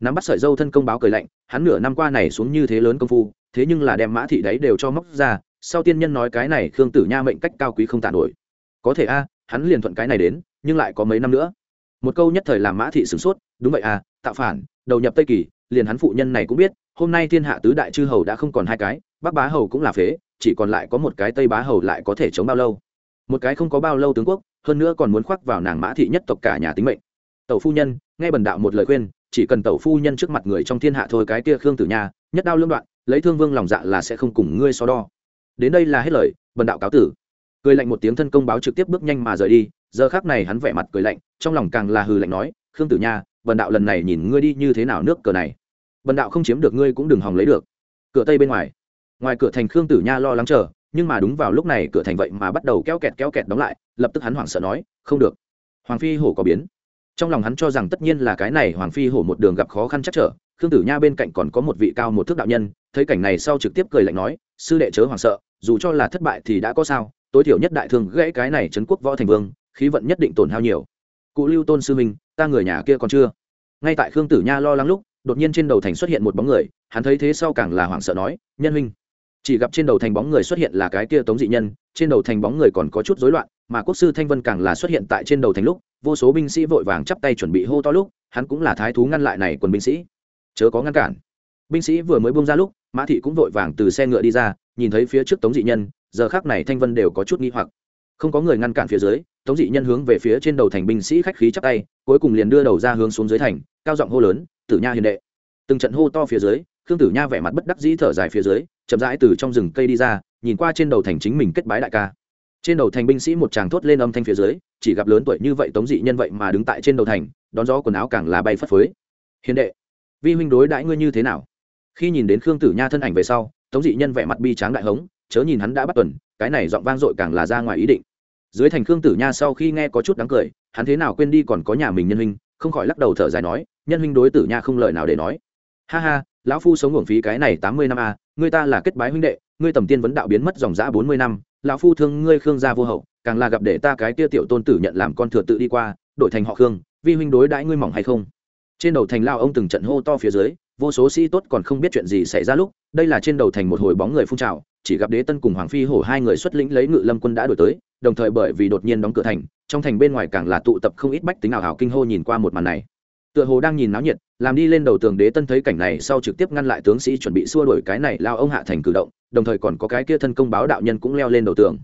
nắm bắt sợi dâu thân công báo cười lạnh, hắn nửa năm qua này xuống như thế lớn công phu, thế nhưng là đem mã thị đấy đều cho móc ra, sau tiên nhân nói cái này khương tử nha mệnh cách cao quý không tàn nổi. Có thể a, hắn liền thuận cái này đến, nhưng lại có mấy năm nữa. Một câu nhất thời làm mã thị sửng sốt, đúng vậy à tạo phản, đầu nhập tây kỳ, liền hắn phụ nhân này cũng biết, hôm nay thiên hạ tứ đại chư hầu đã không còn hai cái, bắc bá hầu cũng là phế, chỉ còn lại có một cái tây bá hầu lại có thể chống bao lâu. Một cái không có bao lâu tướng quốc, hơn nữa còn muốn khoác vào nàng mã thị nhất tộc cả nhà tính mệnh. Tẩu phu nhân, nghe bần đạo một lời khuyên chỉ cần tẩu phu nhân trước mặt người trong thiên hạ thôi cái kia khương tử nha, nhất đao lương đoạn, lấy thương vương lòng dạ là sẽ không cùng ngươi so đo. Đến đây là hết lời, bần đạo cáo tử. Cười lạnh một tiếng thân công báo trực tiếp bước nhanh mà rời đi, giờ khác này hắn vẻ mặt cười lạnh, trong lòng càng là hừ lạnh nói, khương tử nha, bần đạo lần này nhìn ngươi đi như thế nào nước cờ này? Bần đạo không chiếm được ngươi cũng đừng hòng lấy được. Cửa tây bên ngoài ngoài cửa thành khương tử nha lo lắng chờ, nhưng mà đúng vào lúc này cửa thành vậy mà bắt đầu kéo kẹt kéo kẹt đóng lại, lập tức hắn hoảng sợ nói, không được. Hoàng phi hổ có biến trong lòng hắn cho rằng tất nhiên là cái này hoàng phi hổ một đường gặp khó khăn chắc trở, khương tử nha bên cạnh còn có một vị cao một thước đạo nhân, thấy cảnh này sau trực tiếp cười lạnh nói, sư đệ chớ hoàng sợ, dù cho là thất bại thì đã có sao, tối thiểu nhất đại thương gãy cái này trấn quốc võ thành vương, khí vận nhất định tổn hao nhiều. Cụ lưu tôn sư minh ta người nhà kia còn chưa. Ngay tại khương tử nha lo lắng lúc, đột nhiên trên đầu thành xuất hiện một bóng người, hắn thấy thế sau càng là hoảng sợ nói, nhân huynh. Chỉ gặp trên đầu thành bóng người xuất hiện là cái kia tống dị nhân, trên đầu thành bóng người còn có chút rối loạn, mà quốc sư thanh vân càng là xuất hiện tại trên đầu thành lúc vô số binh sĩ vội vàng chắp tay chuẩn bị hô to lúc, hắn cũng là thái thú ngăn lại này quần binh sĩ. Chớ có ngăn cản. Binh sĩ vừa mới bông ra lúc, mã thị cũng vội vàng từ xe ngựa đi ra, nhìn thấy phía trước tống dị nhân, giờ khác này thanh vân đều có chút nghi hoặc. Không có người ngăn cản phía dưới, tống dị nhân hướng về phía trên đầu thành binh sĩ khách khí chắp tay, cuối cùng liền đưa đầu ra hướng xuống dưới thành, cao giọng hô lớn, tử nha hiền đệ. Từng trận hô to phía dưới, khương tử nha vẻ mặt bất đắc dĩ thở dài phía dưới, chậm rãi từ trong rừng cây đi ra, nhìn qua trên đầu thành chính mình kết bái đại ca trên đầu thành binh sĩ một chàng thốt lên âm thanh phía dưới chỉ gặp lớn tuổi như vậy tống dị nhân vậy mà đứng tại trên đầu thành đón gió quần áo càng là bay phất phới. Hiền đệ vi huynh đối đãi ngươi như thế nào? Khi nhìn đến khương tử nha thân ảnh về sau tống dị nhân vẻ mặt bi tráng đại hống chớ nhìn hắn đã bắt tuần cái này giọng vang dội càng là ra ngoài ý định. Dưới thành khương tử nha sau khi nghe có chút đáng cười hắn thế nào quên đi còn có nhà mình nhân huynh không khỏi lắc đầu thở dài nói nhân huynh đối tử nha không lời nào để nói. Ha ha lão phu sống hưởng phí cái này tám mươi năm a à, người ta là kết bái huynh đệ ngươi tầm tiên vấn đạo biến mất dòng dã bốn mươi năm, lão phu thương ngươi khương gia vô hậu, càng là gặp để ta cái kia tiểu tôn tử nhận làm con thừa tự đi qua, đổi thành họ khương, vi huynh đối đãi ngươi mỏng hay không? Trên đầu thành lao ông từng trận hô to phía dưới, vô số sĩ tốt còn không biết chuyện gì xảy ra lúc, đây là trên đầu thành một hồi bóng người phun trào, chỉ gặp đế tân cùng hoàng phi hổ hai người xuất lĩnh lấy ngự lâm quân đã đổi tới, đồng thời bởi vì đột nhiên đóng cửa thành, trong thành bên ngoài càng là tụ tập không ít bách tính ảo hảo kinh hô nhìn qua một màn này. Tựa hồ đang nhìn náo nhiệt làm đi lên đầu tường đế tân thấy cảnh này sau trực tiếp ngăn lại tướng sĩ chuẩn bị xua đuổi cái này lao ông hạ thành cử động, đồng thời còn có cái kia thân công báo đạo nhân cũng leo lên đầu tường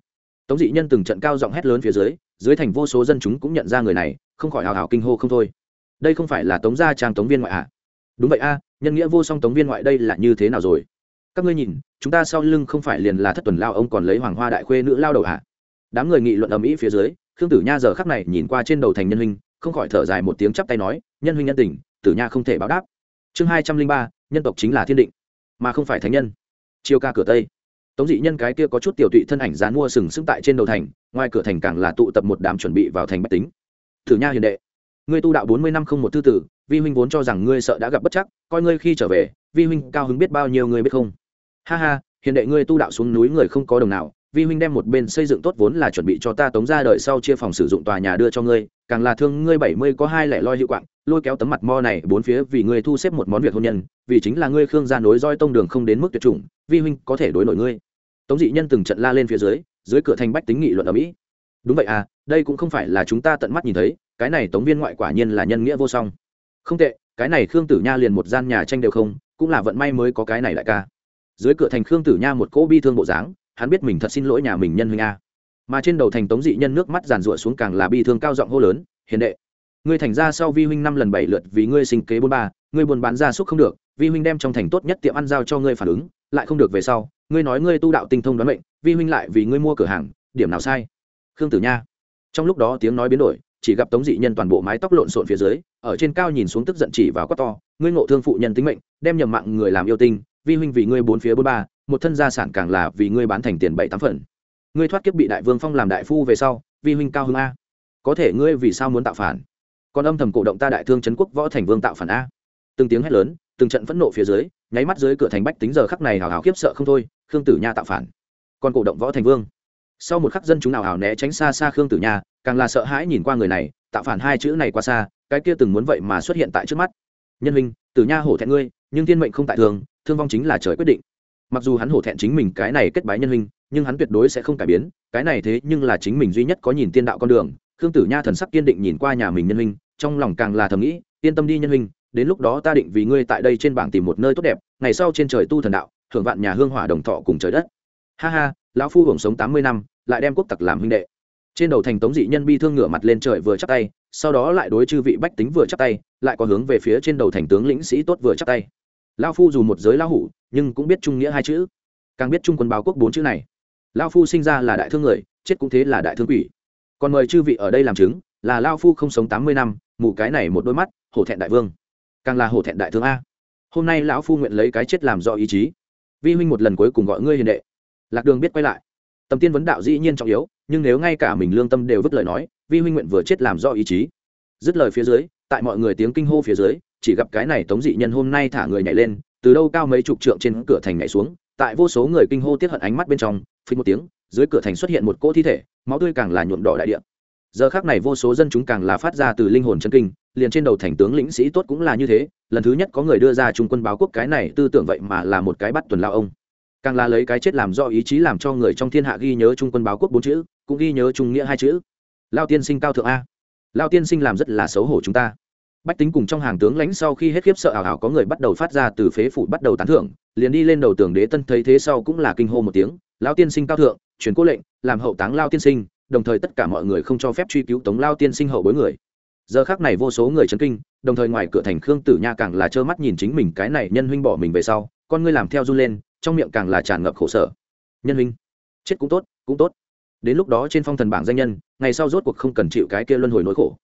tống dị nhân từng trận cao giọng hét lớn phía dưới dưới thành vô số dân chúng cũng nhận ra người này, không khỏi hào hào kinh hô không thôi đây không phải là tống gia trang tống viên ngoại ạ à? đúng vậy a, nhân nghĩa vô song tống viên ngoại đây là như thế nào rồi các ngươi nhìn, chúng ta sau lưng không phải liền là thất tuần lao ông còn lấy hoàng hoa đại khuê nữ lao đầu ạ à? đám người nghị luận ầm ĩ phía dưới, khương tử nha giờ khắc này nhìn qua trên đầu thành nhân huynh, không khỏi thở dài một tiếng chắp tay nói, nhân huynh nhân tình tử nha không thể báo đáp. Chương hai trăm linh ba, nhân tộc chính là thiên định, mà không phải thánh nhân. Chiêu ca cửa tây. Tống dị nhân cái kia có chút tiểu tụy thân ảnh dán mua sừng sững tại trên đầu thành, ngoài cửa thành càng là tụ tập một đám chuẩn bị vào thành bách tính. Thử nha hiền đệ, ngươi tu đạo bốn mươi năm không một thư tử, vi huynh vốn cho rằng ngươi sợ đã gặp bất chắc, coi ngươi khi trở về, vi huynh cao hứng biết bao nhiêu người biết không? Ha ha, hiền đệ ngươi tu đạo xuống núi người không có đồng nào vi huynh đem một bên xây dựng tốt vốn là chuẩn bị cho ta tống ra đời sau chia phòng sử dụng tòa nhà đưa cho ngươi, càng là thương ngươi bảy mươi có hai lẻ loi hiệu quạng, lôi kéo tấm mặt mo này bốn phía vì ngươi thu xếp một món việc hôn nhân, vì chính là ngươi khương gia nối roi tông đường không đến mức tuyệt chủng, vi huynh có thể đối nổi ngươi. Tống dị nhân từng trận la lên phía dưới dưới cửa thành bách tính nghị luận ở mỹ. Đúng vậy à đây cũng không phải là chúng ta tận mắt nhìn thấy, cái này tống viên ngoại quả nhiên là nhân nghĩa vô song. Không tệ, cái này khương tử nha liền một gian nhà tranh đều không, cũng là vận may mới có cái này đại ca. Dưới cửa thành khương tử nha một cỗ bi thương bộ dáng hắn biết mình thật xin lỗi nhà mình nhân huynh a. Mà trên đầu thành tống dị nhân nước mắt giàn rụa xuống càng là bi thương cao giọng hô lớn, hiền đệ, ngươi thành ra sau vi huynh năm lần bảy lượt vì ngươi sinh kế bốn ba, ngươi buôn bán gia súc không được, vi huynh đem trong thành tốt nhất tiệm ăn giao cho ngươi phản ứng, lại không được về sau, ngươi nói ngươi tu đạo tinh thông đoán mệnh, vi huynh lại vì ngươi mua cửa hàng, điểm nào sai? Khương tử nha. Trong lúc đó tiếng nói biến đổi, chỉ gặp tống dị nhân toàn bộ mái tóc lộn xộn phía dưới, ở trên cao nhìn xuống tức giận chỉ vào quát to, ngươi ngộ thương phụ nhân tính mệnh, đem nhầm mạng người làm yêu tinh, vi huynh vì ngươi bốn phía bốn ba một thân gia sản càng là vì ngươi bán thành tiền bảy tám phần. Ngươi thoát kiếp bị đại vương phong làm đại phu về sau, vi huynh cao hưng a. Có thể ngươi vì sao muốn tạo phản? Còn âm thầm cổ động ta đại thương trấn quốc võ thành vương tạo phản a. Từng tiếng hét lớn, từng trận phẫn nộ phía dưới, nháy mắt dưới cửa thành bách tính giờ khắc này hào hào khiếp sợ không thôi, khương tử nha tạo phản. Còn cổ động võ thành vương. Sau một khắc dân chúng nào hào né tránh xa xa khương tử nha, càng là sợ hãi nhìn qua người này, tạo phản hai chữ này qua xa, cái kia từng muốn vậy mà xuất hiện tại trước mắt. Nhân huynh, tử nha hổ thẹn ngươi, nhưng thiên mệnh không tại thường, thương vong chính là trời quyết định mặc dù hắn hổ thẹn chính mình cái này kết bái nhân hình nhưng hắn tuyệt đối sẽ không cải biến, cái này thế nhưng là chính mình duy nhất có nhìn tiên đạo con đường. Khương tử nha thần sắc kiên định nhìn qua nhà mình nhân hình trong lòng càng là thầm nghĩ, yên tâm đi nhân hình đến lúc đó ta định vì ngươi tại đây trên bảng tìm một nơi tốt đẹp, ngày sau trên trời tu thần đạo hưởng vạn nhà hương hỏa đồng thọ cùng trời đất. Ha ha, lão phu hưởng sống tám mươi năm, lại đem quốc tặc làm huynh đệ. Trên đầu thành tống dị nhân bi thương ngửa mặt lên trời vừa chắp tay, sau đó lại đối chư vị bách tính vừa chắp tay, lại có hướng về phía trên đầu thành tướng lĩnh sĩ tốt vừa chắp tay. Lao phu dù một giới lao hủ nhưng cũng biết trung nghĩa hai chữ. Càng biết trung quân báo quốc bốn chữ này. Lao phu sinh ra là đại thương người, chết cũng thế là đại thương quỷ. Còn mời chư vị ở đây làm chứng, là lao phu không sống tám mươi năm, mù cái này một đôi mắt, hổ thẹn đại vương. Càng là hổ thẹn đại thương a. Hôm nay lão phu nguyện lấy cái chết làm do ý chí. Vi huynh một lần cuối cùng gọi ngươi hiền đệ. Lạc đường biết quay lại. Tầm tiên vấn đạo dĩ nhiên trọng yếu, nhưng nếu ngay cả mình lương tâm đều vứt lời nói, vi huynh nguyện vừa chết làm do ý chí. Dứt lời phía dưới, tại mọi người tiếng kinh hô phía dưới, chỉ gặp cái này tống dị nhân hôm nay thả người nhảy lên từ đâu cao mấy chục trượng trên cửa thành nhảy xuống, tại vô số người kinh hô tiết hận ánh mắt bên trong phí một tiếng, dưới cửa thành xuất hiện một cỗ thi thể, máu tươi càng là nhuộm đỏ đại địa. Giờ khác này vô số dân chúng càng là phát ra từ linh hồn chân kinh, liền trên đầu thành tướng lĩnh sĩ tốt cũng là như thế, lần thứ nhất có người đưa ra trung quân báo quốc cái này tư tưởng vậy mà là một cái bắt tuần lao ông. Càng là lấy cái chết làm do ý chí làm cho người trong thiên hạ ghi nhớ trung quân báo quốc bốn chữ, cũng ghi nhớ trung nghĩa hai chữ. Lao tiên sinh cao thượng a. Lao tiên sinh làm rất là xấu hổ chúng ta bách tính cùng trong hàng tướng lãnh sau khi hết khiếp sợ ảo ảo có người bắt đầu phát ra từ phế phủ bắt đầu tán thưởng, liền đi lên đầu tường đế tân thấy thế sau cũng là kinh hô một tiếng, lao tiên sinh cao thượng, truyền cố lệnh, làm hậu táng lao tiên sinh, đồng thời tất cả mọi người không cho phép truy cứu tống lao tiên sinh hậu bối người. Giờ khác này vô số người chấn kinh, đồng thời ngoài cửa thành khương tử nha càng là trơ mắt nhìn chính mình cái này nhân huynh bỏ mình về sau, con ngươi làm theo run lên, trong miệng càng là tràn ngập khổ sở. Nhân huynh, chết cũng tốt cũng tốt. Đến lúc đó trên phong thần bảng danh nhân, ngày sau rốt cuộc không cần chịu cái kia luân hồi nỗi khổ.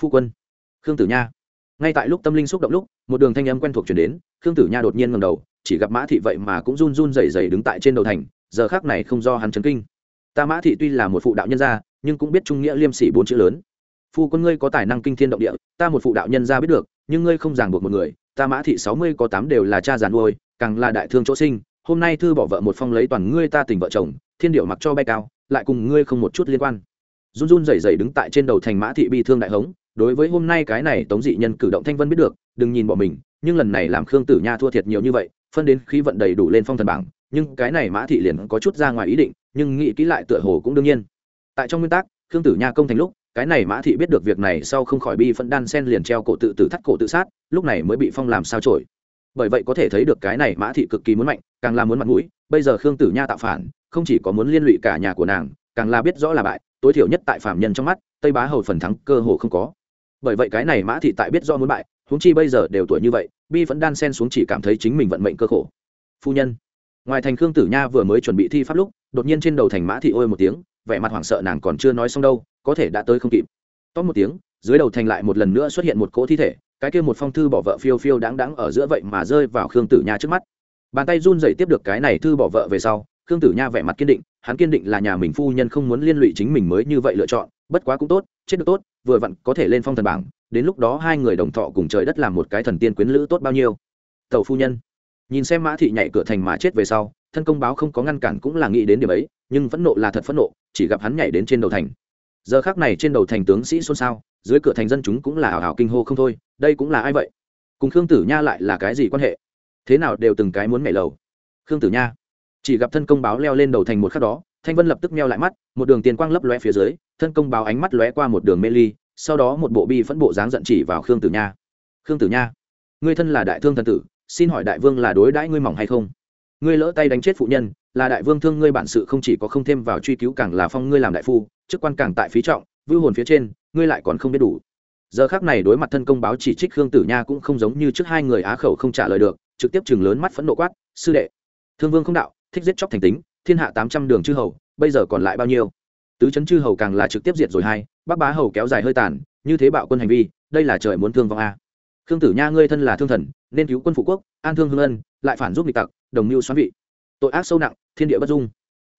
Phu quân, khương tử nha ngay tại lúc tâm linh xúc động lúc, một đường thanh âm quen thuộc chuyển đến, khương tử nha đột nhiên ngầm đầu, chỉ gặp mã thị vậy mà cũng run run rẩy rẩy đứng tại trên đầu thành, giờ khác này không do hắn chấn kinh. Ta mã thị tuy là một phụ đạo nhân gia, nhưng cũng biết trung nghĩa liêm sỉ bốn chữ lớn. Phu quân ngươi có tài năng kinh thiên động địa, ta một phụ đạo nhân gia biết được, nhưng ngươi không ràng buộc một người, ta mã thị sáu mươi có tám đều là cha giàn nuôi, càng là đại thương chỗ sinh, hôm nay thư bỏ vợ một phong lấy toàn ngươi ta tình vợ chồng, thiên điệu mặc cho bay cao, lại cùng ngươi không một chút liên quan. Run run rẩy rẩy đứng tại trên đầu thành mã thị bi thương đại hống đối với hôm nay cái này tống dị nhân cử động thanh vân biết được, đừng nhìn bọn mình, nhưng lần này làm khương tử nha thua thiệt nhiều như vậy, phân đến khí vận đầy đủ lên phong thần bảng, nhưng cái này mã thị liền có chút ra ngoài ý định, nhưng nghĩ kỹ lại tựa hồ cũng đương nhiên. Tại trong nguyên tắc, khương tử nha công thành lúc, cái này mã thị biết được việc này sau không khỏi bi phân đan sen liền treo cổ tự tử thắt cổ tự sát, lúc này mới bị phong làm sao trổi bởi vậy có thể thấy được cái này mã thị cực kỳ muốn mạnh, càng là muốn mặt mũi, bây giờ khương tử nha tạo phản, không chỉ có muốn liên lụy cả nhà của nàng, càng là biết rõ là bại, tối thiểu nhất tại phạm nhân trong mắt, tây bá hầu phần thắng cơ hồ không có bởi vậy cái này mã thị tại biết do muốn bại, huống chi bây giờ đều tuổi như vậy, bi vẫn đan sen xuống chỉ cảm thấy chính mình vận mệnh cơ khổ. Phu nhân, ngoài thành khương tử nha vừa mới chuẩn bị thi pháp lúc, đột nhiên trên đầu thành mã thị ôi một tiếng, vẻ mặt hoảng sợ nàng còn chưa nói xong đâu, có thể đã tới không kịp. To một tiếng, dưới đầu thành lại một lần nữa xuất hiện một cỗ thi thể, cái kia một phong thư bỏ vợ phiêu phiêu đáng đáng ở giữa vậy mà rơi vào khương tử nha trước mắt. Bàn tay run dậy tiếp được cái này thư bỏ vợ về sau khương tử nha vẻ mặt kiên định, hắn kiên định là nhà mình phu nhân không muốn liên lụy chính mình mới như vậy lựa chọn, bất quá cũng tốt, chết được tốt, vừa vặn có thể lên phong thần bảng, đến lúc đó hai người đồng thọ cùng trời đất làm một cái thần tiên quyến lữ tốt bao nhiêu. Tàu phu nhân, nhìn xem mã thị nhảy cửa thành mà chết về sau, thân công báo không có ngăn cản cũng là nghĩ đến điểm ấy, nhưng phẫn nộ là thật phẫn nộ, chỉ gặp hắn nhảy đến trên đầu thành. Giờ khác này trên đầu thành tướng sĩ xôn xao, dưới cửa thành dân chúng cũng là hào hào kinh hô không thôi, đây cũng là ai vậy? Cùng khương tử nha lại là cái gì quan hệ? Thế nào đều từng cái muốn nhảy lầu? Khương tử nha chỉ gặp thân công báo leo lên đầu thành một khắc đó, thanh vân lập tức meo lại mắt, một đường tiền quang lấp lóe phía dưới, thân công báo ánh mắt lóe qua một đường mê ly, sau đó một bộ bi phẫn bộ dáng giận chỉ vào khương tử nha. Khương tử nha, ngươi thân là đại thương thần tử, xin hỏi đại vương là đối đãi ngươi mỏng hay không? Ngươi lỡ tay đánh chết phụ nhân, là đại vương thương ngươi bản sự không chỉ có không thêm vào truy cứu càng là phong ngươi làm đại phu, chức quan càng tại phí trọng, vưu hồn phía trên, ngươi lại còn không biết đủ. Giờ khác này đối mặt thân công báo chỉ trích khương tử nha cũng không giống như trước hai người á khẩu không trả lời được, trực tiếp chừng lớn mắt phẫn nộ quát, sư đệ, thương vương không đạo thích giết chóc thành tính, thiên hạ tám trăm đường chư hầu, bây giờ còn lại bao nhiêu? Tứ chấn chư hầu càng là trực tiếp diệt rồi hai, bắc bá hầu kéo dài hơi tàn, như thế bạo quân hành vi, đây là trời muốn thương vong a. Khương tử nha, ngươi thân là thương thần, nên cứu quân phụ quốc, an thương hương ân, lại phản giúp địch tặc, đồng mưu xoắn vị. Tội ác sâu nặng, thiên địa bất dung.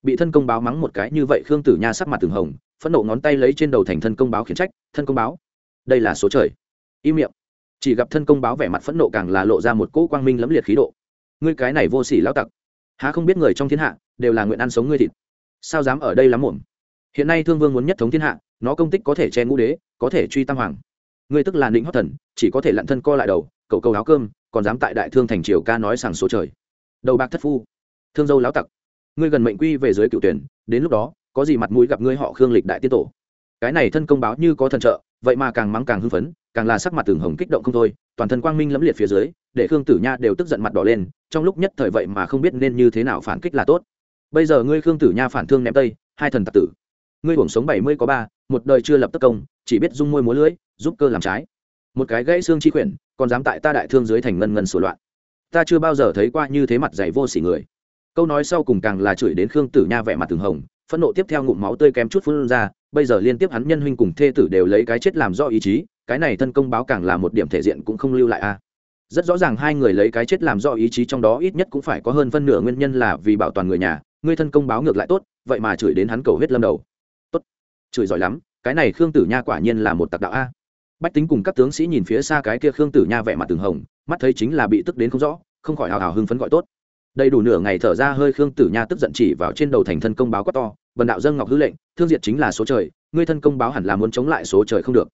Bị thân công báo mắng một cái như vậy, khương tử nha sắc mặt từng hồng, phẫn nộ ngón tay lấy trên đầu thành thân công báo khiển trách, thân công báo. Đây là số trời. Im miệng. Chỉ gặp thân công báo vẻ mặt phẫn nộ càng là lộ ra một cỗ quang minh lẫm liệt khí độ. Ngươi cái này vô sỉ lao tặc há không biết người trong thiên hạ đều là nguyện ăn sống ngươi thịt. Sao dám ở đây lắm muộn? Hiện nay thương vương muốn nhất thống thiên hạ, nó công tích có thể che ngũ đế, có thể truy tam hoàng. Ngươi tức là định hót thần, chỉ có thể lặn thân co lại đầu, cầu câu áo cơm, còn dám tại đại thương thành triều ca nói sàng số trời. Đầu bạc thất phu. Thương dâu láo tặc, ngươi gần mệnh quy về dưới cựu tuyển, đến lúc đó, có gì mặt mũi gặp ngươi họ khương lịch đại tiết tổ? Cái này thân công báo như có thần trợ, vậy mà càng mắng càng hưng phấn, càng là sắc mặt tường hồng kích động không thôi, toàn thân quang minh lẫm liệt phía dưới để khương tử nha đều tức giận mặt đỏ lên, trong lúc nhất thời vậy mà không biết nên như thế nào phản kích là tốt. Bây giờ ngươi khương tử nha phản thương ném tây, hai thần tạc tử. Ngươi hưởng sống bảy mươi có ba, một đời chưa lập tất công, chỉ biết dung môi múa lưỡi, giúp cơ làm trái. Một cái gãy xương chi quyển, còn dám tại ta đại thương dưới thành ngân ngân sổ loạn. Ta chưa bao giờ thấy qua như thế mặt dày vô sỉ người. Câu nói sau cùng càng là chửi đến khương tử nha vẻ mặt từng hồng, phẫn nộ tiếp theo ngụm máu tươi kém chút phun ra, bây giờ liên tiếp hắn nhân huynh cùng thê tử đều lấy cái chết làm do ý chí, cái này thân công báo càng là một điểm thể diện cũng không lưu lại a rất rõ ràng hai người lấy cái chết làm do ý chí trong đó ít nhất cũng phải có hơn phân nửa nguyên nhân là vì bảo toàn người nhà. Ngươi thân công báo ngược lại tốt, vậy mà chửi đến hắn cầu hết lâm đầu. Tốt. Chửi giỏi lắm, cái này khương tử nha quả nhiên là một tặc đạo a. Bách tính cùng các tướng sĩ nhìn phía xa cái kia khương tử nha vẻ mặt từng hồng, mắt thấy chính là bị tức đến không rõ, không khỏi hào hào hưng phấn gọi tốt. Đầy đủ nửa ngày thở ra hơi khương tử nha tức giận chỉ vào trên đầu thành thân công báo quá to bần đạo dân ngọc hư lệnh, thương diệt chính là số trời, ngươi thân công báo hẳn là muốn chống lại số trời không được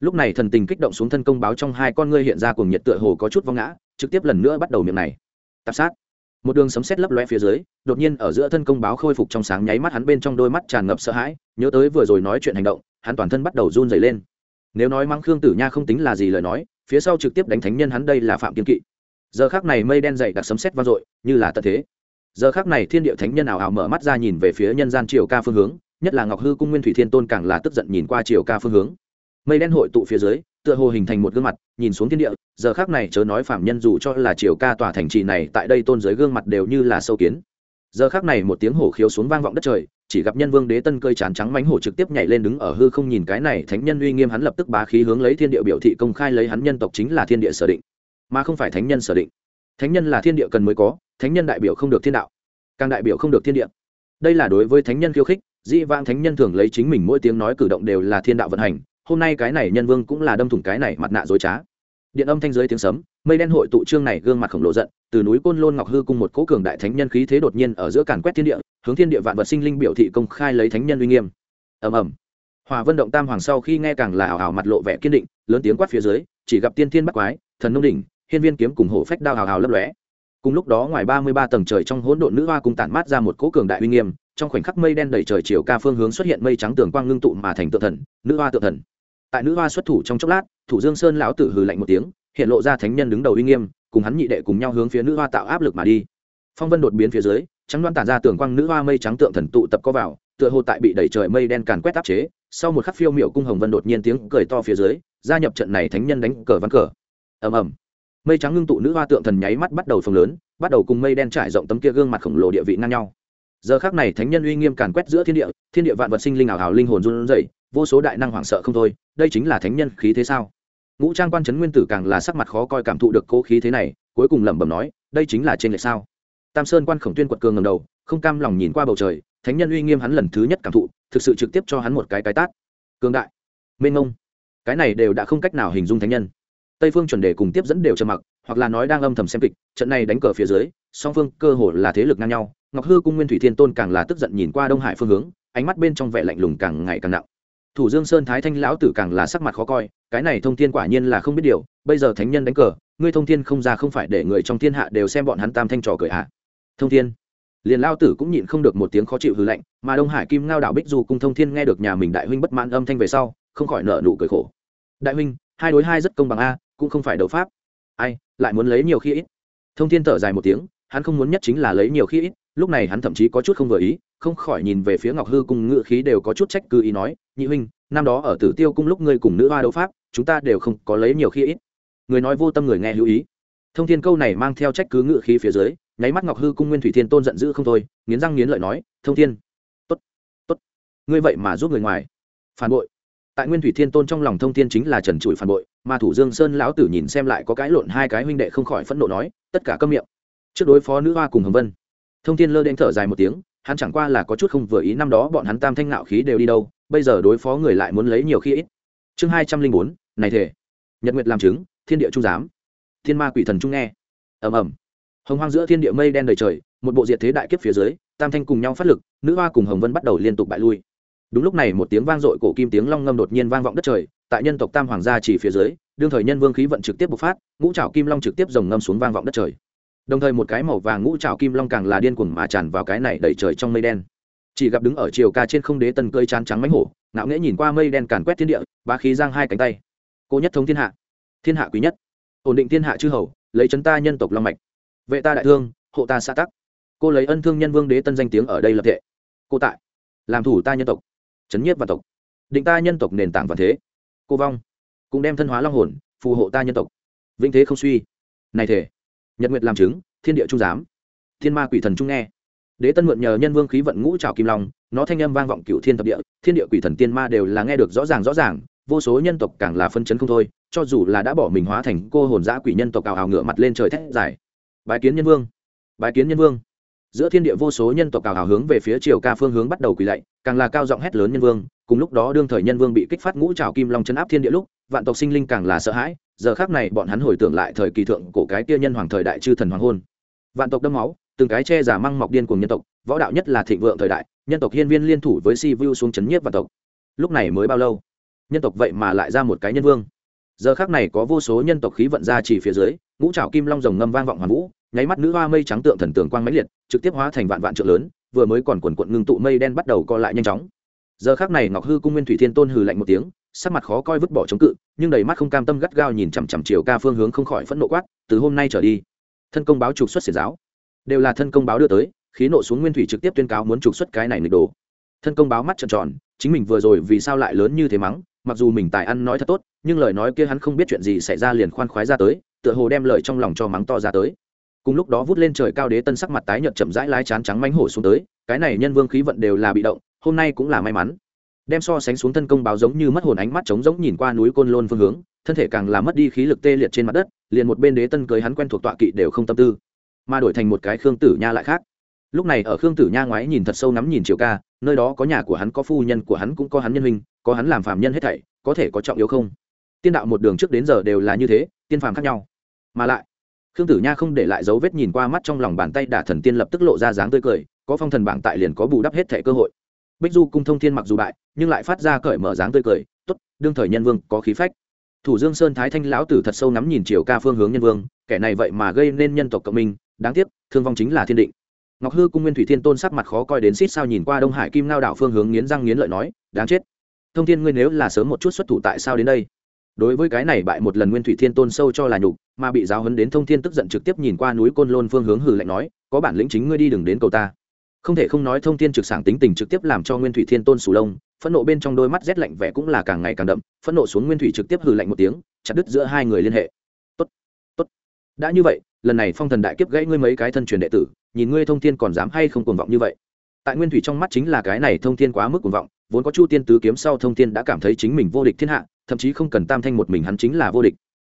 lúc này thần tình kích động xuống thân công báo trong hai con ngươi hiện ra cùng nhiệt tựa hồ có chút vong ngã, trực tiếp lần nữa bắt đầu miệng này. Tạp sát. Một đường sấm sét lấp loe phía dưới, đột nhiên ở giữa thân công báo khôi phục trong sáng nháy mắt hắn bên trong đôi mắt tràn ngập sợ hãi, nhớ tới vừa rồi nói chuyện hành động, hắn toàn thân bắt đầu run dày lên. Nếu nói mắng khương tử nha không tính là gì lời nói, phía sau trực tiếp đánh thánh nhân hắn đây là phạm kiên kỵ. Giờ khác này mây đen dậy đặc sấm sét vang dội, như là tận thế. Giờ khác này thiên địa thánh nhân ảo ảo mở mắt ra nhìn về phía nhân gian triều ca phương hướng, nhất là ngọc hư cung nguyên thủy thiên tôn càng là tức giận nhìn qua triều ca phương hướng mây đen hội tụ phía dưới, tựa hồ hình thành một gương mặt, nhìn xuống thiên địa, giờ khác này chớ nói phạm nhân dù cho là triều ca tòa thành trì này tại đây tôn giới gương mặt đều như là sâu kiến. Giờ khác này một tiếng hổ khiếu xuống vang vọng đất trời, chỉ gặp nhân vương đế tân cơi chán trắng mánh hổ trực tiếp nhảy lên đứng ở hư không nhìn cái này thánh nhân uy nghiêm hắn lập tức bá khí hướng lấy thiên địa biểu thị công khai lấy hắn nhân tộc chính là thiên địa sở định, mà không phải thánh nhân sở định. Thánh nhân là thiên địa cần mới có, thánh nhân đại biểu không được thiên đạo, càng đại biểu không được thiên địa. Đây là đối với thánh nhân khiêu khích, dĩ vãng thánh nhân thường lấy chính mình mỗi tiếng nói cử động đều là thiên đạo vận hành hôm nay cái này nhân vương cũng là đâm thủng cái này mặt nạ dối trá. Điện âm thanh giới tiếng sấm, mây đen hội tụ trương này gương mặt khổng lồ giận, từ núi côn lôn ngọc hư cung một cố cường đại thánh nhân khí thế đột nhiên ở giữa càn quét thiên địa, hướng thiên địa vạn vật sinh linh biểu thị công khai lấy thánh nhân uy nghiêm. Ầm ầm. Hòa vân động tam hoàng sau khi nghe càng là ảo ảo mặt lộ vẻ kiên định, lớn tiếng quát phía dưới, chỉ gặp tiên thiên bắc quái, thần nông đỉnh, hiên viên kiếm cùng hổ phách đao hào hào lấp lóe. Cùng lúc đó ngoài ba mươi ba tầng trời trong hỗn độn nữ hoa cùng tản mát ra một cỗ cường đại uy nghiêm, trong khoảnh khắc mây đen đầy trời chiều ca phương hướng xuất hiện mây trắng tường quang ngưng tụ mà thành tượng thần, nữ hoa tượng thần tại nữ hoa xuất thủ trong chốc lát, thủ dương sơn lão tử hừ lạnh một tiếng, hiện lộ ra thánh nhân đứng đầu uy nghiêm, cùng hắn nhị đệ cùng nhau hướng phía nữ hoa tạo áp lực mà đi. Phong vân đột biến phía dưới, trắng đoan tản ra tường quang nữ hoa mây trắng tượng thần tụ tập có vào, tựa hồ tại bị đẩy trời mây đen càn quét áp chế, sau một khắc phiêu miệu cung hồng vân đột nhiên tiếng cười to phía dưới, gia nhập trận này thánh nhân đánh cờ ván cờ. Ầm ầm. Mây trắng ngưng tụ nữ hoa tượng thần nháy mắt bắt đầu phồng lớn, bắt đầu cùng mây đen trải rộng tấm kia gương mặt khổng lồ địa vị ngang nhau. Giờ khác này thánh nhân uy nghiêm càn quét giữa thiên địa thiên địa vạn vật sinh linh ảo hào linh hồn run rẩy vô số đại năng hoảng sợ không thôi, đây chính là thánh nhân khí thế sao? Ngũ trang quan trấn nguyên tử càng là sắc mặt khó coi cảm thụ được cố khí thế này, cuối cùng lẩm bẩm nói, đây chính là trên lệch sao? Tam sơn quan khổng tuyên quật cường ngầm đầu, không cam lòng nhìn qua bầu trời, thánh nhân uy nghiêm hắn lần thứ nhất cảm thụ, thực sự trực tiếp cho hắn một cái cái tát. Cường đại. Mênh ngông cái này đều đã không cách nào hình dung thánh nhân. Tây phương chuẩn đề cùng tiếp dẫn đều trầm mặc, hoặc là nói đang âm thầm xem kịch, trận này đánh cờ phía dưới, song phương cơ hồ là thế lực ngang nhau. Ngọc hư cung nguyên thủy thiên tôn càng là tức giận nhìn qua đông hải phương hướng, ánh mắt bên trong vẻ lạnh lùng càng ngày càng nặng thủ dương sơn thái thanh lão tử càng là sắc mặt khó coi, cái này thông thiên quả nhiên là không biết điều, bây giờ thánh nhân đánh cờ, ngươi thông thiên không ra không phải để người trong thiên hạ đều xem bọn hắn tam thanh trò cười hạ thông thiên. Liền lao tử cũng nhịn không được một tiếng khó chịu hư lạnh, mà đông hải kim ngao đảo bích du cung thông thiên nghe được nhà mình đại huynh bất mãn âm thanh về sau, không khỏi nợ nụ cười khổ. Đại huynh, hai đối hai rất công bằng a, cũng không phải đấu pháp. Ai, lại muốn lấy nhiều khi ít. Thông thiên thở dài một tiếng, hắn không muốn nhất chính là lấy nhiều khi ít, lúc này hắn thậm chí có chút không vừa ý, không khỏi nhìn về phía ngọc hư cùng ngự khí đều có chút trách cứ ý nói nhị huynh, năm đó ở tử tiêu cung lúc ngươi cùng nữ hoa đấu pháp, chúng ta đều không có lấy nhiều khi ít. Người nói vô tâm người nghe lưu ý. Thông thiên câu này mang theo trách cứ ngự khí phía dưới, nháy mắt ngọc hư cung nguyên thủy thiên tôn giận dữ không thôi, nghiến răng nghiến lợi nói, thông thiên, tốt tốt. Ngươi vậy mà giúp người ngoài. Phản bội. Tại nguyên thủy thiên tôn trong lòng thông thiên chính là trần trụi phản bội, mà thủ dương sơn lão tử nhìn xem lại có cái lộn hai cái huynh đệ không khỏi phẫn nộ nói, tất cả câm miệng. Trước đối phó nữ hoa cùng hồng vân, thông thiên lơ đen thở dài một tiếng hắn chẳng qua là có chút không vừa ý năm đó bọn hắn tam thanh ngạo khí đều đi đâu, bây giờ đối phó người lại muốn lấy nhiều khi ít. Chương hai trăm linh bốn, này thể nhật nguyệt làm chứng, thiên địa trung giám. Thiên ma quỷ thần trung nghe. Ầm ầm. Hồng hoang giữa thiên địa mây đen đầy trời, một bộ diệt thế đại kiếp phía dưới, tam thanh cùng nhau phát lực, nữ hoa cùng hồng vân bắt đầu liên tục bại lui. Đúng lúc này một tiếng vang dội cổ kim tiếng long ngâm đột nhiên vang vọng đất trời, tại nhân tộc tam hoàng gia chỉ phía dưới, đương thời nhân vương khí vận trực tiếp bộc phát, ngũ trảo kim long trực tiếp rồng ngâm xuống vang vọng đất trời đồng thời một cái màu vàng ngũ trảo kim long càng là điên cuồng mà tràn vào cái này đẩy trời trong mây đen. Chỉ gặp đứng ở chiều ca trên không đế tần cơi chán trắng mánh hổ, ngạo nghễ nhìn qua mây đen càn quét thiên địa ba khí giang hai cánh tay. Cô nhất thống thiên hạ. Thiên hạ quý nhất. Ổn định thiên hạ chư hầu, lấy chấn ta nhân tộc long mạch. Vệ ta đại thương, hộ ta xã tắc. Cô lấy ân thương nhân vương đế tân danh tiếng ở đây lập thể cô tại. Làm thủ ta nhân tộc. Chấn nhiếp và tộc. Định ta nhân tộc nền tảng và thế. Cô vong. Cũng đem thân hóa long hồn, phù hộ ta nhân tộc. Vinh thế không suy. Này thể nhật nguyệt làm chứng, thiên địa trung giám. Thiên ma quỷ thần trung nghe. Đế tân mượn nhờ nhân vương khí vận ngũ trào kim long, nó thanh âm vang vọng cựu thiên thập địa, thiên địa quỷ thần tiên ma đều là nghe được rõ ràng rõ ràng. Vô số nhân tộc càng là phân chấn không thôi, cho dù là đã bỏ mình hóa thành cô hồn giã quỷ nhân tộc cào hào ngựa mặt lên trời thét dài. Bái kiến nhân vương. Bái kiến nhân vương. Giữa thiên địa vô số nhân tộc cào hào hướng về phía triều ca phương hướng bắt đầu quỳ lạy, càng là cao giọng hét lớn nhân vương, cùng lúc đó đương thời nhân vương bị kích phát ngũ trào kim long chấn áp thiên địa lúc vạn tộc sinh linh càng là sợ hãi, giờ khác này bọn hắn hồi tưởng lại thời kỳ thượng cổ cái kia nhân hoàng thời đại chư thần hoàng hôn. Vạn tộc đâm máu, từng cái che giả măng mọc điên cùng nhân tộc, võ đạo nhất là thịnh vượng thời đại, nhân tộc hiên viên liên thủ với si vu xuống chấn nhiếp vạn tộc. Lúc này mới bao lâu? Nhân tộc vậy mà lại ra một cái nhân vương. Giờ khác này có vô số nhân tộc khí vận ra chỉ phía dưới, ngũ trảo kim long rồng ngâm vang vọng hoàn vũ, nháy mắt nữ hoa mây trắng tượng thần tường quang máy liệt, trực tiếp hóa thành vạn vạn trượng lớn, vừa mới còn quần quận ngưng tụ mây đen bắt đầu co lại nhanh chóng giờ khác này ngọc hư cung nguyên thủy thiên tôn hừ lạnh một tiếng, sắc mặt khó coi vứt bỏ chống cự, nhưng đầy mắt không cam tâm gắt gao nhìn chằm chằm chiều ca phương hướng không khỏi phẫn nộ quát, từ hôm nay trở đi, thân công báo trục xuất xiển giáo. Đều là thân công báo đưa tới, khí nộ xuống nguyên thủy trực tiếp tuyên cáo muốn trục xuất cái này nịch đồ. Thân công báo mắt trợn tròn, chính mình vừa rồi vì sao lại lớn như thế mắng, mặc dù mình tài ăn nói thật tốt, nhưng lời nói kia hắn không biết chuyện gì xảy ra liền khoan khoái ra tới, tựa hồ đem lời trong lòng cho mắng to ra tới. Cùng lúc đó vút lên trời cao đế tân sắc mặt tái nhợt chậm rãi lái chán trắng mánh hổ xuống tới, cái này nhân vương khí vận đều là bị động hôm nay cũng là may mắn. Đem so sánh xuống thân công báo giống như mất hồn ánh mắt trống giống nhìn qua núi côn lôn phương hướng, thân thể càng làm mất đi khí lực tê liệt trên mặt đất, liền một bên đế tân cưới hắn quen thuộc tọa kỵ đều không tâm tư, mà đổi thành một cái khương tử nha lại khác. Lúc này ở khương tử nha ngoái nhìn thật sâu ngắm nhìn triều ca, nơi đó có nhà của hắn, có phu nhân của hắn cũng có hắn nhân hình có hắn làm phạm nhân hết thảy, có thể có trọng yếu không? Tiên đạo một đường trước đến giờ đều là như thế, tiên phàm khác nhau. Mà lại, khương tử nha không để lại dấu vết nhìn qua mắt trong lòng bàn tay đả thần tiên lập tức lộ ra dáng tươi cười, có phong thần bảng tại liền có bù đắp hết thẻ cơ hội bích du cung thông thiên mặc dù bại, nhưng lại phát ra cởi mở dáng tươi cười t ố t đương thời nhân vương có khí phách. Thủ dương sơn thái thanh lão tử thật sâu nắm nhìn chiều ca phương hướng nhân vương, kẻ này vậy mà gây nên nhân tộc cộng minh, đáng tiếc, thương vong chính là thiên định. Ngọc hư cung nguyên thủy thiên tôn sắc mặt khó coi đến xít sao nhìn qua đông hải kim lao đảo phương hướng nghiến răng nghiến lợi nói, đáng chết. Thông thiên ngươi nếu là sớm một chút xuất thủ tại sao đến đây? Đối với cái này bại một lần nguyên thủy thiên tôn sâu cho là nhục, mà bị giáo hấn đến thông thiên tức giận trực tiếp nhìn qua núi côn lôn phương hướng hử lạnh nói, có bản lĩnh chính ngươi đi đừng đến cầu ta không thể không nói thông thiên trực sảng tính tình trực tiếp làm cho nguyên thủy thiên tôn sù lông, phẫn nộ bên trong đôi mắt rét lạnh vẻ cũng là càng ngày càng đậm, phẫn nộ xuống nguyên thủy trực tiếp hừ lạnh một tiếng, chặt đứt giữa hai người liên hệ. Tốt tốt, đã như vậy, lần này phong thần đại kiếp gãy ngươi mấy cái thân truyền đệ tử, nhìn ngươi thông thiên còn dám hay không cuồng vọng như vậy? Tại nguyên thủy trong mắt chính là cái này thông thiên quá mức cuồng vọng, vốn có chu tiên tứ kiếm sau thông thiên đã cảm thấy chính mình vô địch thiên hạ, thậm chí không cần tam thanh một mình hắn chính là vô địch.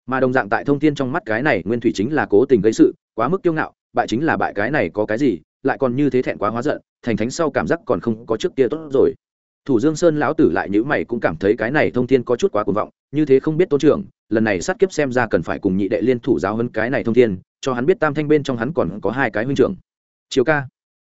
Mà đồng dạng tại thông thiên trong mắt cái này nguyên thủy chính là cố tình gây sự, quá mức kiêu ngạo, bại chính là bại cái này có cái gì lại còn như thế thẹn quá hóa giận, thành thánh sau cảm giác còn không có trước kia tốt rồi. Thủ dương sơn lão tử lại nhữ mày cũng cảm thấy cái này thông thiên có chút quá cuồng vọng, như thế không biết tôn trưởng, lần này sát kiếp xem ra cần phải cùng nhị đệ liên thủ giáo hơn cái này thông thiên, cho hắn biết tam thanh bên trong hắn còn có hai cái huynh trưởng. Chiều ca,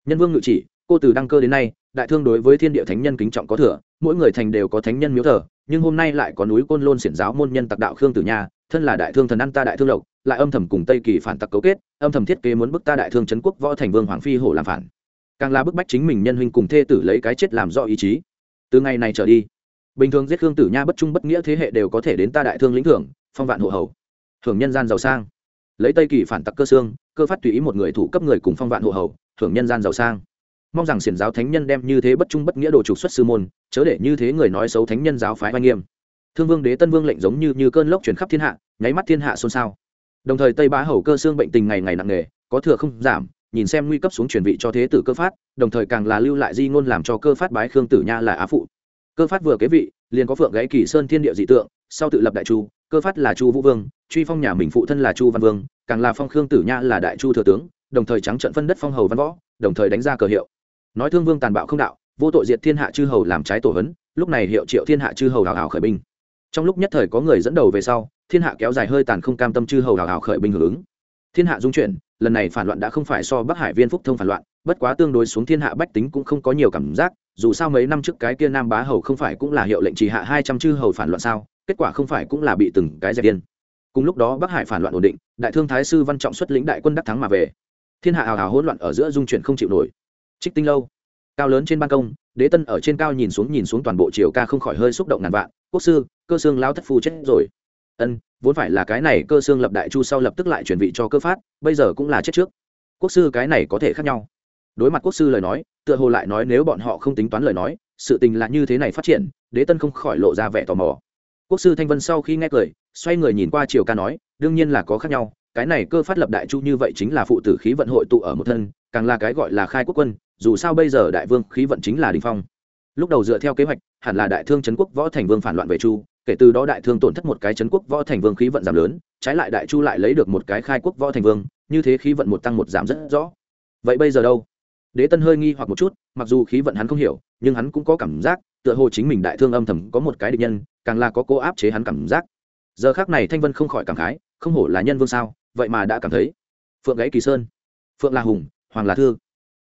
nhân vương ngự chỉ, cô từ đăng cơ đến nay, đại thương đối với thiên địa thánh nhân kính trọng có thừa, mỗi người thành đều có thánh nhân miếu thờ, nhưng hôm nay lại có núi côn lôn xiển giáo môn nhân tặc đạo khương tử nha thân là đại thương thần ăn ta đại thương lộc, lại âm thầm cùng tây kỳ phản tặc cấu kết, âm thầm thiết kế muốn bức ta đại thương trấn quốc võ thành vương hoàng phi hổ làm phản. Càng là bức bách chính mình nhân huynh cùng thê tử lấy cái chết làm do ý chí. Từ ngày này trở đi, bình thường giết khương tử nha bất trung bất nghĩa thế hệ đều có thể đến ta đại thương lĩnh thưởng, phong vạn hộ hầu, thưởng nhân gian giàu sang. Lấy tây kỳ phản tặc cơ xương, cơ phát tùy ý một người thủ cấp người cùng phong vạn hộ hầu, thưởng nhân gian giàu sang. Mong rằng xiển giáo thánh nhân đem như thế bất trung bất nghĩa đồ trục xuất sư môn, chớ để như thế người nói xấu thánh nhân giáo phái oanh nghiêm thương vương đế tân vương lệnh giống như, như cơn lốc chuyển khắp thiên hạ nháy mắt thiên hạ xôn xao. Đồng thời tây bá hầu cơ xương bệnh tình ngày ngày nặng nề có thừa không giảm nhìn xem nguy cấp xuống truyền vị cho thế tử cơ phát đồng thời càng là lưu lại di ngôn làm cho cơ phát bái khương tử nha là á phụ. Cơ phát vừa kế vị liền có phượng gãy kỳ sơn thiên địa dị tượng sau tự lập đại chu cơ phát là chu vũ vương truy phong nhà mình phụ thân là chu văn vương càng là phong khương tử nha là đại chu thừa tướng đồng thời trắng trận phân đất phong hầu văn võ đồng thời đánh ra cờ hiệu. Nói thương vương tàn bạo không đạo vô tội diệt thiên hạ chư hầu làm trái tổ hấn lúc này hiệu triệu thiên hạ chư hầu hào hào khởi binh trong lúc nhất thời có người dẫn đầu về sau, thiên hạ kéo dài hơi tàn không cam tâm chư hầu hào hào khởi binh hưởng ứng. Thiên hạ dung chuyển, lần này phản loạn đã không phải so bắc hải viên phúc thông phản loạn, bất quá tương đối xuống thiên hạ bách tính cũng không có nhiều cảm giác, dù sao mấy năm trước cái kia nam bá hầu không phải cũng là hiệu lệnh trì hạ hai trăm chư hầu phản loạn sao, kết quả không phải cũng là bị từng cái dẹp điên. Cùng lúc đó bắc hải phản loạn ổn định, đại thương thái sư văn trọng xuất lĩnh đại quân đắc thắng mà về. Thiên hạ hào hào hỗn loạn ở giữa dung chuyển không chịu nổi. Trích tinh lâu, cao lớn trên ban công, đế tân ở trên cao nhìn xuống nhìn xuống toàn bộ triều ca không khỏi hơi xúc động ngàn vạn. Quốc sư cơ xương lao thất phu chết rồi. Ân, vốn phải là cái này cơ xương lập đại chu sau lập tức lại chuyển vị cho cơ phát, bây giờ cũng là chết trước. Quốc sư cái này có thể khác nhau. Đối mặt quốc sư lời nói, tựa hồ lại nói nếu bọn họ không tính toán lời nói, sự tình là như thế này phát triển, đế tân không khỏi lộ ra vẻ tò mò. Quốc sư thanh vân sau khi nghe cười xoay người nhìn qua triều ca nói, đương nhiên là có khác nhau, cái này cơ phát lập đại chu như vậy chính là phụ tử khí vận hội tụ ở một thân, càng là cái gọi là khai quốc quân, dù sao bây giờ đại vương khí vận chính là đình phong. Lúc đầu dựa theo kế hoạch, hẳn là đại thương trấn quốc võ thành vương phản loạn về chu kể từ đó đại thương tổn thất một cái trấn quốc võ thành vương, khí vận giảm lớn, trái lại đại chu lại lấy được một cái khai quốc võ thành vương, như thế khí vận một tăng một giảm rất rõ. Vậy bây giờ đâu? Đế tân hơi nghi hoặc một chút, mặc dù khí vận hắn không hiểu, nhưng hắn cũng có cảm giác, tựa hồ chính mình đại thương âm thầm có một cái địch nhân, càng là có cố áp chế hắn cảm giác. Giờ khác này thanh vân không khỏi cảm khái, không hổ là nhân vương sao, vậy mà đã cảm thấy. Phượng gáy kỳ sơn, phượng là hùng, hoàng là thương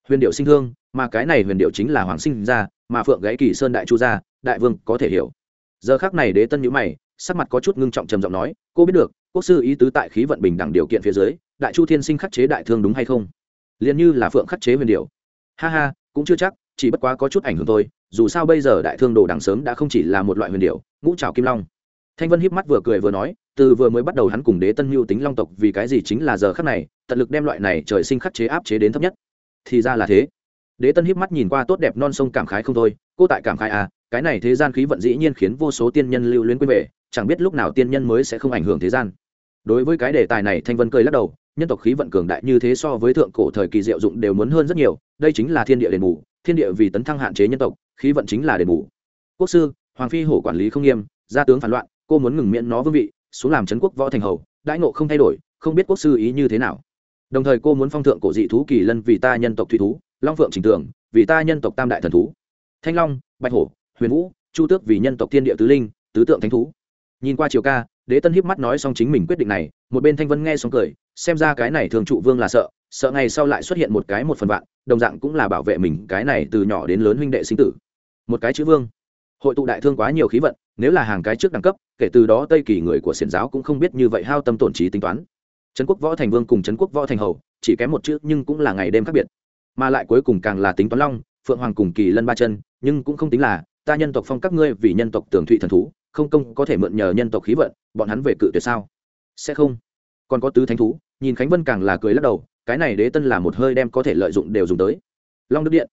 huyền điệu sinh thương, mà cái này huyền điệu chính là hoàng sinh ra, mà phượng gáy kỳ sơn đại chu gia đại vương có thể hiểu giờ khác này đế tân nhữ mày, sắc mặt có chút ngưng trọng trầm giọng nói, cô biết được, quốc sư ý tứ tại khí vận bình đẳng điều kiện phía dưới, đại chu thiên sinh khắc chế đại thương đúng hay không? Liền như là phượng khắc chế huyền điệu ha ha, cũng chưa chắc, chỉ bất quá có chút ảnh hưởng thôi, dù sao bây giờ đại thương đồ đằng sớm đã không chỉ là một loại huyền điệu ngũ trào kim long. Thanh vân híp mắt vừa cười vừa nói, từ vừa mới bắt đầu hắn cùng đế tân mưu tính long tộc vì cái gì chính là giờ khắc này, tận lực đem loại này trời sinh khắc chế áp chế đến thấp nhất. Thì ra là thế. Đế tân híp mắt nhìn qua tốt đẹp non sông cảm khái không thôi, cô tại cảm khái à cái này thế gian khí vận dĩ nhiên khiến vô số tiên nhân lưu luyến quên về, chẳng biết lúc nào tiên nhân mới sẽ không ảnh hưởng thế gian. Đối với cái đề tài này, thanh vân cười lắc đầu, nhân tộc khí vận cường đại như thế so với thượng cổ thời kỳ diệu dụng đều muốn hơn rất nhiều, đây chính là thiên địa đền bù, thiên địa vì tấn thăng hạn chế nhân tộc, khí vận chính là đền bù. Quốc sư, hoàng phi hổ quản lý không nghiêm, gia tướng phản loạn, cô muốn ngừng miễn nó vương vị, xuống làm trấn quốc võ thành hầu, đãi ngộ không thay đổi, không biết quốc sư ý như thế nào. Đồng thời cô muốn phong thượng cổ dị thú kỳ lân vì ta nhân tộc thủy thú, long phượng trình tường, vì ta nhân tộc tam đại thần thú. Thanh long, bạch hổ huyền vũ, chu tước vì nhân tộc thiên địa tứ linh, tứ tượng thánh thú. Nhìn qua triều ca, đế tân hiếp mắt nói xong chính mình quyết định này, một bên thanh vân nghe xong cười, xem ra cái này thường trụ vương là sợ sợ ngày sau lại xuất hiện một cái một phần vạn, đồng dạng cũng là bảo vệ mình cái này từ nhỏ đến lớn huynh đệ sinh tử. Một cái chữ vương. Hội tụ đại thương quá nhiều khí vận, nếu là hàng cái trước đẳng cấp, kể từ đó tây kỳ người của xiển giáo cũng không biết như vậy hao tâm tổn trí tính toán. Trấn quốc võ thành vương cùng trấn quốc võ thành hầu, chỉ kém một chữ nhưng cũng là ngày đêm khác biệt. Mà lại cuối cùng càng là tính toán long, phượng hoàng cùng kỳ lân ba chân, nhưng cũng không tính là ta nhân tộc phong các ngươi vì nhân tộc tường thụy thần thú, không công có thể mượn nhờ nhân tộc khí vận, bọn hắn về cự tuyệt sao? Sẽ không. Còn có tứ thánh thú, nhìn khánh vân càng là cười lắc đầu, cái này đế tân là một hơi đem có thể lợi dụng đều dùng tới. Long đức điện.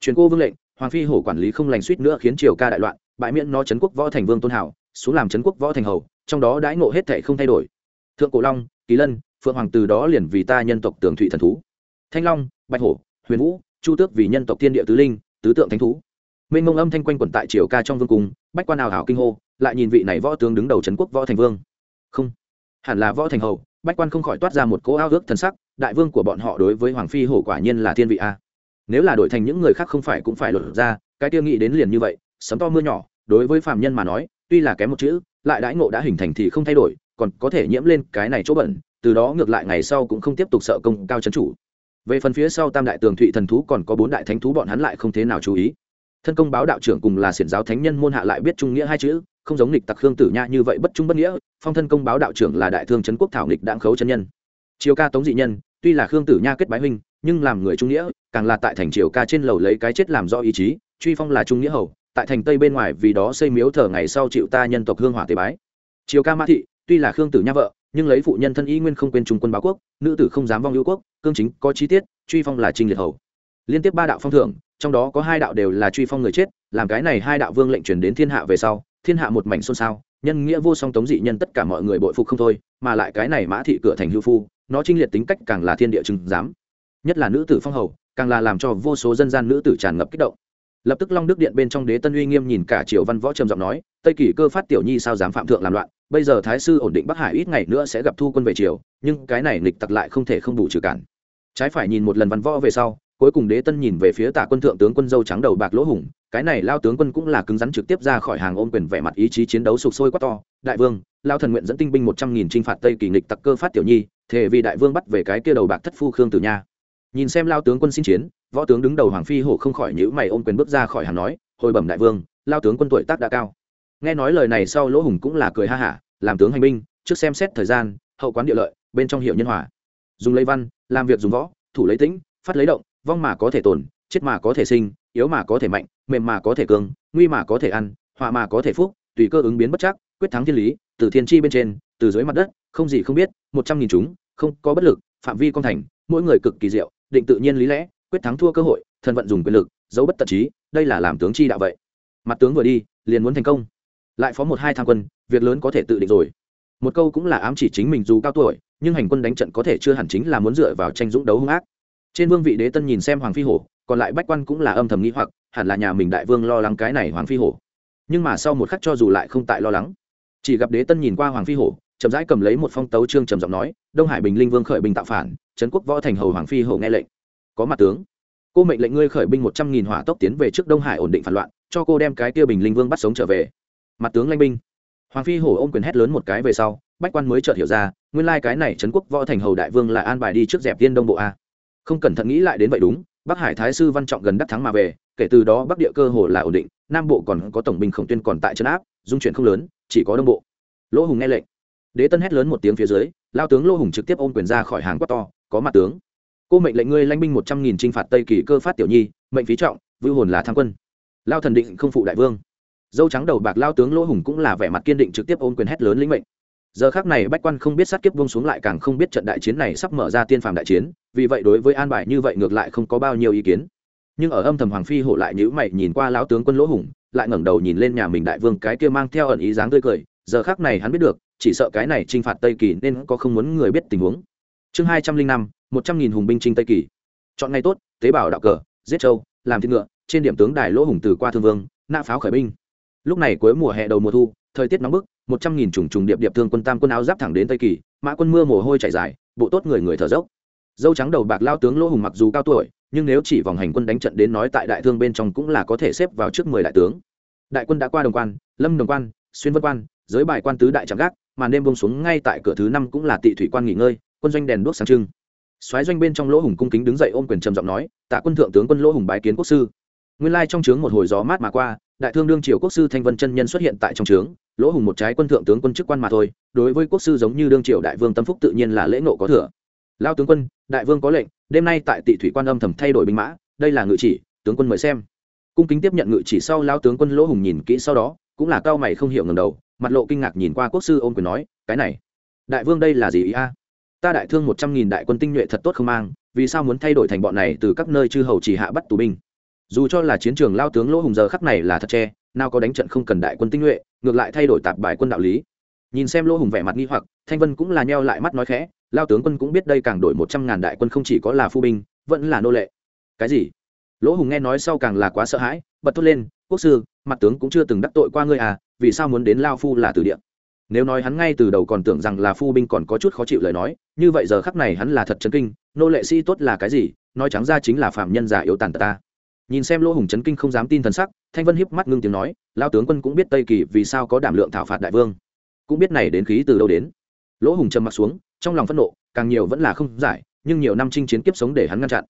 Truyền cô vương lệnh, hoàng phi hổ quản lý không lành suýt nữa khiến triều ca đại loạn, bãi miễn nó trấn quốc võ thành vương tôn hảo, xuống làm trấn quốc võ thành hầu, trong đó đãi ngộ hết thệ không thay đổi. Thượng cổ long, kỳ lân, phượng hoàng từ đó liền vì ta nhân tộc tường thụy thần thú. Thanh long, bạch hổ, huyền vũ, chu tước vì nhân tộc thiên địa tứ linh, tứ tượng thánh thú mênh mông âm thanh quanh quẩn tại triều ca trong vương cung, bách quan nào hảo kinh hô, lại nhìn vị này võ tướng đứng đầu trấn quốc võ thành vương. Không, hẳn là võ thành hầu, bách quan không khỏi toát ra một cỗ ao ước thần sắc, đại vương của bọn họ đối với hoàng phi hổ quả nhiên là thiên vị a. Nếu là đổi thành những người khác không phải cũng phải lột ra, cái tiêu nghĩ đến liền như vậy, sấm to mưa nhỏ, đối với phạm nhân mà nói, tuy là kém một chữ, lại đãi ngộ đã hình thành thì không thay đổi, còn có thể nhiễm lên cái này chỗ bẩn, từ đó ngược lại ngày sau cũng không tiếp tục sợ công cao chấn chủ. Về phần phía sau tam đại tường thụy thần thú còn có bốn đại thánh thú bọn hắn lại không thế nào chú ý thân công báo đạo trưởng cùng là xiển giáo thánh nhân môn hạ lại biết trung nghĩa hai chữ, không giống lịch tặc khương tử nha như vậy bất trung bất nghĩa, phong thân công báo đạo trưởng là đại thương trấn quốc thảo lịch đãng khấu chân nhân. Chiều ca tống dị nhân, tuy là khương tử nha kết bái huynh, nhưng làm người trung nghĩa, càng là tại thành triều ca trên lầu lấy cái chết làm do ý chí, truy phong là trung nghĩa hầu, tại thành tây bên ngoài vì đó xây miếu thờ ngày sau chịu ta nhân tộc hương hỏa tế bái. Triều ca mã thị, tuy là khương tử nha vợ, nhưng lấy phụ nhân thân y nguyên không quên trung quân báo quốc, nữ tử không dám vong hữu quốc, cương chính có chi tiết, truy phong là trinh liệt hầu liên tiếp ba đạo phong thưởng, trong đó có hai đạo đều là truy phong người chết, làm cái này hai đạo vương lệnh truyền đến thiên hạ về sau, thiên hạ một mảnh xôn xao, nhân nghĩa vô song tống dị nhân tất cả mọi người bội phục không thôi, mà lại cái này mã thị cửa thành hưu phu, nó trinh liệt tính cách càng là thiên địa chứng giám. Nhất là nữ tử phong hầu, càng là làm cho vô số dân gian nữ tử tràn ngập kích động. Lập tức long đức điện bên trong đế tân uy nghiêm nhìn cả triều văn võ trầm giọng nói, tây kỳ cơ phát tiểu nhi sao dám phạm thượng làm loạn, bây giờ thái sư ổn định bắc hải ít ngày nữa sẽ gặp thu quân về triều, nhưng cái này nghịch tặc lại không thể không đủ trừ cản. Trái phải nhìn một lần văn võ về sau cuối cùng đế tân nhìn về phía tả quân thượng tướng quân dâu trắng đầu bạc lỗ hùng, cái này lao tướng quân cũng là cứng rắn trực tiếp ra khỏi hàng ôm quyền vẻ mặt ý chí chiến đấu sục sôi quá to. Đại vương, lao thần nguyện dẫn tinh binh một trăm nghìn t phạt tây kỳ nghịch tặc cơ phát tiểu nhi thể vì đại vương bắt về cái kia đầu bạc thất phu khương tử nha. Nhìn xem lao tướng quân xin chiến, võ tướng đứng đầu hoàng phi hổ không khỏi nhữ mày ôm quyền bước ra khỏi hàng nói, hồi bẩm đại vương, lao tướng quân tuổi tác đã cao. Nghe nói lời này sau lỗ hùng cũng là cười ha hả, làm tướng hành binh, trước xem xét thời gian, hậu quán địa lợi, bên trong hiệu nhân hòa. Dùng lấy văn, làm việc dùng võ, thủ lấy tĩnh, phát lấy động vong mà có thể tồn, chết mà có thể sinh, yếu mà có thể mạnh, mềm mà có thể cường, nguy mà có thể ăn, họa mà có thể phúc, tùy cơ ứng biến bất chắc, quyết thắng thiên lý, từ thiên tri bên trên, từ dưới mặt đất, không gì không biết, một trăm nghìn chúng, không có bất lực, phạm vi con thành, mỗi người cực kỳ diệu, định tự nhiên lý lẽ, quyết thắng thua cơ hội, thần vận dùng quyền lực dấu bất tận trí, đây là làm tướng chi đạo vậy. Mặt tướng vừa đi, liền muốn thành công. Lại phó một hai tham quân, việc lớn có thể tự định rồi. Một câu cũng là ám chỉ chính mình dù cao tuổi, nhưng hành quân đánh trận có thể chưa hẳn chính là muốn dựa vào tranh dũng đấu hung ác trên vương vị đế tân nhìn xem hoàng phi hổ, còn lại bách quan cũng là âm thầm nghĩ hoặc, hẳn là nhà mình đại vương lo lắng cái này hoàng phi hổ. Nhưng mà sau một khắc cho dù lại không tại lo lắng. Chỉ gặp đế tân nhìn qua hoàng phi hổ, chậm rãi cầm lấy một phong tấu trương trầm giọng nói, đông hải bình linh vương khởi binh tạo phản, trấn quốc võ thành hầu hoàng phi hổ nghe lệnh. Có mặt tướng. Cô mệnh lệnh ngươi khởi binh một trăm nghìn hỏa tốc tiến về trước đông hải ổn định phản loạn, cho cô đem cái kia bình linh vương bắt sống trở về. Mặt tướng lanh binh. Hoàng phi hổ ôm quyền hét lớn một cái về sau, bách quan mới chợt hiểu ra, nguyên lai cái này trấn quốc võ thành hầu đại vương là an bài đi trước dẹp viên đông bộ a không cẩn thận nghĩ lại đến vậy đúng, bắc hải thái sư văn trọng gần đắc thắng mà về, kể từ đó bắc địa cơ hồ là ổn định, nam bộ còn có tổng binh khổng tuyên còn tại trấn áp, dung chuyển không lớn, chỉ có đông bộ. Lỗ hùng nghe lệnh. Đế tân hét lớn một tiếng phía dưới, lao tướng lỗ hùng trực tiếp ôm quyền ra khỏi hàng quát to, có mặt tướng. Cô mệnh lệnh ngươi lãnh binh một trăm nghìn t r i n h phạt tây kỳ cơ phát tiểu nhi, mệnh phí trọng, vưu hồn là tham quân. Lao thần định không phụ đại vương. Dâu trắng đầu bạc lao tướng lỗ hùng cũng là vẻ mặt kiên định trực tiếp ôm quyền hét lớn lĩnh mệnh. Giờ khác này bách quan không biết sát kiếp vông xuống lại càng không biết trận đại chiến này sắp mở ra tiên phàm đại chiến vì vậy đối với an bài như vậy ngược lại không có bao nhiêu ý kiến. Nhưng ở âm thầm hoàng phi hổ lại nhữ mày nhìn qua lão tướng quân lỗ hùng, lại ngẩng đầu nhìn lên nhà mình đại vương cái kia mang theo ẩn ý dáng tươi cười, giờ khác này hắn biết được, chỉ sợ cái này t r i n h phạt tây kỳ nên có không muốn người biết tình huống. Chương hai trăm linh năm, một trăm nghìn hùng binh trinh tây kỳ. Chọn ngày tốt, tế bảo đạo cờ, giết châu làm thiên ngựa, trên điểm tướng đài lỗ hùng từ qua thương vương nạ pháo khởi binh. Lúc này cuối mùa hè đầu mùa thu, thời tiết nóng bức, một trăm nghìn trùng trùng điệp điệp thương quân tam quân áo giáp thẳng đến tây kỳ, mã quân mưa mồ hôi chảy dài, bộ tốt người người thở dốc dâu trắng đầu bạc lao tướng lỗ hùng mặc dù cao tuổi, nhưng nếu chỉ vòng hành quân đánh trận đến nói tại đại thương bên trong cũng là có thể xếp vào trước mười đại tướng. Đại quân đã qua đồng quan, lâm đồng quan, xuyên vân quan, giới bài quan tứ đại trạm gác, mà đêm bông xuống ngay tại cửa thứ năm cũng là tị thủy quan nghỉ ngơi, quân doanh đèn đuốc sáng trưng. Xoáy doanh bên trong lỗ hùng cung kính đứng dậy ôm quyền trầm giọng nói, tạ quân thượng tướng quân lỗ hùng bái kiến quốc sư. Nguyên lai trong trướng một hồi gió mát mà qua, đại thương đương triều quốc sư thanh vân chân nhân xuất hiện tại trong trướng, lỗ hùng một trái quân thượng tướng quân chức quan mà thôi, đối với quốc sư giống như đương triều đại vương tâm phúc tự nhiên là lễ nộ có thừa lao tướng quân, đại vương có lệnh, đêm nay tại tị thủy quan âm thầm thay đổi binh mã, đây là ngự chỉ, tướng quân mời xem. Cung kính tiếp nhận ngự chỉ sau lao tướng quân lỗ hùng nhìn kỹ sau đó, cũng là cao mày không hiểu ngầm đầu, mặt lộ kinh ngạc nhìn qua quốc sư ôm quyền nói, cái này, đại vương đây là gì ý a? Ta đại thương một trăm nghìn đại quân tinh nhuệ thật tốt không mang, vì sao muốn thay đổi thành bọn này từ các nơi chư hầu chỉ hạ bắt tù binh? Dù cho là chiến trường lao tướng lỗ hùng giờ khắc này là thật che, nào có đánh trận không cần đại quân tinh nhuệ, ngược lại thay đổi tạp bài quân đạo lý. Nhìn xem lỗ hùng vẻ mặt nghi hoặc, thanh vân cũng là nheo lại mắt nói khẽ lao tướng quân cũng biết đây càng đổi một trăm ngàn đại quân không chỉ có là phu binh, vẫn là nô lệ. Cái gì? Lỗ hùng nghe nói sau càng là quá sợ hãi, bật thốt lên, quốc sư, mặt tướng cũng chưa từng đắc tội qua ngươi à vì sao muốn đến lao phu là từ địa? Nếu nói hắn ngay từ đầu còn tưởng rằng là phu binh còn có chút khó chịu lời nói, như vậy giờ khắc này hắn là thật chấn kinh, nô lệ sĩ tốt là cái gì? Nói trắng ra chính là phạm nhân giả yếu tàn ta. Nhìn xem lỗ hùng chấn kinh không dám tin thần sắc, thanh vân hiếp mắt ngưng tiếng nói, lao tướng quân cũng biết tây kỳ vì sao có đảm lượng thảo phạt đại vương. Cũng biết này đến khí từ đâu đến. Lỗ hùng trầm mặt xuống trong lòng phẫn nộ, càng nhiều vẫn là không giải, nhưng nhiều năm chinh chiến kiếp sống để hắn ngăn chặn.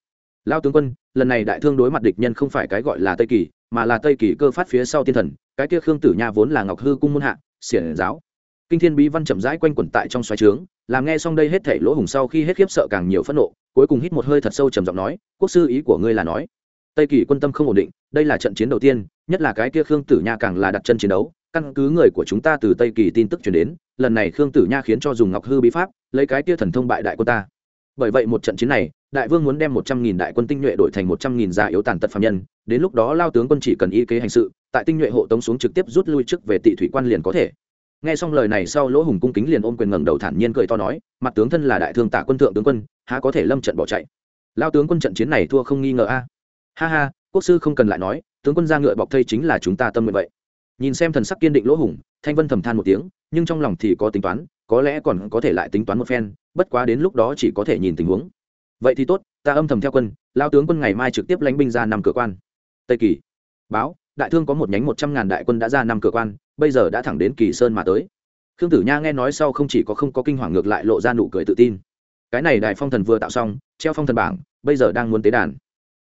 Lao tướng quân, lần này đại thương đối mặt địch nhân không phải cái gọi là tây kỳ, mà là tây kỳ cơ phát phía sau tiên thần, cái kia khương tử nha vốn là ngọc hư cung môn hạ, xiển giáo. Kinh thiên bí văn chậm rãi quanh quẩn tại trong xoáy trướng, làm nghe xong đây hết thảy lỗ hùng sau khi hết khiếp sợ càng nhiều phẫn nộ, cuối cùng hít một hơi thật sâu trầm giọng nói, quốc sư ý của ngươi là nói, tây kỳ quân tâm không ổn định, đây là trận chiến đầu tiên, nhất là cái kia khương tử nha càng là đặt chân chiến đấu, căn cứ người của chúng ta từ tây kỳ tin tức truyền đến, lần này khương tử nha khiến cho dùng ngọc hư bí pháp lấy cái kia thần thông bại đại quân ta. Bởi vậy một trận chiến này, đại vương muốn đem một trăm nghìn đại quân tinh nhuệ đổi thành một trăm nghìn già yếu tàn tật phạm nhân, đến lúc đó lao tướng quân chỉ cần y kế hành sự, tại tinh nhuệ hộ tống xuống trực tiếp rút lui trước về tị thủy quan liền có thể. Nghe xong lời này sau lỗ hùng cung kính liền ôm quyền ngẩng đầu thản nhiên cười to nói, mặt tướng thân là đại thương tả quân thượng tướng quân, há có thể lâm trận bỏ chạy? Lao tướng quân trận chiến này thua không nghi ngờ a. Ha ha, quốc sư không cần lại nói, tướng quân ra ngựa bọc thây chính là chúng ta tâm nguyện vậy. Nhìn xem thần sắc kiên định lỗ hùng, thanh vân thầm than một tiếng, nhưng trong lòng thì có tính toán có lẽ còn có thể lại tính toán một phen, bất quá đến lúc đó chỉ có thể nhìn tình huống. Vậy thì tốt, ta âm thầm theo quân, lao tướng quân ngày mai trực tiếp lánh binh ra năm cửa quan. Tây kỳ, báo, đại thương có một nhánh một trăm ngàn đại quân đã ra năm cửa quan, bây giờ đã thẳng đến kỳ sơn mà tới. Khương tử nha nghe nói sau không chỉ có không có kinh hoàng ngược lại lộ ra nụ cười tự tin. Cái này đại phong thần vừa tạo xong, treo phong thần bảng, bây giờ đang muốn tế đàn.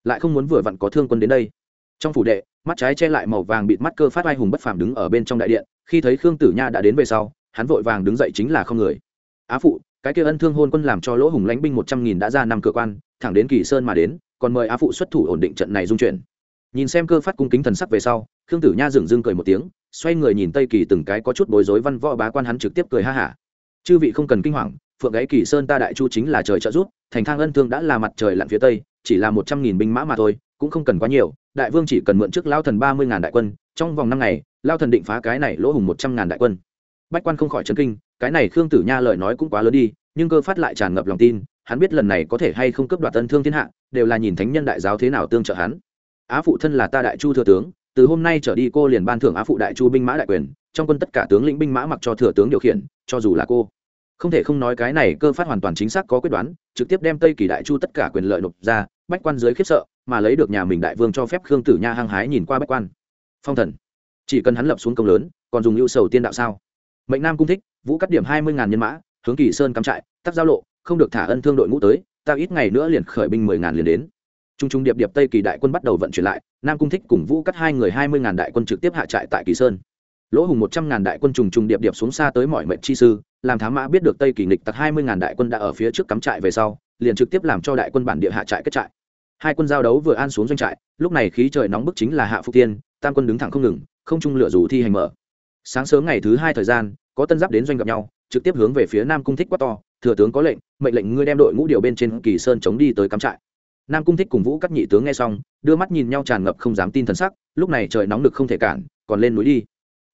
Lại không muốn vừa vặn có thương quân đến đây. Trong phủ đệ, mắt trái che lại màu vàng bịt mắt cơ phát ai hùng bất phàm đứng ở bên trong đại điện, khi thấy khương tử nha đã đến về sau hắn vội vàng đứng dậy chính là không người. Á phụ, cái kia ân thương hôn quân làm cho lỗ hùng lãnh binh một trăm nghìn đã ra năm cửa quan, thẳng đến kỳ sơn mà đến, còn mời á phụ xuất thủ ổn định trận này dung chuyển. Nhìn xem cơ phát cung kính thần sắc về sau, khương tử nha dừng dưng cười một tiếng, xoay người nhìn tây kỳ từng cái có chút bối rối văn võ bá quan hắn trực tiếp cười ha hả. Chư vị không cần kinh hoàng, phượng gáy kỳ sơn ta đại chu chính là trời trợ giúp, thành thang ân thương đã là mặt trời lặn phía tây, chỉ là một trăm nghìn binh mã mà thôi, cũng không cần quá nhiều, đại vương chỉ cần mượn trước lao thần ba mươi ngàn đại quân, trong vòng năm ngày, lao thần định phá cái này lỗ hùng một trăm ngàn đại quân bách quan không khỏi chấn kinh, cái này khương tử nha lời nói cũng quá lớn đi, nhưng cơ phát lại tràn ngập lòng tin, hắn biết lần này có thể hay không cấp đoạt tân thương thiên hạ, đều là nhìn thánh nhân đại giáo thế nào tương trợ hắn. Á phụ thân là ta đại chu thừa tướng, từ hôm nay trở đi cô liền ban thưởng á phụ đại chu binh mã đại quyền, trong quân tất cả tướng lĩnh binh mã mặc cho thừa tướng điều khiển, cho dù là cô. Không thể không nói cái này cơ phát hoàn toàn chính xác có quyết đoán, trực tiếp đem tây kỳ đại chu tất cả quyền lợi nộp ra, bách quan dưới khiếp sợ, mà lấy được nhà mình đại vương cho phép khương tử nha hăng hái nhìn qua bách quan. Phong thần. Chỉ cần hắn lập xuống công lớn, còn dùng lưu sầu tiên đạo sao? Mệnh nam cung thích vũ cắt điểm hai mươi ngàn nhân mã hướng kỳ sơn cắm trại tắc giao lộ không được thả ân thương đội ngũ tới ta ít ngày nữa liền khởi binh mười ngàn liền đến Trung trung điệp điệp Tây Kỳ đại quân bắt đầu vận chuyển lại, Nam Cung Thích cùng Vũ cắt hai người hai mươi ngàn đại quân trực tiếp hạ trại tại Kỳ Sơn. Lỗ Hùng một trăm ngàn đại quân trùng trùng điệp điệp xuống xa tới mọi mệnh chi sư, làm thám mã biết được Tây Kỳ nghịch tặc hai mươi ngàn đại quân đã ở phía trước cắm trại về sau, liền trực tiếp làm cho đại quân bản địa hạ trại kết trại. Hai quân giao đấu vừa an xuống doanh trại, lúc này khí trời nóng bức chính là hạ phục tiên, tam quân đứng thẳng không ngừng, không trung lửa dù thi hành mở. Sáng sớm ngày thứ hai thời gian, có tân giáp đến doanh gặp nhau, trực tiếp hướng về phía Nam Cung Thích quát to, thừa tướng có lệnh, mệnh lệnh ngươi đem đội ngũ điều bên trên Kỳ Sơn chống đi tới cắm trại. Nam cung thích cùng vũ các nhị tướng nghe xong đưa mắt nhìn nhau tràn ngập không dám tin thần sắc lúc này trời nóng lực không thể cản còn lên núi đi.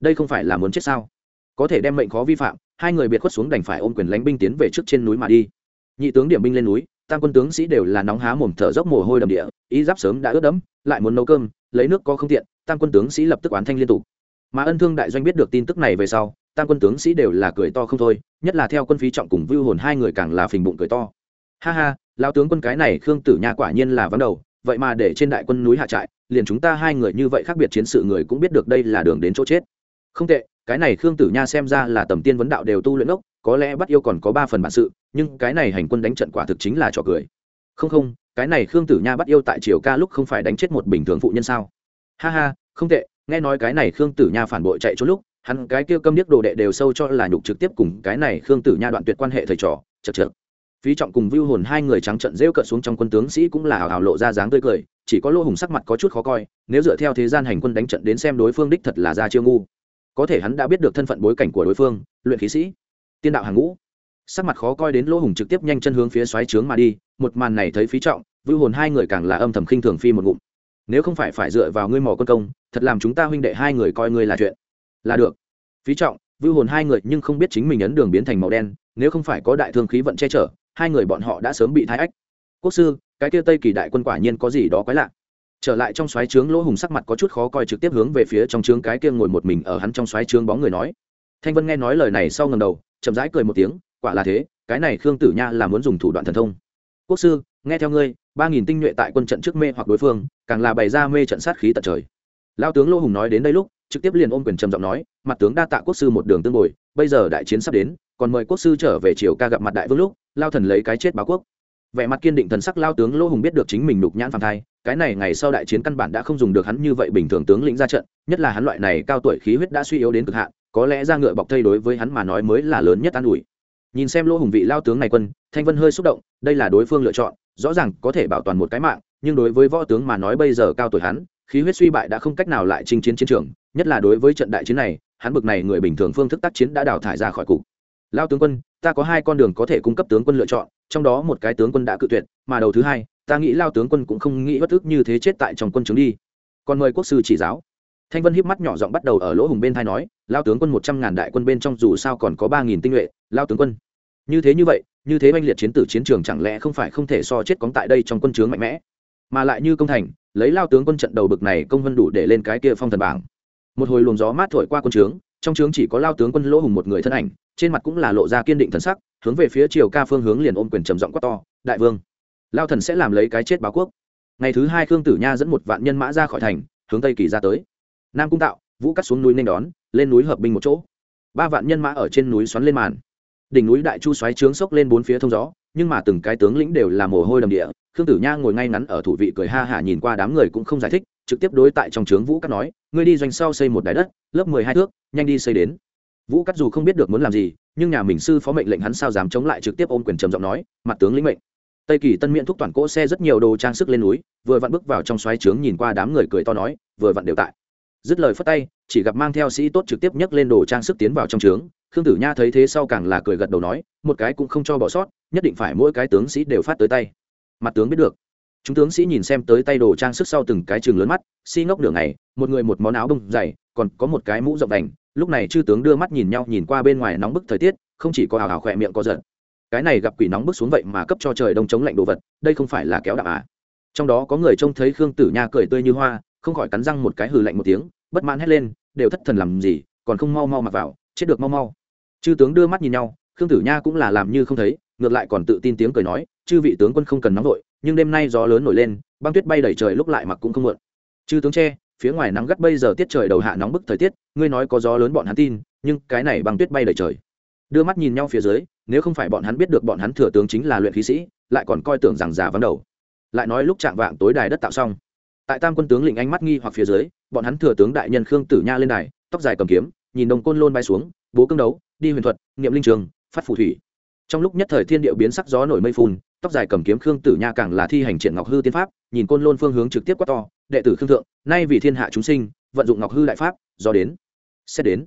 Đây không phải là muốn chết sao? Có thể đem mệnh khó vi phạm hai người biệt khuất xuống đành phải ôm quyền lánh binh tiến về trước trên núi mà đi. Nhị tướng điểm binh lên núi tam quân tướng sĩ đều là nóng há mồm thở dốc mồ hôi đầm địa ý giáp sớm đã ướt đẫm lại muốn nấu cơm lấy nước có không tiện tam quân tướng sĩ lập tức oán thanh liên tục mà ân thương đại doanh biết được tin tức này về sau, tam quân tướng sĩ đều là cười to không thôi, nhất là theo quân phí trọng cùng vưu hồn hai người càng là phình bụng cười to. Ha ha lao tướng quân cái này khương tử nha quả nhiên là vắng đầu, vậy mà để trên đại quân núi hạ trại, liền chúng ta hai người như vậy khác biệt chiến sự người cũng biết được đây là đường đến chỗ chết. Không tệ, cái này khương tử nha xem ra là tầm tiên vấn đạo đều tu luyện ốc, có lẽ bắt yêu còn có ba phần bản sự, nhưng cái này hành quân đánh trận quả thực chính là trò cười. Không không, cái này khương tử nha bắt yêu tại triều ca lúc không phải đánh chết một bình thường phụ nhân sao? Ha ha, không tệ nghe nói cái này khương tử nha phản bội chạy trốn lúc, hắn cái kia câm điếc đồ đệ đều sâu cho là nhục trực tiếp cùng cái này khương tử nha đoạn tuyệt quan hệ thầy trò, chật chật. Phí trọng cùng vưu hồn hai người trắng trận rêu cợt xuống trong quân tướng sĩ cũng là hào hào lộ ra dáng tươi cười, chỉ có lỗ hùng sắc mặt có chút khó coi, nếu dựa theo thế gian hành quân đánh trận đến xem đối phương đích thật là ra chiêu ngu. Có thể hắn đã biết được thân phận bối cảnh của đối phương, luyện khí sĩ, tiên đạo hàng ngũ. Sắc mặt khó coi đến lỗ hùng trực tiếp nhanh chân hướng phía xoáy trướng mà đi, một màn này thấy phí trọng, vưu hồn hai người càng là âm thầm khinh thường phi một ngụm nếu không phải phải dựa vào ngươi mỏ quân công, thật làm chúng ta huynh đệ hai người coi ngươi là chuyện. Là được. Phí trọng, vưu hồn hai người nhưng không biết chính mình ấn đường biến thành màu đen, nếu không phải có đại thương khí vận che chở, hai người bọn họ đã sớm bị thái ách. Quốc sư, cái kia tây kỳ đại quân quả nhiên có gì đó quái lạ. Trở lại trong xoáy trướng lỗ hùng sắc mặt có chút khó coi trực tiếp hướng về phía trong trướng cái kia ngồi một mình ở hắn trong xoáy trướng bóng người nói. Thanh vân nghe nói lời này sau ngầm đầu, chậm rãi cười một tiếng, quả là thế, cái này khương tử nha là muốn dùng thủ đoạn thần thông. Quốc sư, nghe theo ngươi, ba nghìn tinh nhuệ tại quân trận trước mê hoặc đối phương càng là bày ra mê trận sát khí tận trời. Lao tướng Lô hùng nói đến đây lúc, trực tiếp liền ôm quyền trầm giọng nói, mặt tướng đa tạ quốc sư một đường tương bồi, bây giờ đại chiến sắp đến, còn mời quốc sư trở về triều ca gặp mặt đại vương lúc, lao thần lấy cái chết báo quốc. Vẻ mặt kiên định thần sắc lao tướng Lô hùng biết được chính mình đục nhãn phàm thai, cái này ngày sau đại chiến căn bản đã không dùng được hắn như vậy bình thường tướng lĩnh ra trận, nhất là hắn loại này cao tuổi khí huyết đã suy yếu đến cực hạn, có lẽ ra ngựa bọc thây đối với hắn mà nói mới là lớn nhất an ủi. Nhìn xem lỗ hùng vị lao tướng này quân, thanh vân hơi xúc động, đây là đối phương lựa chọn, rõ ràng có thể bảo toàn một cái mạng nhưng đối với võ tướng mà nói bây giờ cao tuổi hắn, khí huyết suy bại đã không cách nào lại chinh chiến chiến trường, nhất là đối với trận đại chiến này, hắn bực này người bình thường phương thức tác chiến đã đào thải ra khỏi cục. Lao tướng quân, ta có hai con đường có thể cung cấp tướng quân lựa chọn, trong đó một cái tướng quân đã cự tuyệt, mà đầu thứ hai, ta nghĩ lao tướng quân cũng không nghĩ bất ức như thế chết tại trong quân chúng đi. Còn mời quốc sư chỉ giáo. Thanh vân híp mắt nhỏ giọng bắt đầu ở lỗ hùng bên thai nói, lao tướng quân một trăm ngàn đại quân bên trong dù sao còn có ba nghìn tinh nhuệ, lao tướng quân. Như thế như vậy, như thế oanh liệt chiến tử chiến trường chẳng lẽ không phải không thể so chết cóng tại đây trong quân chướng mạnh mẽ? Mà lại như công thành, lấy lao tướng quân trận đầu bực này công vân đủ để lên cái kia phong thần bảng. Một hồi luồng gió mát thổi qua quân trướng, trong trướng chỉ có lao tướng quân lỗ hùng một người thân ảnh, trên mặt cũng là lộ ra kiên định thần sắc, hướng về phía triều ca phương hướng liền ôm quyền trầm giọng quát to, đại vương, lao thần sẽ làm lấy cái chết báo quốc. Ngày thứ hai khương tử nha dẫn một vạn nhân mã ra khỏi thành, hướng tây kỳ ra tới. Nam cung tạo, vũ cắt xuống núi nên đón, lên núi hợp binh một chỗ. Ba vạn nhân mã ở trên núi xoắn lên màn. Đỉnh núi đại chu xoáy trướng sốc lên bốn phía thông gió, nhưng mà từng cái tướng lĩnh đều là mồ hôi đầm địa khương tử nha ngồi ngay ngắn ở thủ vị cười ha hả nhìn qua đám người cũng không giải thích, trực tiếp đối tại trong trướng vũ cắt nói, ngươi đi doanh sau xây một đài đất, lớp mười hai thước, nhanh đi xây đến. Vũ cắt dù không biết được muốn làm gì, nhưng nhà mình sư phó mệnh lệnh hắn sao dám chống lại trực tiếp ôm quyền trầm giọng nói, mặt tướng lĩnh mệnh. Tây kỳ tân miễn thúc toàn cỗ xe rất nhiều đồ trang sức lên núi, vừa vặn bước vào trong xoáy trướng nhìn qua đám người cười to nói, vừa vặn đều tại. Dứt lời phất tay, chỉ gặp mang theo sĩ tốt trực tiếp nhấc lên đồ trang sức tiến vào trong trướng, khương tử nha thấy thế sau càng là cười gật đầu nói, một cái cũng không cho bỏ sót, nhất định phải mỗi cái tướng sĩ đều phát tới tay mặt tướng biết được. Chúng tướng sĩ nhìn xem tới tay đồ trang sức sau từng cái trường lớn mắt, si ngốc nửa ngày, một người một món áo bông dày, còn có một cái mũ rộng đành. Lúc này chư tướng đưa mắt nhìn nhau, nhìn qua bên ngoài nóng bức thời tiết, không chỉ có hào hào khỏe miệng có giận cái này gặp quỷ nóng bức xuống vậy mà cấp cho trời đông chống lạnh đồ vật, đây không phải là kéo đạo à? Trong đó có người trông thấy khương tử nha cười tươi như hoa, không khỏi cắn răng một cái hừ lạnh một tiếng, bất mãn hét lên, đều thất thần làm gì, còn không mau mau mặc vào, chết được mau mau. Chư tướng đưa mắt nhìn nhau, khương tử nha cũng là làm như không thấy, ngược lại còn tự tin tiếng cười nói chư vị tướng quân không cần nóng vội, nhưng đêm nay gió lớn nổi lên, băng tuyết bay đầy trời lúc lại mặc cũng không mượn chư tướng che, phía ngoài nắng gắt bây giờ tiết trời đầu hạ nóng bức thời tiết, ngươi nói có gió lớn bọn hắn tin, nhưng cái này băng tuyết bay đầy trời. Đưa mắt nhìn nhau phía dưới, nếu không phải bọn hắn biết được bọn hắn thừa tướng chính là luyện khí sĩ, lại còn coi tưởng rằng giả vắng đầu. Lại nói lúc chạm vạng tối đài đất tạo xong. Tại tam quân tướng lĩnh ánh mắt nghi hoặc phía dưới, bọn hắn thừa tướng đại nhân khương tử nha lên đài, tóc dài cầm kiếm, nhìn đồng côn lôn bay xuống, bố cương đấu, đi huyền thuật, niệm linh trường, phát phù thủy. Trong lúc nhất thời thiên điệu biến sắc gió nổi mây phun tóc dài cầm kiếm khương tử nha càng là thi hành triển ngọc hư tiên pháp, nhìn côn lôn phương hướng trực tiếp quát to, đệ tử khương thượng, nay vì thiên hạ chúng sinh, vận dụng ngọc hư đại pháp, do đến xét đến.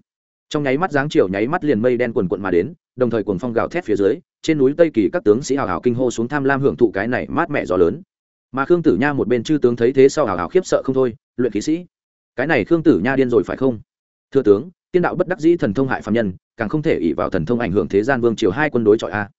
Trong nháy mắt dáng chiều nháy mắt liền mây đen quần quận mà đến, đồng thời cuồng phong gào thét phía dưới, trên núi tây kỳ các tướng sĩ hào hào kinh hô xuống tham lam hưởng thụ cái này mát mẻ gió lớn. Mà khương tử nha một bên chư tướng thấy thế sau hào hào khiếp sợ không thôi, luyện khí sĩ, cái này khương tử nha điên rồi phải không? Thưa tướng, tiên đạo bất đắc dĩ thần thông hại phạm nhân, càng không thể ỉ vào thần thông ảnh hưởng thế gian vương triều hai quân đối chọi a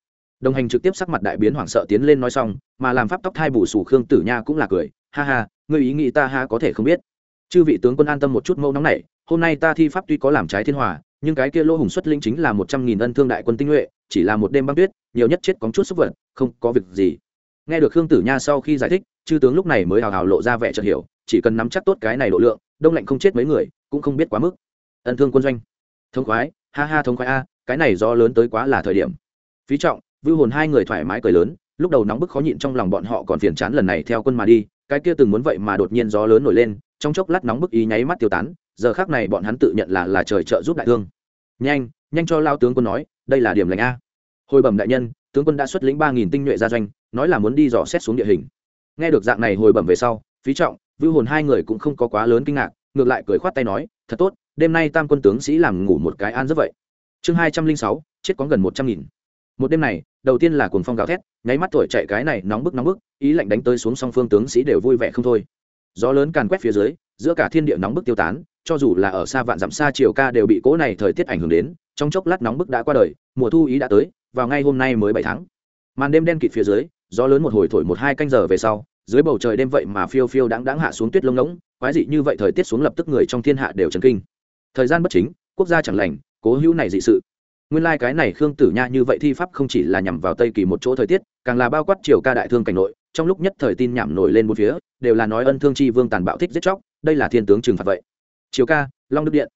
đồng hành trực tiếp sắc mặt đại biến hoảng sợ tiến lên nói xong, mà làm pháp tóc thai bù sù khương tử nha cũng là cười, ha ha, ngươi ý nghĩ ta ha có thể không biết. Chư vị tướng quân an tâm một chút mâu nóng này, hôm nay ta thi pháp tuy có làm trái thiên hòa, nhưng cái kia lỗ hùng xuất linh chính là một trăm nghìn ân thương đại quân tinh nhuệ, chỉ là một đêm băng tuyết, nhiều nhất chết có chút xúc vật, không có việc gì. Nghe được khương tử nha sau khi giải thích, chư tướng lúc này mới hào hào lộ ra vẻ chợt hiểu, chỉ cần nắm chắc tốt cái này độ lượng, đông lạnh không chết mấy người, cũng không biết quá mức. Ân thương quân doanh. Thông khoái, ha ha thông khoái a, cái này do lớn tới quá là thời điểm. Phí trọng vưu hồn hai người thoải mái cười lớn, lúc đầu nóng bức khó nhịn trong lòng bọn họ còn phiền chán lần này theo quân mà đi, cái kia từng muốn vậy mà đột nhiên gió lớn nổi lên, trong chốc lát nóng bức ý nháy mắt tiêu tán, giờ khác này bọn hắn tự nhận là là trời trợ giúp đại thương. Nhanh nhanh cho lao tướng quân nói, đây là điểm lành a. Hồi bẩm đại nhân, tướng quân đã xuất lĩnh ba nghìn tinh nhuệ ra doanh, nói là muốn đi dò xét xuống địa hình. Nghe được dạng này hồi bẩm về sau, phí trọng, vưu hồn hai người cũng không có quá lớn kinh ngạc, ngược lại cười khoát tay nói, thật tốt, đêm nay tam quân tướng sĩ làm ngủ một cái an rất vậy. Chương hai trăm linh sáu, chết có gần một trăm nghìn một đêm này, đầu tiên là cuồng phong gào thét, nháy mắt thổi chạy cái này nóng bức nóng bức, ý lạnh đánh tới xuống song phương tướng sĩ đều vui vẻ không thôi. Gió lớn càn quét phía dưới, giữa cả thiên địa nóng bức tiêu tán, cho dù là ở xa vạn dặm xa chiều ca đều bị cỗ này thời tiết ảnh hưởng đến, trong chốc lát nóng bức đã qua đời, mùa thu ý đã tới, vào ngay hôm nay mới bảy tháng. Màn đêm đen kịt phía dưới, gió lớn một hồi thổi một hai canh giờ về sau, dưới bầu trời đêm vậy mà phiêu phiêu đáng đáng hạ xuống tuyết lông ngỗng, quái dị như vậy thời tiết xuống lập tức người trong thiên hạ đều chấn kinh. Thời gian bất chính, quốc gia chẳng lành, cố hữu này dị sự nguyên lai cái này khương tử nha như vậy thi pháp không chỉ là nhằm vào tây kỳ một chỗ thời tiết, càng là bao quát triều ca đại thương cảnh nội, trong lúc nhất thời tin nhảm nổi lên một phía, đều là nói ân thương chi vương tàn bạo thích giết chóc, đây là thiên tướng trừng phạt vậy. Triều ca, long đức điện.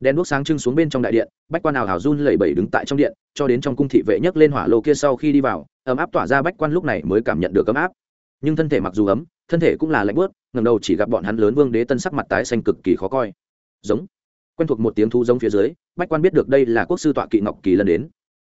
Đèn đuốc sáng trưng xuống bên trong đại điện, bách quan nào hào run lẩy bẩy đứng tại trong điện, cho đến trong cung thị vệ nhấc lên hỏa lô kia sau khi đi vào, ấm áp tỏa ra bách quan lúc này mới cảm nhận được ấm áp. Nhưng thân thể mặc dù ấm, thân thể cũng là lạnh bớt ngầm đầu chỉ gặp bọn hắn lớn vương đế tân sắc mặt tái xanh cực kỳ khó coi. Giống quen thuộc một tiếng thu giống phía dưới, bách quan biết được đây là quốc sư tọa kỵ ngọc kỳ lần đến.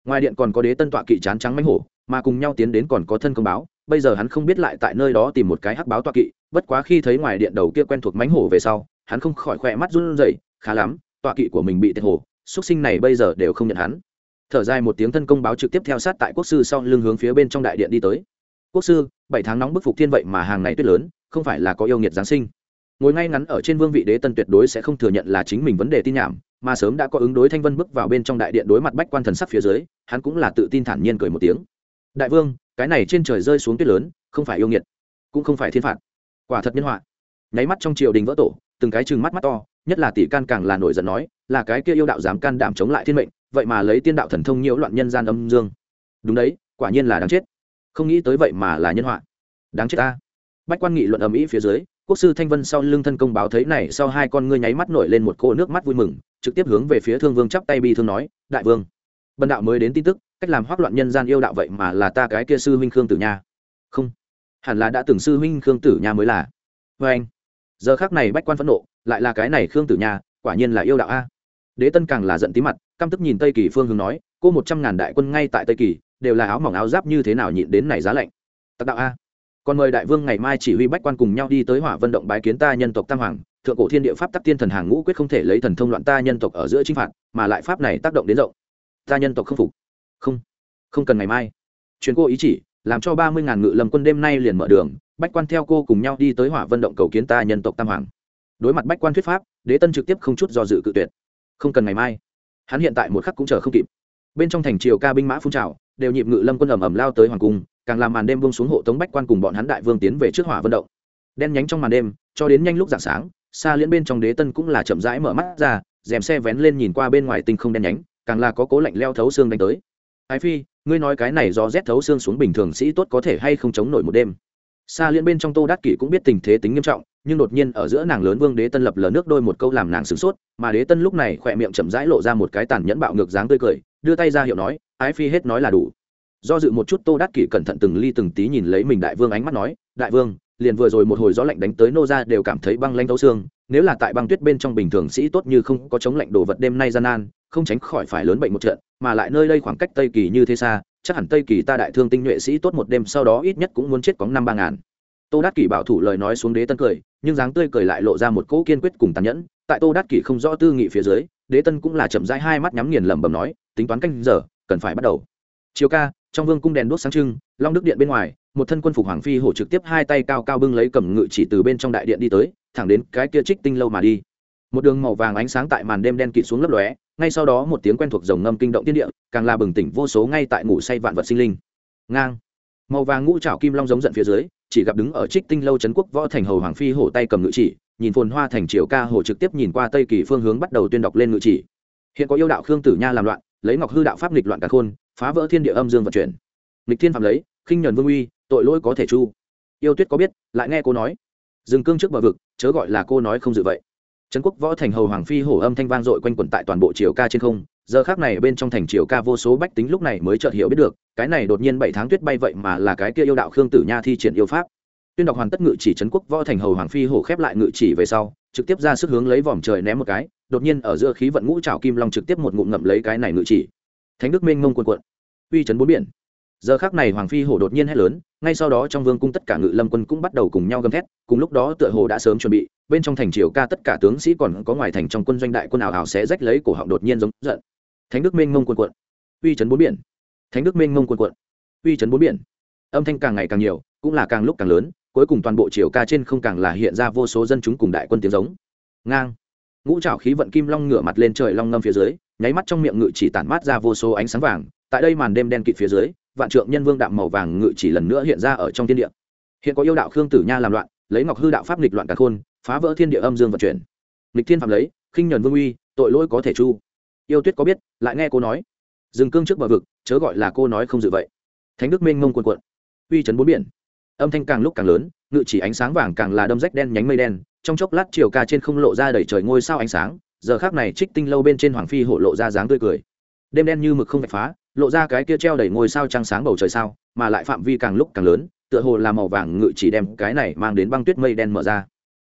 Ngoài điện còn có đế tân tọa kỵ chán trắng mánh hổ, mà cùng nhau tiến đến còn có thân công báo. Bây giờ hắn không biết lại tại nơi đó tìm một cái hắc báo tọa kỵ, bất quá khi thấy ngoài điện đầu kia quen thuộc mánh hổ về sau, hắn không khỏi khỏe mắt run rẩy, khá lắm, tọa kỵ của mình bị tiệt hổ, xuất sinh này bây giờ đều không nhận hắn. Thở dài một tiếng thân công báo trực tiếp theo sát tại quốc sư sau lưng hướng phía bên trong đại điện đi tới. Quốc sư, bảy tháng nóng bức phục thiên vậy mà hàng này tuyết lớn, không phải là có yêu nghiệt giáng sinh ngồi ngay ngắn ở trên vương vị đế tân tuyệt đối sẽ không thừa nhận là chính mình vấn đề tin nhảm, mà sớm đã có ứng đối thanh vân bước vào bên trong đại điện đối mặt bách quan thần sắc phía dưới, hắn cũng là tự tin thản nhiên cười một tiếng. Đại vương, cái này trên trời rơi xuống tuyết lớn, không phải yêu nghiệt, cũng không phải thiên phạt. Quả thật nhân họa. Nháy mắt trong triều đình vỡ tổ, từng cái chừng mắt mắt to, nhất là tỷ can càng là nổi giận nói, là cái kia yêu đạo dám can đảm chống lại thiên mệnh, vậy mà lấy tiên đạo thần thông nhiễu loạn nhân gian âm dương. Đúng đấy, quả nhiên là đáng chết. Không nghĩ tới vậy mà là nhân họa. Đáng chết ta. Bách quan nghị luận ầm ĩ phía dưới quốc sư thanh vân sau lưng thân công báo thấy này, sau hai con ngươi nháy mắt nổi lên một cô nước mắt vui mừng, trực tiếp hướng về phía thương vương chắp tay bi thương nói, đại vương, bần đạo mới đến tin tức, cách làm hoác loạn nhân gian yêu đạo vậy mà là ta cái kia sư huynh khương tử nha. Không, hẳn là đã từng sư huynh khương tử nha mới là. Vê anh. Giờ khác này bách quan phẫn nộ, lại là cái này khương tử nha, quả nhiên là yêu đạo a. Đế tân càng là giận tí mặt, căm tức nhìn tây kỳ phương hướng nói, cô một trăm ngàn đại quân ngay tại tây kỳ, đều là áo mỏng áo giáp như thế nào nhịn đến này giá lạnh? Tặc đạo a còn mời đại vương ngày mai chỉ huy bách quan cùng nhau đi tới hỏa vận động bái kiến ta nhân tộc tam hoàng, thượng cổ thiên địa pháp tắc tiên thần hàng ngũ quyết không thể lấy thần thông loạn ta nhân tộc ở giữa chinh phạt, mà lại pháp này tác động đến rộng. Ta nhân tộc không phục. Không không cần ngày mai. Chuyến cô ý chỉ, làm cho ba mươi ngàn ngự lâm quân đêm nay liền mở đường, bách quan theo cô cùng nhau đi tới hỏa vận động cầu kiến ta nhân tộc tam hoàng. Đối mặt bách quan thuyết pháp, đế tân trực tiếp không chút do dự cự tuyệt. Không cần ngày mai. Hắn hiện tại một khắc cũng chờ không kịp. Bên trong thành triều ca binh mã phun trào, đều nhịp ngự lâm quân ẩm ẩm lao tới hoàng cung càng làm màn đêm vương xuống hộ tống bách quan cùng bọn hắn đại vương tiến về trước hỏa vận động. Đen nhánh trong màn đêm, cho đến nhanh lúc dạng sáng, xa liễn bên trong đế tân cũng là chậm rãi mở mắt ra dèm xe vén lên nhìn qua bên ngoài tinh không đen nhánh, càng là có cố lạnh leo thấu xương đánh tới. Ái phi, ngươi nói cái này do rét thấu xương xuống bình thường sĩ tốt có thể hay không chống nổi một đêm? Xa liễn bên trong tô đát kỷ cũng biết tình thế tính nghiêm trọng, nhưng đột nhiên ở giữa nàng lớn vương đế tân lập lờ nước đôi một câu làm nàng sửng sốt, mà đế tân lúc này khỏe miệng chậm rãi lộ ra một cái tàn nhẫn bạo ngược dáng tươi cười, đưa tay ra hiệu nói, ái phi hết nói là đủ do dự một chút, tô đát kỷ cẩn thận từng ly từng tí nhìn lấy mình đại vương ánh mắt nói, đại vương, liền vừa rồi một hồi gió lạnh đánh tới nô ra đều cảm thấy băng lanh thấu xương, nếu là tại băng tuyết bên trong bình thường sĩ tốt như không có chống lạnh đồ vật đêm nay gian nan, không tránh khỏi phải lớn bệnh một trận, mà lại nơi đây khoảng cách tây kỳ như thế xa, chắc hẳn tây kỳ ta đại thương tinh nhuệ sĩ tốt một đêm sau đó ít nhất cũng muốn chết có năm ba ngàn. Tô đát kỷ bảo thủ lời nói xuống đế tân cười, nhưng dáng tươi cười lại lộ ra một cỗ kiên quyết cùng tàn nhẫn, tại tô đát kỷ không rõ tư nghị phía dưới, đế tân cũng là chậm rãi hai mắt nhắm nghiền lẩm bẩm nói, tính toán canh giờ, cần phải bắt đầu. Chiều ca trong vương cung đèn đuốc sáng trưng, long đức điện bên ngoài, một thân quân phục hoàng phi hổ trực tiếp hai tay cao cao bưng lấy cầm ngự chỉ từ bên trong đại điện đi tới, thẳng đến cái kia trích tinh lâu mà đi. Một đường màu vàng ánh sáng tại màn đêm đen kịt xuống lấp lóe, ngay sau đó một tiếng quen thuộc rồng ngâm kinh động tiên địa, càng là bừng tỉnh vô số ngay tại ngủ say vạn vật sinh linh. Ngang. Màu vàng ngũ trảo kim long giống giận phía dưới, chỉ gặp đứng ở trích tinh lâu trấn quốc võ thành hầu hoàng phi hổ tay cầm ngự chỉ, nhìn phồn hoa thành triều ca hồ trực tiếp nhìn qua tây kỳ phương hướng bắt đầu tuyên đọc lên ngự chỉ. Hiện có yêu đạo khương tử nha làm loạn, lấy ngọc hư đạo pháp nghịch loạn cả khôn phá vỡ thiên địa âm dương vận chuyển. Lịch thiên phạm lấy, khinh nhuần vương uy, tội lỗi có thể chu. Yêu tuyết có biết, lại nghe cô nói. Dừng cương trước bờ vực, chớ gọi là cô nói không dự vậy. Trấn quốc võ thành hầu hoàng phi hổ âm thanh vang dội quanh quẩn tại toàn bộ triều ca trên không. Giờ khác này bên trong thành triều ca vô số bách tính lúc này mới chợt hiểu biết được, cái này đột nhiên bảy tháng tuyết bay vậy mà là cái kia yêu đạo khương tử nha thi triển yêu pháp. Tuyên đọc hoàn tất ngự chỉ trấn quốc võ thành hầu hoàng phi hổ khép lại ngự chỉ về sau, trực tiếp ra sức hướng lấy vòm trời ném một cái, đột nhiên ở giữa khí vận ngũ trào kim long trực tiếp một ngụm ngậm lấy cái này ngự chỉ thánh đức minh mông quân quận uy trấn bốn biển. Giờ khác này hoàng phi hổ đột nhiên hét lớn, ngay sau đó trong vương cung tất cả ngự lâm quân cũng bắt đầu cùng nhau gầm thét, cùng lúc đó tựa hồ đã sớm chuẩn bị, bên trong thành triều ca tất cả tướng sĩ còn có ngoài thành trong quân doanh đại quân ảo ảo sẽ rách lấy cổ họng đột nhiên giống giận. Thánh đức minh mông quân quận uy trấn bốn biển. Thánh đức minh mông quân quận uy trấn bốn biển. Âm thanh càng ngày càng nhiều, cũng là càng lúc càng lớn, cuối cùng toàn bộ triều ca trên không càng là hiện ra vô số dân chúng cùng đại quân tiếng giống. Ngang. Ngũ trảo khí vận kim long ngửa mặt lên trời long ngâm phía dưới nháy mắt trong miệng ngự chỉ tản mát ra vô số ánh sáng vàng, tại đây màn đêm đen kịt phía dưới, vạn trượng nhân vương đạm màu vàng ngự chỉ lần nữa hiện ra ở trong thiên địa. Hiện có yêu đạo khương tử nha làm loạn, lấy ngọc hư đạo pháp nghịch loạn cả khôn, phá vỡ thiên địa âm dương vận chuyển. Nghịch thiên phạm lấy, khinh nhuần vương uy, tội lỗi có thể chu. Yêu tuyết có biết, lại nghe cô nói. Dừng cương trước bờ vực, chớ gọi là cô nói không dự vậy. Thánh đức minh mông quần quận uy trấn bốn biển. Âm thanh càng lúc càng lớn, ngự chỉ ánh sáng vàng càng là đâm rách đen nhánh mây đen, trong chốc lát chiều ca trên không lộ ra đầy trời ngôi sao ánh sáng giờ khác này trích tinh lâu bên trên hoàng phi hộ lộ ra dáng tươi cười. Đêm đen như mực không vạch phá, lộ ra cái kia treo đầy ngôi sao trăng sáng bầu trời sao, mà lại phạm vi càng lúc càng lớn, tựa hồ là màu vàng ngự chỉ đem cái này mang đến băng tuyết mây đen mở ra.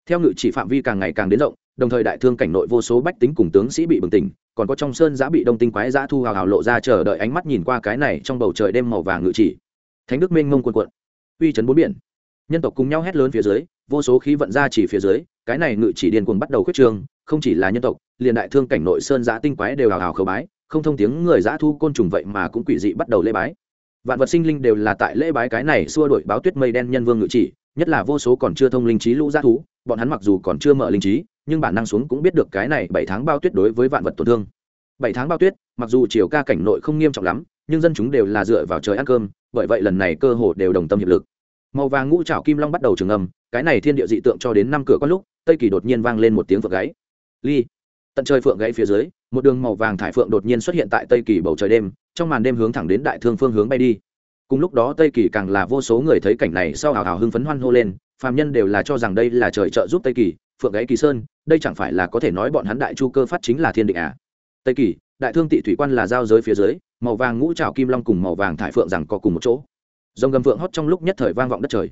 Theo ngự chỉ phạm vi càng ngày càng đến rộng, đồng thời đại thương cảnh nội vô số bách tính cùng tướng sĩ bị bừng tỉnh, còn có trong sơn giã bị đông tinh quái giã thu hào hào lộ ra chờ đợi ánh mắt nhìn qua cái này trong bầu trời đêm màu vàng ngự chỉ. Thánh đức minh mông quần quận uy trấn bốn biển. Nhân tộc cùng nhau hét lớn phía dưới, vô số khí vận ra chỉ phía dưới, cái này ngự chỉ điên cuồng bắt đầu khuyết trường không chỉ là nhân tộc, liền đại thương cảnh nội sơn giã tinh quái đều hào hào khẩu bái, không thông tiếng người giã thu côn trùng vậy mà cũng quỷ dị bắt đầu lễ bái. Vạn vật sinh linh đều là tại lễ bái cái này xua đổi báo tuyết mây đen nhân vương ngự chỉ, nhất là vô số còn chưa thông linh trí lũ giã thú, bọn hắn mặc dù còn chưa mở linh trí, nhưng bản năng xuống cũng biết được cái này bảy tháng bao tuyết đối với vạn vật tổn thương. Bảy tháng bao tuyết, mặc dù chiều ca cảnh nội không nghiêm trọng lắm, nhưng dân chúng đều là dựa vào trời ăn cơm, bởi vậy lần này cơ hồ đều đồng tâm hiệp lực. Màu vàng ngũ trảo kim long bắt đầu trường âm cái này thiên địa dị tượng cho đến năm cửa có lúc, tây kỳ đột nhiên vang lên một tiếng phượng gáy ly. Tận trời phượng gãy phía dưới, một đường màu vàng thải phượng đột nhiên xuất hiện tại tây kỳ bầu trời đêm, trong màn đêm hướng thẳng đến đại thương phương hướng bay đi. Cùng lúc đó tây kỳ càng là vô số người thấy cảnh này sau hào hào hưng phấn hoan hô lên, phàm nhân đều là cho rằng đây là trời trợ giúp tây kỳ, phượng gãy kỳ sơn, đây chẳng phải là có thể nói bọn hắn đại chu cơ phát chính là thiên định à? Tây kỳ, đại thương tị thủy quan là giao giới phía dưới, màu vàng ngũ trào kim long cùng màu vàng thải phượng rằng có cùng một chỗ. Dòng gầm phượng hót trong lúc nhất thời vang vọng đất trời.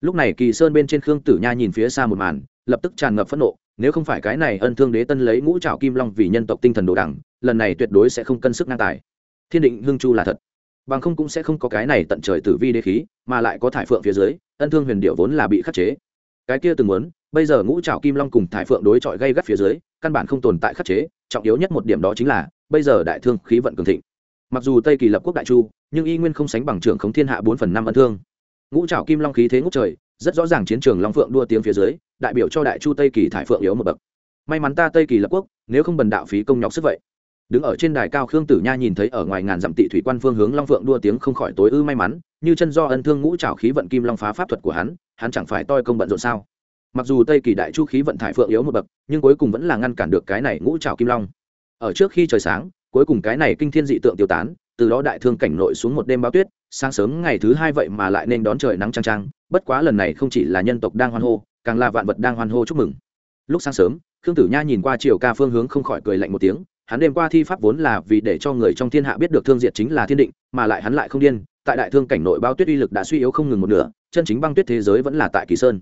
Lúc này kỳ sơn bên trên khương tử nha nhìn phía xa một màn, lập tức tràn ngập phẫn nộ nếu không phải cái này ân thương đế tân lấy ngũ trào kim long vì nhân tộc tinh thần đồ đẳng lần này tuyệt đối sẽ không cân sức ngang tài. Thiên định hương chu là thật. Bằng không cũng sẽ không có cái này tận trời tử vi đế khí, mà lại có thải phượng phía dưới, ân thương huyền điệu vốn là bị khắc chế. Cái kia từng muốn, bây giờ ngũ trào kim long cùng thải phượng đối chọi gây gắt phía dưới, căn bản không tồn tại khắc chế, trọng yếu nhất một điểm đó chính là, bây giờ đại thương khí vận cường thịnh. Mặc dù tây kỳ lập quốc đại chu, nhưng y nguyên không sánh bằng trưởng khống thiên hạ bốn phần năm ân thương. Ngũ trào kim long khí thế ngốc trời rất rõ ràng chiến trường long phượng đua tiếng phía dưới, đại biểu cho đại chu tây kỳ thải phượng yếu một bậc. May mắn ta tây kỳ lập quốc, nếu không bần đạo phí công nhọc sức vậy. Đứng ở trên đài cao khương tử nha nhìn thấy ở ngoài ngàn dặm tị thủy quan phương hướng long phượng đua tiếng không khỏi tối ư may mắn, như chân do ân thương ngũ trào khí vận kim long phá pháp thuật của hắn hắn chẳng phải toi công bận rộn sao. Mặc dù tây kỳ đại chu khí vận thải phượng yếu một bậc, nhưng cuối cùng vẫn là ngăn cản được cái này ngũ trào kim long. Ở trước khi trời sáng, cuối cùng cái này kinh thiên dị tượng tiêu tán, từ đó đại thương cảnh nội xuống một đêm báo tuyết sáng sớm ngày thứ hai vậy mà lại nên đón trời nắng trang trang bất quá lần này không chỉ là nhân tộc đang hoan hô, càng là vạn vật đang hoan hô chúc mừng. Lúc sáng sớm, khương tử nha nhìn qua chiều ca phương hướng không khỏi cười lạnh một tiếng, hắn đêm qua thi pháp vốn là vì để cho người trong thiên hạ biết được thương diệt chính là thiên định, mà lại hắn lại không điên, tại đại thương cảnh nội bao tuyết uy lực đã suy yếu không ngừng một nửa, chân chính băng tuyết thế giới vẫn là tại kỳ sơn.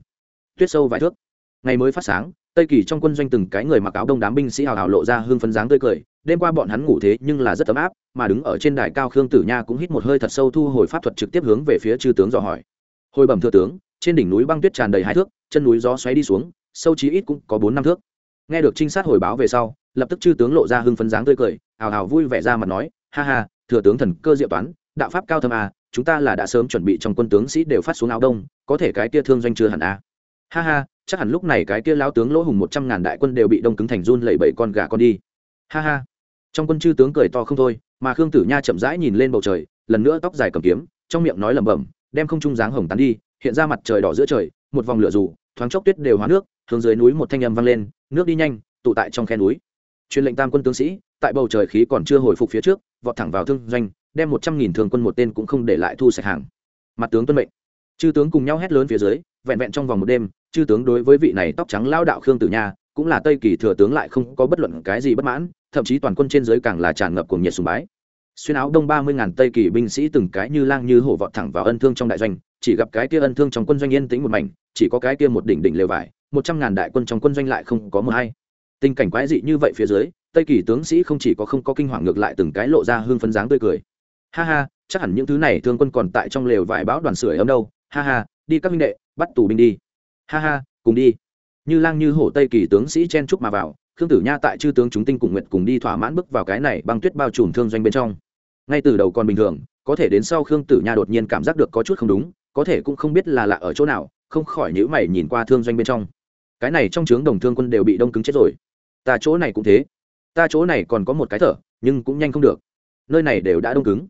Tuyết sâu vài thước ngày mới phát sáng, tây kỳ trong quân doanh từng cái người mặc áo đông đám binh sĩ hào hào lộ ra hương phấn dáng tươi cười. Đêm qua bọn hắn ngủ thế nhưng là rất ấm áp, mà đứng ở trên đài cao khương tử nha cũng hít một hơi thật sâu thu hồi pháp thuật trực tiếp hướng về phía chư tướng dò hỏi. Hồi bẩm thừa tướng, trên đỉnh núi băng tuyết tràn đầy hai thước, chân núi gió xoáy đi xuống, sâu chí ít cũng có bốn năm thước. Nghe được trinh sát hồi báo về sau, lập tức chư tướng lộ ra hưng phấn dáng tươi cười, hào hào vui vẻ ra mặt nói, ha ha, thừa tướng thần cơ diệu toán, đạo pháp cao thâm à chúng ta là đã sớm chuẩn bị trong quân tướng sĩ đều phát xuống áo đông, có thể cái kia thương doanh chưa hẳn à. Ha ha chắc hẳn lúc này cái kia lao tướng lỗ hùng một trăm ngàn đại quân đều bị đông cứng thành run lẩy bẩy con gà con đi. Ha ha. Trong quân chư tướng cười to không thôi, mà khương tử nha chậm rãi nhìn lên bầu trời, lần nữa tóc dài cầm kiếm, trong miệng nói lẩm bẩm, đem không trung dáng hồng tán đi, hiện ra mặt trời đỏ giữa trời, một vòng lửa rủ, thoáng chốc tuyết đều hóa nước, hướng dưới núi một thanh âm vang lên, nước đi nhanh, tụ tại trong khe núi. Truyền lệnh tam quân tướng sĩ, tại bầu trời khí còn chưa hồi phục phía trước, vọt thẳng vào thương doanh, đem một trăm nghìn thường quân một tên cũng không để lại thu sạch hàng. Mặt tướng tuân mệnh. Chư tướng cùng nhau hét lớn phía dưới, vẹn vẹn trong vòng một đêm chư tướng đối với vị này tóc trắng lao đạo khương tử nha, cũng là tây kỳ thừa tướng lại không có bất luận cái gì bất mãn, thậm chí toàn quân trên giới càng là tràn ngập cùng nhiệt sùng bái. Xuyên áo đông ba mươi ngàn tây kỳ binh sĩ từng cái như lang như hổ vọt thẳng vào ân thương trong đại doanh, chỉ gặp cái kia ân thương trong quân doanh yên tĩnh một mảnh, chỉ có cái kia một đỉnh đỉnh lều vải, một trăm ngàn đại quân trong quân doanh lại không có mờ hay tình cảnh quái dị như vậy phía dưới, tây kỳ tướng sĩ không chỉ có không có kinh hoàng ngược lại từng cái lộ ra hương phấn dáng tươi cười. Ha ha, chắc hẳn những thứ này thương quân còn tại trong lều vải báo đoàn sưởi ấm đâu. Ha ha, đi các minh đệ, bắt tù binh đi ha ha, cùng đi. Như lang như hổ tây kỳ tướng sĩ chen trúc mà vào, khương tử nha tại chư tướng chúng tinh cùng nguyện cùng đi thỏa mãn bước vào cái này băng tuyết bao trùm thương doanh bên trong. Ngay từ đầu còn bình thường, có thể đến sau khương tử nha đột nhiên cảm giác được có chút không đúng, có thể cũng không biết là lạ ở chỗ nào, không khỏi nhữ mày nhìn qua thương doanh bên trong. Cái này trong trướng đồng thương quân đều bị đông cứng chết rồi. Ta chỗ này cũng thế. Ta chỗ này còn có một cái thở, nhưng cũng nhanh không được. Nơi này đều đã đông cứng.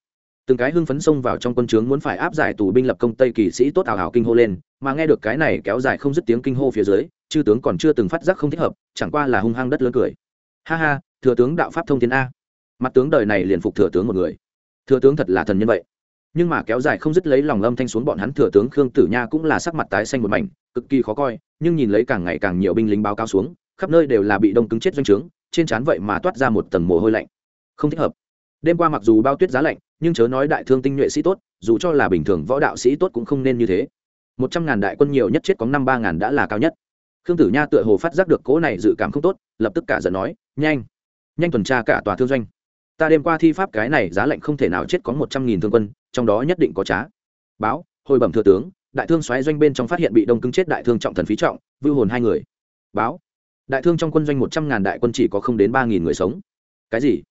Từng cái hưng phấn xông vào trong quân trướng muốn phải áp giải tù binh lập công tây kỳ sĩ tốt ảo hảo kinh hô lên mà nghe được cái này kéo dài không dứt tiếng kinh hô phía dưới, chư tướng còn chưa từng phát giác không thích hợp, chẳng qua là hung hăng đất lớn cười. Ha ha, thừa tướng đạo pháp thông thiên a. Mặt tướng đời này liền phục thừa tướng một người. Thừa tướng thật là thần nhân vậy. Nhưng mà kéo dài không dứt lấy lòng lâm thanh xuống bọn hắn thừa tướng khương tử nha cũng là sắc mặt tái xanh một mảnh, cực kỳ khó coi, nhưng nhìn lấy càng ngày càng nhiều binh lính báo cáo xuống, khắp nơi đều là bị đông cứng chết doanh trướng, trên trán vậy mà toát ra một tầng mồ hôi lạnh. Không thích hợp. Đêm qua mặc dù bao tuyết giá lạnh, nhưng chớ nói đại thương tinh nhuệ sĩ tốt, dù cho là bình thường võ đạo sĩ tốt cũng không nên như thế một trăm ngàn đại quân nhiều nhất chết có năm ba ngàn đã là cao nhất. Khương tử nha tựa hồ phát giác được cỗ này dự cảm không tốt, lập tức cả giận nói, nhanh nhanh tuần tra cả tòa thương doanh. Ta đêm qua thi pháp cái này giá lệnh không thể nào chết có một trăm nghìn thương quân, trong đó nhất định có trá. Báo, hồi bẩm thừa tướng, đại thương xoáy doanh bên trong phát hiện bị đông cứng chết đại thương trọng thần phí trọng, vưu hồn hai người. Báo, đại thương trong quân doanh một trăm ngàn đại quân chỉ có không đến ba nghìn người sống. Cái gì?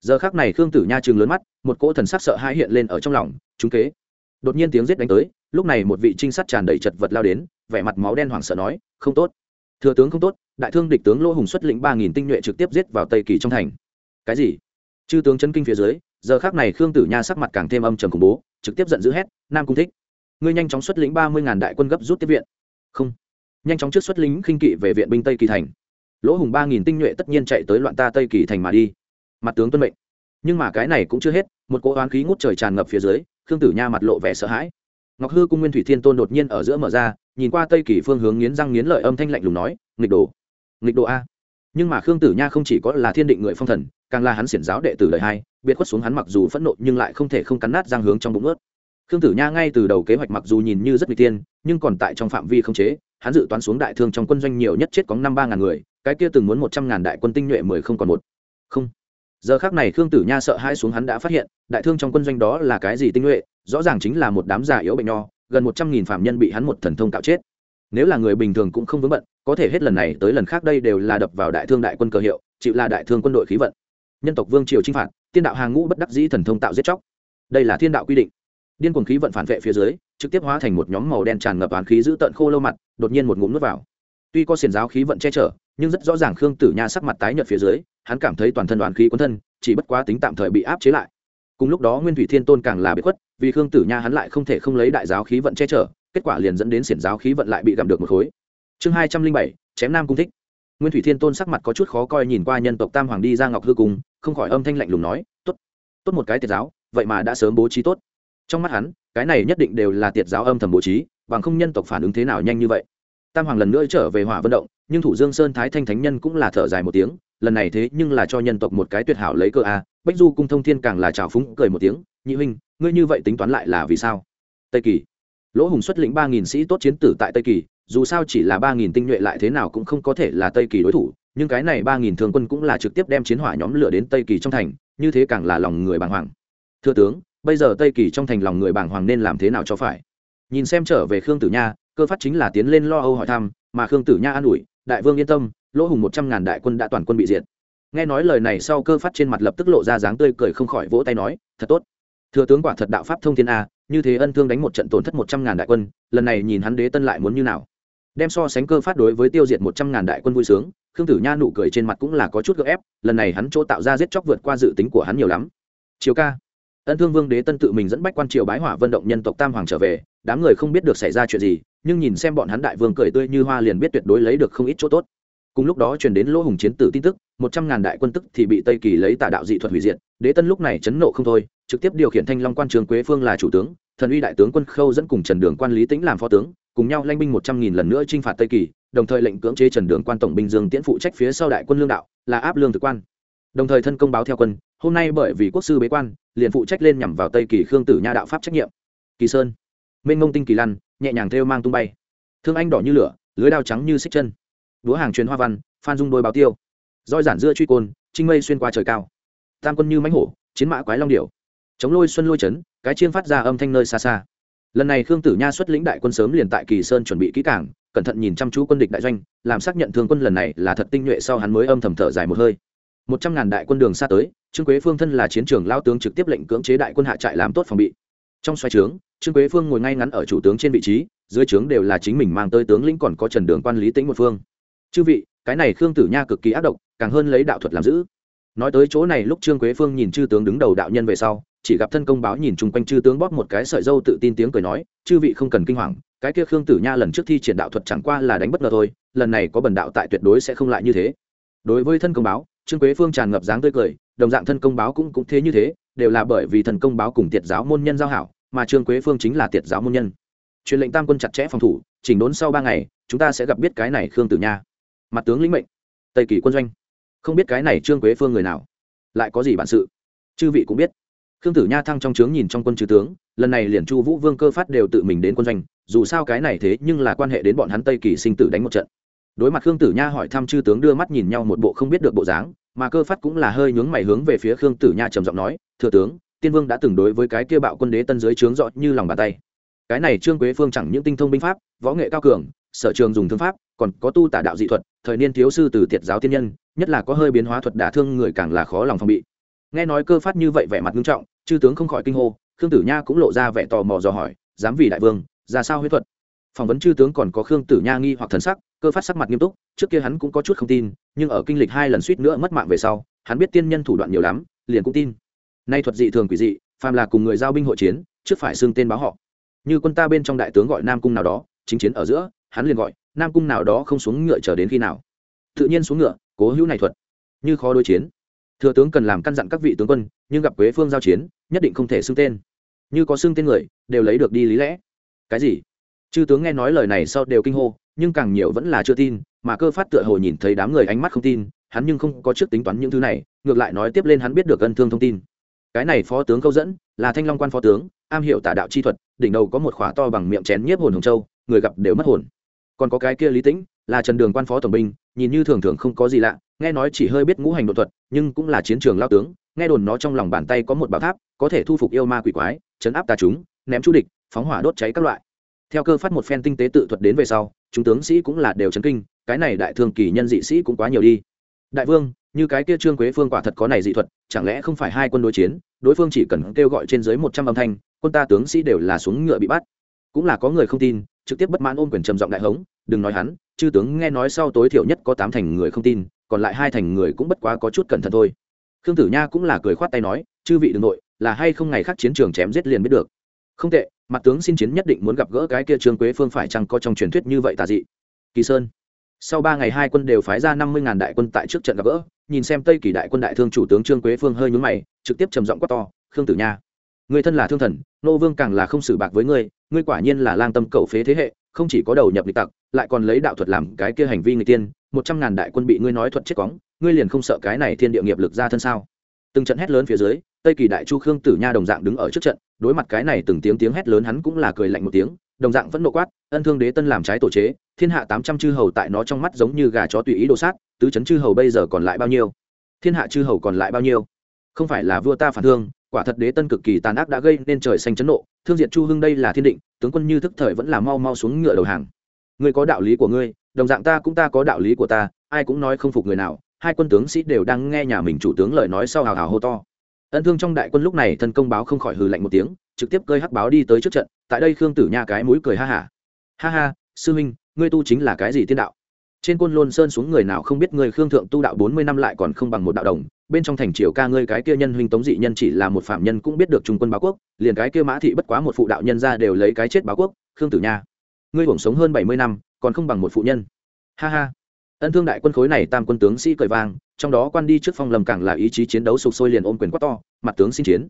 Giờ khác này khương tử nha trường lớn mắt, một cỗ thần sắc sợ hai hiện lên ở trong lòng chúng kế. Đột nhiên tiếng giết đánh tới lúc này một vị trinh sát tràn đầy chật vật lao đến, vẻ mặt máu đen hoảng sợ nói, không tốt. Thừa tướng không tốt, đại thương địch tướng lỗ hùng xuất lĩnh ba nghìn tinh nhuệ trực tiếp giết vào tây kỳ trong thành. Cái gì? Chư tướng chân kinh phía dưới, giờ khác này khương tử nha sắc mặt càng thêm âm trầm khủng bố, trực tiếp giận dữ hét, nam cung thích, ngươi nhanh chóng xuất lĩnh ba mươi ngàn đại quân gấp rút tiếp viện. Không. Nhanh chóng trước xuất lính khinh kỵ về viện binh tây kỳ thành. Lỗ hùng ba nghìn tinh nhuệ tất nhiên chạy tới loạn ta tây kỳ thành mà đi. Mặt tướng tuân mệnh. Nhưng mà cái này cũng chưa hết, một cỗ oán khí ngút trời tràn ngập phía dưới, khương tử nha mặt lộ vẻ sợ hãi ngọc hư cung nguyên thủy thiên tôn đột nhiên ở giữa mở ra, nhìn qua tây kỳ phương hướng nghiến răng nghiến lợi âm thanh lạnh lùng nói, nghịch đồ nghịch đồ a. Nhưng mà khương tử nha không chỉ có là thiên định người phong thần, càng là hắn xiển giáo đệ tử đời hai, biệt khuất xuống hắn mặc dù phẫn nộ nhưng lại không thể không cắn nát răng hướng trong bụng ướt. Khương tử nha ngay từ đầu kế hoạch mặc dù nhìn như rất n tiên nhưng còn tại trong phạm vi không chế, hắn dự toán xuống đại thương trong quân doanh nhiều nhất chết có năm ba ngàn người, cái kia từng muốn một trăm ngàn đại quân tinh nhuệ mười không còn một. Không giờ khác này khương tử nha sợ hai xuống hắn đã phát hiện, đại thương trong quân doanh đó là cái gì tinh nhuệ, rõ ràng chính là một đám già yếu bệnh nho, gần một trăm nghìn phạm nhân bị hắn một thần thông cạo chết. Nếu là người bình thường cũng không vướng bận, có thể hết lần này tới lần khác đây đều là đập vào đại thương đại quân cờ hiệu, chịu là đại thương quân đội khí vận. Nhân tộc vương triều chinh phạt tiên đạo hàng ngũ bất đắc dĩ thần thông tạo giết chóc. Đây là thiên đạo quy định. Điên cuồng khí vận phản vệ phía dưới, trực tiếp hóa thành một nhóm màu đen tràn ngập oán khí giữ tận khô lâu mặt, đột nhiên một ngụm nước vào tuy có xiển giáo khí vận che chở, nhưng rất rõ ràng khương tử nha sắc mặt tái nhợt phía dưới, hắn cảm thấy toàn thân đoàn khí quấn thân, chỉ bất quá tính tạm thời bị áp chế lại. Cùng lúc đó nguyên thủy thiên tôn càng là bị khuất, vì khương tử nha hắn lại không thể không lấy đại giáo khí vận che chở, kết quả liền dẫn đến xiển giáo khí vận lại bị gặm được một khối. Chương hai trăm linh bảy, chém nam cung thích. Nguyên thủy thiên tôn sắc mặt có chút khó coi nhìn qua nhân tộc tam hoàng đi ra ngọc hư cung, không khỏi âm thanh lạnh lùng nói, tốt tốt một cái tiệt giáo, vậy mà đã sớm bố trí tốt. Trong mắt hắn, cái này nhất định đều là tiệt giáo âm thầm bố trí, bằng không nhân tộc phản ứng thế nào nhanh như vậy tam hoàng lần nữa trở về hỏa vận động, nhưng thủ dương sơn thái thanh thánh nhân cũng là thở dài một tiếng, lần này thế nhưng là cho nhân tộc một cái tuyệt hảo lấy cơ a, bách du cung thông thiên càng là trào phúng, cười một tiếng, nhị huynh, ngươi như vậy tính toán lại là vì sao? Tây kỳ. Lỗ hùng xuất lĩnh ba nghìn sĩ tốt chiến tử tại tây kỳ, dù sao chỉ là ba nghìn tinh nhuệ lại thế nào cũng không có thể là tây kỳ đối thủ, nhưng cái này ba nghìn thường quân cũng là trực tiếp đem chiến hỏa nhóm lửa đến tây kỳ trong thành, như thế càng là lòng người bàng hoàng. Thưa tướng, bây giờ tây kỳ trong thành lòng người bàng hoàng nên làm thế nào cho phải? Nhìn xem trở về khương tử nha cơ phát chính là tiến lên lo âu hỏi thăm, mà khương tử nha an ủi, đại vương yên tâm, lỗ hùng một trăm ngàn đại quân đã toàn quân bị diệt. Nghe nói lời này sau cơ phát trên mặt lập tức lộ ra dáng tươi cười không khỏi vỗ tay nói, thật tốt. Thừa tướng quả thật đạo pháp thông thiên a, như thế ân thương đánh một trận tổn thất một trăm ngàn đại quân, lần này nhìn hắn đế tân lại muốn như nào. Đem so sánh cơ phát đối với tiêu diệt một trăm ngàn đại quân vui sướng, khương tử nha nụ cười trên mặt cũng là có chút gợ ép, lần này hắn chỗ tạo ra giết chóc vượt qua dự tính của hắn nhiều lắm. Chiều ca. Ân thương vương đế tân tự mình dẫn bách quan triều bái hỏa vận động nhân tộc tam hoàng trở về, đám người không biết được xảy ra chuyện gì nhưng nhìn xem bọn hắn đại vương cười tươi như hoa liền biết tuyệt đối lấy được không ít chỗ tốt. Cùng lúc đó truyền đến lỗ hùng chiến tử tin tức, một trăm ngàn đại quân tức thì bị tây kỳ lấy tà đạo dị thuật hủy diệt, đế tân lúc này chấn nộ không thôi, trực tiếp điều khiển thanh long quan trường quế phương là chủ tướng, thần uy đại tướng quân khâu dẫn cùng trần đường quan lý tĩnh làm phó tướng, cùng nhau lanh binh một trăm nghìn lần nữa t r i n h phạt tây kỳ, đồng thời lệnh cưỡng chế trần đường quan tổng binh dương tiễn phụ trách phía sau đại quân lương đạo, là áp lương thực quan. Đồng thời thân công báo theo quân, hôm nay bởi vì quốc sư bế quan, liền phụ trách lên nhằm vào tây kỳ khương tử nha đạo pháp trách nhiệm. Kỳ sơn mênh ngông tinh kỳ lăn, nhẹ nhàng theo mang tung bay. Thương anh đỏ như lửa, lưới đao trắng như xích chân. Đũa hàng truyền hoa văn, phan dung đôi báo tiêu. Roi giản dưa truy côn, trinh mây xuyên qua trời cao. Tam quân như mãnh hổ, chiến mã quái long điểu. Chống lôi xuân lôi chấn, cái chiên phát ra âm thanh nơi xa xa. Lần này khương tử nha xuất lĩnh đại quân sớm liền tại kỳ sơn chuẩn bị kỹ cảng cẩn thận nhìn chăm chú quân địch đại doanh, làm xác nhận thương quân lần này là thật tinh nhuệ sau hắn mới âm thầm thở dài một hơi. Một trăm ngàn đại quân đường xa tới, trương quế phương thân là chiến trường lao tướng trực tiếp lệnh cưỡng chế đại quân hạ trại làm tốt phòng bị. Trong xoay trướng trương quế phương ngồi ngay ngắn ở chủ tướng trên vị trí, dưới trướng đều là chính mình mang tới tướng lĩnh còn có trần đường quan lý tĩnh một phương. Chư vị, cái này khương tử nha cực kỳ ác độc, càng hơn lấy đạo thuật làm giữ nói tới chỗ này lúc trương quế phương nhìn chư tướng đứng đầu đạo nhân về sau, chỉ gặp thân công báo nhìn chung quanh chư tướng bóp một cái sợi dâu tự tin tiếng cười nói, chư vị không cần kinh hoàng, cái kia khương tử nha lần trước thi triển đạo thuật chẳng qua là đánh bất ngờ thôi, lần này có bần đạo tại tuyệt đối sẽ không lại như thế. Đối với thân công báo, trương quế phương tràn ngập dáng tươi cười, đồng dạng thân công báo cũng cũng thế như thế, đều là bởi vì thần công báo cùng tiệt giáo môn nhân giao hảo mà trương quế phương chính là tiệt giáo môn nhân. Truyền lệnh tam quân chặt chẽ phòng thủ, chỉnh đốn sau ba ngày, chúng ta sẽ gặp biết cái này khương tử nha. Mặt tướng lĩnh mệnh, tây kỳ quân doanh. Không biết cái này trương quế phương người nào? Lại có gì bản sự? Chư vị cũng biết. Khương tử nha thăng trong trướng nhìn trong quân chư tướng, lần này liền chu vũ vương cơ phát đều tự mình đến quân doanh, dù sao cái này thế nhưng là quan hệ đến bọn hắn tây kỳ sinh tử đánh một trận. Đối mặt khương tử nha hỏi thăm chư tướng đưa mắt nhìn nhau một bộ không biết được bộ dáng, mà cơ phát cũng là hơi nhướng mày hướng về phía khương tử nha trầm giọng nói, thừa tướng tiên vương đã từng đối với cái kia bạo quân đế tân dưới trướng rõ như lòng bàn tay. Cái này trương quế phương chẳng những tinh thông binh pháp, võ nghệ cao cường, sở trường dùng thương pháp, còn có tu tả đạo dị thuật, thời niên thiếu sư từ tiệt giáo tiên nhân, nhất là có hơi biến hóa thuật đả thương người càng là khó lòng phòng bị. Nghe nói cơ phát như vậy vẻ mặt nghiêm trọng, chư tướng không khỏi kinh hô, khương tử nha cũng lộ ra vẻ tò mò dò hỏi, dám vì đại vương, ra sao huyết thuật? Phỏng vấn chư tướng còn có khương tử nha nghi hoặc thần sắc, cơ phát sắc mặt nghiêm túc, trước kia hắn cũng có chút không tin, nhưng ở kinh lịch hai lần suýt nữa mất mạng về sau, hắn biết tiên nhân thủ đoạn nhiều lắm, liền cũng tin nay thuật dị thường quỷ dị, phàm là cùng người giao binh hội chiến, trước phải xưng tên báo họ. Như quân ta bên trong đại tướng gọi nam cung nào đó, chính chiến ở giữa, hắn liền gọi, nam cung nào đó không xuống ngựa chờ đến khi nào. Tự nhiên xuống ngựa, cố hữu này thuật. Như khó đối chiến. Thừa tướng cần làm căn dặn các vị tướng quân, nhưng gặp quế phương giao chiến, nhất định không thể xưng tên. Như có xưng tên người, đều lấy được đi lý lẽ. Cái gì? Chư tướng nghe nói lời này sau đều kinh hô, nhưng càng nhiều vẫn là chưa tin, mà cơ phát tựa hồ nhìn thấy đám người ánh mắt không tin, hắn nhưng không có trước tính toán những thứ này, ngược lại nói tiếp lên hắn biết được ân thương thông tin cái này phó tướng câu dẫn, là thanh long quan phó tướng, am hiểu tả đạo chi thuật, đỉnh đầu có một khỏa to bằng miệng chén nhiếp hồn hồng châu, người gặp đều mất hồn. Còn có cái kia lý tĩnh, là trần đường quan phó tổng binh, nhìn như thường thường không có gì lạ, nghe nói chỉ hơi biết ngũ hành đột thuật, nhưng cũng là chiến trường lao tướng, nghe đồn nó trong lòng bàn tay có một bảo tháp, có thể thu phục yêu ma quỷ quái, chấn áp tà chúng, ném chú địch, phóng hỏa đốt cháy các loại. Theo cơ phát một phen tinh tế tự thuật đến về sau, chúng tướng sĩ cũng là đều chấn kinh, cái này đại thương kỳ nhân dị sĩ cũng quá nhiều đi. Đại vương như cái kia trương quế phương quả thật có này dị thuật, chẳng lẽ không phải hai quân đối chiến, đối phương chỉ cần kêu gọi trên dưới một trăm âm thanh, quân ta tướng sĩ đều là xuống ngựa bị bắt. Cũng là có người không tin, trực tiếp bất mãn ôm quyền trầm giọng đại hống, đừng nói hắn, chư tướng nghe nói sau tối thiểu nhất có tám thành người không tin, còn lại hai thành người cũng bất quá có chút cẩn thận thôi. Khương tử nha cũng là cười khoát tay nói, chư vị đ n g nội, là hay không ngày khác chiến trường chém giết liền biết được. Không tệ, mặt tướng xin chiến nhất định muốn gặp gỡ cái kia trương quế phương phải chăng có trong truyền thuyết như vậy tà dị? Kỳ sơn sau ba ngày hai quân đều phái ra năm mươi ngàn đại quân tại trước trận gặp gỡ, nhìn xem tây kỳ đại quân đại thương chủ tướng trương quế phương hơi nhúng mày, trực tiếp trầm giọng quát to, khương tử nha, người thân là thương thần, nô vương càng là không xử bạc với ngươi ngươi quả nhiên là lang tâm cầu phế thế hệ, không chỉ có đầu nhập lịch tặc, lại còn lấy đạo thuật làm cái kia hành vi người tiên, một trăm ngàn đại quân bị ngươi nói thuật chết cóng, ngươi liền không sợ cái này thiên địa nghiệp lực ra thân sao? Từng trận hét lớn phía dưới, tây kỳ đại chu khương tử nha đồng dạng đứng ở trước trận, đối mặt cái này từng tiếng tiếng hét lớn hắn cũng là cười lạnh một tiếng đồng dạng vẫn nộ quát, ân thương đế tân làm trái tổ chế, thiên hạ tám trăm chư hầu tại nó trong mắt giống như gà chó tùy ý đồ sát, tứ chấn chư hầu bây giờ còn lại bao nhiêu? Thiên hạ chư hầu còn lại bao nhiêu? Không phải là vua ta phản thương, quả thật đế tân cực kỳ tàn ác đã gây nên trời xanh chấn nộ, thương diệt chu hưng đây là thiên định, tướng quân như thức thời vẫn là mau mau xuống ngựa đầu hàng. Ngươi có đạo lý của ngươi, đồng dạng ta cũng ta có đạo lý của ta, ai cũng nói không phục người nào, hai quân tướng sĩ đều đang nghe nhà mình chủ tướng lời nói sau hào hào hô to ân thương trong đại quân lúc này thân công báo không khỏi hừ lạnh một tiếng, trực tiếp cơi hắc báo đi tới trước trận, tại đây khương tử nha cái mũi cười ha hả. Ha. ha ha sư huynh, ngươi tu chính là cái gì tiên đạo? Trên côn lôn sơn xuống người nào không biết người khương thượng tu đạo bốn mươi năm lại còn không bằng một đạo đồng, bên trong thành triều ca ngươi cái kia nhân huynh tống dị nhân chỉ là một phạm nhân cũng biết được trung quân báo quốc, liền cái kia mã thị bất quá một phụ đạo nhân ra đều lấy cái chết báo quốc, khương tử nha. Ngươi hưởng sống hơn bảy mươi năm, còn không bằng một phụ nhân. Ha ha ân thương đại quân khối này tam quân tướng sĩ cười vang, trong đó quan đi trước phong lâm càng là ý chí chiến đấu sục sôi liền ôm quyền quát to, mặt tướng xin chiến.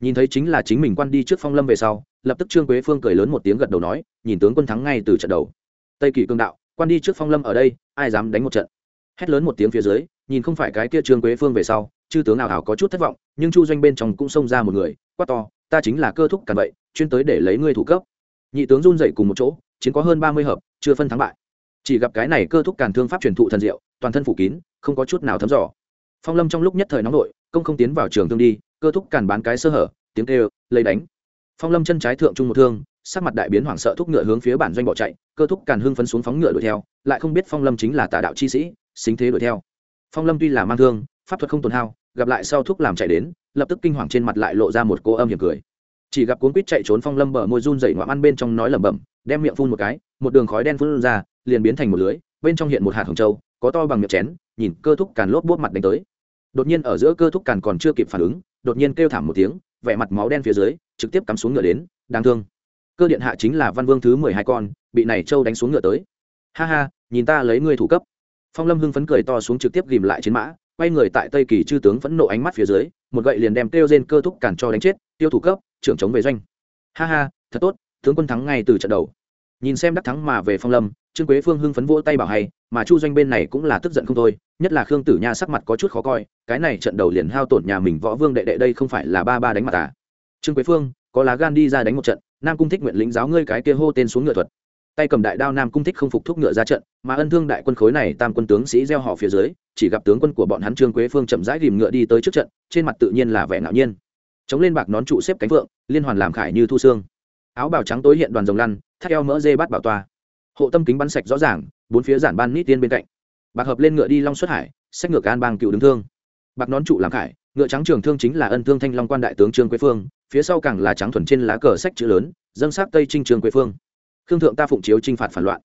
Nhìn thấy chính là chính mình quan đi trước phong lâm về sau, lập tức trương quế phương cười lớn một tiếng gật đầu nói, nhìn tướng quân thắng ngay từ trận đầu. Tây kỳ cương đạo, quan đi trước phong lâm ở đây, ai dám đánh một trận? Hét lớn một tiếng phía dưới, nhìn không phải cái kia trương quế phương về sau, chư tướng nào hảo có chút thất vọng, nhưng chu doanh bên trong cũng xông ra một người, quát to, ta chính là cơ thúc cản vậy, chuyên tới để lấy ngươi thủ cấp. Nhị tướng run dậy cùng một chỗ, chiến có hơn ba mươi hợp, chưa phân thắng bại chỉ gặp cái này cơ thúc càn thương pháp truyền thụ thần diệu, toàn thân phủ kín, không có chút nào thấm dò. Phong lâm trong lúc nhất thời nóng nội, công không tiến vào trường thương đi, cơ thúc càn bán cái sơ hở, tiếng kêu, lấy đánh. Phong lâm chân trái thượng trung một thương, sắc mặt đại biến hoảng sợ thúc ngựa hướng phía bản doanh bỏ chạy, cơ thúc càn hưng phấn xuống phóng ngựa đuổi theo, lại không biết phong lâm chính là tà đạo chi sĩ, xính thế đuổi theo. Phong lâm tuy là mang thương, pháp thuật không tồn hao, gặp lại sau thúc làm chạy đến, lập tức kinh hoàng trên mặt lại lộ ra một cô âm hiểm cười. Chỉ gặp cuốn quýt chạy trốn phong lâm bờ môi run dậy ngoạm ăn bên trong nói lẩm bẩm, đem miệng phun một cái, một đường khói đen phun ra liền biến thành một lưới, bên trong hiện một hạt hồng châu, có to bằng miệng chén, nhìn cơ thúc càn lốp bốt mặt đánh tới. Đột nhiên ở giữa cơ thúc càn còn chưa kịp phản ứng, đột nhiên kêu thảm một tiếng, vẻ mặt máu đen phía dưới, trực tiếp cắm xuống ngựa đến, đáng thương. Cơ điện hạ chính là văn vương thứ mười hai con, bị này châu đánh xuống ngựa tới. Ha ha, nhìn ta lấy ngươi thủ cấp. Phong lâm hưng phấn cười to xuống trực tiếp ghìm lại chiến mã, quay người tại tây kỳ chư tướng phẫn nộ ánh mắt phía dưới, một gậy liền đem kêu trên cơ thúc càn cho đánh chết, tiêu thủ cấp, trưởng chống về doanh. Ha ha, thật tốt, tướng quân thắng ngay từ trận đầu. Nhìn xem đắc thắng mà về phong lâm trương quế phương hưng phấn vỗ tay bảo hay, mà chu doanh bên này cũng là tức giận không thôi, nhất là khương tử nha sắc mặt có chút khó coi, cái này trận đầu liền hao tổn nhà mình võ vương đệ đệ đây không phải là ba ba đánh mặt à? Trương quế phương, có lá gan đi ra đánh một trận, nam cung thích nguyện lính giáo ngươi cái kia hô tên xuống ngựa thuật. Tay cầm đại đao nam cung thích không phục thúc ngựa ra trận, mà ân thương đại quân khối này tam quân tướng sĩ gieo họ phía dưới, chỉ gặp tướng quân của bọn hắn trương quế phương chậm rãi rìm ngựa đi tới trước trận, trên mặt tự nhiên là vẻ ngạo nhiên. Chống lên bạc nón trụ xếp cánh vượng, liên hoàn làm khải như thu xương. Áo bào trắng tối hiện đoàn rồng lăn, thắt eo mỡ dê bát bảo toa hộ tâm kính bắn sạch rõ ràng, bốn phía giản ban nít tiên bên cạnh. Bạc hợp lên ngựa đi long xuất hải sách ngược an bang cựu đứng thương. Bạc nón trụ làm khải, ngựa trắng trường thương chính là ân thương thanh long quan đại tướng trương quế phương, phía sau càng là trắng thuần trên lá cờ sách chữ lớn, dâng sắc tây trinh trương quế phương. Khương thượng ta phụng chiếu trinh phạt phản loạn.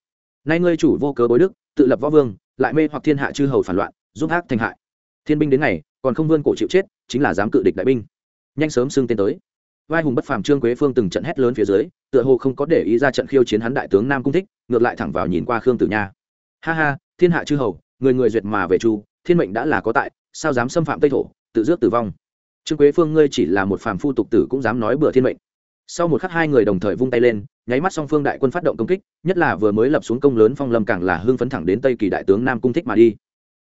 Nay ngươi chủ vô cớ bối đức, tự lập võ vương, lại mê hoặc thiên hạ chư hầu phản loạn, giúp ác thành hại. Thiên binh đến ngày, còn không vươn cổ chịu chết, chính là dám cự địch đại binh. Nhanh sớm xưng tên tới vai hùng bất phàm trương quế phương từng trận hét lớn phía dưới, tựa hồ không có để ý ra trận khiêu chiến hắn đại tướng nam cung thích, ngược lại thẳng vào nhìn qua khương tử nha. Ha ha, thiên hạ chư hầu, người người duyệt mà về chu, thiên mệnh đã là có tại, sao dám xâm phạm tây thổ, tự rước tử vong? Trương quế phương, ngươi chỉ là một phàm phu tục tử cũng dám nói bừa thiên mệnh. Sau một khắc hai người đồng thời vung tay lên, nháy mắt song phương đại quân phát động công kích, nhất là vừa mới lập xuống công lớn phong lâm càng là hưng phấn thẳng đến tây kỳ đại tướng nam cung thích mà đi.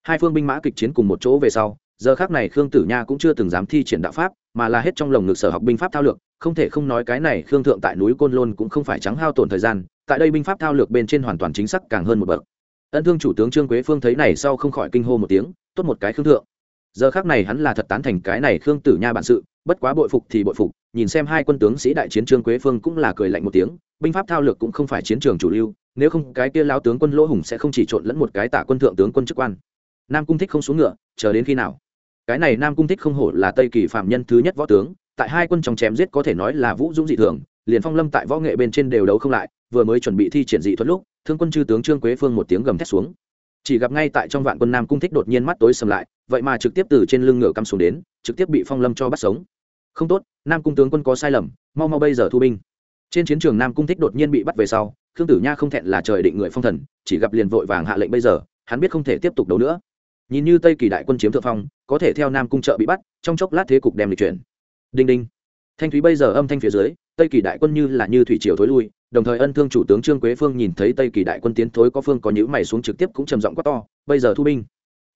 Hai phương binh mã kịch chiến cùng một chỗ về sau giờ khác này khương tử nha cũng chưa từng dám thi triển đạo pháp, mà là hết trong lồng ngực sở học binh pháp thao lược, không thể không nói cái này khương thượng tại núi côn lôn cũng không phải trắng hao tổn thời gian, tại đây binh pháp thao lược bên trên hoàn toàn chính xác càng hơn một bậc. Ân thương chủ tướng trương quế phương thấy này sau không khỏi kinh hô một tiếng, tốt một cái khương thượng. Giờ khác này hắn là thật tán thành cái này khương tử nha bản sự, bất quá bội phục thì bội phục, nhìn xem hai quân tướng sĩ đại chiến trương quế phương cũng là cười lạnh một tiếng, binh pháp thao lược cũng không phải chiến trường chủ lưu, nếu không cái kia lao tướng quân lỗ hùng sẽ không chỉ trộn lẫn một cái tả quân thượng tướng quân chức quan. Nam cung thích không xuống ngựa, chờ đến khi nào? Cái này nam cung thích không hổ là tây kỳ phạm nhân thứ nhất võ tướng, tại hai quân trong chém giết có thể nói là vũ dũng dị thường, liền phong lâm tại võ nghệ bên trên đều đấu không lại, vừa mới chuẩn bị thi triển dị thuật lúc, thương quân chư tướng trương quế phương một tiếng gầm thét xuống. Chỉ gặp ngay tại trong vạn quân nam cung thích đột nhiên mắt tối sầm lại, vậy mà trực tiếp từ trên lưng ngựa cắm xuống đến, trực tiếp bị phong lâm cho bắt sống. Không tốt, nam cung tướng quân có sai lầm, mau mau bây giờ thu binh. Trên chiến trường nam cung thích đột nhiên bị bắt về sau, khương tử nha không thẹn là trời định người phong thần, chỉ gặp liền vội vàng hạ lệnh bây giờ, hắn biết không thể tiếp tục đấu nữa nhìn như tây kỳ đại quân chiếm thượng phong, có thể theo nam cung trợ bị bắt, trong chốc lát thế cục đem lịch chuyển. Đinh đinh. Thanh thúy bây giờ âm thanh phía dưới, tây kỳ đại quân như là như thủy triều thối lui, đồng thời ân thương chủ tướng trương quế phương nhìn thấy tây kỳ đại quân tiến thối có phương có nhữ mày xuống trực tiếp cũng trầm giọng quát to, bây giờ thu binh.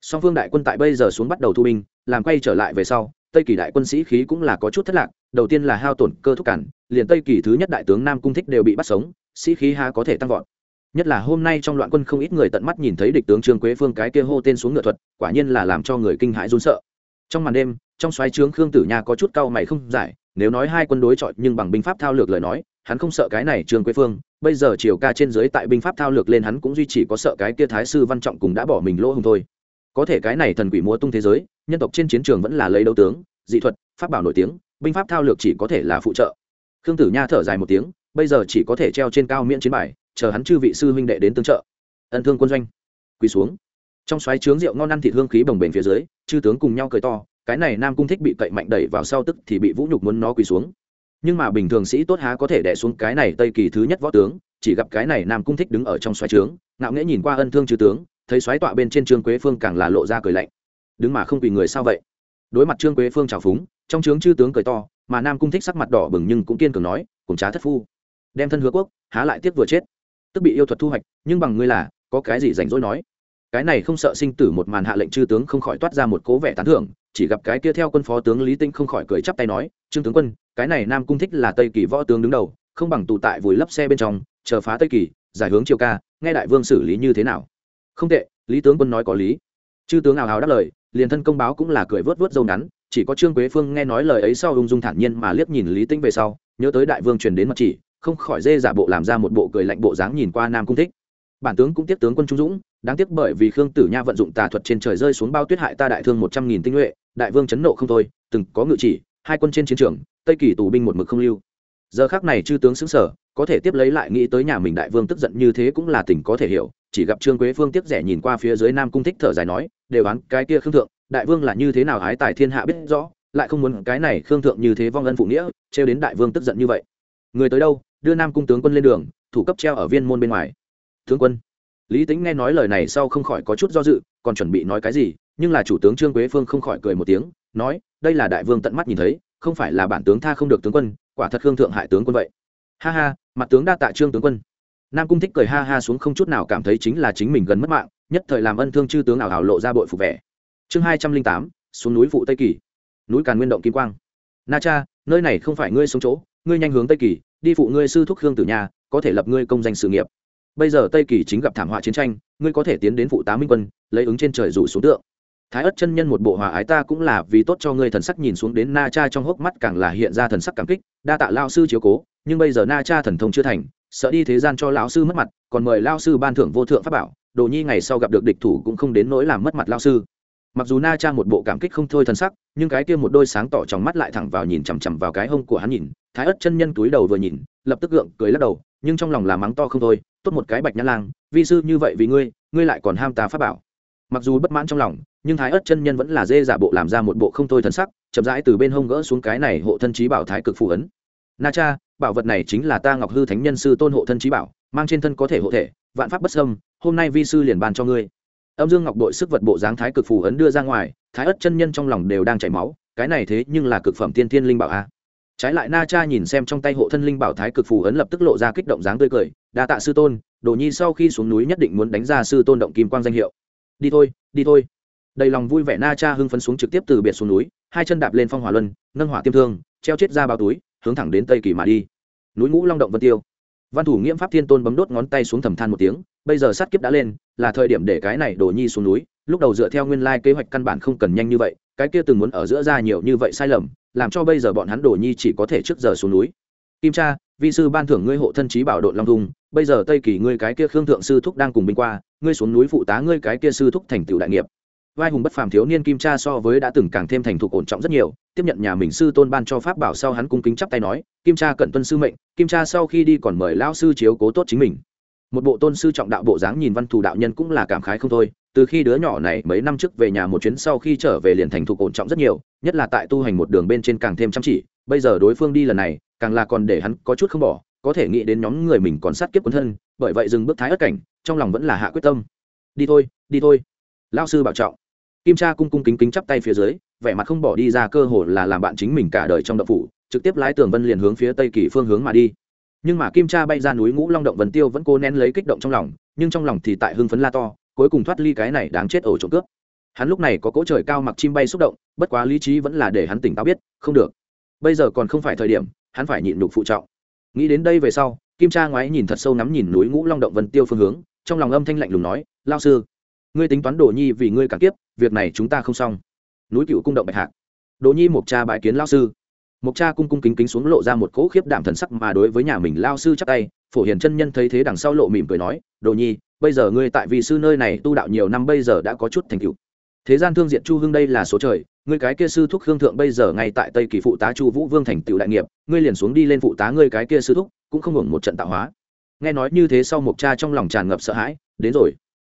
Song phương đại quân tại bây giờ xuống bắt đầu thu binh, làm quay trở lại về sau, tây kỳ đại quân sĩ khí cũng là có chút thất lạc, đầu tiên là hao tổn cơ thúc cản, liền tây kỳ thứ nhất đại tướng nam cung thích đều bị bắt sống, sĩ khí ha có thể tăng vọt nhất là hôm nay trong loạn quân không ít người tận mắt nhìn thấy địch tướng trương quế phương cái kia hô tên xuống ngựa thuật, quả nhiên là làm cho người kinh hãi run sợ. Trong màn đêm, trong xoáy trướng khương tử nha có chút cau mày không giải, nếu nói hai quân đối chọi nhưng bằng binh pháp thao lược lời nói, hắn không sợ cái này trương quế phương, bây giờ chiều ca trên dưới tại binh pháp thao lược lên hắn cũng duy chỉ có sợ cái kia thái sư văn trọng cùng đã bỏ mình lỗ hồng thôi. Có thể cái này thần quỷ múa tung thế giới, nhân tộc trên chiến trường vẫn là lấy đấu tướng, dị thuật, pháp bảo nổi tiếng, binh pháp thao lược chỉ có thể là phụ trợ. Khương tử nha thở dài một tiếng, bây giờ chỉ có thể treo trên cao miễn chiến bài chờ hắn chư vị sư huynh đệ đến tương trợ. Ân thương quân doanh, quỳ xuống. Trong xoáy trướng rượu ngon ăn thịt hương khí bồng bềnh phía dưới, chư tướng cùng nhau cười to, cái này nam cung thích bị cậy mạnh đẩy vào sau tức thì bị vũ nhục muốn nó quỳ xuống. Nhưng mà bình thường sĩ tốt há có thể đẻ xuống cái này tây kỳ thứ nhất võ tướng, chỉ gặp cái này nam cung thích đứng ở trong xoáy trướng, ngạo nghễ nhìn qua ân thương chư tướng, thấy xoáy tọa bên trên trương quế phương càng là lộ ra cười lạnh. Đứng mà không quỳ người sao vậy? Đối mặt trương quế phương trào phúng, trong trướng chư tướng cười to, mà nam cung thích sắc mặt đỏ bừng nhưng cũng kiên cường nói, cùng trá thất phu, đem thân hứa quốc, há lại tiếc vừa chết tức bị yêu thuật thu hoạch, nhưng bằng ngươi là, có cái gì rảnh rỗi nói. Cái này không sợ sinh tử một màn hạ lệnh chư tướng không khỏi toát ra một cố vẻ tán thưởng, chỉ gặp cái kia theo quân phó tướng lý tinh không khỏi cười chắp tay nói, trương tướng quân, cái này nam cung thích là tây kỳ võ tướng đứng đầu, không bằng tụ tại vùi lấp xe bên trong, chờ phá tây kỳ, giải hướng triều ca, nghe đại vương xử lý như thế nào. Không tệ, lý tướng quân nói có lý. Chư tướng ào ào đáp lời, liền thân công báo cũng là cười vớt vớt dâu ngắn, chỉ có trương quế phương nghe nói lời ấy sau ung dung thản nhiên mà liếc nhìn lý tinh về sau, nhớ tới đại vương truyền đến mặt chỉ không khỏi dê giả bộ làm ra một bộ cười lạnh bộ dáng nhìn qua nam cung thích. Bản tướng cũng tiếp tướng quân trung dũng, đáng tiếc bởi vì khương tử nha vận dụng tà thuật trên trời rơi xuống bao tuyết hại ta đại thương một trăm nghìn tinh nhuệ, đại vương chấn nộ không thôi, từng có ngự chỉ, hai quân trên chiến trường, tây kỳ tù binh một mực không lưu. Giờ khác này chư tướng xứng sở có thể tiếp lấy lại nghĩ tới nhà mình đại vương tức giận như thế cũng là tình có thể hiểu, chỉ gặp trương quế phương tiếp rẻ nhìn qua phía dưới nam cung thích thở dài nói, đều đoán cái kia khương thượng, đại vương là như thế nào hái tài thiên hạ biết rõ, lại không muốn cái này khương thượng như thế vong ân phụ nghĩa, trêu đến đại vương tức giận như vậy. Người tới đâu đưa nam cung tướng quân lên đường, thủ cấp treo ở viên môn bên ngoài. Tướng quân, lý tính nghe nói lời này sau không khỏi có chút do dự, còn chuẩn bị nói cái gì, nhưng là chủ tướng trương quế phương không khỏi cười một tiếng, nói, đây là đại vương tận mắt nhìn thấy, không phải là bản tướng tha không được tướng quân, quả thật hương thượng hại tướng quân vậy. Ha ha, mặt tướng đa tạ trương tướng quân. Nam cung thích cười ha ha xuống không chút nào cảm thấy chính là chính mình gần mất mạng, nhất thời làm ân thương chư tướng ảo hảo lộ ra bội phục vẻ. Chương hai trăm linh tám, xuống núi phụ tây kỳ. Núi càn nguyên động kim quang. Na cha, nơi này không phải ngươi xuống chỗ, ngươi nhanh hướng tây kỳ đi phụ ngươi sư thúc khương tử nhà có thể lập ngươi công danh sự nghiệp. Bây giờ tây kỳ chính gặp thảm họa chiến tranh, ngươi có thể tiến đến phụ tá minh quân, lấy ứng trên trời rủ xuống tượng. Thái ất chân nhân một bộ hòa ái ta cũng là vì tốt cho ngươi thần sắc nhìn xuống đến na cha trong hốc mắt càng là hiện ra thần sắc cảm kích, đa tạ lao sư chiếu cố, nhưng bây giờ na cha thần thông chưa thành, sợ đi thế gian cho lão sư mất mặt, còn mời lao sư ban thưởng vô thượng pháp bảo, đồ nhi ngày sau gặp được địch thủ cũng không đến nỗi làm mất mặt lao sư mặc dù na cha một bộ cảm kích không thôi thân sắc, nhưng cái kia một đôi sáng tỏ trong mắt lại thẳng vào nhìn chằm chằm vào cái hông của hắn nhìn, thái ất chân nhân túi đầu vừa nhìn, lập tức gượng cười lắc đầu, nhưng trong lòng là mắng to không thôi, tốt một cái bạch nhã lang, vi sư như vậy vì ngươi ngươi lại còn ham ta pháp bảo. Mặc dù bất mãn trong lòng, nhưng thái ất chân nhân vẫn là dê giả bộ làm ra một bộ không thôi thân sắc, chậm rãi từ bên hông gỡ xuống cái này hộ thân trí bảo thái cực phù ấn. Na cha, bảo vật này chính là ta ngọc hư thánh nhân sư tôn hộ thân trí bảo, mang trên thân có thể hộ thể, vạn pháp bất sâm hôm nay vi sư liền bàn cho ngươi âm dương ngọc đội sức vật bộ dáng thái cực phù ấn đưa ra ngoài, thái ất chân nhân trong lòng đều đang chảy máu, cái này thế nhưng là cực phẩm tiên tiên linh bảo a. Trái lại na cha nhìn xem trong tay hộ thân linh bảo thái cực phù ấn lập tức lộ ra kích động dáng tươi cười, đa tạ sư tôn, đồ nhi sau khi xuống núi nhất định muốn đánh ra sư tôn động kim quang danh hiệu. Đi thôi đi thôi. Đầy lòng vui vẻ na cha hưng phấn xuống trực tiếp từ biệt xuống núi, hai chân đạp lên phong hỏa luân, nâng hỏa tiêm thương, treo chết ra bao túi, hướng thẳng đến tây kỳ mà đi. Núi ngũ long động vân tiêu. Văn thủ nghiễm pháp thiên tôn bấm đốt ngón tay xuống thầm than một tiếng bây giờ sát kiếp đã lên, là thời điểm để cái này đổ nhi xuống núi, lúc đầu dựa theo nguyên lai kế hoạch căn bản không cần nhanh như vậy, cái kia từng muốn ở giữa ra nhiều như vậy sai lầm, làm cho bây giờ bọn hắn đổ nhi chỉ có thể trước giờ xuống núi. Kim cha, vi sư ban thưởng ngươi hộ thân trí bảo đội long thung, bây giờ tây kỳ ngươi cái kia khương thượng sư thúc đang cùng binh qua, ngươi xuống núi phụ tá ngươi cái kia sư thúc thành tựu đại nghiệp. Vai hùng bất phàm thiếu niên kim cha so với đã từng càng thêm thành thục ổn trọng rất nhiều, tiếp nhận nhà mình sư tôn ban cho pháp bảo sau hắn cung kính chắp tay nói, kim cha cận tuân sư mệnh, kim cha sau khi đi còn mời lão sư chiếu cố tốt chính mình một bộ tôn sư trọng đạo bộ dáng nhìn văn thù đạo nhân cũng là cảm khái không thôi, từ khi đứa nhỏ này mấy năm trước về nhà một chuyến sau khi trở về liền thành thục ổn trọng rất nhiều, nhất là tại tu hành một đường bên trên càng thêm chăm chỉ, bây giờ đối phương đi lần này, càng là còn để hắn có chút không bỏ, có thể nghĩ đến nhóm người mình còn sát kiếp quân thân, bởi vậy dừng bước thái ất cảnh, trong lòng vẫn là hạ quyết tâm. Đi thôi đi thôi. Lao sư bảo trọng. Kim cha cung cung kính kính chắp tay phía dưới, vẻ mặt không bỏ đi ra cơ hội là làm bạn chính mình cả đời trong đậu phủ, trực tiếp lái tường vân liền hướng phía tây kỳ phương hướng mà đi nhưng mà kim cha bay ra núi ngũ long động vân tiêu vẫn cố nén lấy kích động trong lòng, nhưng trong lòng thì tại hưng phấn la to, cuối cùng thoát ly cái này đáng chết ổ trộm cướp. Hắn lúc này có cỗ trời cao mặc chim bay xúc động, bất quá lý trí vẫn là để hắn tỉnh táo biết, không được. Bây giờ còn không phải thời điểm, hắn phải nhịn nhục phụ trọng. Nghĩ đến đây về sau, kim cha ngoái nhìn thật sâu ngắm nhìn núi ngũ long động vân tiêu phương hướng, trong lòng âm thanh lạnh lùng nói lao sư, ngươi tính toán đồ nhi vì ngươi cả kiếp, việc này chúng ta không xong. Núi cựu cung động bạch hạc. Đồ nhi một cha bãi kiến lao sư mộc cha cung cung kính kính xuống lộ ra một cỗ khiếp đảm thần sắc mà đối với nhà mình lao sư chắc tay, phổ hiền chân nhân thấy thế đằng sau lộ mỉm cười nói, đồ nhi, bây giờ ngươi tại vì sư nơi này tu đạo nhiều năm bây giờ đã có chút thành tựu. Thế gian thương diện chu hưng đây là số trời, ngươi cái kia sư thúc hương thượng bây giờ ngay tại tây kỳ phụ tá chu vũ vương thành tựu đại nghiệp, ngươi liền xuống đi lên phụ tá ngươi cái kia sư thúc, cũng không hưởng một trận tạo hóa. Nghe nói như thế sau mộc cha trong lòng tràn ngập sợ hãi, đến rồi.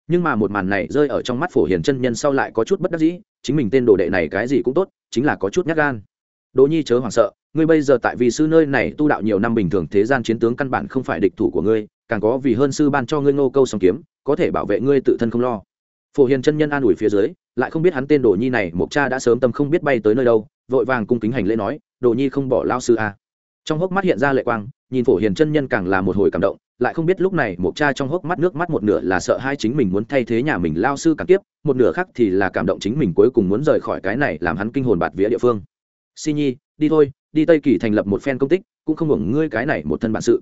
Nhưng mà một màn này rơi ở trong mắt phổ hiền chân nhân sau lại có chút bất đắc dĩ, chính mình tên đồ đệ này cái gì cũng tốt, chính là có chút nhát gan đỗ nhi chớ hoảng sợ, ngươi bây giờ tại vì sư nơi này tu đạo nhiều năm bình thường thế gian chiến tướng căn bản không phải địch thủ của ngươi, càng có vì hơn sư ban cho ngươi ngô câu song kiếm, có thể bảo vệ ngươi tự thân không lo. Phổ hiền chân nhân an ủi phía dưới, lại không biết hắn tên đồ nhi này mộc cha đã sớm tâm không biết bay tới nơi đâu, vội vàng cung kính hành lễ nói đồ nhi không bỏ lao sư a. Trong hốc mắt hiện ra lệ quang, nhìn phổ hiền chân nhân càng là một hồi cảm động, lại không biết lúc này mộc cha trong hốc mắt nước mắt một nửa là sợ hai chính mình muốn thay thế nhà mình lao sư càng tiếp một nửa khác thì là cảm động chính mình cuối cùng muốn rời khỏi cái này làm hắn kinh hồn bạt vía địa phương si nhi, đi thôi, đi tây kỳ thành lập một phen công tích, cũng không hưởng ngươi cái này một thân bản sự.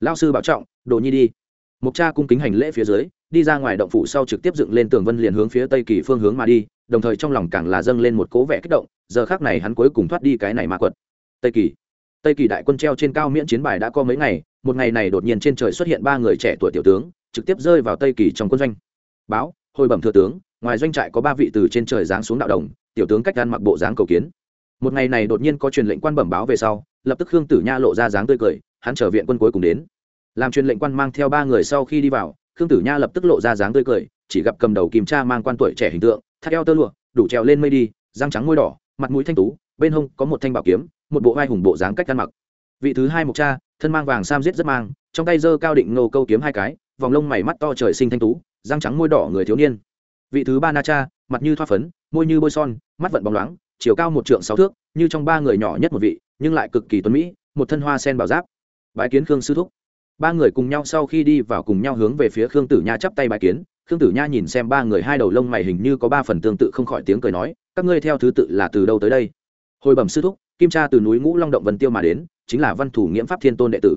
Lao sư bảo trọng, đồ nhi đi. Mục cha cung kính hành lễ phía dưới, đi ra ngoài động phủ sau trực tiếp dựng lên tường vân liền hướng phía tây kỳ phương hướng mà đi, đồng thời trong lòng càng là dâng lên một cố vẻ kích động, giờ khác này hắn cuối cùng thoát đi cái này ma quật. Tây kỳ. Tây kỳ đại quân treo trên cao miễn chiến bài đã có mấy ngày, một ngày này đột nhiên trên trời xuất hiện ba người trẻ tuổi tiểu tướng, trực tiếp rơi vào tây kỳ trong quân doanh. Báo, hồi bẩm thừa tướng, ngoài doanh trại có ba vị từ trên trời giáng xuống đạo đồng, tiểu tướng cách gan mặc bộ dáng cầu kiến một ngày này đột nhiên có truyền lệnh quan bẩm báo về sau, lập tức khương tử nha lộ ra dáng tươi cười, hắn trở viện quân cuối cùng đến. Làm truyền lệnh quan mang theo ba người sau khi đi vào, khương tử nha lập tức lộ ra dáng tươi cười, chỉ gặp cầm đầu kìm cha mang quan tuổi trẻ hình tượng, thắt eo tơ lụa, đủ trèo lên mây đi, răng trắng môi đỏ, mặt mũi thanh tú, bên hông có một thanh bảo kiếm, một bộ vai hùng bộ dáng cách ăn mặc. Vị thứ hai mục cha, thân mang vàng sam giết rất mang, trong tay giơ cao định nô câu kiếm hai cái, vòng lông mày mắt to trời sinh thanh tú, răng trắng môi đỏ người thiếu niên. Vị thứ ba na cha, mặt như thoa phấn, môi như bôi son, mắt vận bóng loáng chiều cao một trượng sáu thước, như trong ba người nhỏ nhất một vị, nhưng lại cực kỳ tuấn mỹ, một thân hoa sen bảo giáp. Bái kiến khương sư thúc. Ba người cùng nhau sau khi đi vào cùng nhau hướng về phía khương tử nha chắp tay bái kiến. Khương tử nha nhìn xem ba người hai đầu lông mày hình như có ba phần tương tự không khỏi tiếng cười nói, các ngươi theo thứ tự là từ đâu tới đây? Hồi bẩm sư thúc, kim cha từ núi ngũ long động vân tiêu mà đến, chính là văn thủ nghiễm pháp thiên tôn đệ tử.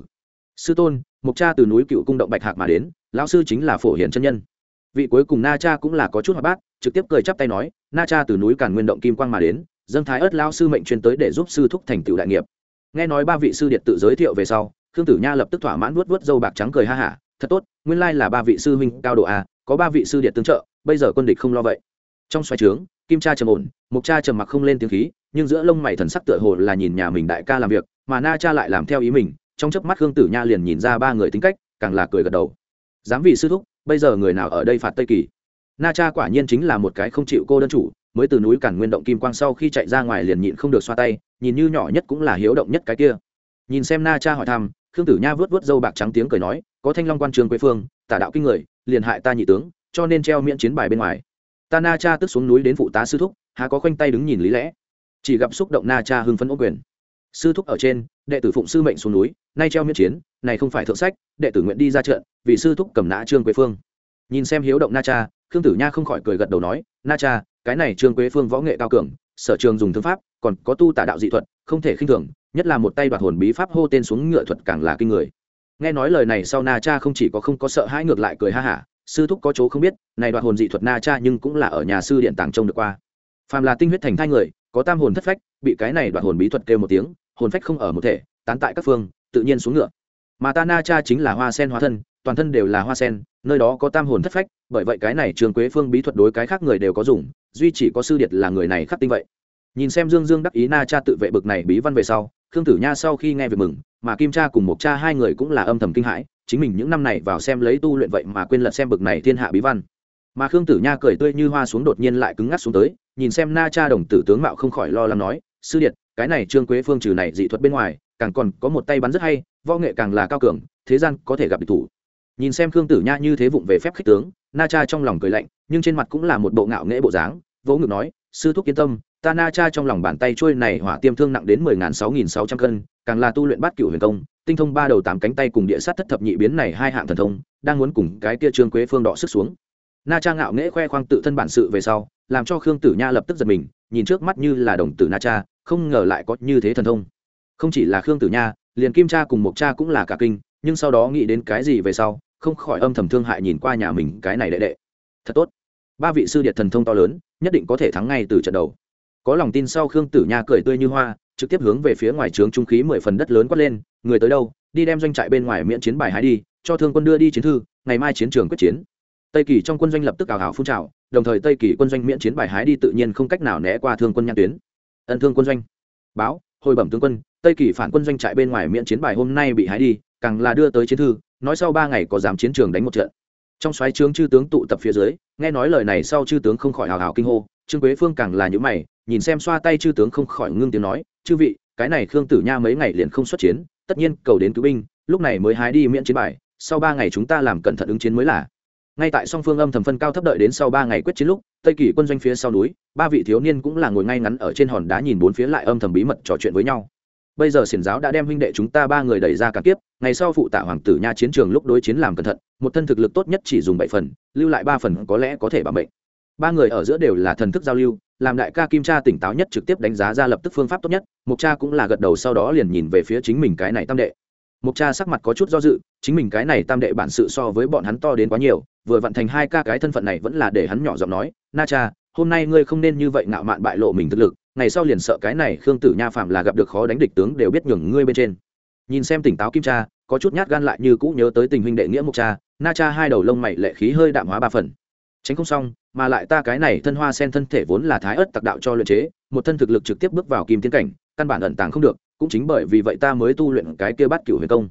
Sư tôn mục cha từ núi cựu cung động bạch hạc mà đến, lão sư chính là phổ hiền chân nhân. Vị cuối cùng na cha cũng là có chút hoạt bát, trực tiếp cười chắp tay nói, na cha từ núi càn nguyên động kim quang mà đến dâng thái ớt lao sư mệnh chuyên tới để giúp sư thúc thành tựu đại nghiệp. Nghe nói ba vị sư điện tự giới thiệu về sau, khương tử nha lập tức thỏa mãn vuốt vuốt dâu bạc trắng cười ha hả, thật tốt, nguyên lai là ba vị sư huynh cao độ a có ba vị sư điện tương trợ, bây giờ quân địch không lo vậy. Trong xoáy trướng, kim cha trầm ổn mục cha trầm mặc không lên tiếng khí, nhưng giữa lông mày thần sắc tựa hồ là nhìn nhà mình đại ca làm việc, mà na cha lại làm theo ý mình, trong chớp mắt khương tử nha liền nhìn ra ba người tính cách, càng là cười gật đầu. Dám vị sư thúc, bây giờ người nào ở đây phạt tây kỳ? Na cha quả nhiên chính là một cái không chịu cô đơn chủ mới từ núi cản nguyên động kim quang sau khi chạy ra ngoài liền nhịn không được xoa tay, nhìn như nhỏ nhất cũng là hiếu động nhất cái kia. Nhìn xem na cha hỏi thăm, khương tử nha vớt vớt dâu bạc trắng tiếng cười nói, có thanh long quan trường quê phương, tả đạo kinh người, liền hại ta nhị tướng, cho nên treo miễn chiến bài bên ngoài. Ta na cha tức xuống núi đến phụ tá sư thúc, há có khoanh tay đứng nhìn lý lẽ. Chỉ gặp xúc động na cha hưng phấn ô quyền. Sư thúc ở trên, đệ tử phụng sư mệnh xuống núi, nay treo miễn chiến, này không phải thượng sách, đệ tử nguyện đi ra trận, vì sư thúc cầm nã trương quế phương. Nhìn xem hiếu động na cha, khương tử nha không khỏi cười gật đầu nói, na cha cái này trương quế phương võ nghệ cao cường, sở trường dùng thương pháp, còn có tu tả đạo dị thuật, không thể khinh thường, nhất là một tay đoạt hồn bí pháp hô tên xuống ngựa thuật càng là kinh người. Nghe nói lời này sau na cha không chỉ có không có sợ hãi ngược lại cười ha hả, sư thúc có chỗ không biết, này đoạt hồn dị thuật na cha nhưng cũng là ở nhà sư điện tàng trông được qua. Phàm là tinh huyết thành thai người, có tam hồn thất phách, bị cái này đoạt hồn bí thuật kêu một tiếng, hồn phách không ở một thể, tán tại các phương, tự nhiên xuống ngựa. Mà ta na cha chính là hoa sen hóa thân, toàn thân đều là hoa sen, nơi đó có tam hồn thất phách bởi vậy cái này trường quế phương bí thuật đối cái khác người đều có dùng, duy chỉ có sư điệt là người này khắc tinh vậy. Nhìn xem dương dương đắc ý na cha tự vệ bực này bí văn về sau, khương tử nha sau khi nghe việc mừng, mà kim cha cùng một cha hai người cũng là âm thầm kinh hãi, chính mình những năm này vào xem lấy tu luyện vậy mà quên lật xem bực này thiên hạ bí văn. Mà khương tử nha cười tươi như hoa xuống đột nhiên lại cứng ngắc xuống tới, nhìn xem na cha đồng tử tướng mạo không khỏi lo lắng nói, sư điệt, cái này trương quế phương trừ này dị thuật bên ngoài, càng còn có một tay bắn rất hay, võ nghệ càng là cao cường, thế gian có thể gặp địch thủ. Nhìn xem khương tử nha như thế vụng về phép khích tướng na cha trong lòng cười lạnh, nhưng trên mặt cũng là một bộ ngạo nghễ bộ dáng, vỗ ngực nói, sư thúc yên tâm, ta na cha trong lòng bàn tay trôi này hỏa tiêm thương nặng đến mười ngàn sáu nghìn sáu trăm cân, càng là tu luyện bát cửu huyền công, tinh thông ba đầu tám cánh tay cùng địa sát thất thập nhị biến này hai hạng thần thông, đang muốn cùng cái kia trương quế phương đọ sức xuống. Na cha ngạo nghễ khoe khoang tự thân bản sự về sau, làm cho khương tử nha lập tức giật mình, nhìn trước mắt như là đồng tử na cha, không ngờ lại có như thế thần thông. Không chỉ là khương tử nha, liền kim cha cùng Mộc cha cũng là cả kinh, nhưng sau đó nghĩ đến cái gì về sau không khỏi âm thầm thương hại nhìn qua nhà mình cái này đệ đệ. Thật tốt. Ba vị sư điệt thần thông to lớn, nhất định có thể thắng ngay từ trận đầu. Có lòng tin sau khương tử nha cười tươi như hoa, trực tiếp hướng về phía ngoài trướng trung khí mười phần đất lớn quát lên, người tới đâu? Đi đem doanh trại bên ngoài miễn chiến bài hái đi, cho thương quân đưa đi chiến thư, ngày mai chiến trường quyết chiến. Tây kỳ trong quân doanh lập tức ảo hảo phun trào, đồng thời tây kỳ quân doanh miễn chiến bài hái đi tự nhiên không cách nào né qua thương quân nhãn tuyến. Ân thương quân doanh. Báo, hồi bẩm tướng quân, tây kỳ phản quân doanh trại bên ngoài miễn chiến bài hôm nay bị hái đi, càng là đưa tới chiến thư nói sau ba ngày có dám chiến trường đánh một trận. Trong xoáy trướng chư tướng tụ tập phía dưới, nghe nói lời này sau chư tướng không khỏi hào hào kinh hô, trương quế phương càng là những mày, nhìn xem xoa tay chư tướng không khỏi ngưng tiếng nói, chư vị, cái này khương tử nha mấy ngày liền không xuất chiến, tất nhiên cầu đến cứu binh, lúc này mới hái đi miễn chiến bài, sau ba ngày chúng ta làm cẩn thận ứng chiến mới là. Ngay tại song phương âm thầm phân cao thấp đợi đến sau ba ngày quyết chiến lúc, tây kỳ quân doanh phía sau núi, ba vị thiếu niên cũng là ngồi ngay ngắn ở trên hòn đá nhìn bốn phía lại âm thầm bí mật trò chuyện với nhau bây giờ xiển giáo đã đem huynh đệ chúng ta ba người đẩy ra cả kiếp, ngày sau phụ tạ hoàng tử nha chiến trường lúc đối chiến làm cẩn thận, một thân thực lực tốt nhất chỉ dùng bảy phần, lưu lại ba phần có lẽ có thể bảo mệnh. Ba người ở giữa đều là thần thức giao lưu, làm đại ca kim cha tỉnh táo nhất trực tiếp đánh giá ra lập tức phương pháp tốt nhất mục cha cũng là gật đầu sau đó liền nhìn về phía chính mình cái này tam đệ. Mục cha sắc mặt có chút do dự, chính mình cái này tam đệ bản sự so với bọn hắn to đến quá nhiều, vừa vận thành hai ca cái thân phận này vẫn là để hắn nhỏ giọng nói, na cha, hôm nay ngươi không nên như vậy ngạo mạn bại lộ mình thực lực ngày sau liền sợ cái này khương tử nha phạm là gặp được khó đánh địch tướng đều biết nhường ngươi bên trên. Nhìn xem tỉnh táo kim cha, có chút nhát gan lại như cũ nhớ tới tình huynh đệ nghĩa mục cha, na cha hai đầu lông mày lệ khí hơi đạm hóa ba phần. Tránh không xong, mà lại ta cái này thân hoa sen thân thể vốn là thái ớt tặc đạo cho luyện chế, một thân thực lực trực tiếp bước vào kim tiến cảnh, căn bản ẩn tàng không được, cũng chính bởi vì vậy ta mới tu luyện cái kia bát cửu huyền công.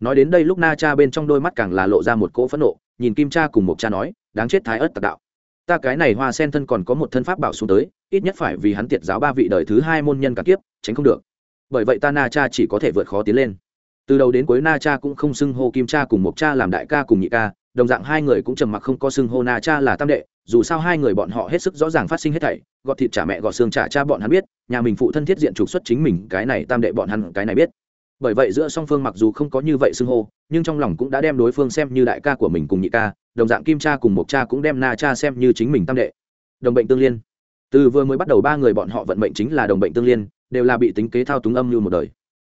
Nói đến đây lúc na cha bên trong đôi mắt càng là lộ ra một cỗ phẫn nộ, nhìn kim cha cùng một cha nói, đáng chết thái ớt tặc đạo ta cái này hoa sen thân còn có một thân pháp bảo xuống tới, ít nhất phải vì hắn tiệt giáo ba vị đời thứ hai môn nhân cả kiếp, tránh không được. Bởi vậy ta na cha chỉ có thể vượt khó tiến lên. Từ đầu đến cuối na cha cũng không xưng hô kim cha cùng một cha làm đại ca cùng nhị ca, đồng dạng hai người cũng trầm mặc không có xưng hô na cha là tam đệ, dù sao hai người bọn họ hết sức rõ ràng phát sinh hết thảy, gọt thịt trả mẹ gọt xương trả cha bọn hắn biết, nhà mình phụ thân thiết diện trục xuất chính mình, cái này tam đệ bọn hắn, cái này biết. Bởi vậy giữa song phương mặc dù không có như vậy xưng hô, nhưng trong lòng cũng đã đem đối phương xem như đại ca của mình cùng nhị ca đồng dạng kim cha cùng một cha cũng đem na cha xem như chính mình tam đệ. Đồng bệnh tương liên. Từ vừa mới bắt đầu ba người bọn họ vận mệnh chính là đồng bệnh tương liên, đều là bị tính kế thao túng âm như một đời.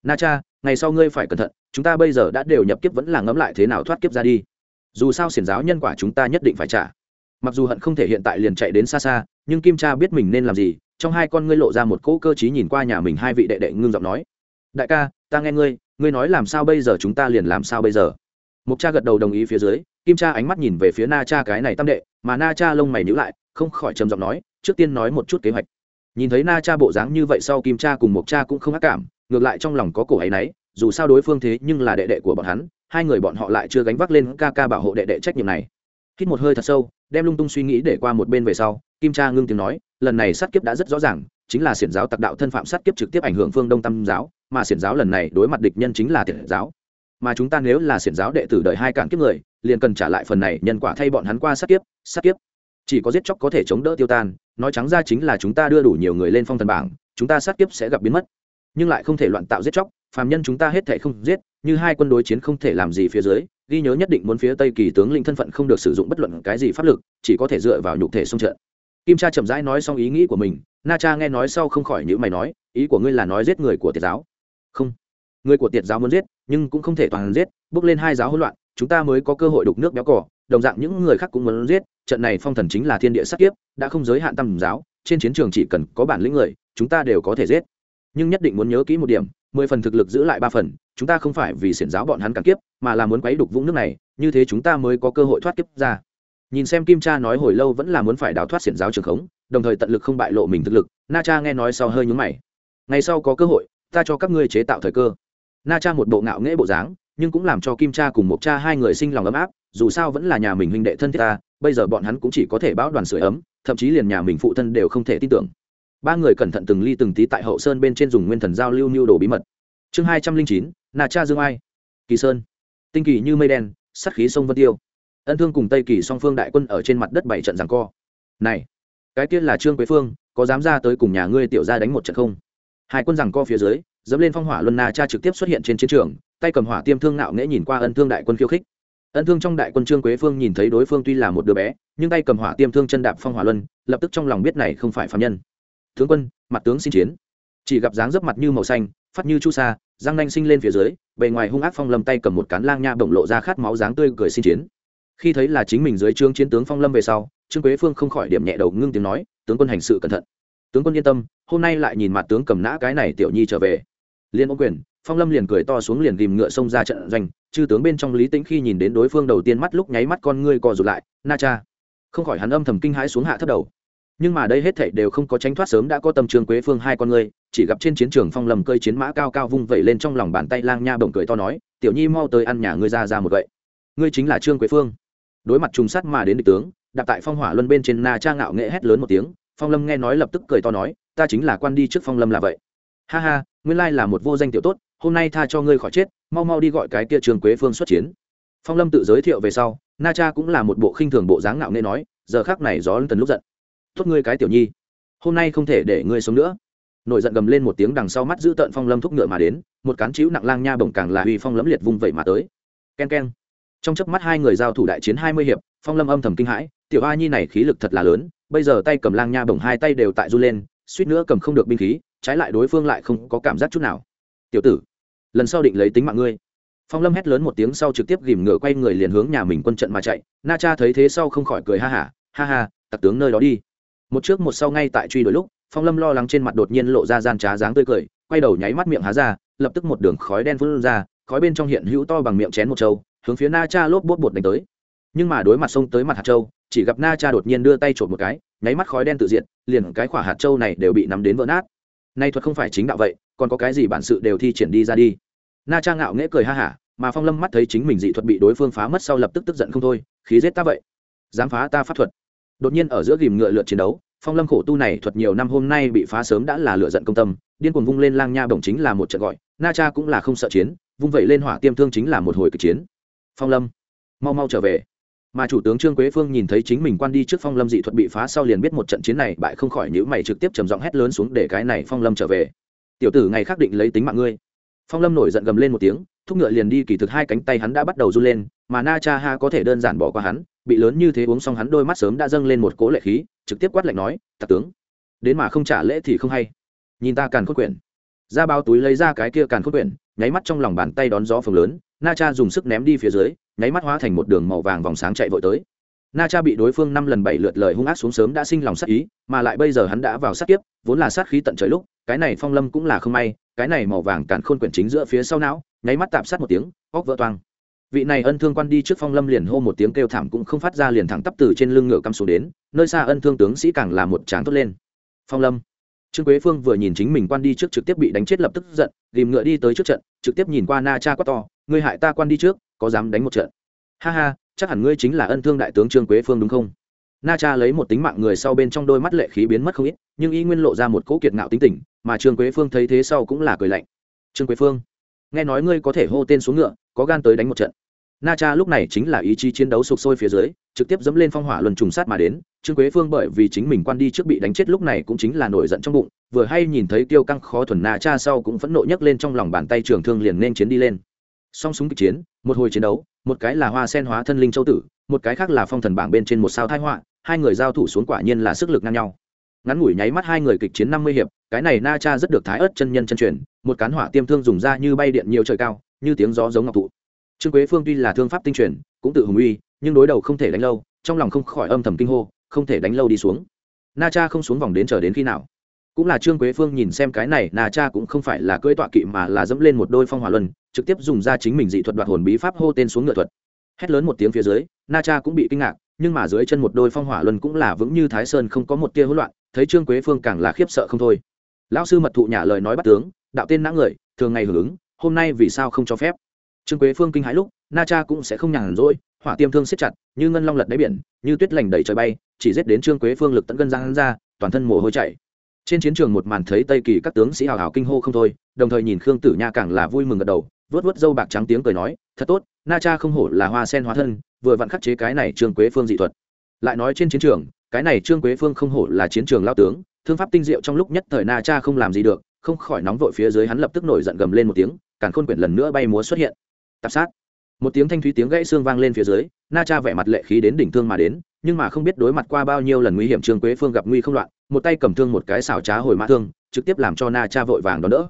Na cha, ngày sau ngươi phải cẩn thận, chúng ta bây giờ đã đều nhập kiếp vẫn là ngẫm lại thế nào thoát kiếp ra đi. Dù sao xiển giáo nhân quả chúng ta nhất định phải trả. Mặc dù hận không thể hiện tại liền chạy đến xa xa, nhưng kim cha biết mình nên làm gì, trong hai con ngươi lộ ra một cỗ cơ t nhìn qua nhà mình hai vị đệ đệ ngưng giọng nói. Đại ca, ta nghe ngươi ngươi nói làm sao bây giờ chúng ta liền làm sao bây giờ? Mục cha gật đầu đồng ý phía dưới kim cha ánh mắt nhìn về phía na cha cái này tam đệ, mà na cha lông mày nhữ lại, không khỏi trầm giọng nói, trước tiên nói một chút kế hoạch. Nhìn thấy na cha bộ dáng như vậy sau kim cha cùng Mộc cha cũng không ác cảm, ngược lại trong lòng có cổ ấy nấy dù sao đối phương thế nhưng là đệ đệ của bọn hắn, hai người bọn họ lại chưa gánh vác lên ca ca bảo hộ đệ đệ trách nhiệm này. Hít một hơi thật sâu, đem lung tung suy nghĩ để qua một bên về sau, kim cha ngưng tiếng nói, lần này sát kiếp đã rất rõ ràng, chính là xiển giáo tặc đạo thân phạm sát kiếp trực tiếp ảnh hưởng phương đông tam giáo, mà xiển giáo lần này đối mặt địch nhân chính là thiện giáo. Mà chúng ta nếu là xiển giáo đệ tử đợi hai cản kiếp người liền cần trả lại phần này nhân quả thay bọn hắn qua sát kiếp sát kiếp. Chỉ có giết chóc có thể chống đỡ tiêu tan, nói trắng ra chính là chúng ta đưa đủ nhiều người lên phong thần bảng, chúng ta sát kiếp sẽ gặp biến mất. Nhưng lại không thể loạn tạo giết chóc, phàm nhân chúng ta hết thể không giết, như hai quân đối chiến không thể làm gì phía dưới, ghi nhớ nhất định muốn phía tây kỳ tướng linh thân phận không được sử dụng bất luận cái gì pháp lực, chỉ có thể dựa vào nhục thể xung trận. Kim cha chậm rãi nói xong ý nghĩ của mình, na cha nghe nói sau không khỏi những mày nói, ý của ngươi là nói giết người của tiệt giáo. Không. Người của tiệt giáo muốn giết, nhưng cũng không thể toàn giết, bước lên hai giáo hỗn loạn chúng ta mới có cơ hội đục nước béo cỏ, đồng dạng những người khác cũng muốn giết, trận này phong thần chính là thiên địa sát kiếp, đã không giới hạn tâm giáo, trên chiến trường chỉ cần có bản lĩnh người, chúng ta đều có thể giết. Nhưng nhất định muốn nhớ kỹ một điểm, mười phần thực lực giữ lại ba phần, chúng ta không phải vì xiển giáo bọn hắn cản kiếp, mà là muốn quấy đục vũng nước này, như thế chúng ta mới có cơ hội thoát kiếp ra. Nhìn xem kim cha nói hồi lâu vẫn là muốn phải đào thoát xiển giáo trường khống, đồng thời tận lực không bại lộ mình thực lực, na cha nghe nói sau hơi nhúng mày. Ngày sau có cơ hội, ta cho các ngươi chế tạo thời cơ. Na cha một bộ ngạo nghễ bộ dáng nhưng cũng làm cho kim cha cùng một cha hai người sinh lòng ấm áp, dù sao vẫn là nhà mình huynh đệ thân thiết ta, bây giờ bọn hắn cũng chỉ có thể báo đoàn sửa ấm, thậm chí liền nhà mình phụ thân đều không thể tin tưởng. Ba người cẩn thận từng ly từng tí tại hậu sơn bên trên dùng nguyên thần giao lưu mưu đồ bí mật. Chương hai trăm linh chín nà cha dương ai. Kỳ sơn. Tinh kỳ như mây đen sắt khí sông vân tiêu. Ân thương cùng tây kỳ song phương đại quân ở trên mặt đất bảy trận rằng co. Này, cái tiên là trương quế phương, có dám ra tới cùng nhà ngươi tiểu ra đánh một trận không? Hai quân rằng co phía dưới, dẫm lên phong hỏa luân na cha trực tiếp xuất hiện trên chiến trường tay cầm hỏa tiêm thương nạo nghễ nhìn qua ân thương đại quân khiêu khích. Ân thương trong đại quân trương quế phương nhìn thấy đối phương tuy là một đứa bé, nhưng tay cầm hỏa tiêm thương chân đạp phong hỏa luân, lập tức trong lòng biết này không phải phạm nhân. Tướng quân, mặt tướng xin chiến. Chỉ gặp dáng dấp mặt như màu xanh, phát như chu sa, răng nanh sinh lên phía dưới, bề ngoài hung ác phong lâm tay cầm một cán lang nha bổng lộ ra khát máu dáng tươi cười xin chiến. Khi thấy là chính mình dưới trương chiến tướng phong lâm về sau, trương quế phương không khỏi điểm nhẹ đầu ngưng tiếng nói, tướng quân hành sự cẩn thận. Tướng quân yên tâm, hôm nay lại nhìn mặt tướng cầm nã cái này tiểu nhi trở về. Liên ô quyền phong lâm liền cười to xuống liền tìm ngựa xông ra trận doanh, chư tướng bên trong lý tĩnh khi nhìn đến đối phương đầu tiên mắt lúc nháy mắt con ngươi co rụt lại, na cha. Không khỏi hắn âm thầm kinh hãi xuống hạ thấp đầu. Nhưng mà đây hết thảy đều không có tránh thoát sớm đã có tâm trường quế phương hai con ngươi, chỉ gặp trên chiến trường phong lầm cơi chiến mã cao cao vung vẩy lên trong lòng bàn tay lang nha bồng cười to nói, tiểu nhi mau tới ăn nhà ngươi ra ra một vậy ngươi chính là trương quế phương. Đối mặt trùng sát mà đến địch tướng đặt tại phong hỏa luân bên trên na cha ngạo nghệ hét lớn một tiếng, phong lâm nghe nói lập tức cười to nói, ta chính là quan đi trước phong lâm là vậy ha ha, nguyên lai là một vô danh tiểu tốt, hôm nay tha cho ngươi khỏi chết, mau mau đi gọi cái kia trường quế phương xuất chiến. Phong lâm tự giới thiệu về sau, na cha cũng là một bộ khinh thường bộ dáng ngạo nghệ nói, giờ khác này gió lân tần lúc giận. Tốt ngươi cái tiểu nhi, hôm nay không thể để ngươi sống nữa. Nổi giận gầm lên một tiếng đằng sau mắt giữ tợn phong lâm thúc ngựa mà đến, một cán chĩu nặng lang nha bổng càng là uy phong lẫm liệt vung vẩy mà tới. K e n k e n trong chớp mắt hai người giao thủ đại chiến hai mươi hiệp, phong lâm âm thầm kinh hãi, tiểu a nhi này khí lực thật là lớn, bây giờ tay cầm lang nha bổng hai tay đều tại r u lên, suýt nữa cầm không được binh khí trái lại đối phương lại không có cảm giác chút nào. Tiểu tử, lần sau định lấy tính mạng ngươi. Phong lâm hét lớn một tiếng sau trực tiếp ghìm ngựa quay người liền hướng nhà mình quân trận mà chạy. Na cha thấy thế sau không khỏi cười ha hả, ha ha, tặc tướng nơi đó đi. Một trước một sau ngay tại truy đuổi lúc, phong lâm lo lắng trên mặt đột nhiên lộ ra gian trá dáng tươi cười, quay đầu nháy mắt miệng há ra, lập tức một đường khói đen phun ra, khói bên trong hiện hữu to bằng miệng chén một trâu, hướng phía na cha lốp bốt bột đánh tới. Nhưng mà đối mặt sông tới mặt hạt châu chỉ gặp na cha đột nhiên đưa tay trộm một cái, nháy mắt khói đen tự diện liền cái khỏa hạt châu này đều bị nắm đến vỡ nát nay thuật không phải chính đạo vậy, còn có cái gì bản sự đều thi triển đi ra đi. Na cha ngạo nghễ cười ha hả, mà phong lâm mắt thấy chính mình dị thuật bị đối phương phá mất sau lập tức tức giận không thôi, khí giết ta vậy. Dám phá ta pháp thuật. Đột nhiên ở giữa ghìm ngựa lượt chiến đấu, phong lâm khổ tu này thuật nhiều năm hôm nay bị phá sớm đã là lựa giận công tâm, điên cuồng vung lên lang nha bổng chính là một trận gọi, na cha cũng là không sợ chiến, vung vẩy lên hỏa tiêm thương chính là một hồi kịch chiến. Phong lâm, mau mau trở về mà chủ tướng trương quế phương nhìn thấy chính mình quan đi trước phong lâm dị thuật bị phá sau liền biết một trận chiến này bại không khỏi nhữ mày trực tiếp trầm giọng hét lớn xuống để cái này phong lâm trở về. Tiểu tử, ngày khắc định lấy tính mạng ngươi. Phong lâm nổi giận gầm lên một tiếng, thúc ngựa liền đi kỳ thực hai cánh tay hắn đã bắt đầu run lên, mà na cha ha có thể đơn giản bỏ qua hắn, bị lớn như thế uống xong hắn đôi mắt sớm đã dâng lên một cố lệ khí, trực tiếp quát lạnh nói, tặc tướng, đến mà không trả lễ thì không hay. Nhìn ta càn khôn quyển. Ra bao túi lấy ra cái kia càn khôn quyển, nháy mắt trong lòng bàn tay đón gió phồng lớn na cha dùng sức ném đi phía dưới, nháy mắt hóa thành một đường màu vàng vòng sáng chạy vội tới. Na cha bị đối phương năm lần bảy lượt lời hung ác xuống sớm đã sinh lòng sát ý, mà lại bây giờ hắn đã vào sát kiếp, vốn là sát khí tận trời lúc, cái này phong lâm cũng là không may, cái này màu vàng càn khôn quyển chính giữa phía sau não, nháy mắt tạm sát một tiếng óc vỡ toang. Vị này ân thương quan đi trước phong lâm liền hô một tiếng kêu thảm cũng không phát ra liền thẳng tắp từ trên lưng ngựa căm xuống đến, nơi xa ân thương tướng sĩ càng là một tráng tốt lên. Phong lâm. Trương quế phương vừa nhìn chính mình quan đi trước trực tiếp bị đánh chết lập tức giận, ghìm ngựa đi tới trước trận, trực tiếp nhìn qua na cha quát to ngươi hại ta quan đi trước, có dám đánh một trận? Ha ha, chắc hẳn ngươi chính là ân thương đại tướng trương quế phương đúng không? Na cha lấy một tính mạng người sau bên trong đôi mắt lệ khí biến mất không ít, nhưng y nguyên lộ ra một cỗ kiệt ngạo tính tình, mà trương quế phương thấy thế sau cũng là cười lạnh. Trương quế phương, nghe nói ngươi có thể hô tên xuống ngựa, có gan tới đánh một trận. Na cha lúc này chính là ý chí chiến đấu sục sôi phía dưới, trực tiếp dẫm lên phong hỏa luân trùng sát mà đến. Trương quế phương bởi vì chính mình quan đi trước bị đánh chết lúc này cũng chính là nổi giận trong bụng, vừa hay nhìn thấy tiêu căng khó thuần na cha sau cũng phẫn nộ nhấc lên trong lòng bàn tay trường thương liền nên chiến đi lên song súng kịch chiến, một hồi chiến đấu, một cái là hoa sen hóa thân linh châu tử, một cái khác là phong thần bảng bên trên một sao thái họa, hai người giao thủ xuống quả nhiên là sức lực ngang nhau. Ngắn ngủi nháy mắt hai người kịch chiến năm mươi hiệp, cái này na cha rất được thái ớt chân nhân chân truyền, một cán hỏa tiêm thương dùng ra như bay điện nhiều trời cao, như tiếng gió giống ngọc thụ. Trương quế phương tuy là thương pháp tinh truyền, cũng tự hùng uy, nhưng đối đầu không thể đánh lâu, trong lòng không khỏi âm thầm kinh hô, không thể đánh lâu đi xuống. Na cha không xuống vòng đến chờ đến khi nào cũng là trương quế phương nhìn xem cái này, nà cha cũng không phải là cưỡi tọa kỵ mà là dẫm lên một đôi phong hỏa luân, trực tiếp dùng ra chính mình dị thuật đoạt hồn bí pháp hô tên xuống ngựa thuật. Hét lớn một tiếng phía dưới na cha cũng bị kinh ngạc, nhưng mà dưới chân một đôi phong hỏa luân cũng là vững như thái sơn không có một tia hỗn loạn, thấy trương quế phương càng là khiếp sợ không thôi. Lão sư mật thụ nhả lời nói bắt tướng, đạo tên nã người, thường ngày hưởng ứng, hôm nay vì sao không cho phép? Trương quế phương kinh hãi lúc na cha cũng sẽ không nhàn rỗi, hỏa tiêm thương siết chặt, như ngân long lật đáy biển, như tuyết lành đầy trời bay, chỉ giết đến trương quế phương lực tận gân giang ra, toàn thân mồ hôi chảy trên chiến trường một màn thấy tây kỳ các tướng sĩ hào hào kinh hô không thôi, đồng thời nhìn khương tử nha càng là vui mừng gật đầu vớt vớt dâu bạc trắng tiếng cười nói, thật tốt, na cha không hổ là hoa sen hóa thân, vừa vặn khắc chế cái này trương quế phương dị thuật. Lại nói trên chiến trường, cái này trương quế phương không hổ là chiến trường lao tướng, thương pháp tinh diệu trong lúc nhất thời na cha không làm gì được, không khỏi nóng vội phía dưới hắn lập tức nổi giận gầm lên một tiếng càng khôn quyển lần nữa bay múa xuất hiện. Tạp sát. Một tiếng thanh thúy tiếng gãy xương vang lên phía dưới, na cha vẻ mặt lệ khí đến đỉnh thương mà đến nhưng mà không biết đối mặt qua bao nhiêu lần nguy hiểm trương quế phương gặp nguy không loạn, một tay cầm thương một cái xảo trá hồi mã thương, trực tiếp làm cho na cha vội vàng đón đỡ.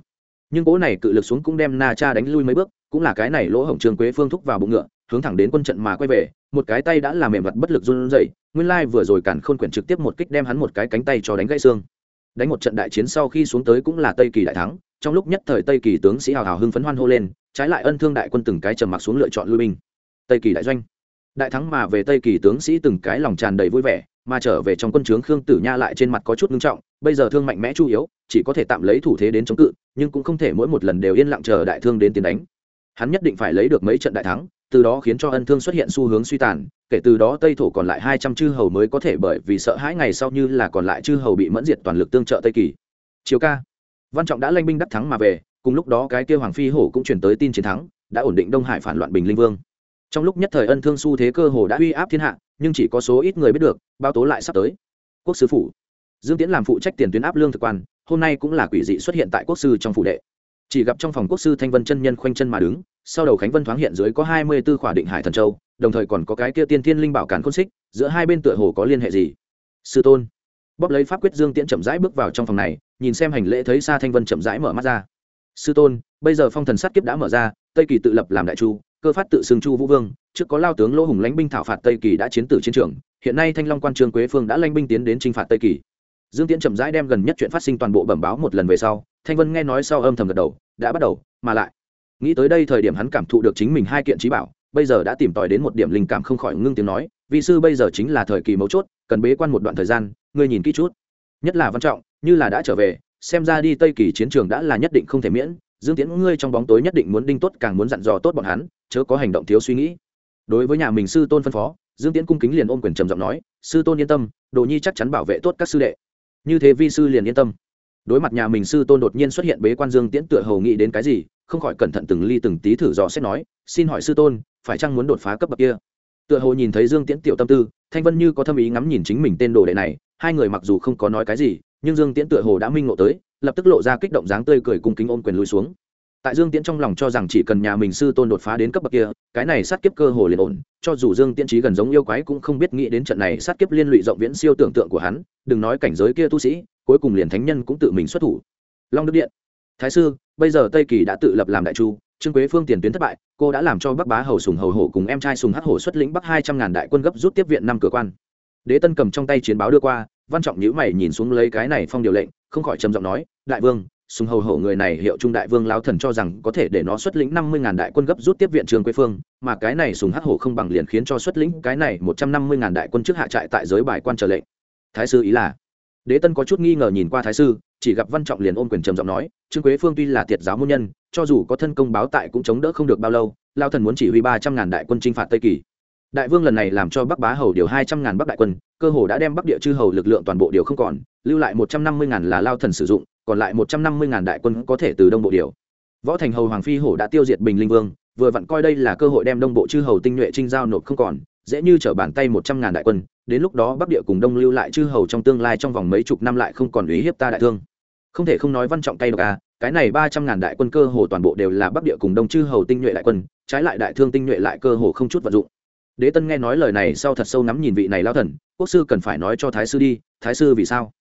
Nhưng cỗ này cự lực xuống cũng đem na cha đánh lui mấy bước, cũng là cái này lỗ hổng trương quế phương thúc vào bụng ngựa, hướng thẳng đến quân trận mà quay về, một cái tay đã làm mềm vật bất lực run rẩy, nguyên lai vừa rồi cản khôn quyển trực tiếp một kích đem hắn một cái cánh tay cho đánh gãy xương. Đánh một trận đại chiến sau khi xuống tới cũng là tây kỳ đại thắng, trong lúc nhất thời tây kỳ tướng sĩ hào hào hưng phấn hoan hô lên, trái lại ân thương đại quân từng cái trầm mặc xuống lựa chọn lui binh. Tây kỳ đại doanh đại thắng mà về tây kỳ tướng sĩ từng cái lòng tràn đầy vui vẻ, mà trở về trong quân trướng khương tử nha lại trên mặt có chút ngưng trọng, bây giờ thương mạnh mẽ chu yếu, chỉ có thể tạm lấy thủ thế đến chống cự, nhưng cũng không thể mỗi một lần đều yên lặng chờ đại thương đến tiến đánh. Hắn nhất định phải lấy được mấy trận đại thắng, từ đó khiến cho ân thương xuất hiện xu hướng suy tàn, kể từ đó tây thổ còn lại hai trăm chư hầu mới có thể bởi vì sợ hãi ngày sau như là còn lại chư hầu bị mẫn diệt toàn lực tương trợ tây kỳ. Chiều ca, văn trọng đã lanh binh đắc thắng mà về, cùng lúc đó cái kêu hoàng phi hổ cũng truyền tới tin chiến thắng, đã ổn định đông hải phản loạn bình linh vương trong lúc nhất thời ân thương xu thế cơ hồ đã uy áp thiên hạ, nhưng chỉ có số ít người biết được bao tố lại sắp tới. Quốc sứ phủ. Dương tiễn làm phụ trách tiền tuyến áp lương thực quan, hôm nay cũng là quỷ dị xuất hiện tại quốc sư trong phủ đệ. Chỉ gặp trong phòng quốc sư thanh vân chân nhân khoanh chân mà đứng, sau đầu khánh vân thoáng hiện dưới có hai mươi b ố khỏa định hải thần châu, đồng thời còn có cái kia tiên thiên linh bảo cản khôn xích, giữa hai bên tựa hồ có liên hệ gì? Sư tôn. Bóp lấy pháp quyết dương tiễn chậm rãi bước vào trong phòng này, nhìn xem hành lễ thấy xa thanh vân chậm rãi mở mắt ra. Sư tôn, bây giờ phong thần sát kiếp đã mở ra, tây kỳ tự lập làm đại chu cơ phát tự xưng chu vũ vương, trước có lao tướng lỗ hùng lãnh binh thảo phạt tây kỳ đã chiến tử chiến trường, hiện nay thanh long quan trương quế phương đã lãnh binh tiến đến t r i n h phạt tây kỳ. Dương tiễn chậm rãi đem gần nhất chuyện phát sinh toàn bộ bẩm báo một lần về sau, thanh vân nghe nói sau âm thầm gật đầu, đã bắt đầu, mà lại. Nghĩ tới đây thời điểm hắn cảm thụ được chính mình hai kiện trí bảo, bây giờ đã tìm tòi đến một điểm linh cảm không khỏi ngưng tiếng nói vị sư bây giờ chính là thời kỳ mấu chốt, cần bế quan một đoạn thời gian, ngươi nhìn kỹ chút. Nhất là văn trọng, như là đã trở về, xem ra đi tây kỳ chiến trường đã là nhất định không thể miễn dương tiễn, ngươi trong bóng tối nhất định muốn đinh tốt, càng muốn dặn dò tốt bọn hắn, chớ có hành động thiếu suy nghĩ. Đối với nhà mình sư tôn phân phó, dương tiễn cung kính liền ôm quyền trầm giọng nói, sư tôn yên tâm, đồ nhi chắc chắn bảo vệ tốt các sư đệ. Như thế vi sư liền yên tâm. Đối mặt nhà mình sư tôn đột nhiên xuất hiện bế quan dương tiễn tựa hầu nghĩ đến cái gì, không khỏi cẩn thận từng ly từng tí thử dò xét nói, xin hỏi sư tôn, phải chăng muốn đột phá cấp bậc kia? Tựa hồ nhìn thấy dương tiễn tiểu tâm tư, thanh vân như có thâm ý ngắm nhìn chính mình tên đồ đệ này, hai người mặc dù không có nói cái gì, nhưng dương tiễn tựa hồ đã minh ngộ tới lập tức lộ ra kích động dáng tươi cười cung kính ôm quyền lùi xuống. Tại dương tiễn trong lòng cho rằng chỉ cần nhà mình sư tôn đột phá đến cấp bậc kia, cái này sát kiếp cơ hồ liền ổn, cho dù dương tiễn trí gần giống yêu quái cũng không biết nghĩ đến trận này sát kiếp liên lụy rộng viễn siêu tưởng tượng của hắn, đừng nói cảnh giới kia tu sĩ, cuối cùng liền thánh nhân cũng tự mình xuất thủ. Long đức điện. Thái sư, bây giờ tây kỳ đã tự lập làm đại chu, trương quế phương tiền tuyến thất bại, cô đã làm cho bắc bá hầu sùng hầu hổ cùng em trai sùng hắc hổ xuất lĩnh bắc hai trăm ngàn đại quân gấp rút tiếp viện năm cửa quan. Đế tân cầm trong tay chiến báo đưa qua, văn trọng nhữ mày nhìn xuống lấy cái này phong điều lệnh không khỏi trầm giọng nói, đại vương, sùng hầu hổ người này hiệu trung đại vương lao thần cho rằng có thể để nó xuất lĩnh năm mươi ngàn đại quân gấp rút tiếp viện trường quê phương, mà cái này sùng hắc hổ không bằng liền khiến cho xuất lĩnh cái này một trăm năm mươi ngàn đại quân trước hạ trại tại giới bài quan trở lệnh. Thái sư ý là? Đế tân có chút nghi ngờ nhìn qua thái sư, chỉ gặp văn trọng liền ôm quyền trầm giọng nói trương quế phương tuy là thiệt giáo môn nhân, cho dù có thân công báo tại cũng chống đỡ không được bao lâu, lao thần muốn chỉ huy ba trăm ngàn đại quân chinh phạt tây kỳ đại vương lần này làm cho bắc bá hầu điều hai trăm ngàn bắc đại quân, cơ hồ đã đem bắc địa chư hầu lực lượng toàn bộ điều không còn, lưu lại một trăm năm mươi ngàn là lao thần sử dụng, còn lại một trăm năm mươi ngàn đại quân có thể từ đông bộ điều. Võ thành hầu hoàng phi hổ đã tiêu diệt bình linh vương, vừa vặn coi đây là cơ hội đem đông bộ chư hầu tinh nhuệ trinh giao nộp không còn, dễ như trở bàn tay một trăm ngàn đại quân, đến lúc đó bắc địa cùng đông lưu lại chư hầu trong tương lai trong vòng mấy chục năm lại không còn uy hiếp ta đại thương. Không thể không nói văn trọng tay độc à cái này ba trăm ngàn đại quân cơ hồ toàn bộ đều là bắc địa cùng đông chư hầu tinh nhuệ đại quân, trái lại đại thương tinh nhuệ lại cơ hồ không chút vận dụng đế tân nghe nói lời này sau thật sâu nắm nhìn vị này lao thần, quốc sư cần phải nói cho thái sư đi, thái sư vì sao?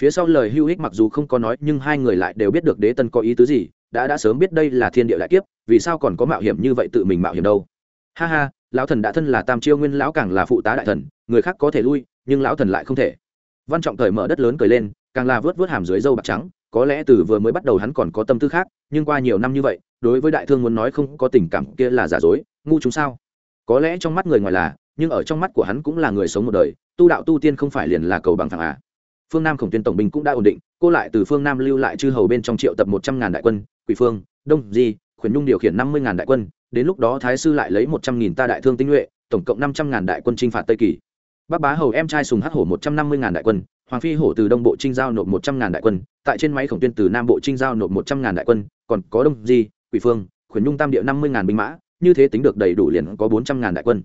Phía sau lời hưu hích mặc dù không có nói, nhưng hai người lại đều biết được đế tân có ý tứ gì, đã đã sớm biết đây là thiên địa đại kiếp, vì sao còn có mạo hiểm như vậy tự mình mạo hiểm đâu? Ha ha, lão thần đã thân là tam chiêu nguyên lão càng là phụ tá đại thần, người khác có thể lui, nhưng lão thần lại không thể. Văn trọng thời mở đất lớn cười lên, càng là vớt vớt hàm dưới dâu bạc trắng, có lẽ từ vừa mới bắt đầu hắn còn có tâm tư khác, nhưng qua nhiều năm như vậy, đối với đại thương muốn nói không có tình cảm kia là giả dối, ngu chúng sao? Có lẽ trong mắt người ngoài là, nhưng ở trong mắt của hắn cũng là người sống một đời, tu đạo tu tiên không phải liền là cầu bằng thẳng à. Phương nam khổng tuyên tổng binh cũng đã ổn định, cô lại từ phương nam lưu lại chư hầu bên trong triệu tập một trăm ngàn đại quân, quỷ phương, đông, di, khuyển nhung điều khiển năm mươi ngàn đại quân, đến lúc đó thái sư lại lấy một trăm nghìn ta đại thương tinh nhuệ, tổng cộng năm trăm ngàn đại quân chinh phạt tây kỳ. Bắc bá hầu em trai sùng hắc hổ một trăm năm mươi ngàn đại quân, hoàng phi hổ từ đông bộ trinh giao nộp một trăm ngàn đại quân, tại trên máy khổng tuyên từ nam bộ trinh giao nộp một trăm ngàn đại quân, còn có đông, di, quỷ phương, khuyển nhung tam địa năm mươi ngàn binh mã như thế tính được đầy đủ liền có bốn trăm ngàn đại quân.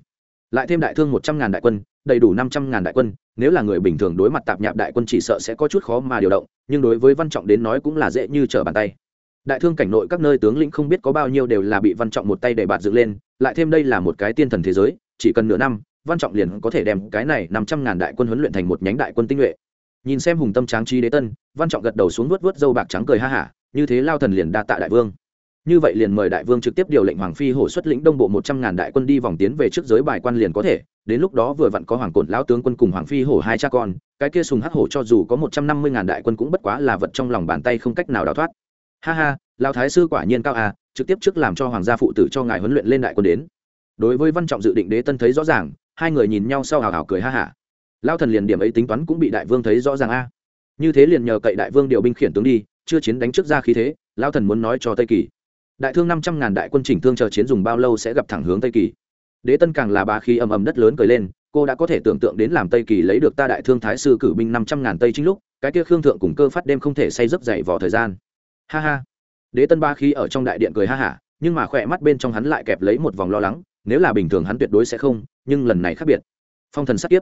Lại thêm đại thương một trăm ngàn đại quân, đầy đủ năm trăm ngàn đại quân, nếu là người bình thường đối mặt tạp nhạp đại quân chỉ sợ sẽ có chút khó mà điều động, nhưng đối với văn trọng đến nói cũng là dễ như trở bàn tay. Đại thương cảnh nội các nơi tướng lĩnh không biết có bao nhiêu đều là bị văn trọng một tay để bạt dựng lên, lại thêm đây là một cái tiên thần thế giới, chỉ cần nửa năm, văn trọng liền có thể đem cái này năm trăm ngàn đại quân huấn luyện thành một nhánh đại quân tinh nhuệ. Nhìn xem hùng tâm tráng trí đế tân, văn trọng gật đầu xuống vuốt vuốt dâu bạc trắng cười ha hả, như thế lao thần liền đa tạ đại vương như vậy liền mời đại vương trực tiếp điều lệnh hoàng phi hổ xuất lĩnh đông bộ một trăm ngàn đại quân đi vòng tiến về trước giới bài quan liền có thể. Đến lúc đó vừa vặn có hoàng cổn lão tướng quân cùng hoàng phi hổ hai cha con, cái kia sùng hắc hổ cho dù có một trăm năm mươi ngàn đại quân cũng bất quá là vật trong lòng bàn tay không cách nào đào thoát. Ha ha, lão thái sư quả nhiên cao à trực tiếp trước làm cho hoàng gia phụ tử cho ngài huấn luyện lên đại quân đến. Đối với văn trọng dự định đế tân thấy rõ ràng, hai người nhìn nhau sau hào hào cười ha hả. Lao thần liền điểm ấy tính toán cũng bị đại vương thấy rõ ràng a. Như thế liền nhờ cậy đại vương điều binh khiển tướng đi, chưa chiến đánh trước ra khí thế lao thần muốn nói cho tây kỳ đại thương năm trăm ngàn đại quân chỉnh thương chờ chiến dùng bao lâu sẽ gặp thẳng hướng tây kỳ. Đế tân càng là ba khí ầm ầm đất lớn cười lên, cô đã có thể tưởng tượng đến làm tây kỳ lấy được ta đại thương thái sư cử binh năm trăm ngàn tây chính lúc, cái kia khương thượng cùng cơ phát đêm không thể say giấc dậy vỏ thời gian. Ha ha. Đế tân ba khí ở trong đại điện cười ha hả, nhưng mà khỏe mắt bên trong hắn lại kẹp lấy một vòng lo lắng, nếu là bình thường hắn tuyệt đối sẽ không, nhưng lần này khác biệt. Phong thần sát kiếp.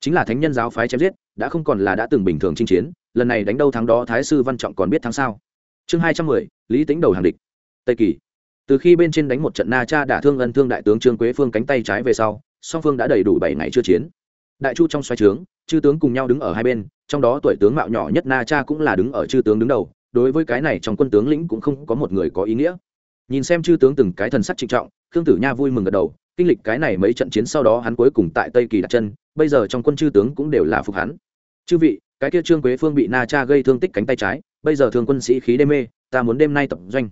Chính là thánh nhân giáo phái chém giết, đã không còn là đã từng bình thường chinh chiến, lần này đánh đâu thắng đó thái sư văn trọng còn biết thắng sao? Chương hai trăm mười, lý tính đầu hàng địch tây kỳ. Từ khi bên trên đánh một trận na cha đả thương ân thương đại tướng trương quế phương cánh tay trái về sau, song phương đã đầy đủ bảy ngày chưa chiến. Đại chu trong xoay trướng, chư tướng cùng nhau đứng ở hai bên, trong đó tuổi tướng mạo nhỏ nhất na cha cũng là đứng ở chư tướng đứng đầu, đối với cái này trong quân tướng lĩnh cũng không có một người có ý nghĩa. Nhìn xem chư tướng từng cái thần sắc trịnh trọng, khương tử nha vui mừng gật đầu, kinh lịch cái này mấy trận chiến sau đó hắn cuối cùng tại tây kỳ đặt chân, bây giờ trong quân chư tướng cũng đều là phục hắn. Chư vị, cái kia trương quế phương bị na cha gây thương tích cánh tay trái, bây giờ thường quân sĩ khí đê mê, ta muốn đêm nay tập doanh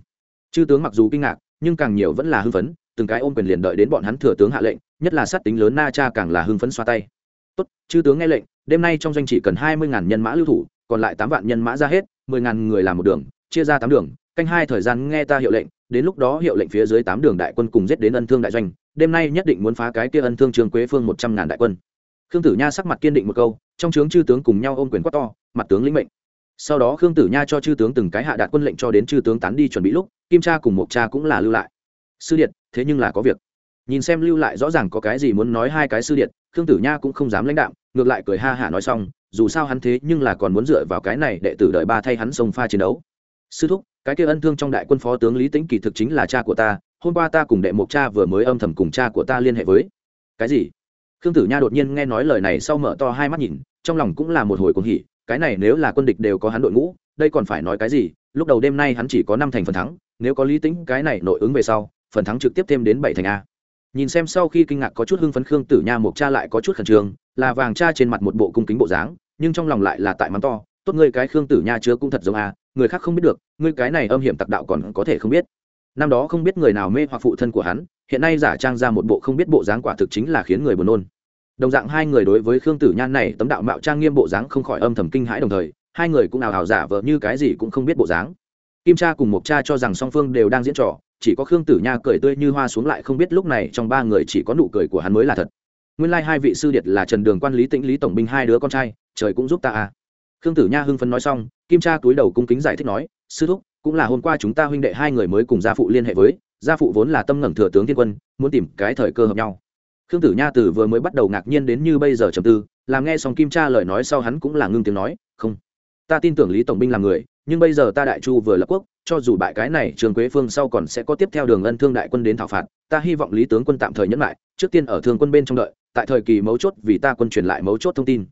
chư tướng mặc dù kinh ngạc, nhưng càng nhiều vẫn là hưng phấn, từng cái ôm quyền liền đợi đến bọn hắn thừa tướng hạ lệnh, nhất là sát tính lớn na cha càng là hưng phấn xoa tay. Tốt, chư tướng nghe lệnh, đêm nay trong doanh chỉ cần hai mươi ngàn nhân mã lưu thủ, còn lại tám vạn nhân mã ra hết, mười ngàn người làm một đường, chia ra tám đường, canh hai thời gian nghe ta hiệu lệnh, đến lúc đó hiệu lệnh phía dưới tám đường đại quân cùng giết đến ân thương đại doanh, đêm nay nhất định muốn phá cái kia ân thương trường quế phương một trăm ngàn đại quân. Khương tử nha sắc mặt kiên định một câu, trong trướng chư tướng cùng nhau ôm quyền quát to, mặt tướng lĩnh mệnh sau đó khương tử nha cho chư tướng từng cái hạ đạt quân lệnh cho đến chư tướng tán đi chuẩn bị lúc, kim cha cùng mộc cha cũng là lưu lại. Sư điện, thế nhưng là có việc. Nhìn xem lưu lại rõ ràng có cái gì muốn nói hai cái sư điện, khương tử nha cũng không dám lãnh đạm, ngược lại cười ha hả nói xong, dù sao hắn thế nhưng là còn muốn dựa vào cái này đệ tử đợi ba thay hắn sông pha chiến đấu. Sư thúc, cái kia ân thương trong đại quân phó tướng lý tĩnh kỳ thực chính là cha của ta, hôm qua ta cùng đệ mộc cha vừa mới âm thầm cùng cha của ta liên hệ với. Cái gì? Khương tử nha đột nhiên nghe nói lời này sau mở to hai mắt nhìn, trong lòng cũng là một hồi cuồng hỉ cái này nếu là quân địch đều có hắn đội ngũ, đây còn phải nói cái gì? Lúc đầu đêm nay hắn chỉ có năm thành phần thắng, nếu có lý tính cái này nội ứng về sau, phần thắng trực tiếp thêm đến bảy thành a. Nhìn xem sau khi kinh ngạc có chút hưng phấn khương tử nha mộc cha lại có chút khẩn trương, là vàng cha trên mặt một bộ cung kính bộ dáng, nhưng trong lòng lại là tại mắng to, tốt ngươi cái khương tử nha chứa cũng thật giống a, người khác không biết được, ngươi cái này âm hiểm tặc đạo còn có thể không biết. Năm đó không biết người nào mê hoặc phụ thân của hắn, hiện nay giả trang ra một bộ không biết bộ dáng quả thực chính là khiến người buồn nôn đồng dạng hai người đối với khương tử nhan này tấm đạo mạo trang nghiêm bộ dáng không khỏi âm thầm kinh hãi đồng thời, hai người cũng nào hào giả vờ như cái gì cũng không biết bộ dáng. Kim cha cùng mộc cha cho rằng song phương đều đang diễn trò, chỉ có khương tử nha cười tươi như hoa xuống lại không biết lúc này trong ba người chỉ có nụ cười của hắn mới là thật. Nguyên lai、like、hai vị sư điệt là trần đường quan lý tĩnh lý tổng binh hai đứa con trai, trời cũng giúp ta à. Khương tử nha hưng phấn nói xong, kim cha túi đầu cung kính giải thích nói, sư thúc, cũng là hôm qua chúng ta huynh đệ hai người mới cùng gia phụ liên hệ với, gia phụ vốn là tâm ngẩng thừa tướng thiên quân, muốn tìm cái thời cơ hợp nhau khương tử nha từ vừa mới bắt đầu ngạc nhiên đến như bây giờ trầm tư làm nghe xong kim cha lời nói sau hắn cũng là ngưng tiếng nói, không, ta tin tưởng lý tổng binh là người, nhưng bây giờ ta đại chu vừa lập quốc, cho dù bại cái này, trường quế phương sau còn sẽ có tiếp theo đường ân thương đại quân đến thảo phạt, ta hy vọng lý tướng quân tạm thời nhẫn lại, trước tiên ở thương quân bên trong đợi, tại thời kỳ mấu chốt vì ta quân truyền lại mấu chốt thông tin.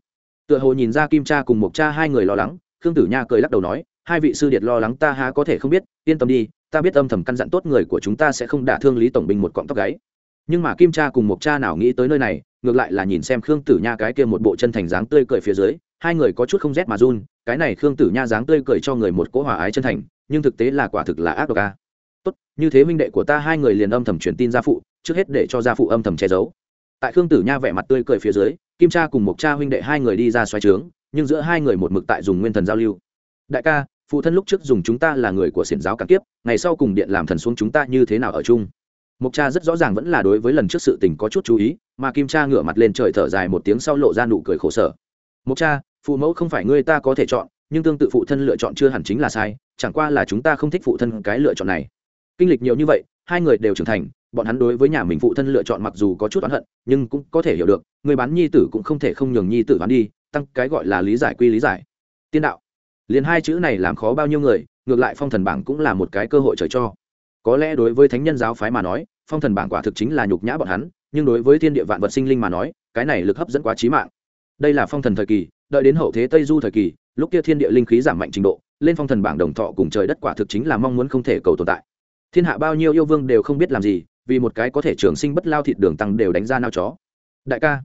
Tựa hồ nhìn ra kim cha cùng một cha hai người lo lắng, khương tử nha cười lắc đầu nói, hai vị sư điệt lo lắng ta há có thể không biết, yên tâm đi, ta biết âm thầm căn dặn tốt người của chúng ta sẽ không đả thương lý tổng binh một cọng tóc gáy nhưng mà kim cha cùng một cha nào nghĩ tới nơi này, ngược lại là nhìn xem khương tử nha cái kia một bộ chân thành dáng tươi cười phía dưới, hai người có chút không rét mà run, cái này khương tử nha dáng tươi cười cho người một cỗ hòa ái chân thành, nhưng thực tế là quả thực là ác độc a. Tốt, như thế minh đệ của ta hai người liền âm thầm truyền tin gia phụ, trước hết để cho gia phụ âm thầm che giấu. Tại khương tử nha vẻ mặt tươi cười phía dưới, kim cha cùng một cha huynh đệ hai người đi ra xoay trướng, nhưng giữa hai người một mực tại dùng nguyên thần giao lưu. Đại ca, phụ thân lúc trước dùng chúng ta là người của xiển giáo cản kiếp, ngày sau cùng điện làm thần xuống chúng ta như thế nào ở chung? Mục cha rất rõ ràng vẫn là đối với lần trước sự tình có chút chú ý, mà kim cha ngửa mặt lên trời thở dài một tiếng sau lộ ra nụ cười khổ sở. Mục cha, phụ mẫu không phải ngươi ta có thể chọn, nhưng tương tự phụ thân lựa chọn chưa hẳn chính là sai, chẳng qua là chúng ta không thích phụ thân cái lựa chọn này. Kinh lịch nhiều như vậy, hai người đều trưởng thành, bọn hắn đối với nhà mình phụ thân lựa chọn mặc dù có chút oán hận, nhưng cũng có thể hiểu được, người bán nhi tử cũng không thể không nhường nhi tử bán đi, tăng cái gọi là lý giải quy lý giải. Tiên đạo. Liền hai chữ này làm khó bao nhiêu người, ngược lại phong thần bảng cũng là một cái cơ hội trời cho có lẽ đối với thánh nhân giáo phái mà nói, phong thần bảng quả thực chính là nhục nhã bọn hắn, nhưng đối với thiên địa vạn vật sinh linh mà nói, cái này lực hấp dẫn quá trí mạng. Đây là phong thần thời kỳ, đợi đến hậu thế tây du thời kỳ, lúc kia thiên địa linh khí giảm mạnh trình độ, lên phong thần bảng đồng thọ cùng trời đất quả thực chính là mong muốn không thể cầu tồn tại. Thiên hạ bao nhiêu yêu vương đều không biết làm gì, vì một cái có thể trường sinh bất lao thịt đường tăng đều đánh ra nao chó. Đại ca.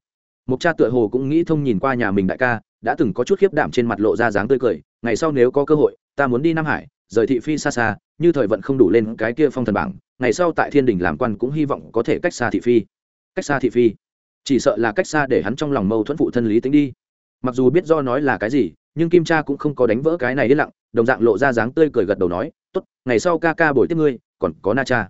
Mục cha tựa hồ cũng nghĩ thông nhìn qua nhà mình đại ca, đã từng có chút khiếp đảm trên mặt lộ ra dáng tươi cười, ngày sau nếu có cơ hội, ta muốn đi nam hải, rời thị phi xa xa như thời vận không đủ lên cái kia phong thần bảng, ngày sau tại thiên đình làm quan cũng hy vọng có thể cách xa thị phi. Cách xa thị phi. Chỉ sợ là cách xa để hắn trong lòng mâu thuẫn phụ thân lý tính đi. Mặc dù biết do nói là cái gì, nhưng kim cha cũng không có đánh vỡ cái này yên lặng, đồng dạng lộ ra dáng tươi cười gật đầu nói, tốt, ngày sau ca ca bồi tiếp ngươi, còn có na cha.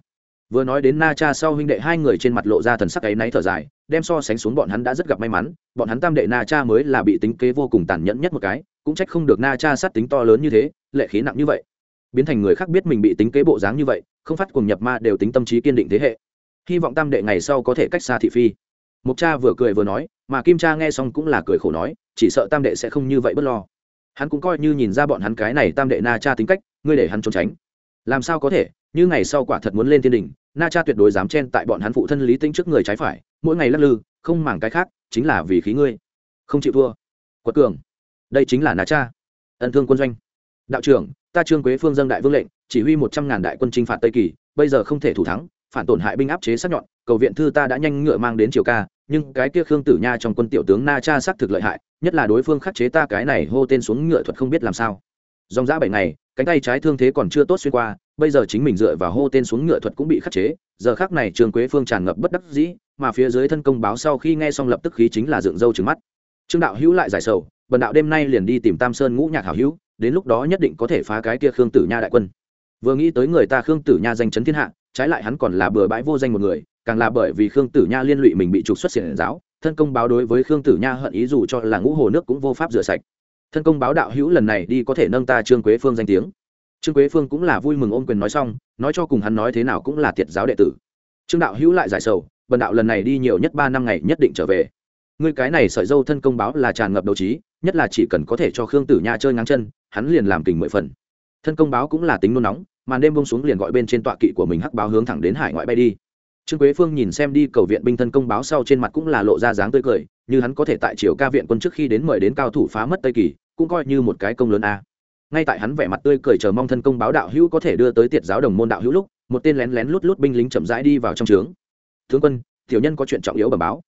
Vừa nói đến na cha sau huynh đệ hai người trên mặt lộ ra thần sắc ấy náy thở dài, đem so sánh xuống bọn hắn đã rất gặp may mắn, bọn hắn tam đệ na cha mới là bị tính kế vô cùng tàn nhẫn nhất một cái, cũng trách không được na cha sát tính to lớn như thế, lệ khí nặng như vậy biến thành người khác biết mình bị tính kế bộ dáng như vậy, không phát cùng nhập ma đều tính tâm trí kiên định thế hệ. Hy vọng tam đệ ngày sau có thể cách xa thị phi. Mục cha vừa cười vừa nói, mà kim cha nghe xong cũng là cười khổ nói, chỉ sợ tam đệ sẽ không như vậy bất lo. Hắn cũng coi như nhìn ra bọn hắn cái này tam đệ na cha tính cách, ngươi để hắn trốn tránh. Làm sao có thể, như ngày sau quả thật muốn lên thiên đình, na cha tuyệt đối dám chen tại bọn hắn phụ thân lý tính trước người trái phải, mỗi ngày lắc lư, không màng cái khác, chính là vì khí ngươi. Không chịu thua. Quật cường. Đây chính là na cha. Ân thương quân doanh đạo trưởng, ta trương quế phương dâng đại vương lệnh, chỉ huy một trăm ngàn đại quân chinh phạt tây kỳ, bây giờ không thể thủ thắng, phản tổn hại binh áp chế sát nhọn, cầu viện thư ta đã nhanh ngựa mang đến triều ca, nhưng cái kia khương tử nha trong quân tiểu tướng na cha xác thực lợi hại, nhất là đối phương khắc chế ta cái này hô tên xuống ngựa thuật không biết làm sao. Dòng giã bảy ngày, cánh tay trái thương thế còn chưa tốt xuyên qua, bây giờ chính mình dựa vào hô tên xuống ngựa thuật cũng bị khắc chế, giờ khác này trương quế phương tràn ngập bất đắc dĩ, mà phía dưới thân công báo sau khi nghe xong lập tức khí chính là dựng râu trứng mắt. Trương đạo hữu lại giải sầu, bần đạo đêm nay liền đi tìm tam sơn ngũ nhạc hảo hữu đến lúc đó nhất định có thể phá cái kia khương tử nha đại quân. Vừa nghĩ tới người ta khương tử nha danh chấn thiên hạ, trái lại hắn còn là bừa bãi vô danh một người, càng là bởi vì khương tử nha liên lụy mình bị trục xuất xiển giáo, thân công báo đối với khương tử nha hận ý dù cho là ngũ hồ nước cũng vô pháp rửa sạch. Thân công báo đạo hữu lần này đi có thể nâng ta trương quế phương danh tiếng. Trương quế phương cũng là vui mừng ôm quyền nói xong, nói cho cùng hắn nói thế nào cũng là tiệt giáo đệ tử. Trương đạo hữu lại giải sầu, bần đạo lần này đi nhiều nhất ba năm ngày nhất định trở về ngươi cái này sợi dâu thân công báo là tràn ngập đấu trí, nhất là chỉ cần có thể cho khương tử nha chơi ngang chân, hắn liền làm kình mười phần. Thân công báo cũng là tính nôn nóng, màn đêm bông xuống liền gọi bên trên tọa kỵ của mình hắc báo hướng thẳng đến hải ngoại bay đi. Trương quế phương nhìn xem đi cầu viện binh thân công báo sau trên mặt cũng là lộ ra dáng tươi cười, như hắn có thể tại triều ca viện quân trước khi đến mời đến cao thủ phá mất tây kỳ, cũng coi như một cái công lớn a. Ngay tại hắn vẻ mặt tươi cười chờ mong thân công báo đạo hữu có thể đưa tới tiệt giáo đồng môn đạo hữu lúc, một tên lén lén lút lút binh lính chậm rãi đi vào trong trướng. Tướng quân, tiểu nhân có chuyện trọng yếu bẩm báo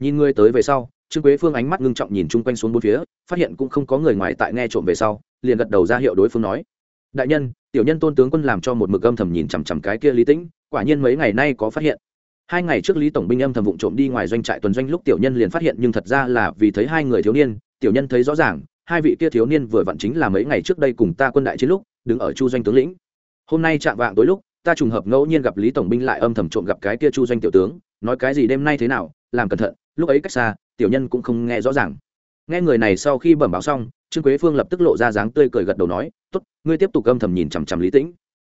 nhìn ngươi tới về sau, trương quế phương ánh mắt ngưng trọng nhìn chung quanh xuống bốn phía, phát hiện cũng không có người ngoài tại nghe trộm về sau, liền gật đầu ra hiệu đối phương nói. Đại nhân, tiểu nhân tôn tướng quân làm cho một mực âm thầm nhìn chằm chằm cái kia lý tĩnh, quả nhiên mấy ngày nay có phát hiện. Hai ngày trước lý tổng binh âm thầm vụng trộm đi ngoài doanh trại tuần doanh lúc tiểu nhân liền phát hiện, nhưng thật ra là vì thấy hai người thiếu niên, tiểu nhân thấy rõ ràng, hai vị kia thiếu niên vừa vặn chính là mấy ngày trước đây cùng ta quân đại chiến lúc, đứng ở chu doanh tướng lĩnh. Hôm nay chạm vạng tối lúc, ta trùng hợp ngẫu nhiên gặp lý tổng binh lại âm thầm trộm gặp cái kia chu doanh tiểu tướng, nói cái gì đêm nay thế nào, làm cẩn thận lúc ấy cách xa, tiểu nhân cũng không nghe rõ ràng. Nghe người này sau khi bẩm báo xong, trương quế phương lập tức lộ ra dáng tươi cười gật đầu nói, tốt, ngươi tiếp tục âm thầm nhìn chằm chằm lý tĩnh.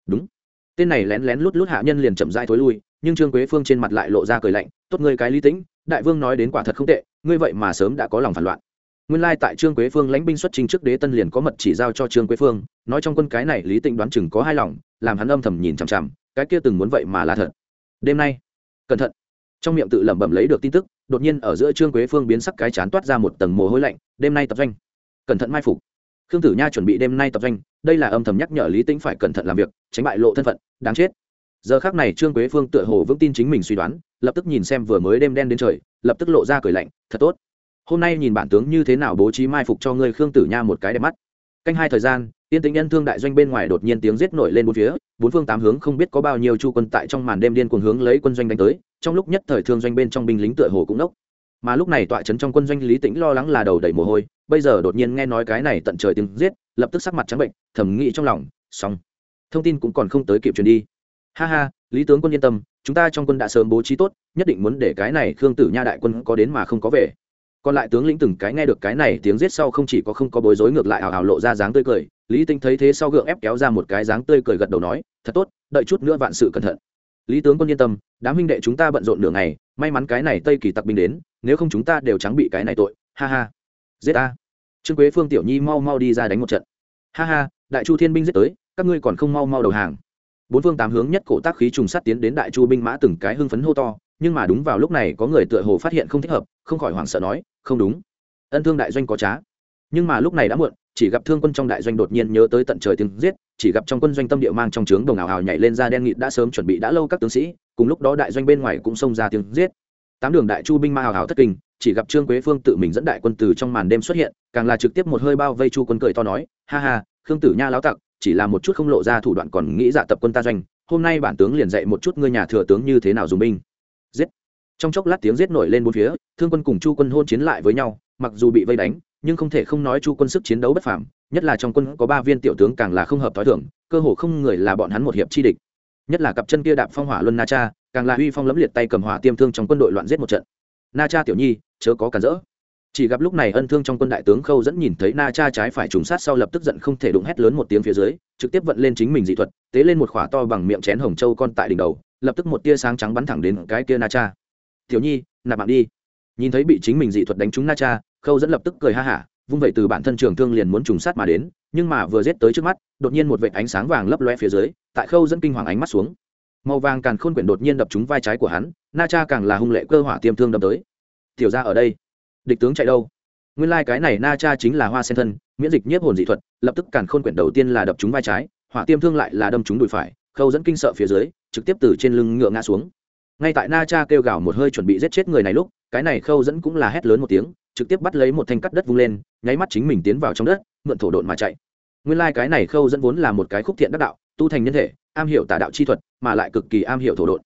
Đúng. Tên này lén lén lút lút hạ nhân liền chậm rãi thối lui, nhưng trương quế phương trên mặt lại lộ ra cười lạnh, tốt ngươi cái lý tĩnh, đại vương nói đến quả thật không tệ, ngươi vậy mà sớm đã có lòng phản loạn. Nguyên lai tại trương quế phương lãnh binh xuất trình trước đế tân liền có mật chỉ giao cho trương quế phương, nói trong quân cái này lý tĩnh đoán chừng có hai lòng, làm hắn âm thầm nhìn chằm chằm, cái kia từng muốn vậy mà là thật. Đêm nay, cẩn thận. Trong miệng tự lẩm bẩm lấy được tin tức đột nhiên ở giữa trương quế phương biến sắc cái chán toát ra một tầng mồ hôi lạnh, đêm nay tập doanh. Cẩn thận mai phục. Khương tử nha chuẩn bị đêm nay tập doanh. Đây là âm thầm nhắc nhở lý tĩnh phải cẩn thận làm việc, tránh bại lộ thân phận, đáng chết. Giờ khác này trương quế phương tựa hồ vững tin chính mình suy đoán, lập tức nhìn xem vừa mới đêm đen đến trời, lập tức lộ ra cười lạnh, thật tốt. Hôm nay nhìn bản tướng như thế nào bố trí mai phục cho ngươi khương tử nha một cái đẹp mắt. Canh hai thời gian tiên tính nhân thương đại doanh bên ngoài đột nhiên tiếng giết nổi lên bốn phía, bốn phương tám hướng không biết có bao nhiêu chu quân tại trong màn đêm điên cuồng hướng lấy quân doanh đánh tới, trong lúc nhất thời thương doanh bên trong binh lính tựa hồ cũng nốc. Mà lúc này tọa trấn trong quân doanh lý tĩnh lo lắng là đầu đầy mồ hôi, bây giờ đột nhiên nghe nói cái này tận trời tiếng giết, lập tức sắc mặt trắng bệnh, thầm nghĩ trong lòng, xong. Thông tin cũng còn không tới kịp truyền đi. Ha ha, lý tướng quân yên tâm, chúng ta trong quân đã sớm bố trí tốt, nhất định muốn để cái này khương tử nha đại quân có đến mà không có về. Còn lại tướng lĩnh từng cái nghe được cái này tiếng giết sau không chỉ có không có bối rối ngược lại ảo ảo lộ ra dáng tươi cười lý tinh thấy thế sau gượng ép kéo ra một cái dáng tươi cười gật đầu nói, thật tốt, đợi chút nữa vạn sự cẩn thận. Lý tướng quân yên tâm, đám huynh đệ chúng ta bận rộn nửa ngày, may mắn cái này tây kỳ tặc binh đến, nếu không chúng ta đều trắng bị cái này tội. Ha ha. Giết ta. Trương quế phương, tiểu nhi mau mau đi ra đánh một trận. Ha ha, đại chu thiên binh giết tới, các ngươi còn không mau mau đầu hàng. Bốn phương tám hướng nhất cổ tác khí trùng sát tiến đến đại chu binh mã từng cái hưng phấn hô to, nhưng mà đúng vào lúc này có người tựa hồ phát hiện không thích hợp, không khỏi hoảng sợ nói, không đúng. Ân thương đại doanh có trá. Nhưng mà lúc này đã muộn chỉ gặp thương quân trong đại doanh đột nhiên nhớ tới tận trời tiếng giết, chỉ gặp trong quân doanh tâm địa mang trong trướng đồng ảo hào nhảy lên ra đen nghịt đã sớm chuẩn bị đã lâu các tướng sĩ, cùng lúc đó đại doanh bên ngoài cũng xông ra tiếng giết. Tám đường đại chu binh ma hào hào thất kinh, chỉ gặp trương quế phương tự mình dẫn đại quân từ trong màn đêm xuất hiện, càng là trực tiếp một hơi bao vây chu quân cười to nói, ha ha, khương tử nha láo tặc, chỉ là một chút không lộ ra thủ đoạn còn nghĩ dạ tập quân ta doanh, hôm nay bản tướng liền dạy một chút ngươi nhà thừa tướng như thế nào dùng binh. Giết. Trong chốc lát tiếng giết nổi lên bốn phía, thương quân cùng chu quân hôn chiến lại với nhau, mặc dù bị vây đánh nhưng không thể không nói chu quân sức chiến đấu bất phàm, nhất là trong quân có ba viên tiểu tướng càng là không hợp t h o i thưởng cơ hồ không người là bọn hắn một hiệp chi địch. Nhất là cặp chân kia đạp phong hỏa luân na cha, càng là uy phong lẫm liệt tay cầm hỏa tiêm thương trong quân đội loạn giết một trận. Na cha tiểu nhi, chớ có cản rỡ. Chỉ gặp lúc này ân thương trong quân đại tướng khâu dẫn nhìn thấy na cha trái phải trùng sát sau lập tức giận không thể đụng hét lớn một tiếng phía dưới, trực tiếp vận lên chính mình dị thuật, tế lên một khỏa to bằng miệng chén hồng châu con tại đỉnh đầu, lập tức một tia sáng trắng bắn thẳng đến cái kia na cha. Tiểu nhi, nạp mạng đi. Nhìn thấy bị chính mình dị thuật đánh trúng na cha khâu dẫn lập tức cười ha hả, vung vậy từ bản thân trường thương liền muốn trùng sát mà đến, nhưng mà vừa giết tới trước mắt, đột nhiên một vệ ánh sáng vàng lấp loe phía dưới, tại khâu dẫn kinh hoàng ánh mắt xuống. Màu vàng càng khôn quyển đột nhiên đập trúng vai trái của hắn, na cha càng là hung lệ cơ hỏa tiêm thương đâm tới. Tiểu ra ở đây, địch tướng chạy đâu? Nguyên lai、like、cái này na cha chính là hoa sen thân, miễn dịch nhiếp hồn dị thuật, lập tức càng khôn quyển đầu tiên là đập trúng vai trái, hỏa tiêm thương lại là đâm trúng đùi phải, khâu dẫn kinh sợ phía dưới, trực tiếp từ trên lưng ngựa ngã xuống. Ngay tại na cha kêu gào một hơi chuẩn bị giết chết người này lúc cái này khâu dẫn cũng là hét lớn một tiếng, trực tiếp bắt lấy một thanh cắt đất vung lên, nháy mắt chính mình tiến vào trong đất, mượn thổ độn mà chạy. Nguyên lai、like、cái này khâu dẫn vốn là một cái khúc thiện đắc đạo, tu thành nhân thể, am hiểu tả đạo chi thuật, mà lại cực kỳ am hiểu thổ độn.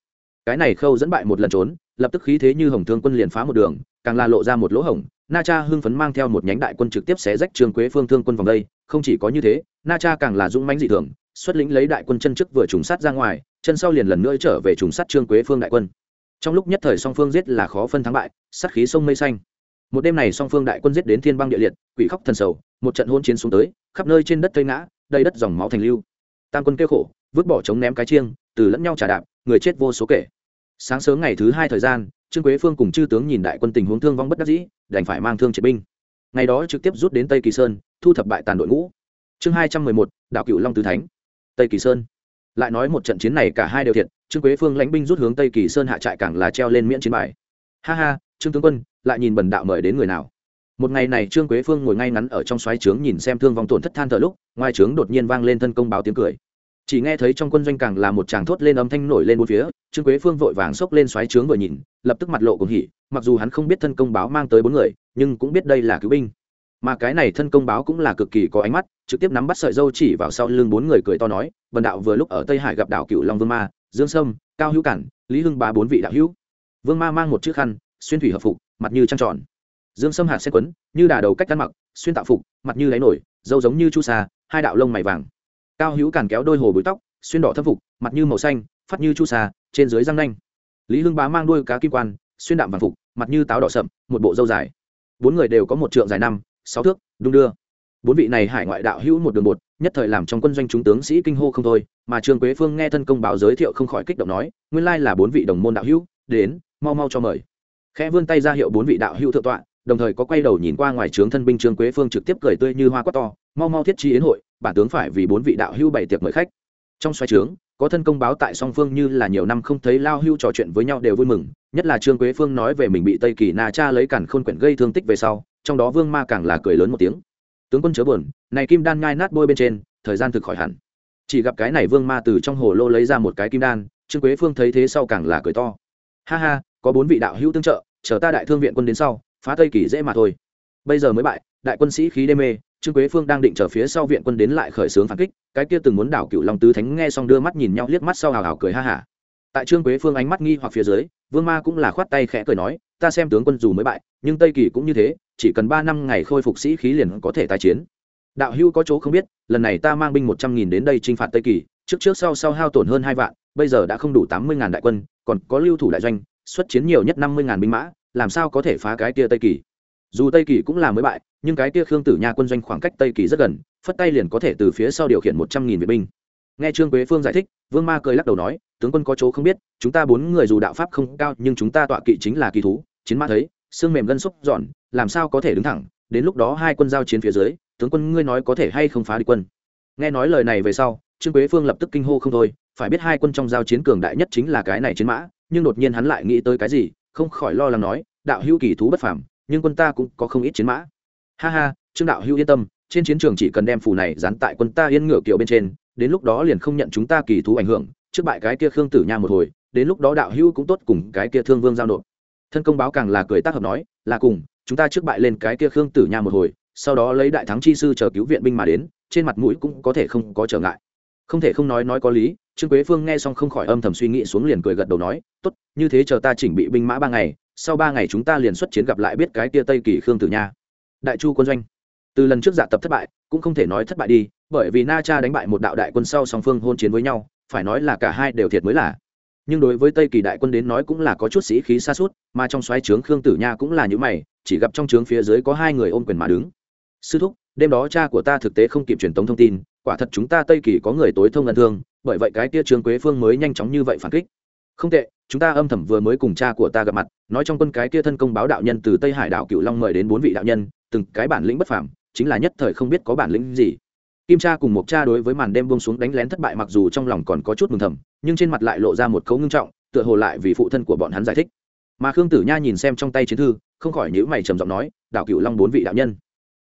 Cái này khâu dẫn bại một lần trốn, lập tức khí thế như hồng thương quân liền phá một đường, càng là lộ ra một lỗ hổng, na cha hưng phấn mang theo một nhánh đại quân trực tiếp xé rách trường quế phương thương quân vòng đây, không chỉ có như thế, na cha càng là dũng mãnh dị thường, xuất lĩnh lấy đại quân chân trước vừa trùng sát ra ngoài, chân sau liền lần nữa trở về trùng sát trương quế phương đại quân trong lúc nhất thời song phương giết là khó phân thắng bại, sát khí sông mây xanh. Một đêm này song phương đại quân giết đến thiên băng địa liệt, quỷ khóc thần sầu, một trận hôn chiến xuống tới, khắp nơi trên đất thây ngã, đầy đất dòng máu thành lưu. Tam quân kêu khổ, vứt bỏ chống ném cái chiêng, từ lẫn nhau trả đạp, người chết vô số kể. Sáng sớm ngày thứ hai thời gian, trương quế phương cùng chư tướng nhìn đại quân tình huống thương vong bất đắc dĩ, đành phải mang thương triệt binh. Ngày đó trực tiếp rút đến tây kỳ sơn, thu thập bại tàn đội ngũ. Chương hai trăm mười một, đạo cựu long tứ thánh. Tây kỳ sơn. Lại nói một trận chiến này cả hai đều thiệt trương quế phương lãnh binh rút hướng tây kỳ sơn hạ trại cảng là treo lên miễn chiến bài. Ha ha, trương tướng quân, lại nhìn bần đạo mời đến người nào? Một ngày này trương quế phương ngồi ngay ngắn ở trong xoáy trướng nhìn xem thương vong tổn thất than thở lúc, ngoài trướng đột nhiên vang lên thân công báo tiếng cười. Chỉ nghe thấy trong quân doanh càng là một chàng thốt lên âm thanh nổi lên bốn phía, trương quế phương vội vàng xốc lên xoáy trướng vừa nhìn, lập tức mặt lộ cùng hỉ, mặc dù hắn không biết thân công báo mang tới bốn người, nhưng cũng biết đây là cứu binh. Mà cái này thân công báo cũng là cực kỳ có ánh mắt, trực tiếp nắm bắt sợi dâu chỉ vào sau lưng bốn người cười to nói vần đạo vừa lúc ở tây hải gặp đảo cựu long vương ma dương sâm, cao hữu cản, lý hưng ba bốn vị đạo hữu. Vương ma mang một chiếc khăn, xuyên thủy hợp phục, mặt như trăng tròn. Dương sâm hạt xe quấn, như đà đầu cách ăn mặc, xuyên tạo phục, mặt như lấy nổi, dâu giống như chu sa, hai đạo lông mày vàng. Cao hữu cản kéo đôi hồ bụi tóc, xuyên đỏ thâm phục, mặt như màu xanh, phát như chu sa, trên dưới răng nanh. Lý hưng bá mang đuôi cá kim quan, xuyên đạm vàng phục, mặt như táo đỏ sậm, một bộ dâu dài. Bốn người đều có một trượng dài năm, sáu thước, đung đưa bốn vị này hải ngoại đạo hữu một đường bột, nhất thời làm trong quân doanh chúng tướng sĩ kinh hô không thôi, mà trương quế phương nghe thân công báo giới thiệu không khỏi kích động nói, nguyên lai là bốn vị đồng môn đạo hữu, đến, mau mau cho mời. Khẽ vươn tay ra hiệu bốn vị đạo hữu thượng tọa, đồng thời có quay đầu nhìn qua ngoài trướng thân binh trương quế phương trực tiếp cười tươi như hoa quát to, mau mau thiết chi yến hội, bản tướng phải vì bốn vị đạo hữu bày tiệc mời khách. Trong xoay trướng, có thân công báo tại song phương như là nhiều năm không thấy lao hưu trò chuyện với nhau đều vui mừng, nhất là trương quế phương nói về mình bị tây kỳ na cha lấy cản khôn quyển gây thương tích về sau, trong đó vương ma càng là cười lớn một tiếng tướng quân chớ buồn, này kim đan nhai nát bôi bên trên, thời gian thực khỏi hẳn. Chỉ gặp cái này vương ma từ trong hồ lô lấy ra một cái kim đan, trương quế phương thấy thế sau càng là cười to. Ha ha, có bốn vị đạo hữu tương trợ, chờ ta đại thương viện quân đến sau, phá tây kỳ dễ mà thôi. Bây giờ mới bại, đại quân sĩ khí đê mê, trương quế phương đang định chờ phía sau viện quân đến lại khởi xướng phản kích, cái kia từng muốn đảo cựu long tứ thánh nghe xong đưa mắt nhìn nhau liếc mắt sau hào hào cười ha hả tại trương quế phương ánh mắt nghi hoặc phía dưới, vương ma cũng là khoát tay khẽ cười nói ta xem tướng quân dù mới bại, nhưng tây kỳ cũng như thế, chỉ cần ba năm ngày khôi phục sĩ khí liền có thể tái chiến. Đạo hưu có chỗ không biết, lần này ta mang binh một trăm nghìn đến đây t r i n h phạt tây kỳ, trước trước sau sau hao tổn hơn hai vạn, bây giờ đã không đủ tám mươi ngàn đại quân, còn có lưu thủ đại doanh, xuất chiến nhiều nhất năm mươi ngàn binh mã, làm sao có thể phá cái kia tây kỳ? Dù tây kỳ cũng là mới bại, nhưng cái kia khương tử nha quân doanh khoảng cách tây kỳ rất gần, phất tay liền có thể từ phía sau điều khiển một trăm nghìn vệ binh nghe trương quế phương giải thích, vương ma cười lắc đầu nói, tướng quân có chỗ không biết, chúng ta bốn người dù đạo pháp không cao, nhưng chúng ta tọa kỵ chính là kỳ thú, chiến mã thấy, xương mềm gân xúc giòn, làm sao có thể đứng thẳng, đến lúc đó hai quân giao chiến phía dưới, tướng quân ngươi nói có thể hay không phá địch quân. Nghe nói lời này về sau, trương quế phương lập tức kinh hô không thôi, phải biết hai quân trong giao chiến cường đại nhất chính là cái này chiến mã, nhưng đột nhiên hắn lại nghĩ tới cái gì, không khỏi lo lắng nói, đạo hữu kỳ thú bất phàm, nhưng quân ta cũng có không ít chiến mã. Ha ha, trương đạo hữu yên tâm, trên chiến trường chỉ cần đem phù này dán tại quân ta yên ngựa kiệu bên trên đến lúc đó liền không nhận chúng ta kỳ thú ảnh hưởng, trước bại cái kia khương tử nha một hồi, đến lúc đó đạo hữu cũng tốt cùng cái kia thương vương giao nộp. Thân công báo càng là cười tác hợp nói, là cùng, chúng ta trước bại lên cái kia khương tử nha một hồi, sau đó lấy đại thắng chi sư chờ cứu viện binh mà đến, trên mặt mũi cũng có thể không có trở ngại. Không thể không nói nói có lý, trương quế phương nghe xong không khỏi âm thầm suy nghĩ xuống liền cười gật đầu nói, tốt, như thế chờ ta chỉnh bị binh mã ba ngày, sau ba ngày chúng ta liền xuất chiến gặp lại biết cái kia tây kỳ khương tử nha. Đại chu quân doanh. Từ lần trước dạ tập thất bại, cũng không thể nói thất bại đi bởi vì na cha đánh bại một đạo đại quân sau song phương hôn chiến với nhau, phải nói là cả hai đều thiệt mới là. Nhưng đối với tây kỳ đại quân đến nói cũng là có chút sĩ khí xa suốt mà trong xoáy trướng khương tử nha cũng là những mày, chỉ gặp trong trướng phía dưới có hai người ôm quyền mà đứng. Sư thúc, đêm đó cha của ta thực tế không kịp truyền tống thông tin, quả thật chúng ta tây kỳ có người tối thông ân thương, bởi vậy cái kia trương quế phương mới nhanh chóng như vậy phản kích. Không tệ, chúng ta âm thầm vừa mới cùng cha của ta gặp mặt, nói trong quân cái kia thân công báo đạo nhân từ tây hải đảo cựu long mời đến bốn vị đạo nhân, từng cái bản lĩnh bất phàm, chính là nhất thời không biết có bản lĩnh gì kim cha cùng một cha đối với màn đêm buông xuống đánh lén thất bại mặc dù trong lòng còn có chút mừng thầm nhưng trên mặt lại lộ ra một cấu ngưng trọng tựa hồ lại vì phụ thân của bọn hắn giải thích mà khương tử nha nhìn xem trong tay chiến thư không khỏi nhữ mày trầm giọng nói đạo cựu long bốn vị đạo nhân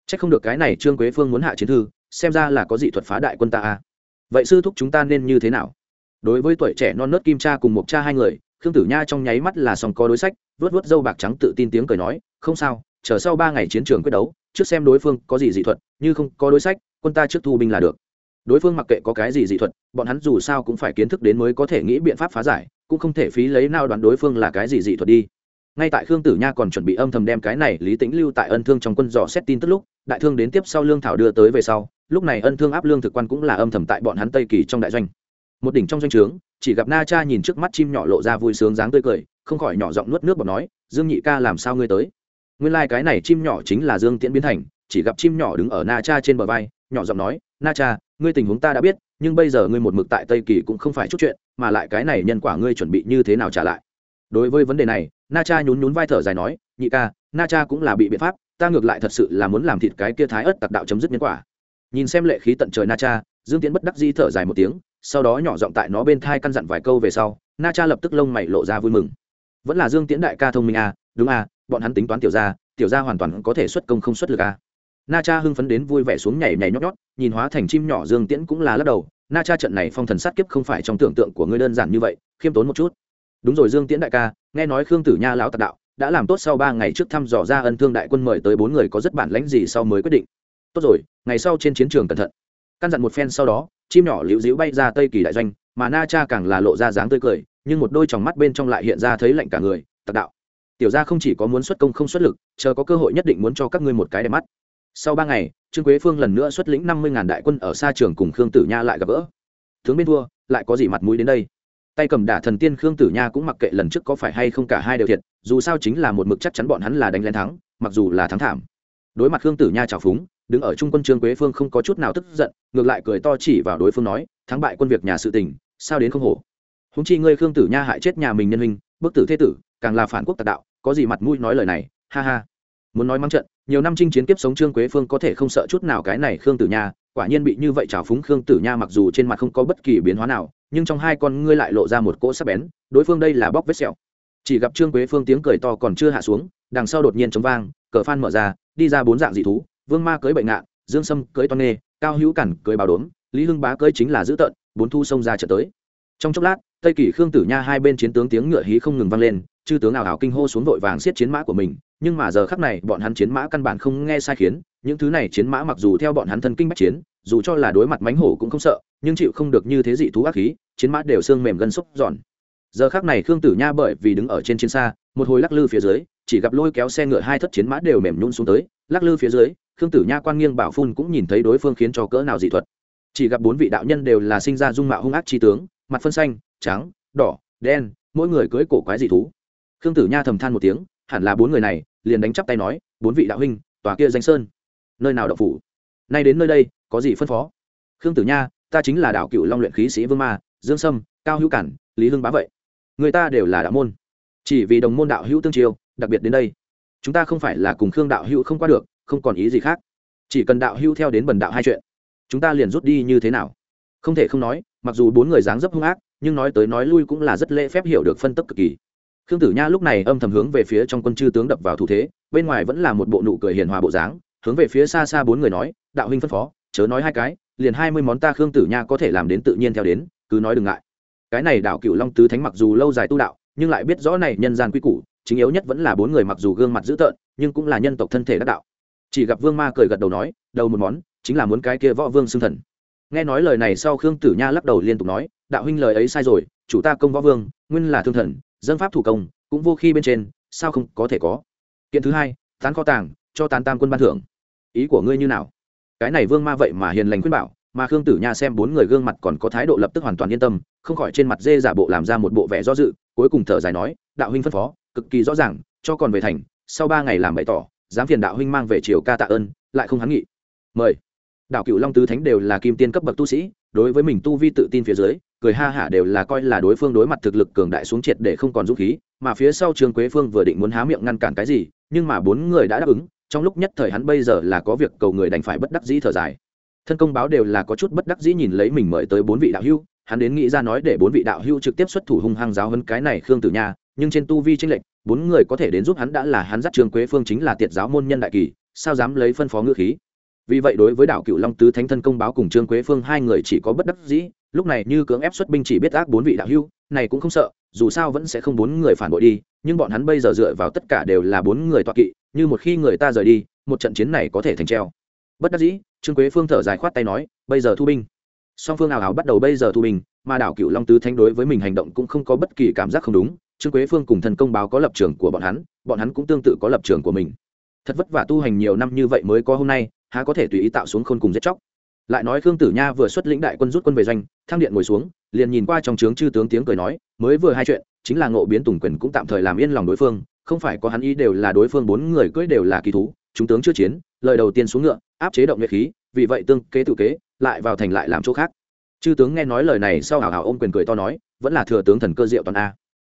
Chắc không được cái này Trương Quế Phương muốn hạ chiến thư, xem ra là có dị thuật phá đại quân ta à? Vậy sư thúc chúng ta nên như thế nào? Đối với tuổi trẻ non nớt kim cha cùng một cha hai người, Khương Tử Nha trong nháy mắt là sòng có đối sách, vuốt vuốt râu bạc trắng tự tin tiếng cười nói, không sao, chờ sau ba ngày chiến trường quyết đấu, trước xem đối phương có gì dị thuật, như không có đối sách, quân ta trước thu binh là được. Đối phương mặc kệ có cái gì dị thuật, bọn hắn dù sao cũng phải kiến thức đến mới có thể nghĩ biện pháp phá giải, cũng không thể phí lấy nào đoán đối phương là cái gì dị thuật đi. Ngay tại khương tử nha còn chuẩn bị âm thầm đem cái này lý tĩnh lưu tại ân thương trong quân dò xét tin tức lúc đại thương đến tiếp sau lương thảo đưa tới về sau lúc này ân thương áp lương thực quan cũng là âm thầm tại bọn hắn tây kỳ trong đại doanh. Một đỉnh trong doanh trướng chỉ gặp na cha nhìn trước mắt chim nhỏ lộ ra vui sướng dáng tươi cười không khỏi nhỏ giọng nuốt nước bọt nói dương nhị ca làm sao ngươi tới? Nguyên lai cái này chim nhỏ chính là dương tiễn biến thành chỉ gặp chim nhỏ đứng ở na cha trên bờ vai nhỏ giọng nói, na cha, ngươi tình huống ta đã biết, nhưng bây giờ ngươi một mực tại tây kỳ cũng không phải chút chuyện, mà lại cái này nhân quả ngươi chuẩn bị như thế nào trả lại? Đối với vấn đề này, na cha nhún nhún vai thở dài nói, nhị ca, na cha cũng là bị biện pháp, ta ngược lại thật sự là muốn làm thịt cái kia thái ớt tặc đạo chấm dứt nhân quả. Nhìn xem lệ khí tận trời na cha, dương tiến bất đắc di thở dài một tiếng, sau đó nhỏ giọng tại nó bên thai căn dặn vài câu về sau, na cha lập tức lông mày lộ ra vui mừng. Vẫn là dương tiến đại ca thông minh à đúng à bọn hắn tính toán tiểu gia tiểu gia hoàn toàn có thể xuất công không xuất lực à na cha hưng phấn đến vui vẻ xuống nhảy nhảy nhót nhót, nhìn hóa thành chim nhỏ dương tiễn cũng là lắc đầu. Na cha trận này phong thần sát kiếp không phải trong tưởng tượng của ngươi đơn giản như vậy, khiêm tốn một chút. Đúng rồi dương tiễn đại ca, nghe nói khương tử nha lão tạc đạo, đã làm tốt sau ba ngày trước thăm dò ra ân thương đại quân mời tới bốn người có rất bản lãnh gì sau mới quyết định. Tốt rồi, ngày sau trên chiến trường cẩn thận. Căn dặn một phen sau đó, chim nhỏ liễu dĩu bay ra tây kỳ đại doanh, mà na cha càng là lộ ra dáng tươi cười, nhưng một đôi tròng mắt bên trong lại hiện ra thấy lạnh cả người tạc đạo. Tiểu gia không chỉ có muốn xuất công không xuất lực, chờ có cơ hội nhất định muốn cho các ngươi một cái đẹp mắt sau ba ngày, trương quế phương lần nữa xuất lĩnh năm mươi ngàn đại quân ở xa trường cùng khương tử nha lại gặp gỡ. Tướng bên thua, lại có gì mặt mũi đến đây? Tay cầm đả thần tiên khương tử nha cũng mặc kệ lần trước có phải hay không cả hai đều thiệt, dù sao chính là một mực chắc chắn bọn hắn là đánh lên thắng, mặc dù là thắng thảm. Đối mặt khương tử nha trào phúng, đứng ở trung quân trương quế phương không có chút nào tức giận, ngược lại cười to chỉ vào đối phương nói, thắng bại quân việc nhà sự tình, sao đến không hổ? Húng chi ngươi khương tử nha hại chết nhà mình nhân hình bức tử thế tử, càng là phản quốc tạc đạo, có gì mặt mũi nói lời này? Ha ha. Muốn nói mắng trận nhiều năm chinh chiến kiếp sống trương quế phương có thể không sợ chút nào cái này khương tử nha, quả nhiên bị như vậy trào phúng khương tử nha mặc dù trên mặt không có bất kỳ biến hóa nào, nhưng trong hai con ngươi lại lộ ra một cỗ sắc bén, đối phương đây là bóc vết sẹo. Chỉ gặp trương quế phương tiếng cười to còn chưa hạ xuống, đằng sau đột nhiên chống vang, cờ phan mở ra, đi ra bốn dạng dị thú, vương ma cưới bệnh ngạn dương sâm cưới toan nghê, cao hữu cản cưới bào đốm, lý hưng bá cưới chính là dữ tợn, bốn thu xông ra trở tới. Trong chốc lát, tây kỷ khương tử nha hai bên chiến tướng tiếng ngựa hí không ngừng vang lên chư tướng ảo ảo kinh hô xuống vội vàng siết chiến mã của mình, nhưng mà giờ khắc này bọn hắn chiến mã căn bản không nghe sai khiến, những thứ này chiến mã mặc dù theo bọn hắn thân kinh bách chiến, dù cho là đối mặt mánh hổ cũng không sợ, nhưng chịu không được như thế dị thú ác khí, chiến mã đều xương mềm gân xúc giòn. Giờ khắc này khương tử nha bởi vì đứng ở trên chiến xa, một hồi lắc lư phía dưới, chỉ gặp lôi kéo xe ngựa hai thất chiến mã đều mềm nhún xuống tới, lắc lư phía dưới, khương tử nha quan nghiêng bảo phun cũng nhìn thấy đối phương khiến cho cỡ nào dị thuật. Chỉ gặp bốn vị đạo nhân đều là sinh ra dung mạo hung ác chi tướng, mặt phân xanh, trắng, đỏ, đen, mỗi người cưới cổ quái dị thú khương tử nha thầm than một tiếng, hẳn là bốn người này, liền đánh chắp tay nói, bốn vị đạo huynh, tòa kia danh sơn, nơi nào đậu phủ? Nay đến nơi đây, có gì phân phó? Khương tử nha, ta chính là đạo cựu long luyện khí sĩ vương ma, dương sâm, cao hữu cản, lý hưng bá vậy. Người ta đều là đạo môn. Chỉ vì đồng môn đạo hữu tương triều đặc biệt đến đây. Chúng ta không phải là cùng khương đạo hữu không qua được, không còn ý gì khác. Chỉ cần đạo hữu theo đến bần đạo hai chuyện, chúng ta liền rút đi như thế nào? Không thể không nói, mặc dù bốn người dáng dấp hung ác, nhưng nói tới nói lui cũng là rất lễ phép hiểu được phân tức cực kỳ khương tử nha lúc này âm thầm hướng về phía trong quân chư tướng đập vào thủ thế, bên ngoài vẫn là một bộ nụ cười hiền hòa bộ dáng, hướng về phía xa xa bốn người nói, đạo huynh phân phó, chớ nói hai cái, liền hai mươi món ta khương tử nha có thể làm đến tự nhiên theo đến, cứ nói đừng ngại. Cái này đạo cựu long tứ thánh mặc dù lâu dài tu đạo, nhưng lại biết rõ này nhân gian quy củ, chính yếu nhất vẫn là bốn người mặc dù gương mặt dữ tợn, nhưng cũng là nhân tộc thân thể đắc đạo. Chỉ gặp vương ma cười gật đầu nói, đầu một món, chính là muốn cái kia võ vương xưng thần. Nghe nói lời này sau khương tử nha lắc đầu liên tục nói, đạo huynh lời ấy sai rồi, chủ ta công võ vương, nguyên là thương thần dân pháp thủ công, cũng vô khi bên trên, sao không có thể có? Kiện thứ hai, tán kho tàng, cho tán tam quân ban thưởng. Ý của ngươi như nào? Cái này vương ma vậy mà hiền lành khuyên bảo, mà khương tử nha xem bốn người gương mặt còn có thái độ lập tức hoàn toàn yên tâm, không khỏi trên mặt dê giả bộ làm ra một bộ vẻ do dự, cuối cùng thở dài nói, đạo huynh phân phó, cực kỳ rõ ràng, cho còn về thành, sau ba ngày làm bày tỏ, dám phiền đạo huynh mang về triều ca tạ ơn, lại không hắn nghị. Mời. Đạo cựu long tứ thánh đều là kim tiên cấp bậc tu sĩ đối với mình tu vi tự tin phía dưới, cười ha hả đều là coi là đối phương đối mặt thực lực cường đại xuống triệt để không còn dũng khí, mà phía sau trương quế phương vừa định muốn há miệng ngăn cản cái gì, nhưng mà bốn người đã đáp ứng, trong lúc nhất thời hắn bây giờ là có việc cầu người đành phải bất đắc dĩ thở dài. Thân công báo đều là có chút bất đắc dĩ nhìn lấy mình mời tới bốn vị đạo hưu hắn đến nghĩ ra nói để bốn vị đạo hưu trực tiếp xuất thủ hung hăng giáo hơn cái này khương tử nha, nhưng trên tu vi tranh lệch, bốn người có thể đến giúp hắn đã là hắn dắt trương quế phương chính là tiệt giáo môn nhân đại kỳ, sao dám lấy phân phó ngữ khí? Vì vậy đối với đảo cựu long tứ thánh thân công báo cùng trương quế phương hai người chỉ có bất đắc dĩ, lúc này như cưỡng ép xuất binh chỉ biết ác bốn vị đạo hưu này cũng không sợ, dù sao vẫn sẽ không bốn người phản bội đi, nhưng bọn hắn bây giờ dựa vào tất cả đều là bốn người toạ kỵ, như một khi người ta rời đi, một trận chiến này có thể thành treo. Bất đắc dĩ, trương quế phương thở dài khoát tay nói, bây giờ thu binh. Song phương ảo ảo bắt đầu bây giờ thu binh, mà đảo cựu long tứ thánh đối với mình hành động cũng không có bất kỳ cảm giác không đúng, trương quế phương cùng thần công báo có lập trường của bọn hắn bọn hắn cũng tương tự có lập trường của mình. Thật vất vả tu hành nhiều năm như vậy mới có hôm nay há có thể tùy ý tạo xuống khôn cùng giết chóc. Lại nói khương tử nha vừa xuất lĩnh đại quân rút quân về doanh, thang điện ngồi xuống, liền nhìn qua trong trướng chư tướng tiếng cười nói, mới vừa hai chuyện, chính là ngộ biến tùng quyền cũng tạm thời làm yên lòng đối phương, không phải có hắn ý đều là đối phương bốn người cưỡi đều là kỳ thú, chúng tướng chưa chiến, lời đầu tiên xuống ngựa, áp chế động nhuệ khí, vì vậy tương kế tự kế, lại vào thành lại làm chỗ khác. Chư tướng nghe nói lời này sau hào hào ôm quyền cười to nói, vẫn là thừa tướng thần cơ diệu toàn a.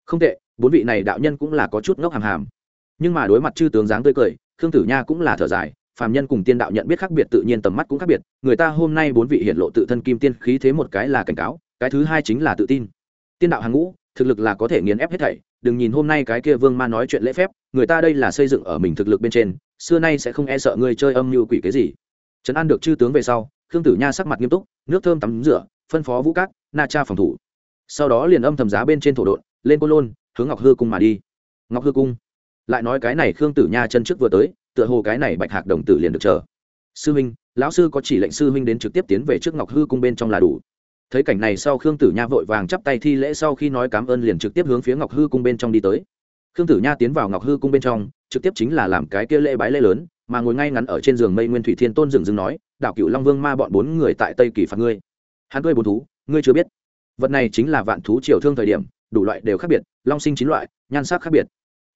Không tệ, bốn vị này đạo nhân cũng là có chút ngốc hàm hàm. Nhưng mà đối mặt chư tướng dáng tươi cười, khương tử nha cũng là thở dài phàm nhân cùng tiên đạo nhận biết khác biệt tự nhiên tầm mắt cũng khác biệt người ta hôm nay bốn vị hiện lộ tự thân kim tiên khí thế một cái là cảnh cáo cái thứ hai chính là tự tin. Tiên đạo hàng ngũ thực lực là có thể nghiền ép hết thảy đừng nhìn hôm nay cái kia vương ma nói chuyện lễ phép người ta đây là xây dựng ở mình thực lực bên trên xưa nay sẽ không e sợ ngươi chơi âm như quỷ cái gì. Trấn an được chư tướng về sau khương tử nha sắc mặt nghiêm túc nước thơm tắm rửa phân phó vũ cát na cha phòng thủ. Sau đó liền âm thầm giá bên trên thổ đội, lên côn lôn hướng ngọc hư cung mà đi. Ngọc hư cung. Lại nói cái này khương tử nha chân trước vừa tới tựa hồ cái này bạch hạc đồng tử liền được chờ. Sư huynh, lão sư có chỉ lệnh sư huynh đến trực tiếp tiến về trước ngọc hư cung bên trong là đủ. Thấy cảnh này sau khương tử nha vội vàng chắp tay thi lễ sau khi nói cảm ơn liền trực tiếp hướng phía ngọc hư cung bên trong đi tới. Khương tử nha tiến vào ngọc hư cung bên trong, trực tiếp chính là làm cái kia lễ bái lễ lớn, mà ngồi ngay ngắn ở trên giường mây nguyên thủy thiên tôn dừng dừng nói, đạo cựu long vương ma bọn bốn người tại tây kỳ phạt ngươi. Hắn cười bốn thú, ngươi chưa biết. Vật này chính là vạn thú triều thương thời điểm, đủ loại đều khác biệt, long sinh chín loại, nhan sắc khác biệt.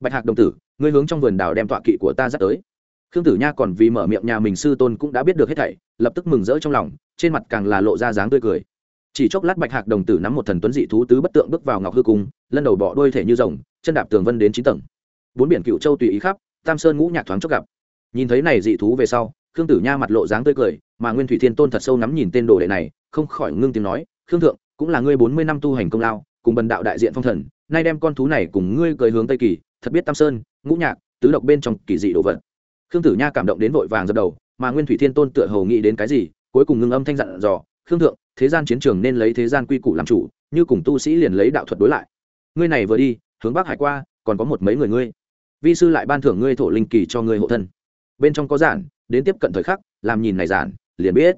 Bạch hạc đồng tử, ngươi hướng trong vườn đào đem tọa kỵ của ta dắt tới khương tử nha còn vì mở miệng nhà mình sư tôn cũng đã biết được hết thảy, lập tức mừng rỡ trong lòng, trên mặt càng là lộ ra dáng tươi cười. Chỉ chốc lát bạch hạc đồng tử nắm một thần tuấn dị thú tứ bất tượng bước vào ngọc hư cung, lân đầu bỏ đuôi thể như rồng, chân đạp tường vân đến chín tầng. Bốn biển cựu châu tùy ý khắp, tam sơn ngũ nhạc thoáng chốc gặp. Nhìn thấy này dị thú về sau, khương tử nha mặt lộ dáng tươi cười, mà nguyên thủy thiên tôn thật sâu ngắm nhìn tên đồ đệ này, không khỏi ngưng tiếng nói, khương thượng, cũng là ngươi bốn mươi năm tu hành công lao, cùng bần đạo đại diện phong thần, nay đem con thú này cùng ngươi cười hướng tây kỳ, thật biết tam sơn, ngũ nhạc, tứ độc bên trong kỳ dị đồ vật khương tử nha cảm động đến vội vàng dập đầu, mà nguyên thủy thiên tôn tựa hầu nghĩ đến cái gì, cuối cùng ngưng âm thanh dặn dò, khương thượng, thế gian chiến trường nên lấy thế gian quy củ làm chủ, như cùng tu sĩ liền lấy đạo thuật đối lại. Ngươi này vừa đi, hướng bắc hải qua, còn có một mấy người ngươi. Vi sư lại ban thưởng ngươi thổ linh kỳ cho ngươi hộ thân. Bên trong có giản, đến tiếp cận thời khắc, làm nhìn này giản, liền biết.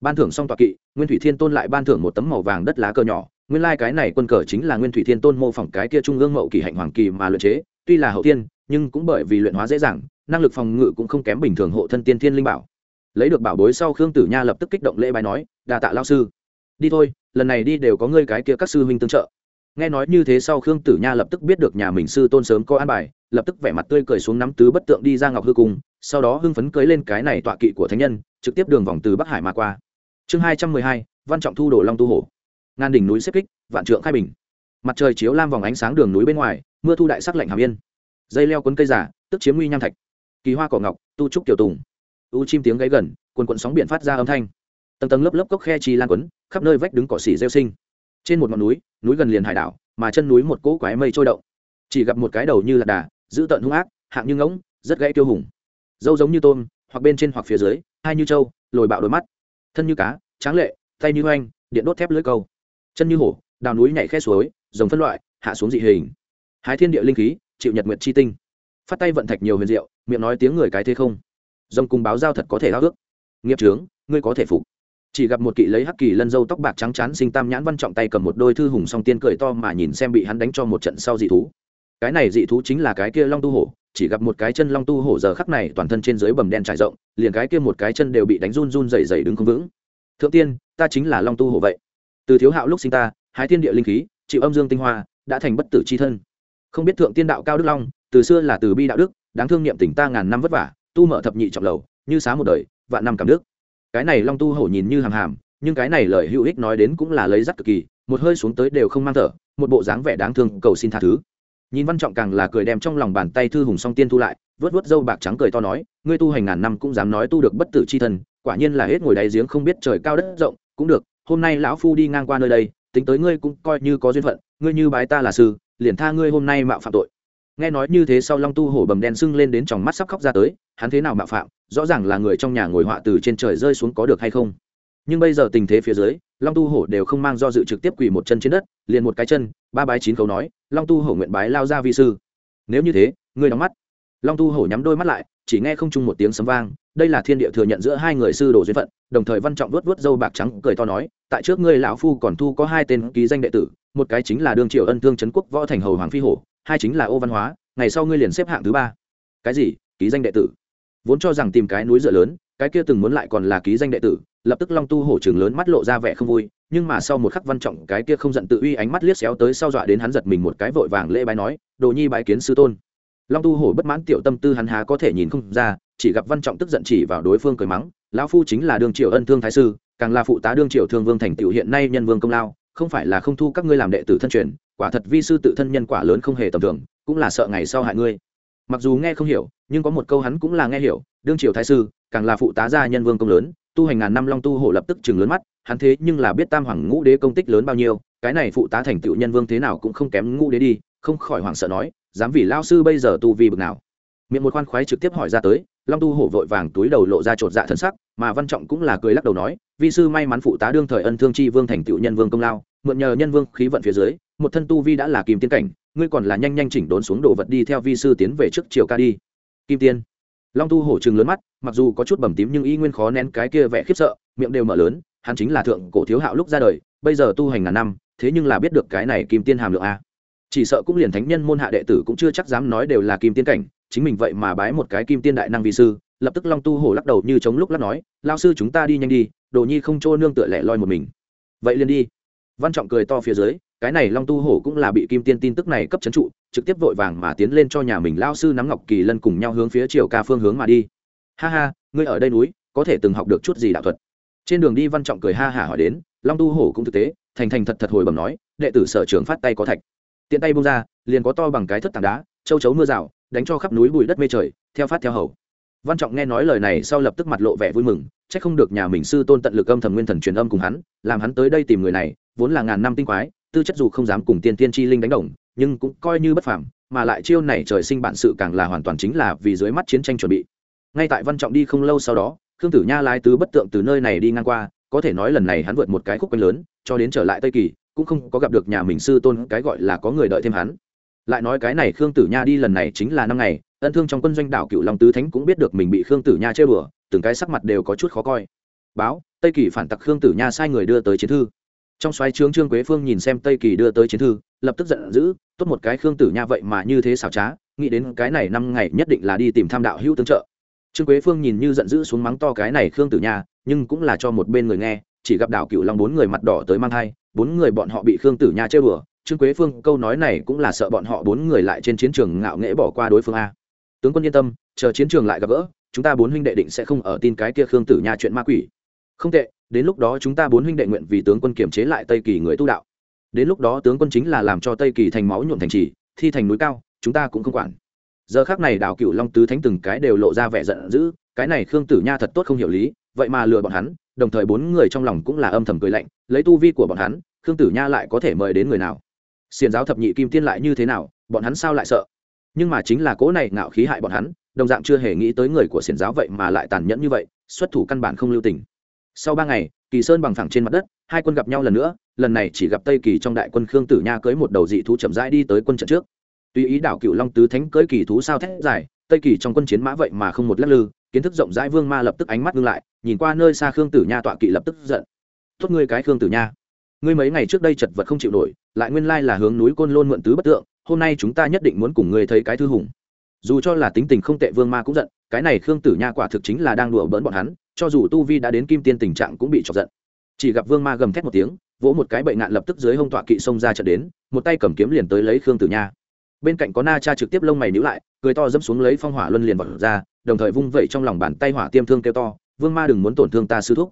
Ban thưởng xong tọa kỵ, nguyên thủy thiên tôn lại ban thưởng một tấm màu vàng đất lá cờ nhỏ. Nguyên lai、like、cái này quân cờ chính là nguyên thủy thiên tôn mô phỏng cái kia trung ương mậu kỳ hạnh hoàng kỳ mà luyện chế, tuy là hậu tiên, nhưng cũng bởi vì luyện hóa dễ dàng năng lực phòng ngự cũng không kém bình thường hộ thân tiên thiên linh bảo. Lấy được bảo bối sau khương tử nha lập tức kích động lễ bài nói đà tạ lao sư. Đi thôi, lần này đi đều có ngươi cái kia các sư huynh tương trợ. Nghe nói như thế sau khương tử nha lập tức biết được nhà mình sư tôn sớm có an bài, lập tức vẻ mặt tươi cười xuống nắm tứ bất tượng đi ra ngọc hư cung, sau đó hưng phấn cưới lên cái này tọa kỵ của thánh nhân, trực tiếp đường vòng từ bắc hải mà qua. Chương hai trăm mười hai, văn trọng thu đồ long tu hổ. Ngàn đỉnh núi xếp kích, vạn trượng khai bình. Mặt trời chiếu lam vòng ánh sáng đường núi bên ngoài, mưa thu đại sắc lạnh hàm yên. Dây leo cuốn cây giả tức chiếm nguy nham thạch kỳ hoa cỏ ngọc, tu trúc tiểu tùng. U chim tiếng gáy gần quần quận sóng biển phát ra âm thanh. Tầng tầng lớp lớp cốc khe chi lan quấn, khắp nơi vách đứng cỏ xỉ rêu sinh trên một ngọn núi núi gần liền hải đảo, mà chân núi một cỗ quái mây trôi động. Chỉ gặp một cái đầu như lạc đà, giữ tận hung ác, hạng như ngỗng, rất gãy tiêu hùng. Dâu giống như tôm, hoặc bên trên hoặc phía dưới, hai như trâu, lồi bạo đôi mắt. Thân như cá, tráng lệ, tay như oanh điện đốt thép lưới câu. Chân như hổ, đào núi nhảy khe suối giống phân loại, hạ xuống dị hình. Hái thiên địa linh khí, chịu nhật nguyệt chi tinh phát tay vận thạch nhiều huyền diệu, miệng nói tiếng người cái thế không? Dòng cùng báo giao thật có thể háo ước. Nghiệp trướng, ngươi có thể phục. Chỉ gặp một kỵ lấy hắc kỳ lân dâu tóc bạc trắng chán sinh tam nhãn văn trọng tay cầm một đôi thư hùng song tiên cười to mà nhìn xem bị hắn đánh cho một trận sau dị thú. Cái này dị thú chính là cái kia long tu hổ, chỉ gặp một cái chân long tu hổ giờ khắc này toàn thân trên dưới bầm đen trải rộng, liền cái kia một cái chân đều bị đánh run run dày dày đứng không vững. Thượng tiên, ta chính là long tu hổ vậy. Từ thiếu hạo lúc sinh ta, hái thiên địa linh khí, chịu âm dương tinh hoa, đã thành bất tử c h i thân. Không biết thượng tiên đạo cao đức long từ xưa là từ bi đạo đức, đáng thương niệm tình ta ngàn năm vất vả, tu mở thập nhị trọng lầu, như xá một đời, vạn năm cảm đức. Cái này long tu hổ nhìn như hàm hàm, nhưng cái này lời hữu ích nói đến cũng là lấy rắc cực kỳ, một hơi xuống tới đều không mang thở, một bộ dáng vẻ đáng thương cầu xin tha thứ. Nhìn văn trọng càng là cười đem trong lòng bàn tay thư hùng song tiên thu lại, vớt vớt dâu bạc trắng cười to nói, ngươi tu hành ngàn năm cũng dám nói tu được bất tử c h i thân, quả nhiên là hết ngồi đáy giếng không biết trời cao đất rộng, cũng được, hôm nay lão phu đi ngang qua nơi đây, tính tới ngươi cũng coi như có duyên phận, ngươi như bái ta là sư, liền tha ngươi hôm nay mạo phạm tội nghe nói như thế sau long tu hổ bầm đen sưng lên đến tròng mắt sắp khóc ra tới, hắn thế nào mạo phạm, rõ ràng là người trong nhà ngồi họa từ trên trời rơi xuống có được hay không. Nhưng bây giờ tình thế phía dưới, long tu hổ đều không mang do dự trực tiếp quỳ một chân trên đất, liền một cái chân, ba bái chín khấu nói, long tu hổ nguyện bái lao ra vi sư. Nếu như thế, ngươi đóng mắt. Long tu hổ nhắm đôi mắt lại, chỉ nghe không chung một tiếng sấm vang, đây là thiên địa thừa nhận giữa hai người sư đồ duyên phận, đồng thời văn trọng vuốt vuốt dâu bạc trắng, cười to nói, tại trước ngươi lão phu còn thu có hai tên ký danh đệ tử, một cái chính là đương triều ân thương trấn quốc võ thành hầu hoàng phi hổ hai chính là ô văn hóa, ngày sau ngươi liền xếp hạng thứ ba. Cái gì? Ký danh đệ tử. Vốn cho rằng tìm cái núi dựa lớn, cái kia từng muốn lại còn là ký danh đệ tử, lập tức long tu hổ trường lớn mắt lộ ra vẻ không vui, nhưng mà sau một khắc văn trọng cái kia không giận tự uy ánh mắt liếc xéo tới sau dọa đến hắn giật mình một cái vội vàng lễ bái nói, đồ nhi bái kiến sư tôn. Long tu hổ bất mãn tiểu tâm tư hắn há có thể nhìn không ra, chỉ gặp văn trọng tức giận chỉ vào đối phương cười mắng, lão phu chính là đương triều ân thương thái sư, càng là phụ tá đương triều thương vương thành tiểu hiện nay nhân vương công lao, không phải là không thu các ngươi làm đệ tử thân truyền quả thật vi sư tự thân nhân quả lớn không hề tầm thường, cũng là sợ ngày sau hại ngươi. Mặc dù nghe không hiểu, nhưng có một câu hắn cũng là nghe hiểu, đương triều thái sư, càng là phụ tá gia nhân vương công lớn, tu hành ngàn năm long tu hổ lập tức chừng lớn mắt, hắn thế nhưng là biết tam hoàng ngũ đế công tích lớn bao nhiêu, cái này phụ tá thành tựu nhân vương thế nào cũng không kém ngũ đế đi, không khỏi hoảng sợ nói, dám vì lao sư bây giờ tu vi bực nào. Miệng một khoan khoái trực tiếp hỏi ra tới, long tu hổ vội vàng túi đầu lộ ra chột dạ thân sắc, mà văn trọng cũng là cười lắc đầu nói, vi sư may mắn phụ tá đương thời ân thương chi vương thành tựu nhân vương công lao, mượn nhờ nhân vương khí vận phía dưới một thân tu vi đã là kim tiên cảnh, ngươi còn là nhanh nhanh chỉnh đốn xuống đồ vật đi theo vi sư tiến về trước chiều ca đi. Kim tiên. Long tu hổ trừng lớn mắt, mặc dù có chút bầm tím nhưng y nguyên khó nén cái kia vẻ khiếp sợ, miệng đều mở lớn, hắn chính là thượng cổ thiếu hạo lúc ra đời, bây giờ tu hành ngàn năm, thế nhưng là biết được cái này kim tiên hàm lượng a. Chỉ sợ cũng liền thánh nhân môn hạ đệ tử cũng chưa chắc dám nói đều là kim tiên cảnh, chính mình vậy mà bái một cái kim tiên đại năng vi sư, lập tức long tu hổ lắc đầu như chống lúc lắc nói lao sư chúng ta đi nhanh đi, đồ nhi không trô nương tựa lẻ loi một mình. Vậy liền đi văn trọng cười to phía dưới, cái này long tu hổ cũng là bị kim tiên tin tức này cấp c trụ, trực tiếp vội vàng mà tiến lên cho nhà mình lao sư nắm ngọc kỳ lân cùng nhau hướng phía chiều ca phương hướng mà đi. Ha ha, ngươi ở đây núi, có thể từng học được chút gì đạo thuật? Trên đường đi văn trọng cười ha hả hỏi đến, long tu hổ cũng thực tế, thành thành thật thật hồi bẩm nói, đệ tử sở trường phát tay có thạch. Tiện tay bung ra, liền có to bằng cái thất tảng đá, châu chấu mưa rào, đánh cho khắp núi bụi đất mê trời, theo phát theo hầu. Văn trọng nghe nói lời này sau lập tức mặt lộ vẻ vui mừng c h ắ c không được nhà mình sư tôn tận lực âm thầm nguyên thần truyền âm cùng hắn, làm hắn tới đây tìm người này vốn là ngàn năm tinh quái, tư chất dù không dám cùng tiên tiên chi linh đánh đồng, nhưng cũng coi như bất phàm, mà lại chiêu này trời sinh bản sự càng là hoàn toàn chính là vì dưới mắt chiến tranh chuẩn bị. Ngay tại văn trọng đi không lâu sau đó, khương tử nha lái tứ bất tượng từ nơi này đi ngang qua, có thể nói lần này hắn vượt một cái khúc quanh lớn, cho đến trở lại tây kỳ, cũng không có gặp được nhà mình sư tôn cái gọi là có người đợi thêm hắn. Lại nói cái này khương tử nha đi lần này chính là năm ngày, ân thương trong quân doanh đảo cựu long tứ thánh cũng biết được mình bị khương tử nha chơi bừa, từng cái sắc mặt đều có chút khó coi. Báo, tây kỳ phản tặc khương tử nha sai người đưa tới chiến thư trong xoáy trướng trương quế phương nhìn xem tây kỳ đưa tới chiến thư, lập tức giận dữ, tốt một cái khương tử nha vậy mà như thế xảo trá, nghĩ đến cái này năm ngày nhất định là đi tìm tham đạo hữu tương trợ. Trương quế phương nhìn như giận dữ xuống mắng to cái này khương tử nha, nhưng cũng là cho một bên người nghe, chỉ gặp đảo cựu long bốn người mặt đỏ tới mang thai, bốn người bọn họ bị khương tử nha chơi bừa trương quế phương câu nói này cũng là sợ bọn họ bốn người lại trên chiến trường ngạo nghễ bỏ qua đối phương a. Tướng quân yên tâm, chờ chiến trường lại gặp gỡ, chúng ta bốn huynh đệ định sẽ không ở tin cái kia khương tử nha chuyện ma quỷ. Không tệ đến lúc đó chúng ta bốn huynh đệ nguyện vì tướng quân kiểm chế lại tây kỳ người tu đạo. Đến lúc đó tướng quân chính là làm cho tây kỳ thành máu nhuộm thành trì, thi thành núi cao, chúng ta cũng không quản. Giờ khác này đào cựu long tứ thánh từng cái đều lộ ra vẻ giận dữ, cái này khương tử nha thật tốt không hiểu lý, vậy mà lừa bọn hắn, đồng thời bốn người trong lòng cũng là âm thầm cười lạnh, lấy tu vi của bọn hắn, khương tử nha lại có thể mời đến người nào? Xiền giáo thập nhị kim tiên lại như thế nào, bọn hắn sao lại sợ? Nhưng mà chính là cỗ này ngạo khí hại bọn hắn, đồng dạng chưa hề nghĩ tới người của xiền giáo vậy mà lại tàn nhẫn như vậy, xuất thủ căn bản không lưu tình sau ba ngày, kỳ sơn bằng phẳng trên mặt đất, hai quân gặp nhau lần nữa, lần này chỉ gặp tây kỳ trong đại quân khương tử nha cưới một đầu dị thú chậm rãi đi tới quân trận trước. Tuy ý đảo cựu long tứ thánh cưới kỳ thú sao thét dài, tây kỳ trong quân chiến mã vậy mà không một lắc lư, kiến thức rộng rãi vương ma lập tức ánh mắt ngưng lại, nhìn qua nơi xa khương tử nha tọa kỵ lập tức giận. Thốt ngươi cái khương tử nha, ngươi mấy ngày trước đây chật vật không chịu nổi, lại nguyên lai là hướng núi côn lôn mượn tứ bất tượng, hôm nay chúng ta nhất định muốn cùng ngươi thấy cái thư hùng dù cho là tính tình không tệ vương ma cũng giận, cái này khương tử nha quả thực chính là đang đùa bỡn bọn hắn, cho dù tu vi đã đến kim tiên tình trạng cũng bị chọc giận. Chỉ gặp vương ma gầm thét một tiếng, vỗ một cái bệnh ngạn lập tức dưới hông tọa kỵ xông ra trận đến, một tay cầm kiếm liền tới lấy khương tử nha. Bên cạnh có na cha trực tiếp lông mày nhíu lại, cười to dẫm xuống lấy phong hỏa luân liền vọt ra, đồng thời vung vẩy trong lòng bàn tay hỏa tiêm thương kêu to, vương ma đừng muốn tổn thương ta sư thúc.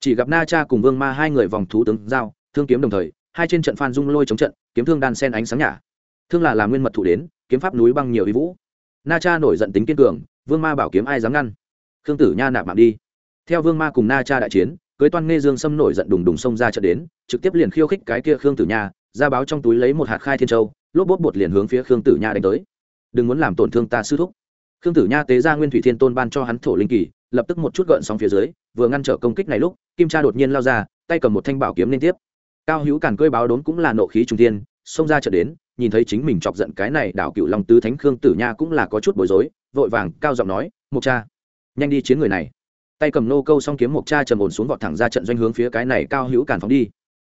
Chỉ gặp na cha cùng vương ma hai người vòng thú tướng giao, thương kiếm đồng thời, hai trên trận phan dung lôi chống trận, kiếm thương đan sen ánh sáng nhả. Thương là làm nguyên mật thủ đến, kiếm pháp núi băng nhiều ý vũ na cha nổi giận tính kiên cường, vương ma bảo kiếm ai dám ngăn? Khương tử nha nạp mạng đi. Theo vương ma cùng na cha đại chiến, cưới toan nghe dương Sâm nổi giận đùng đùng xông ra trận đến, trực tiếp liền khiêu khích cái kia khương tử nha, ra báo trong túi lấy một hạt khai thiên châu, lốp bốt bột liền hướng phía khương tử nha đánh tới. Đừng muốn làm tổn thương ta sư thúc. Khương tử nha tế ra nguyên thủy thiên tôn ban cho hắn thổ linh kỳ, lập tức một chút gợn sóng phía dưới, vừa ngăn trở công kích này lúc, kim cha đột nhiên lao ra, tay cầm một thanh bảo kiếm liên tiếp. Cao hữu càn cơi báo đốn cũng là nộ khí trung tiên xông ra trận đến nhìn thấy chính mình chọc giận cái này đảo cựu long tứ thánh khương tử nha cũng là có chút bối rối, vội vàng, cao giọng nói, mộc cha, nhanh đi chiến người này. Tay cầm nô câu xong kiếm mộc cha trầm ổn xuống vọt thẳng ra trận doanh hướng phía cái này cao hữu càn phóng đi.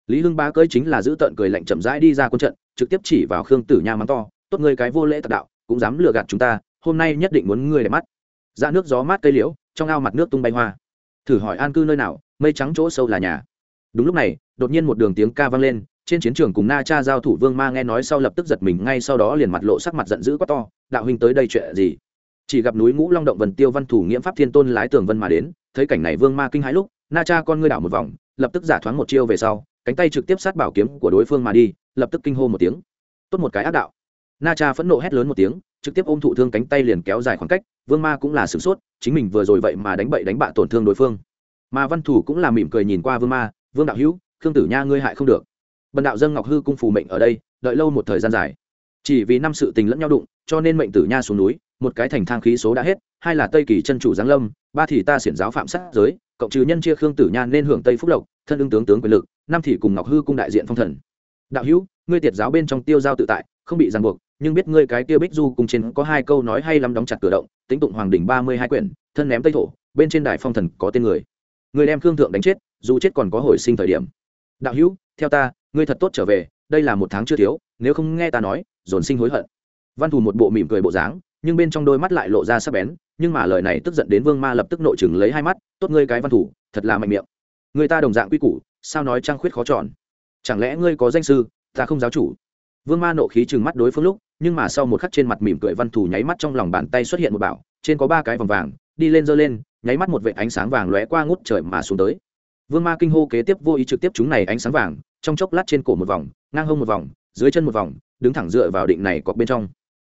Lý hưng bá cơi chính là giữ tợn cười lạnh chậm rãi đi ra quân trận, trực tiếp chỉ vào khương tử nha mắng to, tốt ngươi cái vô lễ tạc đạo, cũng dám lừa gạt chúng ta, hôm nay nhất định muốn ngươi để mắt. Ra nước gió mát cây liễu, trong ao mặt nước tung bay hoa. Thử hỏi an cư nơi nào, mây trắng chỗ sâu là nhà. Đúng lúc này, đột nhiên một đường tiếng ca vang lên trên chiến trường cùng na cha giao thủ vương ma nghe nói sau lập tức giật mình, ngay sau đó liền mặt lộ sắc mặt giận dữ quá to, đạo huynh tới đây chuyện gì? Chỉ gặp núi ngũ long động vần tiêu văn thủ nghiễm pháp thiên tôn lái tường vân mà đến, thấy cảnh này vương ma kinh hãi lúc, na cha con ngươi đảo một vòng, lập tức giả thoáng một chiêu về sau, cánh tay trực tiếp sát bảo kiếm của đối phương mà đi, lập tức kinh hô một tiếng. Tốt một cái ác đạo. Na cha phẫn nộ hét lớn một tiếng, trực tiếp ôm thụ thương cánh tay liền kéo dài khoảng cách, vương ma cũng là sửng sốt, chính mình vừa rồi vậy mà đánh bậy đánh bạ tổn thương đối phương. Mà văn thủ cũng là mỉm cười nhìn qua vương ma, vương đạo hữu, khương tử nha ngươi hại không được bần đạo dân ngọc hư cung phù mệnh ở đây, đợi lâu một thời gian dài. Chỉ vì năm sự tình lẫn nhau đụng, cho nên mệnh tử nha xuống núi, một cái thành thang khí số đã hết, hai là tây kỳ chân chủ giáng lâm, ba thì ta xiển giáo phạm sát giới, cộng trừ nhân chia khương tử nha nên hưởng tây phúc lộc, thân ưng tướng tướng quyền lực, năm thì cùng ngọc hư cung đại diện phong thần. Đạo hữu, ngươi tiệt giáo bên trong tiêu giao tự tại, không bị ràng buộc, nhưng biết ngươi cái tiêu bích du cùng trên có hai câu nói hay lắm đóng chặt cửa động tính tụng hoàng đỉnh ba mươi hai quyển, thân ném tây thổ, bên trên đài phong thần có tên người. Người đem khương thượng đánh chết, dù chết còn có hồi sinh thời điểm. Đạo hữu theo ta, ngươi thật tốt trở về, đây là một tháng chưa thiếu, nếu không nghe ta nói, dồn sinh hối hận. Văn thù một bộ mỉm cười bộ dáng, nhưng bên trong đôi mắt lại lộ ra sắc bén, nhưng mà lời này tức giận đến vương ma lập tức nội chừng lấy hai mắt, tốt ngươi cái văn thủ thật là mạnh miệng. Người ta đồng dạng quy củ, sao nói trang khuyết khó tròn? Chẳng lẽ ngươi có danh sư, ta không giáo chủ? Vương ma nộ khí chừng mắt đối phương lúc, nhưng mà sau một khắc trên mặt mỉm cười văn thủ nháy mắt trong lòng bàn tay xuất hiện một bảo, trên có ba cái vòng vàng, đi lên giơ lên, nháy mắt một vệ ánh sáng vàng lóe qua ngút trời mà xuống tới vương ma kinh hô kế tiếp vô ý trực tiếp chúng này ánh sáng vàng, trong chốc lát trên cổ một vòng, ngang hông một vòng, dưới chân một vòng, đứng thẳng dựa vào định này cọc bên trong.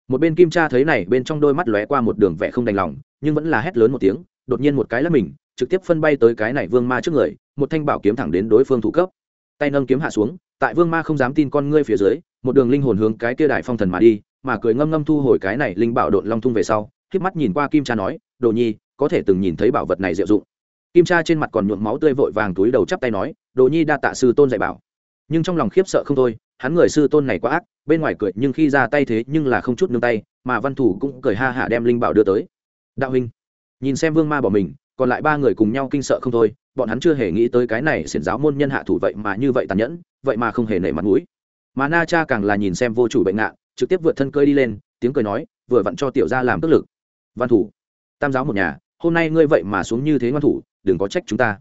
Một bên kim cha thấy này, bên trong đôi mắt lóe qua một đường vẻ không đành lòng, nhưng vẫn là hét lớn một tiếng, đột nhiên một cái lắp mình, trực tiếp phân bay tới cái này vương ma trước người, một thanh bảo kiếm thẳng đến đối phương thủ cấp. Tay nâng kiếm hạ xuống, tại vương ma không dám tin con ngươi phía dưới, một đường linh hồn hướng cái kia đại phong thần mà đi, mà cười ngâm ngâm thu hồi cái này linh bảo độn long thung về sau khiếp mắt nhìn qua kim cha nói, đồ nhi, có thể từng nhìn thấy bảo vật này diệu dụng kim cha trên mặt còn nhuộm máu tươi vội vàng túi đầu chắp tay nói, đồ nhi đa tạ sư tôn dạy bảo. Nhưng trong lòng khiếp sợ không thôi, hắn người sư tôn này quá ác, bên ngoài cười nhưng khi ra tay thế nhưng là không chút nương tay, mà văn thủ cũng cười ha hả đem linh bảo đưa tới. Đạo huynh, nhìn xem vương ma bỏ mình, còn lại ba người cùng nhau kinh sợ không thôi, bọn hắn chưa hề nghĩ tới cái này xiển giáo môn nhân hạ thủ vậy mà như vậy tàn nhẫn, vậy mà không hề nể mặt mũi. Mà na cha càng là nhìn xem vô chủ bệnh nạn trực tiếp vượt thân cơi đi lên, tiếng cười nói, vừa vặn cho tiểu ra làm tức lực. Văn thủ, tam giáo một nhà, hôm nay ngươi vậy mà xuống như thế ngoan thủ đừng có trách chúng ta.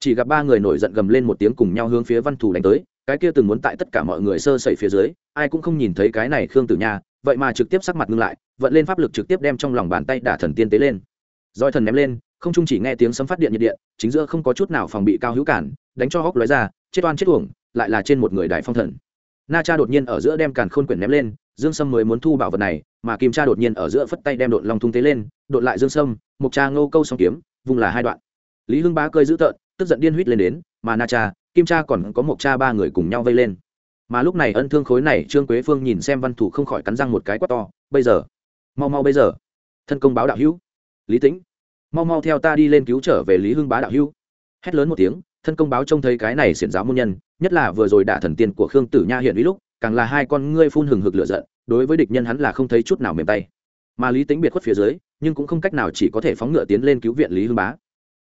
Chỉ gặp ba người nổi giận gầm lên một tiếng cùng nhau hướng phía văn thủ đánh tới, cái kia từng muốn tại tất cả mọi người sơ sẩy phía dưới, ai cũng không nhìn thấy cái này khương tử nha, vậy mà trực tiếp sắc mặt ngưng lại, vận lên pháp lực trực tiếp đem trong lòng bàn tay đả thần tiên tế lên. Roi thần ném lên, không chung chỉ nghe tiếng sấm phát điện nhiệt điện, chính giữa không có chút nào phòng bị cao hữu cản, đánh cho hốc lóe ra, chết oan chết uổng, lại là trên một người đại phong thần. Na cha đột nhiên ở giữa đem càn khôn quyển ném lên, dương sâm mới muốn thu bảo vật này, mà kim cha đột nhiên ở giữa phất tay đem đột long thung tế lên đột lại dương sâm, mục cha ngô câu song kiếm vùng là hai đoạn lý hưng bá cơi dữ tợn, tức giận điên huýt lên đến, mà na cha, kim cha còn có một cha ba người cùng nhau vây lên. Mà lúc này ân thương khối này, trương quế phương nhìn xem văn thủ không khỏi cắn răng một cái quát to, bây giờ, mau mau bây giờ, thân công báo đạo hữu. Lý tĩnh, mau mau theo ta đi lên cứu trở về lý hưng bá đạo hữu. Hét lớn một tiếng, thân công báo trông thấy cái này xiển giáo môn nhân, nhất là vừa rồi đả thần tiên của khương tử nha hiện ý lúc, càng là hai con ngươi phun hừng hực lửa giận, đối với địch nhân hắn là không thấy chút nào mềm tay. Mà lý tính biệt khuất phía dưới, nhưng cũng không cách nào chỉ có thể phóng ngựa tiến lên cứu viện lý hưng bá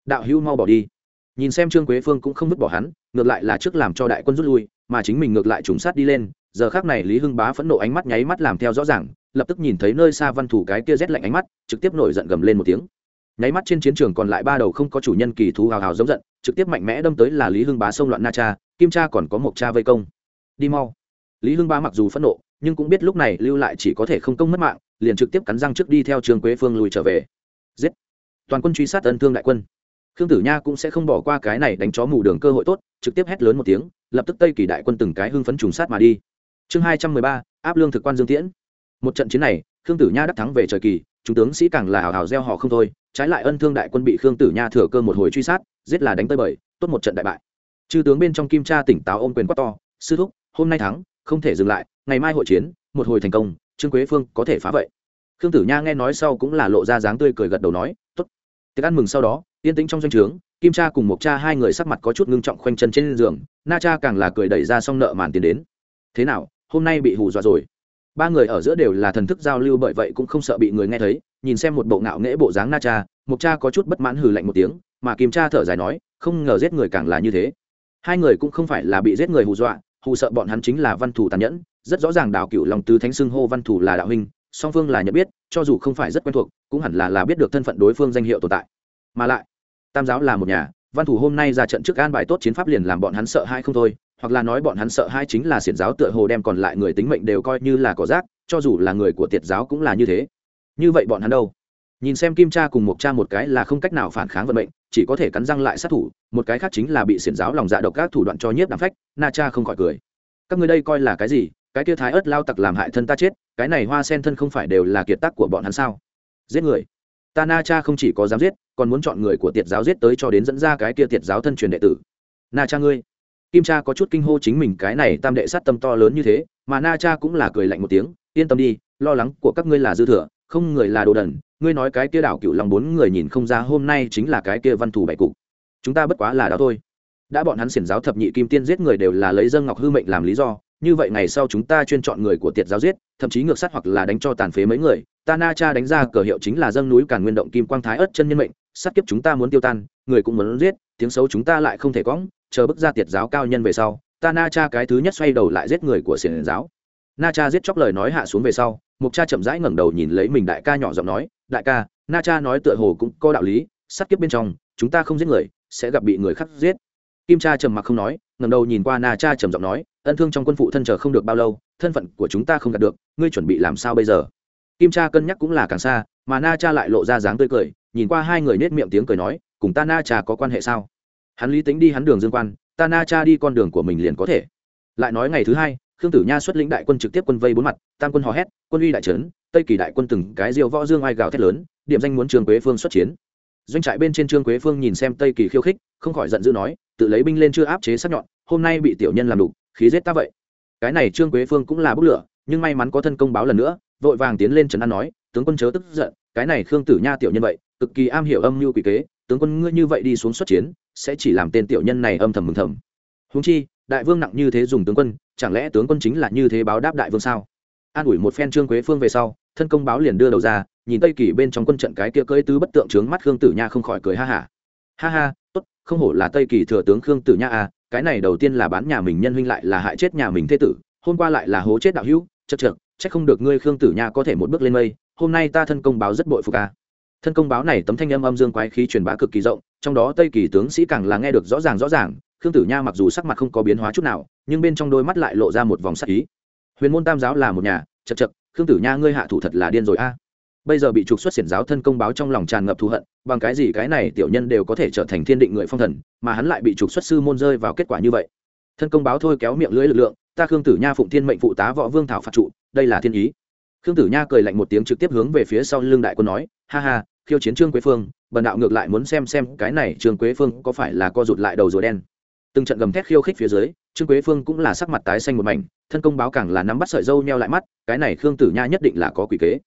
đạo hữu mau bỏ đi. Nhìn xem trương quế phương cũng không vứt bỏ hắn, ngược lại là trước làm cho đại quân rút lui, mà chính mình ngược lại trùng sát đi lên, giờ khác này lý hưng bá phẫn nộ ánh mắt nháy mắt làm theo rõ ràng, lập tức nhìn thấy nơi xa văn thủ cái kia rét lạnh ánh mắt, trực tiếp nổi giận gầm lên một tiếng. Nháy mắt trên chiến trường còn lại ba đầu không có chủ nhân kỳ thú hào hào giống giận, trực tiếp mạnh mẽ đâm tới là lý hưng bá sông loạn na cha, kim cha còn có một cha vây công. Đi mau. Lý hưng bá mặc dù phẫn nộ, nhưng cũng biết lúc này lưu lại chỉ có thể không công mất mạng, liền trực tiếp cắn răng trước đi theo trương quế phương lùi trở về. Giết. Toàn quân truy sát ân thương đại quân khương tử nha cũng sẽ không bỏ qua cái này đánh chó mù đường cơ hội tốt, trực tiếp hét lớn một tiếng, lập tức tây kỳ đại quân từng cái hưng phấn trùng sát mà đi. Chương hai trăm mười ba, áp lương thực quan dương tiễn. Một trận chiến này, khương tử nha đắc thắng về trời kỳ, chúng tướng sĩ càng là hào hào gieo họ không thôi, trái lại ân thương đại quân bị khương tử nha thừa cơ một hồi truy sát, giết là đánh tơi bời, tốt một trận đại bại. Chư tướng bên trong kim cha tỉnh táo ôm quyền quát to, sư thúc, hôm nay thắng, không thể dừng lại, ngày mai hội chiến, một hồi thành công, trương quế phương có thể phá vậy. Khương tử nha nghe nói sau cũng là lộ ra dáng tươi cười gật đầu nói, tốt. Tiệc ăn mừng sau đó yên tĩnh trong doanh trướng, kim cha cùng một cha hai người sắc mặt có chút ngưng trọng khoanh chân trên giường, na cha càng là cười đẩy ra xong nợ màn tiền đến. Thế nào, hôm nay bị hù dọa rồi? Ba người ở giữa đều là thần thức giao lưu bởi vậy cũng không sợ bị người nghe thấy, nhìn xem một bộ ngạo nghễ bộ dáng na cha, Mộc cha có chút bất mãn hừ lạnh một tiếng, mà kim cha thở dài nói, không ngờ giết người càng là như thế. Hai người cũng không phải là bị giết người hù dọa, hù sợ bọn hắn chính là văn thủ tàn nhẫn, rất rõ ràng đào cựu lòng tứ thánh xưng hô văn thủ là đạo huynh, song phương là nhận biết, cho dù không phải rất quen thuộc, cũng hẳn là là biết được thân phận đối phương danh hiệu tồn tại. Mà lại tam giáo là một nhà, văn thủ hôm nay ra trận trước an bài tốt chiến pháp liền làm bọn hắn sợ hai không thôi, hoặc là nói bọn hắn sợ hai chính là xiển giáo tựa hồ đem còn lại người tính mệnh đều coi như là cỏ rác, cho dù là người của tiệt giáo cũng là như thế. Như vậy bọn hắn đâu? Nhìn xem kim cha cùng một cha một cái là không cách nào phản kháng vận mệnh, chỉ có thể cắn răng lại sát thủ, một cái khác chính là bị xiển giáo lòng dạ độc các thủ đoạn cho nhiếp đám phách, na cha không khỏi cười. Các người đây coi là cái gì? Cái kia thái ớt lao tặc làm hại thân ta chết, cái này hoa sen thân không phải đều là kiệt tác của bọn hắn sao? Giết người. Ta na cha không chỉ có dám giết còn muốn chọn người của tiệt giáo giết tới cho đến dẫn ra cái kia tiệt giáo thân truyền đệ tử. Na cha ngươi. Kim cha có chút kinh hô chính mình cái này tam đệ sát tâm to lớn như thế, mà na cha cũng là cười lạnh một tiếng, yên tâm đi, lo lắng của các ngươi là dư thừa, không người là đồ đần, ngươi nói cái kia đảo cựu lòng bốn người nhìn không ra hôm nay chính là cái kia văn thủ bại cục. Chúng ta bất quá là đó thôi. Đã bọn hắn xiển giáo thập nhị kim tiên giết người đều là lấy dân ngọc hư mệnh làm lý do, như vậy ngày sau chúng ta chuyên chọn người của tiệt giáo giết, thậm chí ngược sát hoặc là đánh cho tàn phế mấy người, ta na cha đánh ra cờ hiệu chính là dâng núi càn nguyên động kim quang thái ớt chân nhân mệnh sát kiếp chúng ta muốn tiêu tan, người cũng muốn giết, tiếng xấu chúng ta lại không thể cõng, chờ bức ra tiệt giáo cao nhân về sau, ta na cha cái thứ nhất xoay đầu lại giết người của xiển giáo. Na cha giết chóc lời nói hạ xuống về sau, mục cha chậm rãi ngẩng đầu nhìn lấy mình đại ca nhỏ giọng nói, đại ca, na cha nói tựa hồ cũng có đạo lý, sát kiếp bên trong, chúng ta không giết người, sẽ gặp bị người khác giết. Kim cha trầm mặc không nói, ngẩng đầu nhìn qua na cha trầm giọng nói, ân thương trong quân phụ thân chờ không được bao lâu, thân phận của chúng ta không đạt được, ngươi chuẩn bị làm sao bây giờ? Kim cha cân nhắc cũng là càng xa, mà na cha lại lộ ra dáng tươi cười nhìn qua hai người nết miệng tiếng cười nói, cùng ta na cha có quan hệ sao? Hắn lý tính đi hắn đường dương quan ta na cha đi con đường của mình liền có thể. Lại nói ngày thứ hai, khương tử nha xuất lĩnh đại quân trực tiếp quân vây bốn mặt, tam quân hò hét, quân uy đại trấn, tây kỳ đại quân từng cái diều võ dương ai gào thét lớn, điểm danh muốn trương quế phương xuất chiến. Doanh trại bên trên trương quế phương nhìn xem tây kỳ khiêu khích, không khỏi giận dữ nói, tự lấy binh lên chưa áp chế sắc nhọn, hôm nay bị tiểu nhân làm đủ khí giết ta vậy. Cái này trương quế phương cũng là bốc lửa, nhưng may mắn có thân công báo lần nữa, vội vàng tiến lên trấn an nói, tướng quân chớ tức giận, cái này khương tử nha tiểu nhân vậy cực kỳ am hiểu âm mưu quỷ kế, tướng quân ngươi như vậy đi xuống xuất chiến, sẽ chỉ làm tên tiểu nhân này âm thầm mừng thầm húng chi, đại vương nặng như thế dùng tướng quân, chẳng lẽ tướng quân chính là như thế báo đáp đại vương sao an ủi một phen trương quế phương về sau, thân công báo liền đưa đầu ra, nhìn tây kỳ bên trong quân trận cái kia cưỡi tứ bất tượng trướng mắt khương tử nha không khỏi cười ha hả ha. ha ha tốt, không hổ là tây kỳ thừa tướng khương tử nha à cái này đầu tiên là bán nhà mình nhân huynh lại là hại chết nhà mình thế tử, hôm qua lại là hố chết đạo hữu, chật chật chắc không được ngươi khương tử nha có thể một bước lên mây, hôm nay ta thân công báo rất bội phục à thân công báo này tấm thanh âm âm dương quái khí truyền bá cực kỳ rộng, trong đó tây kỳ tướng sĩ càng là nghe được rõ ràng rõ ràng, khương tử nha mặc dù sắc mặt không có biến hóa chút nào, nhưng bên trong đôi mắt lại lộ ra một vòng sắc ý. Huyền môn tam giáo là một nhà, chật chật, khương tử nha ngươi hạ thủ thật là điên rồi a. Bây giờ bị trục xuất xiển giáo thân công báo trong lòng tràn ngập thù hận, bằng cái gì cái này tiểu nhân đều có thể trở thành thiên định người phong thần, mà hắn lại bị trục xuất sư môn rơi vào kết quả như vậy. Thân công báo thôi kéo miệng lưỡi lực lượng, ta khương tử nha phụng thiên mệnh phụ tá võ vương thảo phạt trụ, đây là thiên ý khương tử nha cười lạnh một tiếng trực tiếp hướng về phía sau lưng đại quân nói, ha ha, khiêu chiến trương quế phương, bần đạo ngược lại muốn xem xem cái này trương quế phương có phải là co rụt lại đầu rùa đen. Từng trận gầm thét khiêu khích phía dưới, trương quế phương cũng là sắc mặt tái xanh một mảnh, thân công báo càng là nắm bắt sợi dâu neo lại mắt, cái này khương tử nha nhất định là có quỷ kế.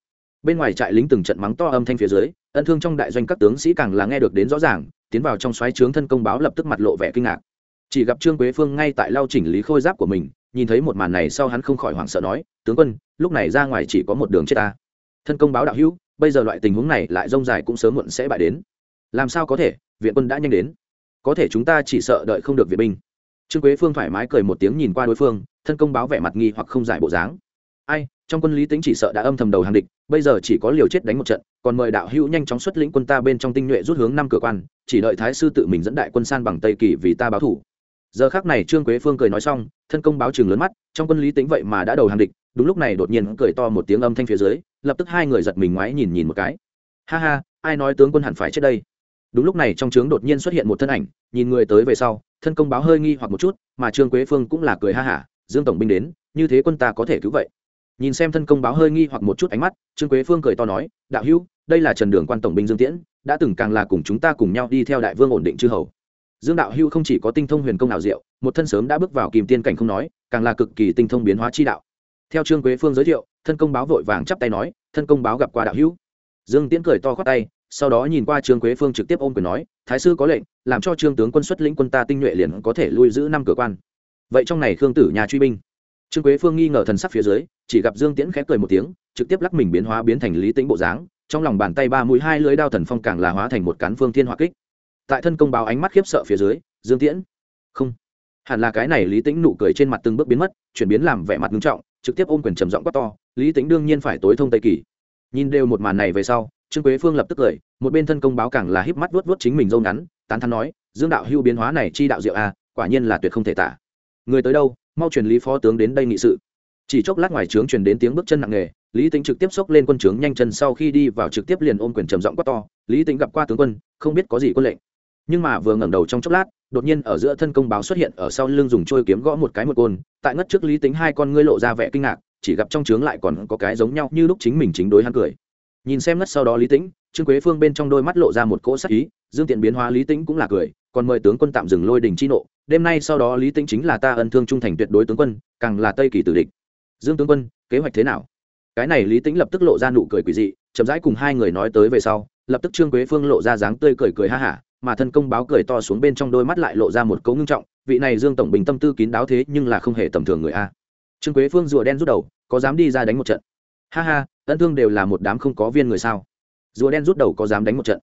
Bên ngoài trại lính từng trận mắng to âm thanh phía dưới, ân thương trong đại doanh các tướng sĩ càng là nghe được đến rõ ràng, tiến vào trong xoáy trướng thân công báo lập tức mặt lộ vẻ kinh ngạc. Chỉ gặp trương quế phương ngay tại lau chỉnh lý khôi giáp của mình nhìn thấy một màn này sau hắn không khỏi hoảng sợ nói, tướng quân, lúc này ra ngoài chỉ có một đường chết ta. Thân công báo đạo hữu, bây giờ loại tình huống này lại rông dài cũng sớm muộn sẽ bại đến. Làm sao có thể? Viện quân đã nhanh đến. Có thể chúng ta chỉ sợ đợi không được viện binh. Trương quế phương thoải mái cười một tiếng nhìn qua đối phương, thân công báo vẻ mặt nghi hoặc không giải bộ dáng. Ai, trong quân lý tính chỉ sợ đã âm thầm đầu hàng địch, bây giờ chỉ có liều chết đánh một trận, còn mời đạo hữu nhanh chóng xuất lĩnh quân ta bên trong tinh nhuệ rút hướng năm cửa quan, chỉ đợi thái sư tự mình dẫn đại quân san bằng tây kỳ vì ta báo thủ giờ khác này trương quế phương cười nói xong, thân công báo chừng lớn mắt, trong quân lý tính vậy mà đã đầu hàng địch, đúng lúc này đột nhiên cười to một tiếng âm thanh phía dưới, lập tức hai người giật mình ngoái nhìn nhìn một cái. Ha ha, ai nói tướng quân hẳn phải chết đây? Đúng lúc này trong trướng đột nhiên xuất hiện một thân ảnh, nhìn người tới về sau, thân công báo hơi nghi hoặc một chút, mà trương quế phương cũng là cười ha hả, dương tổng binh đến, như thế quân ta có thể cứu vậy? Nhìn xem thân công báo hơi nghi hoặc một chút ánh mắt, trương quế phương cười to nói, đạo hữu, đây là trần đường quan tổng binh dương tiễn, đã từng càng là cùng chúng ta cùng nhau đi theo đại vương ổn định chư hầu dương đạo hưu không chỉ có tinh thông huyền công nào diệu, một thân sớm đã bước vào kìm tiên cảnh không nói, càng là cực kỳ tinh thông biến hóa chi đạo. Theo trương quế phương giới thiệu, thân công báo vội vàng chắp tay nói, thân công báo gặp qua đạo hữu dương tiễn cười to khoát tay, sau đó nhìn qua trương quế phương trực tiếp ôm quyền nói, thái sư có lệnh, làm cho trương tướng quân xuất lĩnh quân ta tinh nhuệ liền có thể lui giữ năm cửa quan. Vậy trong này khương tử nhà truy binh. Trương quế phương nghi ngờ thần sắc phía dưới, chỉ gặp dương tiễn khẽ cười một tiếng, trực tiếp lắc mình biến hóa biến thành lý tĩnh bộ dáng, trong lòng bàn tay ba mũi hai lưới đao thần phong càng là hóa thành một cán phương thiên hỏa kích tại thân công báo ánh mắt khiếp sợ phía dưới dương tiễn không. Hẳn là cái này lý tĩnh nụ cười trên mặt từng bước biến mất chuyển biến làm vẻ mặt nghiêm trọng trực tiếp ôm quyền trầm giọng quát to lý tĩnh đương nhiên phải tối thông tây kỳ. Nhìn đều một màn này về sau trương quế phương lập tức cười một bên thân công báo càng là híp mắt vuốt vuốt chính mình dâu ngắn tán thắn nói dương đạo hưu biến hóa này chi đạo diệu a à, quả nhiên là tuyệt không thể tả. Người tới đâu mau truyền lý phó tướng đến đây nghị sự. Chỉ chốc lát ngoài trướng truyền đến tiếng bước chân nặng nề lý tính trực tiếp xốc lên quân trướng nhanh chân sau khi đi vào trực tiếp liền ôm quyền trầm giọng quát to lý tính gặp qua tướng quân không biết có gì quân lệnh nhưng mà vừa ngẩng đầu trong chốc lát, đột nhiên ở giữa thân công báo xuất hiện ở sau lưng dùng trôi kiếm gõ một cái một côn, tại ngất trước lý tính hai con ngươi lộ ra vẻ kinh ngạc, chỉ gặp trong trướng lại còn có cái giống nhau như lúc chính mình chính đối hắn cười. Nhìn xem ngất sau đó lý tĩnh trương quế phương bên trong đôi mắt lộ ra một cỗ sắc ý, dương tiện biến hóa lý tĩnh cũng là cười, còn mời tướng quân tạm dừng lôi đình chi nộ, đêm nay sau đó lý tĩnh chính là ta ân thương trung thành tuyệt đối tướng quân, càng là tây kỳ tử địch. Dương tướng quân, kế hoạch thế nào? Cái này lý tĩnh lập tức lộ ra nụ cười quỷ dị, chậm rãi cùng hai người nói tới về sau, lập tức trương quế phương lộ ra dáng tươi cười cười ha hả mà thân công báo cười to xuống bên trong đôi mắt lại lộ ra một cấu ngưng trọng, vị này dương tổng bình tâm tư kín đáo thế nhưng là không hề tầm thường người a. Trương quế phương rùa đen rút đầu, có dám đi ra đánh một trận? Ha ha, ân thương đều là một đám không có viên người sao? Rùa đen rút đầu có dám đánh một trận?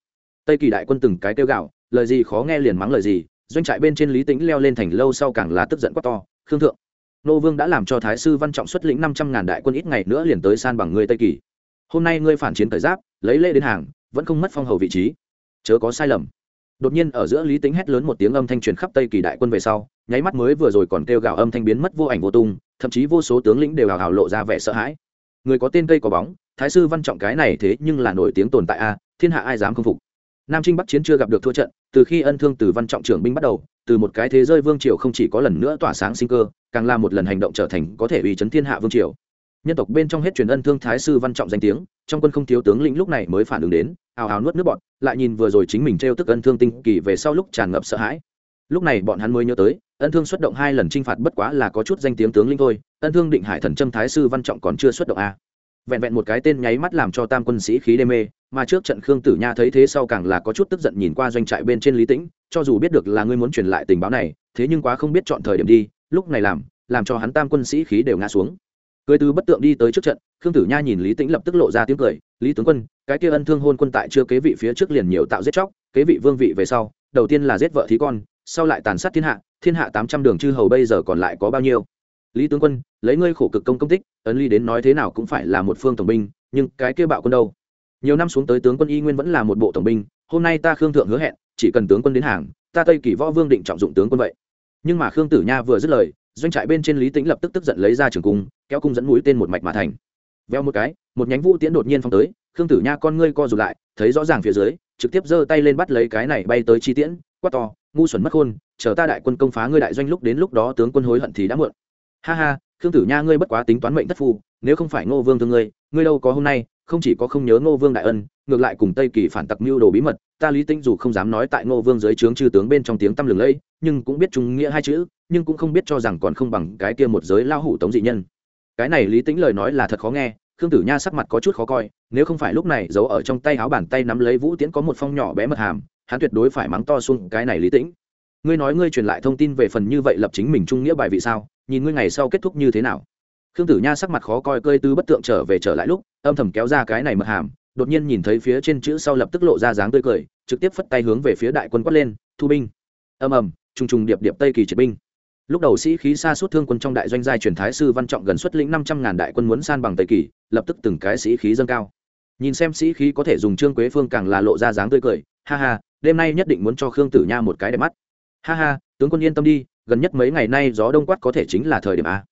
Tây kỳ đại quân từng cái kêu gạo lời gì khó nghe liền mắng lời gì, doanh trại bên trên lý tính leo lên thành lâu sau càng là tức giận quá to, khương thượng, nô vương đã làm cho thái sư văn trọng xuất lĩnh năm trăm ngàn đại quân ít ngày nữa liền tới san bằng ngươi tây kỳ. Hôm nay ngươi phản chiến thời giáp, lấy lễ đến hàng, vẫn không mất phong hầu vị trí. Chớ có sai lầm đột nhiên ở giữa lý tính hét lớn một tiếng âm thanh truyền khắp tây kỳ đại quân về sau, nháy mắt mới vừa rồi còn kêu gào âm thanh biến mất vô ảnh vô tung, thậm chí vô số tướng lĩnh đều hào hào lộ ra vẻ sợ hãi. Người có tên cây có bóng, thái sư văn trọng cái này thế nhưng là nổi tiếng tồn tại a à, thiên hạ ai dám không phục. Nam trinh bắc chiến chưa gặp được thua trận, từ khi ân thương từ văn trọng trưởng binh bắt đầu, từ một cái thế rơi vương triều không chỉ có lần nữa tỏa sáng sinh cơ, càng là một lần hành động trở thành có thể uy chấn thiên hạ vương triều. Nhân tộc bên trong hết truyền ân thương thái sư văn trọng danh tiếng, trong quân không thiếu tướng lĩnh lúc này mới phản ứng đến ào ào nuốt nước bọn, lại nhìn vừa rồi chính mình t tức ân thương tinh kỳ về sau lúc tràn ngập sợ hãi. Lúc này bọn hắn mới nhớ tới, ân thương xuất động hai lần t r i n h phạt bất quá là có chút danh tiếng tướng linh thôi, ân thương định hải thần trâm thái sư văn trọng còn chưa xuất động a. Vẹn vẹn một cái tên nháy mắt làm cho tam quân sĩ khí đê mê, mà trước trận khương tử nha thấy thế sau càng là có chút tức giận nhìn qua doanh trại bên trên lý tĩnh, cho dù biết được là ngươi muốn truyền lại tình báo này, thế nhưng quá không biết chọn thời điểm đi, lúc này làm làm cho hắn tam quân sĩ khí đều ngã xuống. Cưới tứ bất tượng đi tới trước trận khương tử nha nhìn lý tĩnh lập tức lộ ra tiếng cười, lý tướng quân, cái kia ân thương hôn quân tại chưa kế vị phía trước liền nhiều tạo giết chóc, kế vị vương vị về sau, đầu tiên là giết vợ thí con, sau lại tàn sát thiên hạ thiên hạ tám trăm đường chư hầu bây giờ còn lại có bao nhiêu? Lý tướng quân, lấy ngươi khổ cực công công tích, ấn ly đến nói thế nào cũng phải là một phương tổng binh, nhưng cái kia bạo quân đâu? Nhiều năm xuống tới tướng quân y nguyên vẫn là một bộ tổng binh, hôm nay ta khương thượng hứa hẹn, chỉ cần tướng quân đến hàng, ta tây kỷ võ vương định trọng dụng tướng quân vậy. Nhưng mà khương tử nha vừa dứt lời, doanh trại bên trên lý tĩnh lập tức tức giận lấy ra trường cung, kéo cung dẫn mũi tên một mạch mà thành veo một cái, một nhánh vũ tiễn đột nhiên phong tới, khương tử nha con ngươi co rụt lại, thấy rõ ràng phía dưới, trực tiếp giơ tay lên bắt lấy cái này bay tới chi tiễn, quát to, ngu xuẩn mất khôn, chờ ta đại quân công phá ngươi đại doanh lúc đến lúc đó tướng quân hối hận thì đã muộn. Ha ha, khương tử nha ngươi bất quá tính toán mệnh thất phu, nếu không phải ngô vương thương ngươi ngươi đâu có hôm nay, không chỉ có không nhớ ngô vương đại ân, ngược lại cùng tây kỳ phản tặc mưu đồ bí mật, ta lý tĩnh dù không dám nói tại ngô vương dưới trướng chư tướng bên trong tiếng tăm lừng lẫy, nhưng cũng biết trung nghĩa hai chữ, nhưng cũng không biết cho rằng còn không bằng cái kia một giới lao hủ tống dị nhân cái này lý tĩnh lời nói là thật khó nghe, khương tử nha sắc mặt có chút khó coi, nếu không phải lúc này giấu ở trong tay áo bàn tay nắm lấy vũ tiễn có một phong nhỏ bé mật hàm, hắn tuyệt đối phải mắng to xuống cái này lý tĩnh. Ngươi nói ngươi truyền lại thông tin về phần như vậy lập chính mình trung nghĩa bài vị sao, nhìn ngươi ngày sau kết thúc như thế nào. Khương tử nha sắc mặt khó coi cơi tư bất tượng trở về trở lại lúc, âm thầm kéo ra cái này mật hàm, đột nhiên nhìn thấy phía trên chữ sau lập tức lộ ra dáng tươi cười, trực tiếp phất tay hướng về phía đại quân quát lên, thu binh. Âm ầm, trùng trùng điệp điệp tây kỳ triệt binh lúc đầu sĩ khí xa suốt thương quân trong đại doanh giai truyền thái sư văn trọng gần xuất lĩnh năm trăm ngàn đại quân muốn san bằng tây kỳ, lập tức từng cái sĩ khí dâng cao. Nhìn xem sĩ khí có thể dùng trương quế phương càng là lộ ra dáng tươi cười, ha ha, đêm nay nhất định muốn cho khương tử nha một cái đẹp mắt. Ha ha, tướng quân yên tâm đi, gần nhất mấy ngày nay gió đông quát có thể chính là thời điểm a.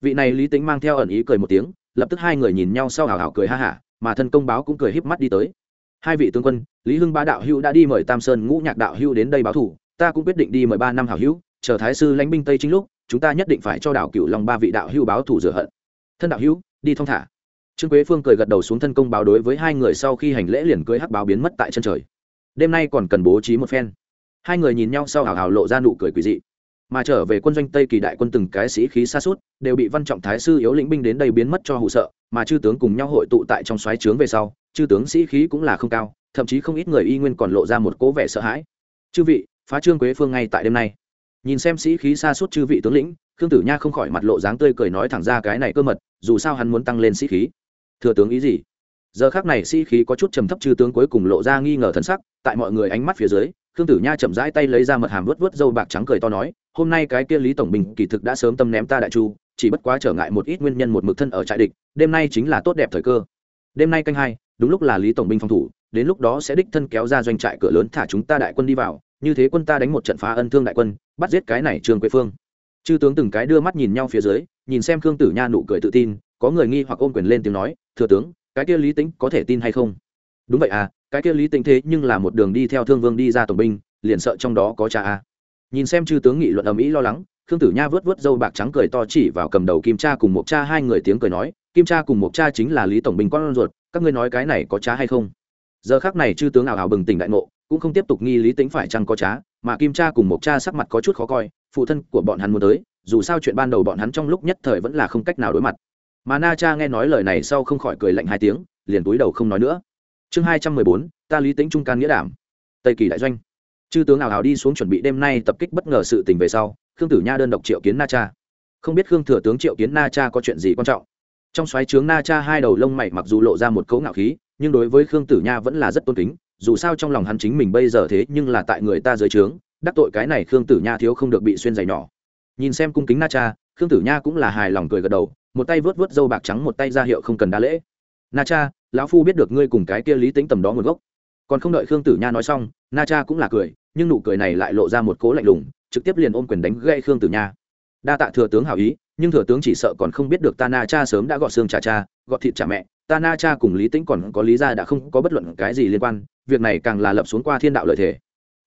Vị này lý tính mang theo ẩn ý cười một tiếng, lập tức hai người nhìn nhau sau hào hào cười ha hả mà thân công báo cũng cười híp mắt đi tới. Hai vị tướng quân, lý hưng ba đạo hữu đã đi mời tam sơn ngũ nhạc đạo hữu đến đây báo thủ, ta cũng quyết định đi mời ba năm hảo hữu chờ thái sư lãnh binh tây chính lúc, chúng ta nhất định phải cho đảo cựu long ba vị đạo hữu báo thủ rửa hận. Thân đạo hữu, đi thong thả. Trương quế phương cười gật đầu xuống thân công báo đối với hai người sau khi hành lễ liền cưới hắc báo biến mất tại chân trời. Đêm nay còn cần bố trí một phen. Hai người nhìn nhau sau hào hào lộ ra nụ cười quỳ dị. Mà trở về quân doanh tây kỳ đại quân từng cái sĩ khí xa suốt đều bị văn trọng thái sư yếu lĩnh binh đến đây biến mất cho hụ sợ, mà chư tướng cùng nhau hội tụ tại trong xoáy trướng về sau, chư tướng sĩ khí cũng là không cao, thậm chí không ít người y nguyên còn lộ ra một cố vẻ sợ hãi. Chư vị, phá trương quế phương ngay tại đêm nay nhìn xem sĩ khí xa suốt chư vị tướng lĩnh, khương tử nha không khỏi mặt lộ dáng tươi cười nói thẳng ra cái này cơ mật, dù sao hắn muốn tăng lên sĩ khí. Thừa tướng ý gì? Giờ khác này sĩ khí có chút trầm thấp chư tướng cuối cùng lộ ra nghi ngờ thân sắc, tại mọi người ánh mắt phía dưới, khương tử nha chậm rãi tay lấy ra mật hàm vớt vớt dâu bạc trắng cười to nói, hôm nay cái kia lý tổng bình kỳ thực đã sớm tâm ném ta đại chu, chỉ bất quá trở ngại một ít nguyên nhân một mực thân ở trại địch, đêm nay chính là tốt đẹp thời cơ. Đêm nay canh hai, đúng lúc là lý tổng binh phòng thủ, đến lúc đó sẽ đích thân kéo ra doanh trại cửa lớn thả chúng ta đại quân đi vào như thế quân ta đánh một trận phá ân thương đại quân, bắt giết cái này trương quế phương. Chư tướng từng cái đưa mắt nhìn nhau phía dưới, nhìn xem khương tử nha nụ cười tự tin, có người nghi hoặc ôm quyền lên tiếng nói, thừa tướng, cái kia lý tính có thể tin hay không? Đúng vậy à cái kia lý tính thế nhưng là một đường đi theo thương vương đi ra tổng binh, liền sợ trong đó có cha à. nhìn xem chư tướng nghị luận ầm ĩ lo lắng, khương tử nha vớt vớt dâu bạc trắng cười to chỉ vào cầm đầu kim cha cùng một cha hai người tiếng cười nói, kim cha cùng một cha chính là lý tổng binh con ruột, các ngươi nói cái này có cha hay không? Giờ khác này chư tướng ảo ảo bừng tỉnh đại ngộ cũng không tiếp tục nghi lý tính phải chăng có trá, mà kim cha cùng một cha sắc mặt có chút khó coi, phụ thân của bọn hắn muốn tới, dù sao chuyện ban đầu bọn hắn trong lúc nhất thời vẫn là không cách nào đối mặt. Mà na cha nghe nói lời này sau không khỏi cười lạnh hai tiếng, liền túi đầu không nói nữa. Chương hai trăm mười bốn, ta lý tính trung can nghĩa đảm. Tây kỳ đại doanh. Chư tướng ảo hào đi xuống chuẩn bị đêm nay tập kích bất ngờ sự tình về sau, khương tử nha đơn độc triệu kiến na cha. Không biết khương thừa tướng triệu kiến na cha có chuyện gì quan trọng. Trong xoáy trướng na cha hai đầu lông mày mặc dù lộ ra một cấu ngạo khí, nhưng đối với khương tử nha vẫn là rất tôn kính dù sao trong lòng hắn chính mình bây giờ thế nhưng là tại người ta dưới trướng, đắc tội cái này khương tử nha thiếu không được bị xuyên giày nhỏ. Nhìn xem cung kính na cha, khương tử nha cũng là hài lòng cười gật đầu, một tay vớt vớt dâu bạc trắng, một tay ra hiệu không cần đa lễ. Na cha, lão phu biết được ngươi cùng cái kia lý tính tầm đó nguồn gốc. Còn không đợi khương tử nha nói xong, na cha cũng là cười, nhưng nụ cười này lại lộ ra một cố lạnh lùng, trực tiếp liền ôm quyền đánh gây khương tử nha. Đa tạ thừa tướng hảo ý, nhưng thừa tướng chỉ sợ còn không biết được ta na cha sớm đã gọt xương trả cha gọt thịt trả mẹ, ta na cha cùng lý tĩnh còn có lý ra đã không có bất luận cái gì liên quan việc này càng là lập xuống qua thiên đạo lợi thể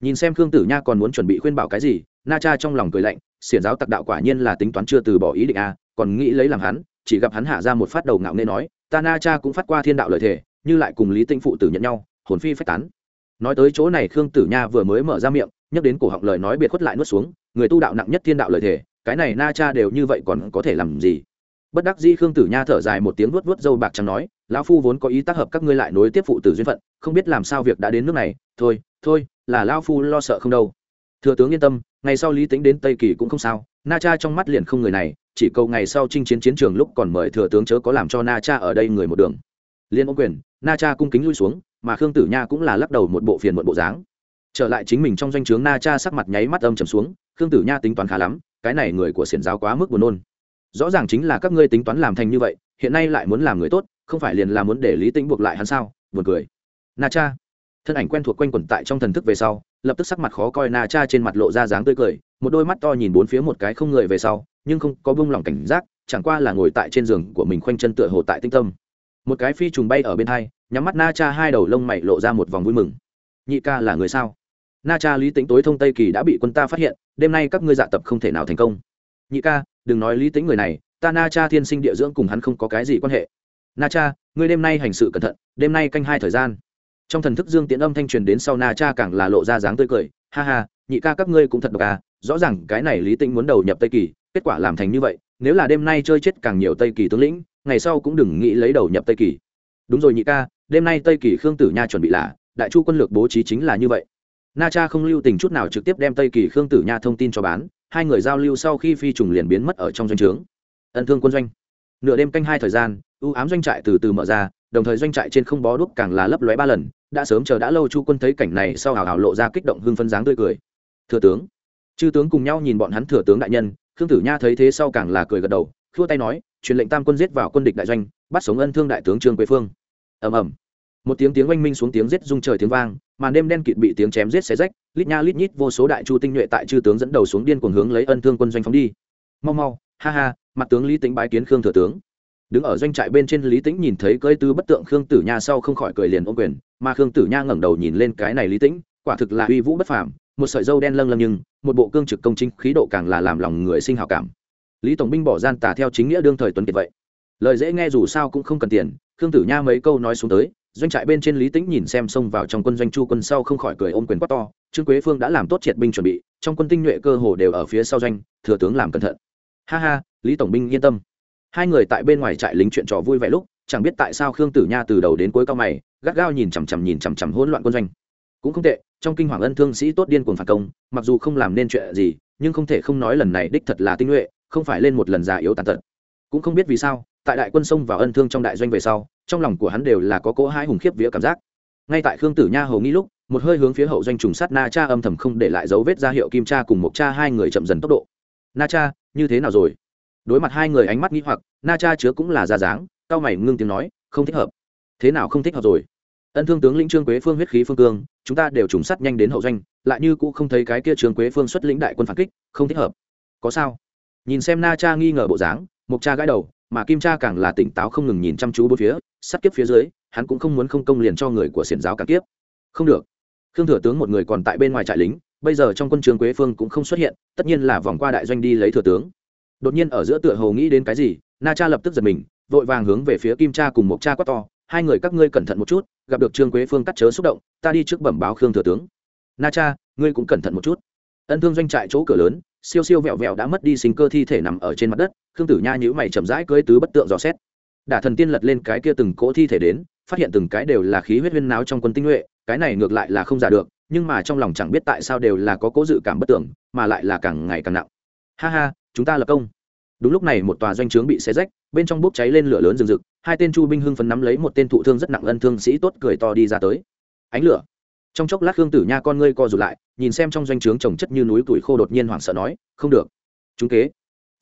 nhìn xem khương tử nha còn muốn chuẩn bị khuyên bảo cái gì, na cha trong lòng cười lạnh, xiển giáo tặc đạo quả nhiên là tính toán chưa từ bỏ ý định a, còn nghĩ lấy làm hắn, chỉ gặp hắn hạ ra một phát đầu ngạo nghê nói, ta na cha cũng phát qua thiên đạo lợi thể như lại cùng lý tinh phụ tử nhận nhau, hồn phi phách tán. Nói tới chỗ này khương tử nha vừa mới mở ra miệng nhắc đến cổ họng lời nói biệt khuất lại nuốt xuống, người tu đạo nặng nhất thiên đạo lời thể cái này na cha đều như vậy còn có thể làm gì? Bất đắc dĩ khương tử nha thở dài một tiếng vuốt vuốt dâu bạc trắng nói, lão phu vốn có ý tác hợp các ngươi lại nối tiếp phụ tử duyên phận không biết làm sao việc đã đến nước này, thôi thôi, là lão phu lo sợ không đâu. Thừa tướng yên tâm, ngày sau lý tính đến tây kỳ cũng không sao, na cha trong mắt liền không người này, chỉ cầu ngày sau chinh chiến chiến trường lúc còn mời thừa tướng chớ có làm cho na cha ở đây người một đường. Liên ô quyền, na cha cung kính lui xuống, mà khương tử nha cũng là lắc đầu một bộ phiền một bộ dáng. Trở lại chính mình trong doanh trướng na cha sắc mặt nháy mắt âm trầm xuống, khương tử nha tính toán khá lắm, cái này người của xiển giáo quá mức buồn nôn. Rõ ràng chính là các ngươi tính toán làm thành như vậy, hiện nay lại muốn làm người tốt, không phải liền là muốn để lý tĩnh buộc lại hắn sao? Buồn cười na cha. Thân ảnh quen thuộc quanh quẩn tại trong thần thức về sau, lập tức sắc mặt khó coi na cha trên mặt lộ ra dáng tươi cười, một đôi mắt to nhìn bốn phía một cái không người về sau, nhưng không có bông lỏng cảnh giác, chẳng qua là ngồi tại trên giường của mình khoanh chân tựa hồ tại tinh tâm. Một cái phi trùng bay ở bên hai, nhắm mắt na cha hai đầu lông mày lộ ra một vòng vui mừng. Nhị ca là người sao? Na cha lý tính tối thông tây kỳ đã bị quân ta phát hiện, đêm nay các ngươi dạ tập không thể nào thành công. Nhị ca, đừng nói lý tính người này, ta na cha thiên sinh địa dưỡng cùng hắn không có cái gì quan hệ. Na cha, ngươi đêm nay hành sự cẩn thận, đêm nay canh hai thời gian trong thần thức dương tiễn âm thanh truyền đến sau na cha càng là lộ ra dáng tươi cười, ha ha, nhị ca các ngươi cũng thật độc à rõ ràng cái này lý tĩnh muốn đầu nhập tây kỳ, kết quả làm thành như vậy, nếu là đêm nay chơi chết càng nhiều tây kỳ tướng lĩnh, ngày sau cũng đừng nghĩ lấy đầu nhập tây kỳ. Đúng rồi nhị ca, đêm nay tây kỳ khương tử nha chuẩn bị là, đại chu quân lược bố trí chính là như vậy. Na cha không lưu tình chút nào trực tiếp đem tây kỳ khương tử nha thông tin cho bán, hai người giao lưu sau khi phi trùng liền biến mất ở trong doanh trướng. Ân thương quân doanh. Nửa đêm canh hai thời gian ưu ám doanh trại từ từ mở ra, đồng thời doanh trại trên không bó đuốc càng là lấp lóe ba lần đã sớm chờ đã lâu chu quân thấy cảnh này sau hào hào lộ ra kích động hưng phân dáng tươi cười. Thừa tướng. Chư tướng cùng nhau nhìn bọn hắn thừa tướng đại nhân, khương tử nha thấy thế sau càng là cười gật đầu, khua tay nói, truyền lệnh tam quân giết vào quân địch đại doanh, bắt sống ân thương đại tướng trương quế phương. Ầm ầm. Một tiếng tiếng oanh minh xuống tiếng giết rung trời tiếng vang, màn đêm đen kịt bị tiếng chém giết xé rách, lít nha lít nhít vô số đại chu tinh nhuệ tại chư tướng dẫn đầu xuống điên cuồng hướng lấy ân thương quân doanh phóng đi. Mau mau, ha ha, mặt tướng lý tính bái kiến khương thừa tướng. Đứng ở doanh trại bên trên lý tính nhìn thấy cơi tư bất tượng khương tử nha sau không khỏi cười liền ôm quyền mà khương tử nha ngẩng đầu nhìn lên cái này lý tĩnh, quả thực là uy vũ bất phàm, một sợi dâu đen lâng lâng nhưng, một bộ cương trực công chính, khí độ càng là làm lòng người sinh hào cảm. Lý tổng binh bỏ gian tà theo chính nghĩa đương thời tuấn kiệt vậy. Lời dễ nghe dù sao cũng không cần tiền, khương tử nha mấy câu nói xuống tới, doanh trại bên trên lý tĩnh nhìn xem xông vào trong quân doanh chu quân sau không khỏi cười ôm quyền quát to, trương quế phương đã làm tốt triệt binh chuẩn bị, trong quân tinh nhuệ cơ hồ đều ở phía sau doanh, thừa tướng làm cẩn thận. Ha ha, lý tổng binh yên tâm. Hai người tại bên ngoài trại lính chuyện trò vui vẻ lúc chẳng biết tại sao khương tử nha từ đầu đến cuối cao mày, gắt gao nhìn chằm chằm nhìn chằm chằm hỗn loạn quân doanh. Cũng không tệ, trong kinh hoàng ân thương sĩ tốt điên cuồng phản công, mặc dù không làm nên chuyện gì, nhưng không thể không nói lần này đích thật là tinh nhuệ, không phải lên một lần già yếu tàn tật. Cũng không biết vì sao, tại đại quân sông vào ân thương trong đại doanh về sau, trong lòng của hắn đều là có cỗ hai hùng khiếp vía cảm giác. Ngay tại khương tử nha hầu nghĩ lúc, một hơi hướng phía hậu doanh trùng sát na cha âm thầm không để lại dấu vết ra hiệu kim cha cùng một cha hai người chậm dần tốc độ. Na cha, như thế nào rồi? Đối mặt hai người ánh mắt nghĩ hoặc, na cha chứa cũng là ra dáng cao mày ngưng tiếng nói, không thích hợp. Thế nào không thích hợp rồi? Ân thương tướng lĩnh trương quế phương huyết khí phương cương, chúng ta đều trùng sát nhanh đến hậu doanh, lại như cũng không thấy cái kia trương quế phương xuất lĩnh đại quân phản kích, không thích hợp. Có sao? Nhìn xem na cha nghi ngờ bộ dáng mục cha gãi đầu, mà kim cha càng là tỉnh táo không ngừng nhìn chăm chú bốn phía sắt kiếp phía dưới, hắn cũng không muốn không công liền cho người của xiển giáo cả kiếp. Không được. Khương thừa tướng một người còn tại bên ngoài trại lính, bây giờ trong quân trường quế phương cũng không xuất hiện, tất nhiên là vòng qua đại doanh đi lấy thừa tướng. Đột nhiên ở giữa tựa hồ nghĩ đến cái gì, na cha lập tức giật mình vội vàng hướng về phía kim cha cùng một cha quát to, hai người các ngươi cẩn thận một chút, gặp được trương quế phương cắt chớ xúc động, ta đi trước bẩm báo khương thừa tướng. Na cha, ngươi cũng cẩn thận một chút. Ân thương doanh trại chỗ cửa lớn, siêu siêu vẹo vẹo đã mất đi sinh cơ thi thể nằm ở trên mặt đất, khương tử nha nhữ mày chậm rãi cưới tứ bất tượng dò xét. Đả thần tiên lật lên cái kia từng cỗ thi thể đến, phát hiện từng cái đều là khí huyết huyên náo trong quân tinh nhuệ, cái này ngược lại là không giả được, nhưng mà trong lòng chẳng biết tại sao đều là có cố dự cảm bất tưởng, mà lại là càng ngày càng nặng. Ha ha, chúng ta lập công đúng lúc này một tòa doanh trướng bị xé rách, bên trong bốc cháy lên lửa lớn rừng rực, hai tên chu binh hưng phấn nắm lấy một tên thụ thương rất nặng ân thương sĩ tốt cười to đi ra tới. Ánh lửa. Trong chốc lát khương tử nha con ngươi co rụt lại, nhìn xem trong doanh trướng trồng chất như núi tuổi khô đột nhiên hoảng sợ nói, không được. Chúng kế.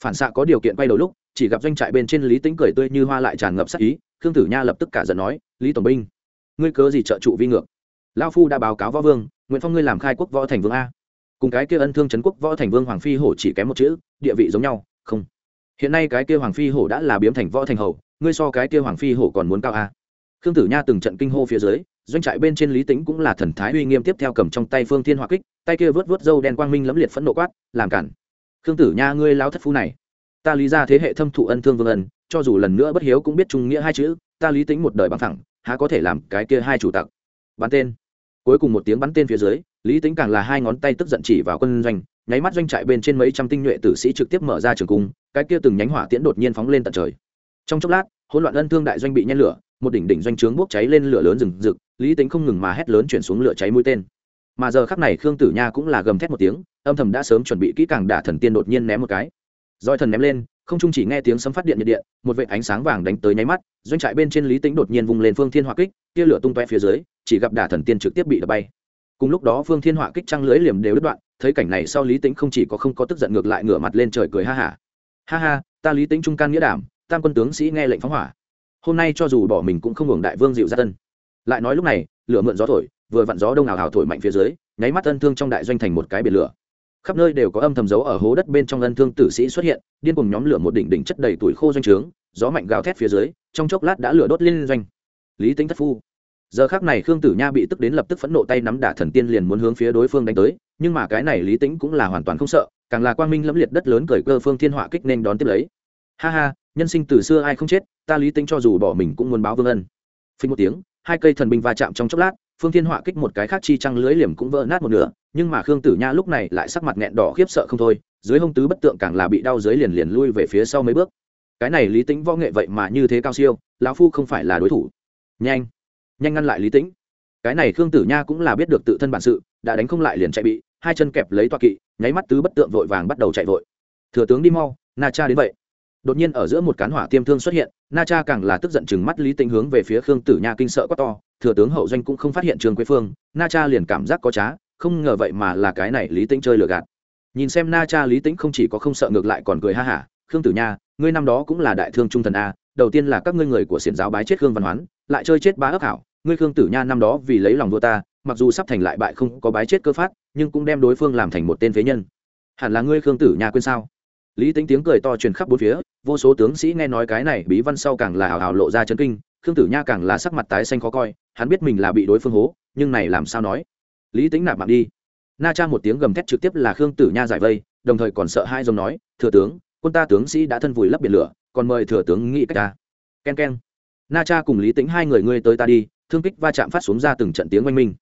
Phản xạ có điều kiện quay đầu lúc, chỉ gặp doanh trại bên trên lý tính cười tươi như hoa lại tràn ngập sắc ý, khương tử nha lập tức cả giận nói, lý tổng binh, ngươi cớ gì trợ trụ vi ngược? Lao phu đã báo cáo võ vương nguyễn phong ngươi làm khai quốc võ thành vương a. Cùng cái kia ân thương trấn quốc võ thành vương hoàng phi hổ chỉ kém một chữ, địa vị giống nhau, không hiện nay cái kia hoàng phi hổ đã là biếm thành võ thành hầu, ngươi so cái kia hoàng phi hổ còn muốn cao a khương tử nha từng trận kinh hô phía dưới, doanh trại bên trên lý tính cũng là thần thái uy nghiêm tiếp theo cầm trong tay phương thiên hỏa kích, tay kia vớt vớt dâu đen quang minh lẫm liệt phẫn nộ quát, làm cản. Khương tử nha, ngươi lao thất phu này. Ta lý ra thế hệ thâm thụ ân thương vương ân, cho dù lần nữa bất hiếu cũng biết trung nghĩa hai chữ, ta lý tính một đời bằng thẳng há có thể làm cái kia hai chủ tặc. Bắn tên. Cuối cùng một tiếng bắn tên phía dưới lý tính càng là hai ngón tay tức giận chỉ vào quân doanh, nháy mắt doanh trại bên trên mấy trăm tinh nhuệ tử sĩ trực tiếp mở ra trường cung, cái kia từng nhánh hỏa tiễn đột nhiên phóng lên tận trời. Trong chốc lát, hỗn loạn ân thương đại doanh bị nhen lửa, một đỉnh đỉnh doanh trướng bốc cháy lên lửa lớn rừng rực, lý tính không ngừng mà hét lớn chuyển xuống lửa cháy mũi tên. Mà giờ khắc này khương tử nha cũng là gầm thét một tiếng, âm thầm đã sớm chuẩn bị kỹ càng đả thần tiên đột nhiên ném một cái. Roi thần ném lên, không chung chỉ nghe tiếng sấm phát điện nhiệt điện, một vệ ánh sáng vàng đánh tới nháy mắt, doanh trại bên trên lý tính đột nhiên vung lên phương thiên hỏa kích, tia lửa tung toe phía dưới, chỉ gặp đả thần tiên trực tiếp bị đập bay cùng lúc đó phương thiên hỏa kích trăng lưới liềm đều đứt đoạn, thấy cảnh này sau lý tính không chỉ có không có tức giận ngược lại ngửa mặt lên trời cười ha hả ha. ha ha ta lý tính trung can nghĩa đảm, tam quân tướng sĩ nghe lệnh phóng hỏa. Hôm nay cho dù bỏ mình cũng không hưởng đại vương dịu ra tân lại nói lúc này, lửa mượn gió thổi, vừa vặn gió đông ảo hào thổi mạnh phía dưới, nháy mắt ân thương trong đại doanh thành một cái biển lửa. Khắp nơi đều có âm thầm dấu ở hố đất bên trong ân thương tử sĩ xuất hiện, điên cùng nhóm lửa một đỉnh đỉnh chất đầy tuổi khô doanh trướng, gió mạnh gào thét phía dưới, trong chốc lát đã lửa đốt lên doanh. Lý tính thất phu giờ khác này khương tử nha bị tức đến lập tức phẫn nộ tay nắm đả thần tiên liền muốn hướng phía đối phương đánh tới, nhưng mà cái này lý tính cũng là hoàn toàn không sợ, càng là quang minh lẫm liệt đất lớn cởi cơ phương thiên họa kích nên đón tiếp lấy. Ha ha, nhân sinh từ xưa ai không chết, ta lý tính cho dù bỏ mình cũng muốn báo vương ân. Phình một tiếng, hai cây thần binh va chạm trong chốc lát, phương thiên họa kích một cái khác chi trăng lưới liềm cũng vỡ nát một nửa, nhưng mà khương tử nha lúc này lại sắc mặt nghẹn đỏ khiếp sợ không thôi, dưới hông tứ bất tượng càng là bị đau dưới liền liền lui về phía sau mấy bước. Cái này lý tính võ nghệ vậy mà như thế cao siêu, lão phu không phải là đối thủ. Nhanh! Nhanh ngăn lại lý tĩnh cái này khương tử nha cũng là biết được tự thân bản sự đã đánh không lại liền chạy bị hai chân kẹp lấy toa kỵ nháy mắt tứ bất tượng vội vàng bắt đầu chạy vội thừa tướng đi mau na cha đến vậy đột nhiên ở giữa một cán hỏa tiêm thương xuất hiện na cha càng là tức giận chừng mắt lý tĩnh hướng về phía khương tử nha kinh sợ quá to thừa tướng hậu doanh cũng không phát hiện trường quế phương na cha liền cảm giác có trá không ngờ vậy mà là cái này lý tĩnh chơi lừa gạt nhìn xem na cha lý tĩnh không chỉ có không sợ ngược lại còn cười ha hả khương tử nha ngươi năm đó cũng là đại thương trung thần a đầu tiên là các ngươi người của xiển giáo bái chết khương văn hoán lại chơi chết bá ấp hảo ngươi khương tử nha năm đó vì lấy lòng vua ta, mặc dù sắp thành lại bại không có bái chết cơ phát, nhưng cũng đem đối phương làm thành một tên phế nhân. Hẳn là ngươi khương tử nha quên sao? Lý tính tiếng cười to truyền khắp bốn phía, vô số tướng sĩ nghe nói cái này bí văn sau càng là hào hào lộ ra chân kinh, khương tử nha càng là sắc mặt tái xanh khó coi, hắn biết mình là bị đối phương hố, nhưng này làm sao nói? Lý tính nạp mạng đi. Na cha một tiếng gầm thét trực tiếp là khương tử nha giải vây, đồng thời còn sợ hai dòng nói, thừa tướng, quân ta tướng sĩ đã thân vùi lấp biển lửa, còn mời thừa tướng nghĩ cách ta. K e n k e n na cha cùng lý tính hai người ngươi tới ta đi thương kích va chạm phát xuống ra từng trận tiếng oanh minh.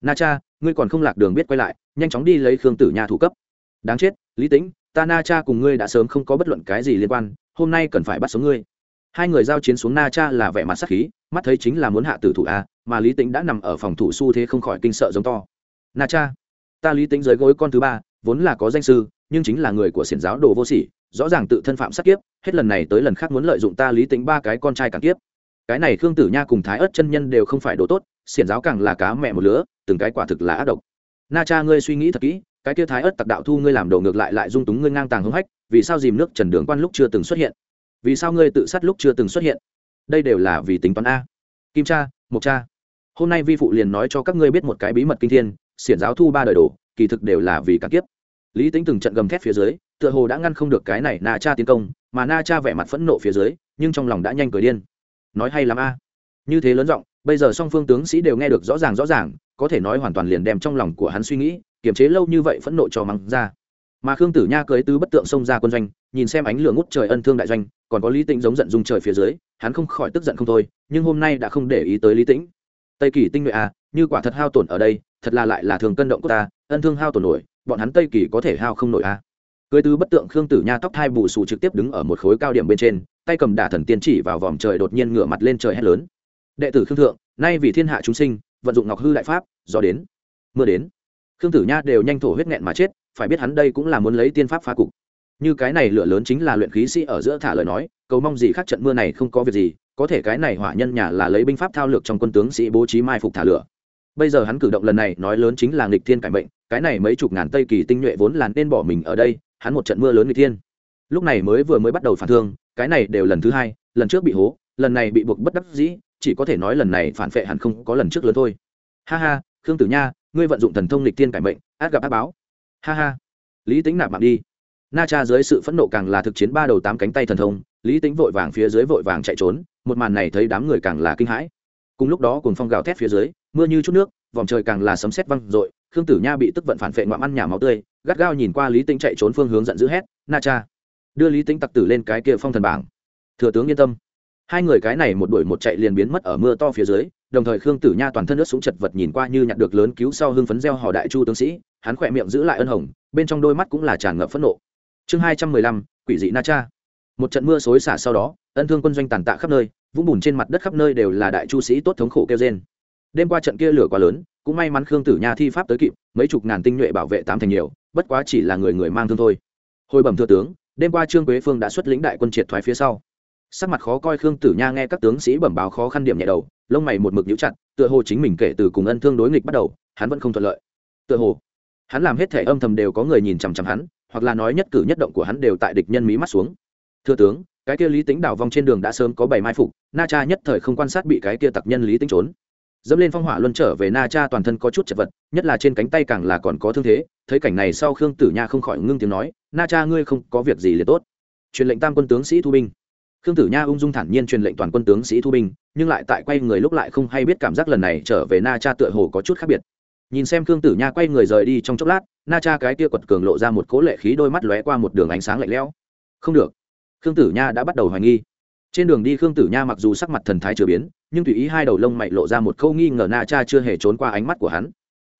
Na cha ngươi còn không lạc đường biết quay lại nhanh chóng đi lấy khương tử nha thủ cấp. Đáng chết lý Tĩnh, ta na cha cùng ngươi đã sớm không có bất luận cái gì liên quan hôm nay cần phải bắt sống ngươi. Hai người giao chiến xuống na cha là vẻ mặt sắc khí mắt thấy chính là muốn hạ tử thủ a mà lý Tĩnh đã nằm ở phòng thủ s u thế không khỏi kinh sợ giống to. Na cha ta lý Tĩnh dưới gối con thứ ba vốn là có danh sư nhưng chính là người của xiển giáo đồ vô sỉ rõ ràng tự thân phạm sát kiếp hết lần này tới lần khác muốn lợi dụng ta lý Tĩnh ba cái con trai càng kiếp cái này khương tử nha cùng thái ớt chân nhân đều không phải đồ tốt, xiển giáo càng là cá mẹ một lứa, từng cái quả thực là ác độc. Na cha ngươi suy nghĩ thật kỹ, cái kia thái ớt tặc đạo thu ngươi làm đồ ngược lại lại dung túng ngươi ngang tàng hưng hách, vì sao dìm nước trần đường quan lúc chưa từng xuất hiện? Vì sao ngươi tự sát lúc chưa từng xuất hiện? Đây đều là vì tính toán a. Kim cha mục cha. Hôm nay vi phụ liền nói cho các ngươi biết một cái bí mật kinh thiên, xiển giáo thu ba đời đồ, kỳ thực đều là vì cả kiếp. Lý tính từng trận gầm thép phía dưới, tựa hồ đã ngăn không được cái này na cha tiến công, mà na cha vẻ mặt phẫn nộ phía dưới, nhưng trong lòng đã nhanh cười điên nói hay lắm a. Như thế lớn giọng, bây giờ song phương tướng sĩ đều nghe được rõ ràng rõ ràng, có thể nói hoàn toàn liền đem trong lòng của hắn suy nghĩ, kiềm chế lâu như vậy phẫn nộ cho mắng ra. Mà khương tử nha cưới tứ bất tượng xông ra quân doanh, nhìn xem ánh lửa ngút trời ân thương đại doanh, còn có lý tĩnh giống giận dung trời phía dưới, hắn không khỏi tức giận không thôi, nhưng hôm nay đã không để ý tới lý tĩnh. Tây kỳ tinh nhuệ à như quả thật hao tổn ở đây, thật là lại là thường cân động của ta, ân thương hao tổn nổi, bọn hắn tây kỳ có thể hao không nổi à. Cưới tứ bất tượng khương tử nha tóc thai bù xù trực tiếp đứng ở một khối cao điểm bên trên tay cầm đả thần tiên chỉ vào vòm trời đột nhiên ngửa mặt lên trời hét lớn. Đệ tử khương thượng, nay vì thiên hạ chúng sinh, vận dụng ngọc hư đại pháp, do đến, mưa đến. Khương tử nha đều nhanh thổ huyết nghẹn mà chết, phải biết hắn đây cũng là muốn lấy tiên pháp phá cục. Như cái này lửa lớn chính là luyện khí sĩ ở giữa thả lời nói, cầu mong gì khác trận mưa này không có việc gì, có thể cái này hỏa nhân nhà là lấy binh pháp thao lược trong quân tướng sĩ bố trí mai phục thả lửa. Bây giờ hắn cử động lần này nói lớn chính là nghịch thiên cải mệnh, cái này mấy chục ngàn tây kỳ tinh nhuệ vốn là nên bỏ mình ở đây, hắn một trận mưa lớn nghịch thiên. Lúc này mới vừa mới bắt đầu phản thương cái này đều lần thứ hai, lần trước bị hố, lần này bị buộc bất đắc dĩ, chỉ có thể nói lần này phản vệ hẳn không có lần trước lớn thôi. Ha ha, khương tử nha, ngươi vận dụng thần thông lịch tiên cải mệnh, át gặp át báo. Ha ha. Lý tính nạp mạng đi. Na cha dưới sự phẫn nộ càng là thực chiến ba đầu tám cánh tay thần thông, lý tính vội vàng phía dưới vội vàng chạy trốn, một màn này thấy đám người càng là kinh hãi. Cùng lúc đó cùng phong gào thét phía dưới, mưa như chút nước, vòng trời càng là sấm sét văng r ộ i khương tử nha bị tức vận phản vệ ngoạm ăn nhà máu tươi, gắt gao nhìn qua lý tính chạy trốn phương hướng giận dữ hét, na cha! Đưa lý tính tặc tử lên cái kia phong thần bảng. Thừa tướng yên tâm. Hai người cái này một đuổi một chạy liền biến mất ở mưa to phía dưới, đồng thời khương tử nha toàn thân nước súng chật vật nhìn qua như nhặt được lớn cứu sau hưng phấn gieo hò đại chu tướng sĩ, hắn khỏe miệng giữ lại ân hồng, bên trong đôi mắt cũng là tràn ngập phẫn nộ. Chương hai trăm mười lăm, quỷ dị na cha. Một trận mưa xối xả sau đó, ân thương quân doanh tàn tạ khắp nơi, vũng bùn trên mặt đất khắp nơi đều là đại chu sĩ tốt thống khổ kêu trên đêm qua trận kia lửa quá lớn, cũng may mắn khương tử nha thi pháp tới kịp, mấy chục ngàn tinh nhuệ bảo vệ tám thành nhiều, bất quá chỉ là người người mang thương thôi. Hồi bẩm thừa tướng đêm qua trương quế phương đã xuất lĩnh đại quân triệt thoái phía sau. Sắc mặt khó coi khương tử nha nghe các tướng sĩ bẩm báo khó khăn điểm nhẹ đầu, lông mày một mực nhũ chặt, tựa hồ chính mình kể từ cùng ân thương đối nghịch bắt đầu, hắn vẫn không thuận lợi. Tựa hồ, hắn làm hết thể âm thầm đều có người nhìn chằm chằm hắn, hoặc là nói nhất cử nhất động của hắn đều tại địch nhân mí mắt xuống. Thưa tướng, cái kia lý tính đảo vong trên đường đã sớm có bảy mai phục, na cha nhất thời không quan sát bị cái kia tặc nhân lý tính trốn dẫm lên phong hỏa luân trở về na cha toàn thân có chút chật vật, nhất là trên cánh tay càng là còn có thương thế, thấy cảnh này sau khương tử nha không khỏi ngưng tiếng nói, na cha ngươi không có việc gì liền tốt. Truyền lệnh tam quân tướng sĩ thu binh. Khương tử nha ung dung thản nhiên truyền lệnh toàn quân tướng sĩ thu binh, nhưng lại tại quay người lúc lại không hay biết cảm giác lần này trở về na cha tựa hồ có chút khác biệt. Nhìn xem khương tử nha quay người rời đi trong chốc lát, na cha cái kia quật cường lộ ra một cố lệ khí đôi mắt lóe qua một đường ánh sáng lạnh lẽo. Không được. Khương tử nha đã bắt đầu hoài nghi trên đường đi khương tử nha mặc dù sắc mặt thần thái chưa biến, nhưng tùy ý hai đầu lông mày lộ ra một câu nghi ngờ na cha chưa hề trốn qua ánh mắt của hắn.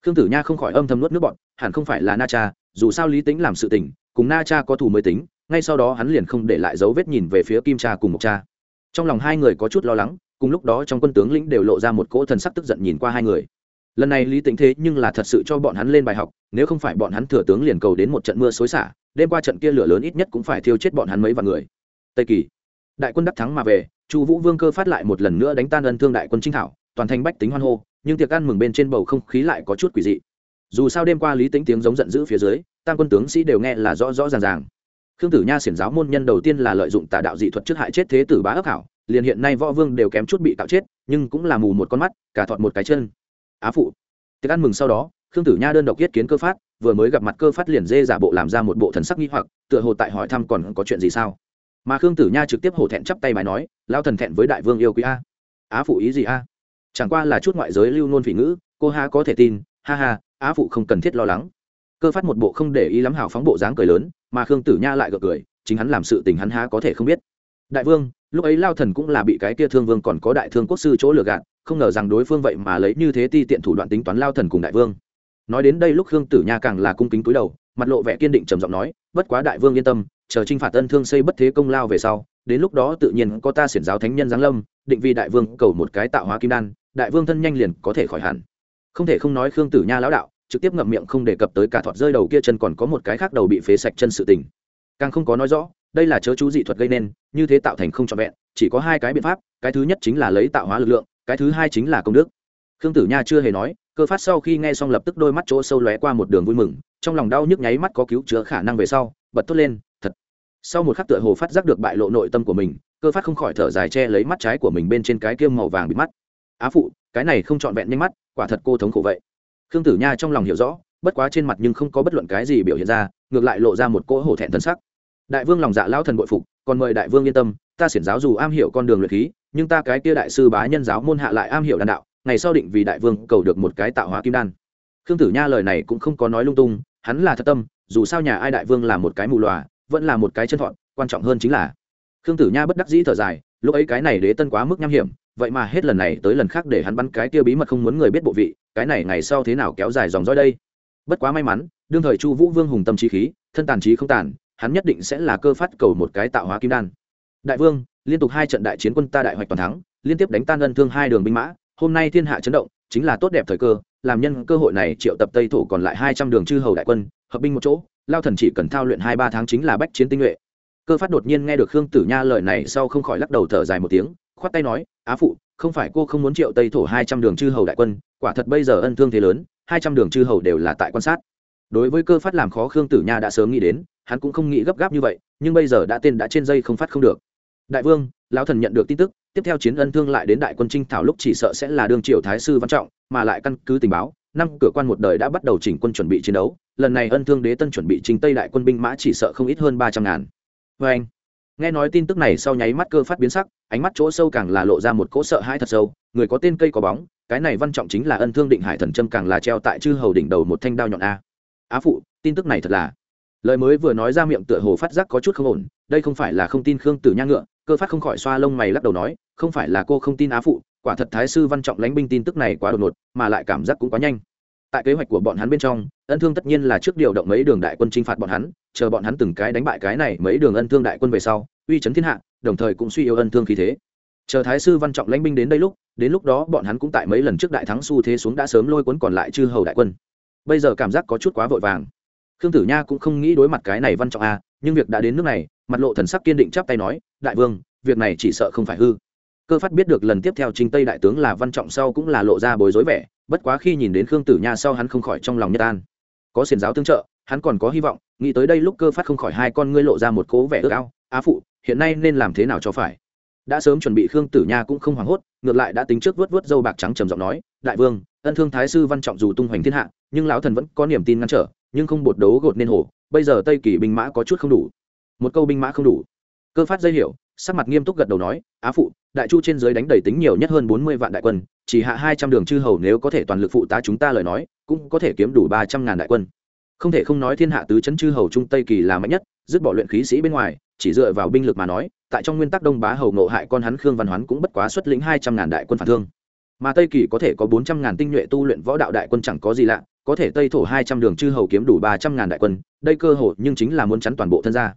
Khương tử nha không khỏi âm thầm nuốt nước bọn hẳn không phải là na cha, dù sao lý tính làm sự tình, cùng na cha có thù mới tính, ngay sau đó hắn liền không để lại dấu vết nhìn về phía kim cha cùng mộc cha. Trong lòng hai người có chút lo lắng, cùng lúc đó trong quân tướng lĩnh đều lộ ra một cỗ thần sắc tức giận nhìn qua hai người. Lần này lý tính thế nhưng là thật sự cho bọn hắn lên bài học, nếu không phải bọn hắn thừa tướng liền cầu đến một trận mưa xối xả, đêm qua trận kia lửa lớn ít nhất cũng phải thiêu chết bọn hắn mấy vạn người. Tây kỳ đại quân đắc thắng mà về, chu vũ vương cơ phát lại một lần nữa đánh tan ân thương đại quân trinh thảo, toàn thành bách tính hoan hô, nhưng tiệc ăn mừng bên trên bầu không khí lại có chút quỷ dị. Dù sao đêm qua lý tính tiếng giống giận dữ phía dưới, tam quân tướng sĩ đều nghe là rõ rõ ràng ràng. Khương tử nha xiển giáo môn nhân đầu tiên là lợi dụng tà đạo dị thuật trước hại chết thế tử bá ấp hảo, liền hiện nay võ vương đều kém chút bị tạo chết, nhưng cũng là mù một con mắt, cả thọt một cái chân. Á phụ. Tiệc ăn mừng sau đó, khương tử nha đơn độc yết kiến cơ phát, vừa mới gặp mặt cơ phát liền dê giả bộ làm ra một bộ thần sắc nghi hoặc, tựa hồ tại hỏi thăm còn có chuyện gì sao? Mà khương tử nha trực tiếp hổ thẹn chắp tay bài nói lao thần thẹn với đại vương yêu quý a. Á phụ ý gì a? Chẳng qua là chút ngoại giới lưu nôn vị ngữ, cô ha có thể tin, ha ha, á phụ không cần thiết lo lắng. Cơ phát một bộ không để ý lắm hào phóng bộ dáng cười lớn, mà khương tử nha lại gật cười, chính hắn làm sự tình hắn há có thể không biết. Đại vương, lúc ấy lao thần cũng là bị cái kia thương vương còn có đại thương quốc sư chỗ lừa gạt, không ngờ rằng đối phương vậy mà lấy như thế ti tiện thủ đoạn tính toán lao thần cùng đại vương. Nói đến đây lúc khương tử nha càng là cung kính cúi đầu, mặt lộ vẻ kiên định trầm giọng nói, bất quá đại vương yên tâm chờ trinh phạt ân thương xây bất thế công lao về sau, đến lúc đó tự nhiên có ta xiển giáo thánh nhân giáng lâm, định vì đại vương cầu một cái tạo hóa kim đan, đại vương thân nhanh liền có thể khỏi hẳn. Không thể không nói khương tử nha lão đạo, trực tiếp ngậm miệng không đề cập tới cả thọt rơi đầu kia chân còn có một cái khác đầu bị phế sạch chân sự tình. Càng không có nói rõ, đây là chớ chú dị thuật gây nên, như thế tạo thành không trọn vẹn, chỉ có hai cái biện pháp, cái thứ nhất chính là lấy tạo hóa lực lượng, cái thứ hai chính là công đức. Khương tử nha chưa hề nói, cơ phát sau khi nghe xong lập tức đôi mắt chỗ sâu lóe qua một đường vui mừng, trong lòng đau nhức nháy mắt có cứu chữa khả năng về sau, bật thốt lên sau một khắc tựa hồ phát giác được bại lộ nội tâm của mình, cơ phát không khỏi thở dài che lấy mắt trái của mình bên trên cái kiêm màu vàng bị mắt. Á phụ, cái này không trọn vẹn nhanh mắt, quả thật cô thống khổ vậy. Khương tử nha trong lòng hiểu rõ, bất quá trên mặt nhưng không có bất luận cái gì biểu hiện ra, ngược lại lộ ra một cỗ hổ thẹn thân sắc. Đại vương lòng dạ lao thần bội phục, còn mời đại vương yên tâm, ta xiển giáo dù am hiểu con đường luyện khí, nhưng ta cái kia đại sư bá nhân giáo môn hạ lại am hiểu đan đạo, ngày sau định vì đại vương cầu được một cái tạo hóa kim đan. Khương tử nha lời này cũng không có nói lung tung, hắn là thật tâm, dù sao nhà ai đại vương là một cái mù lòa vẫn là một cái chân thọn, quan trọng hơn chính là. Khương tử nha bất đắc dĩ thở dài, lúc ấy cái này đế tân quá mức nham hiểm, vậy mà hết lần này tới lần khác để hắn bắn cái kia bí mật không muốn người biết bộ vị, cái này ngày sau thế nào kéo dài dòng dõi đây? Bất quá may mắn, đương thời chu vũ vương hùng tâm trí khí, thân tàn trí không tàn, hắn nhất định sẽ là cơ phát cầu một cái tạo hóa kim đan. Đại vương, liên tục hai trận đại chiến quân ta đại hoạch toàn thắng, liên tiếp đánh tan ân thương hai đường binh mã, hôm nay thiên hạ chấn động, chính là tốt đẹp thời cơ, làm nhân cơ hội này triệu tập tây thủ còn lại hai trăm đường chư hầu đại quân, hợp binh một chỗ lao thần chỉ cần thao luyện hai ba tháng chính là bách chiến tinh nhuệ. Cơ phát đột nhiên nghe được khương tử nha lời này sau không khỏi lắc đầu thở dài một tiếng, khoát tay nói, á phụ, không phải cô không muốn triệu tây thổ hai trăm đường chư hầu đại quân, quả thật bây giờ ân thương thế lớn, hai trăm đường chư hầu đều là tại quan sát. Đối với cơ phát làm khó khương tử nha đã sớm nghĩ đến, hắn cũng không nghĩ gấp gáp như vậy, nhưng bây giờ đã tên đã trên dây không phát không được. Đại vương, lão thần nhận được tin tức, tiếp theo chiến ân thương lại đến đại quân trinh thảo lúc chỉ sợ sẽ là đương triều thái sư văn trọng, mà lại căn cứ tình báo năm cửa quan một đời đã bắt đầu chỉnh quân chuẩn bị chiến đấu, lần này ân thương đế tân chuẩn bị trình tây đại quân binh mã chỉ sợ không ít hơn ba trăm ngàn. Vê anh, nghe nói tin tức này sau nháy mắt cơ phát biến sắc, ánh mắt chỗ sâu càng là lộ ra một cỗ sợ hãi thật sâu, người có tên cây có bóng, cái này văn trọng chính là ân thương định hải thần trâm càng là treo tại chư hầu đỉnh đầu một thanh đao nhọn a. Á phụ, tin tức này thật là. Lời mới vừa nói ra miệng tựa hồ phát giác có chút không ổn, đây không phải là không tin khương tử nha ngựa cơ phát không khỏi xoa lông mày lắc đầu nói, không phải là cô không tin á phụ, quả thật thái sư văn trọng lãnh binh tin tức này quá đột ngột, mà lại cảm giác cũng quá nhanh. Tại kế hoạch của bọn hắn bên trong, ân thương tất nhiên là trước điều động mấy đường đại quân chinh phạt bọn hắn, chờ bọn hắn từng cái đánh bại cái này mấy đường ân thương đại quân về sau, uy chấn thiên hạ, đồng thời cũng suy yếu ân thương khí thế. Chờ thái sư văn trọng lãnh binh đến đây lúc, đến lúc đó bọn hắn cũng tại mấy lần trước đại thắng xu thế xuống đã sớm lôi cuốn còn lại chư hầu đại quân. Bây giờ cảm giác có chút quá vội vàng. Khương tử nha cũng không nghĩ đối mặt cái này văn trọng a nhưng việc đã đến nước này mặt lộ thần sắc kiên định chắp tay nói, đại vương, việc này chỉ sợ không phải hư. Cơ phát biết được lần tiếp theo Trình tây đại tướng là văn trọng sau cũng là lộ ra bối rối vẻ, bất quá khi nhìn đến khương tử nha sau hắn không khỏi trong lòng nhất an. Có xiển giáo tương trợ, hắn còn có hy vọng, nghĩ tới đây lúc cơ phát không khỏi hai con ngươi lộ ra một cố vẻ ước ao, á phụ, hiện nay nên làm thế nào cho phải? Đã sớm chuẩn bị khương tử nha cũng không hoảng hốt, ngược lại đã tính trước vớt vớt dâu bạc trắng trầm giọng nói, đại vương, ân thương thái sư văn trọng dù tung hoành thiên hạ, nhưng lão thần vẫn có niềm tin ngăn trở, nhưng không bột đấu gột nên hổ, bây giờ tây kỳ binh mã có chút không đủ một câu binh mã không đủ. Cơ phát dây hiểu, sắc mặt nghiêm túc gật đầu nói, á phụ, đại chu trên dưới đánh đầy tính nhiều nhất hơn bốn mươi vạn đại quân, chỉ hạ hai trăm đường chư hầu nếu có thể toàn lực phụ tá chúng ta lời nói, cũng có thể kiếm đủ ba trăm ngàn đại quân. Không thể không nói thiên hạ tứ chấn chư hầu trung tây kỳ là mạnh nhất, dứt bỏ luyện khí sĩ bên ngoài, chỉ dựa vào binh lực mà nói, tại trong nguyên tắc đông bá hầu nộ hại con hắn khương văn hoán cũng bất quá xuất lĩnh hai trăm ngàn đại quân phản thương. Mà tây kỳ có thể có bốn trăm ngàn tinh nhuệ tu luyện võ đạo đại quân chẳng có gì lạ, có thể tây thổ hai trăm đường chư hầu kiếm đủ ba trăm ngàn đại quân, đây cơ hội nhưng chính là muốn chắn toàn bộ thân gia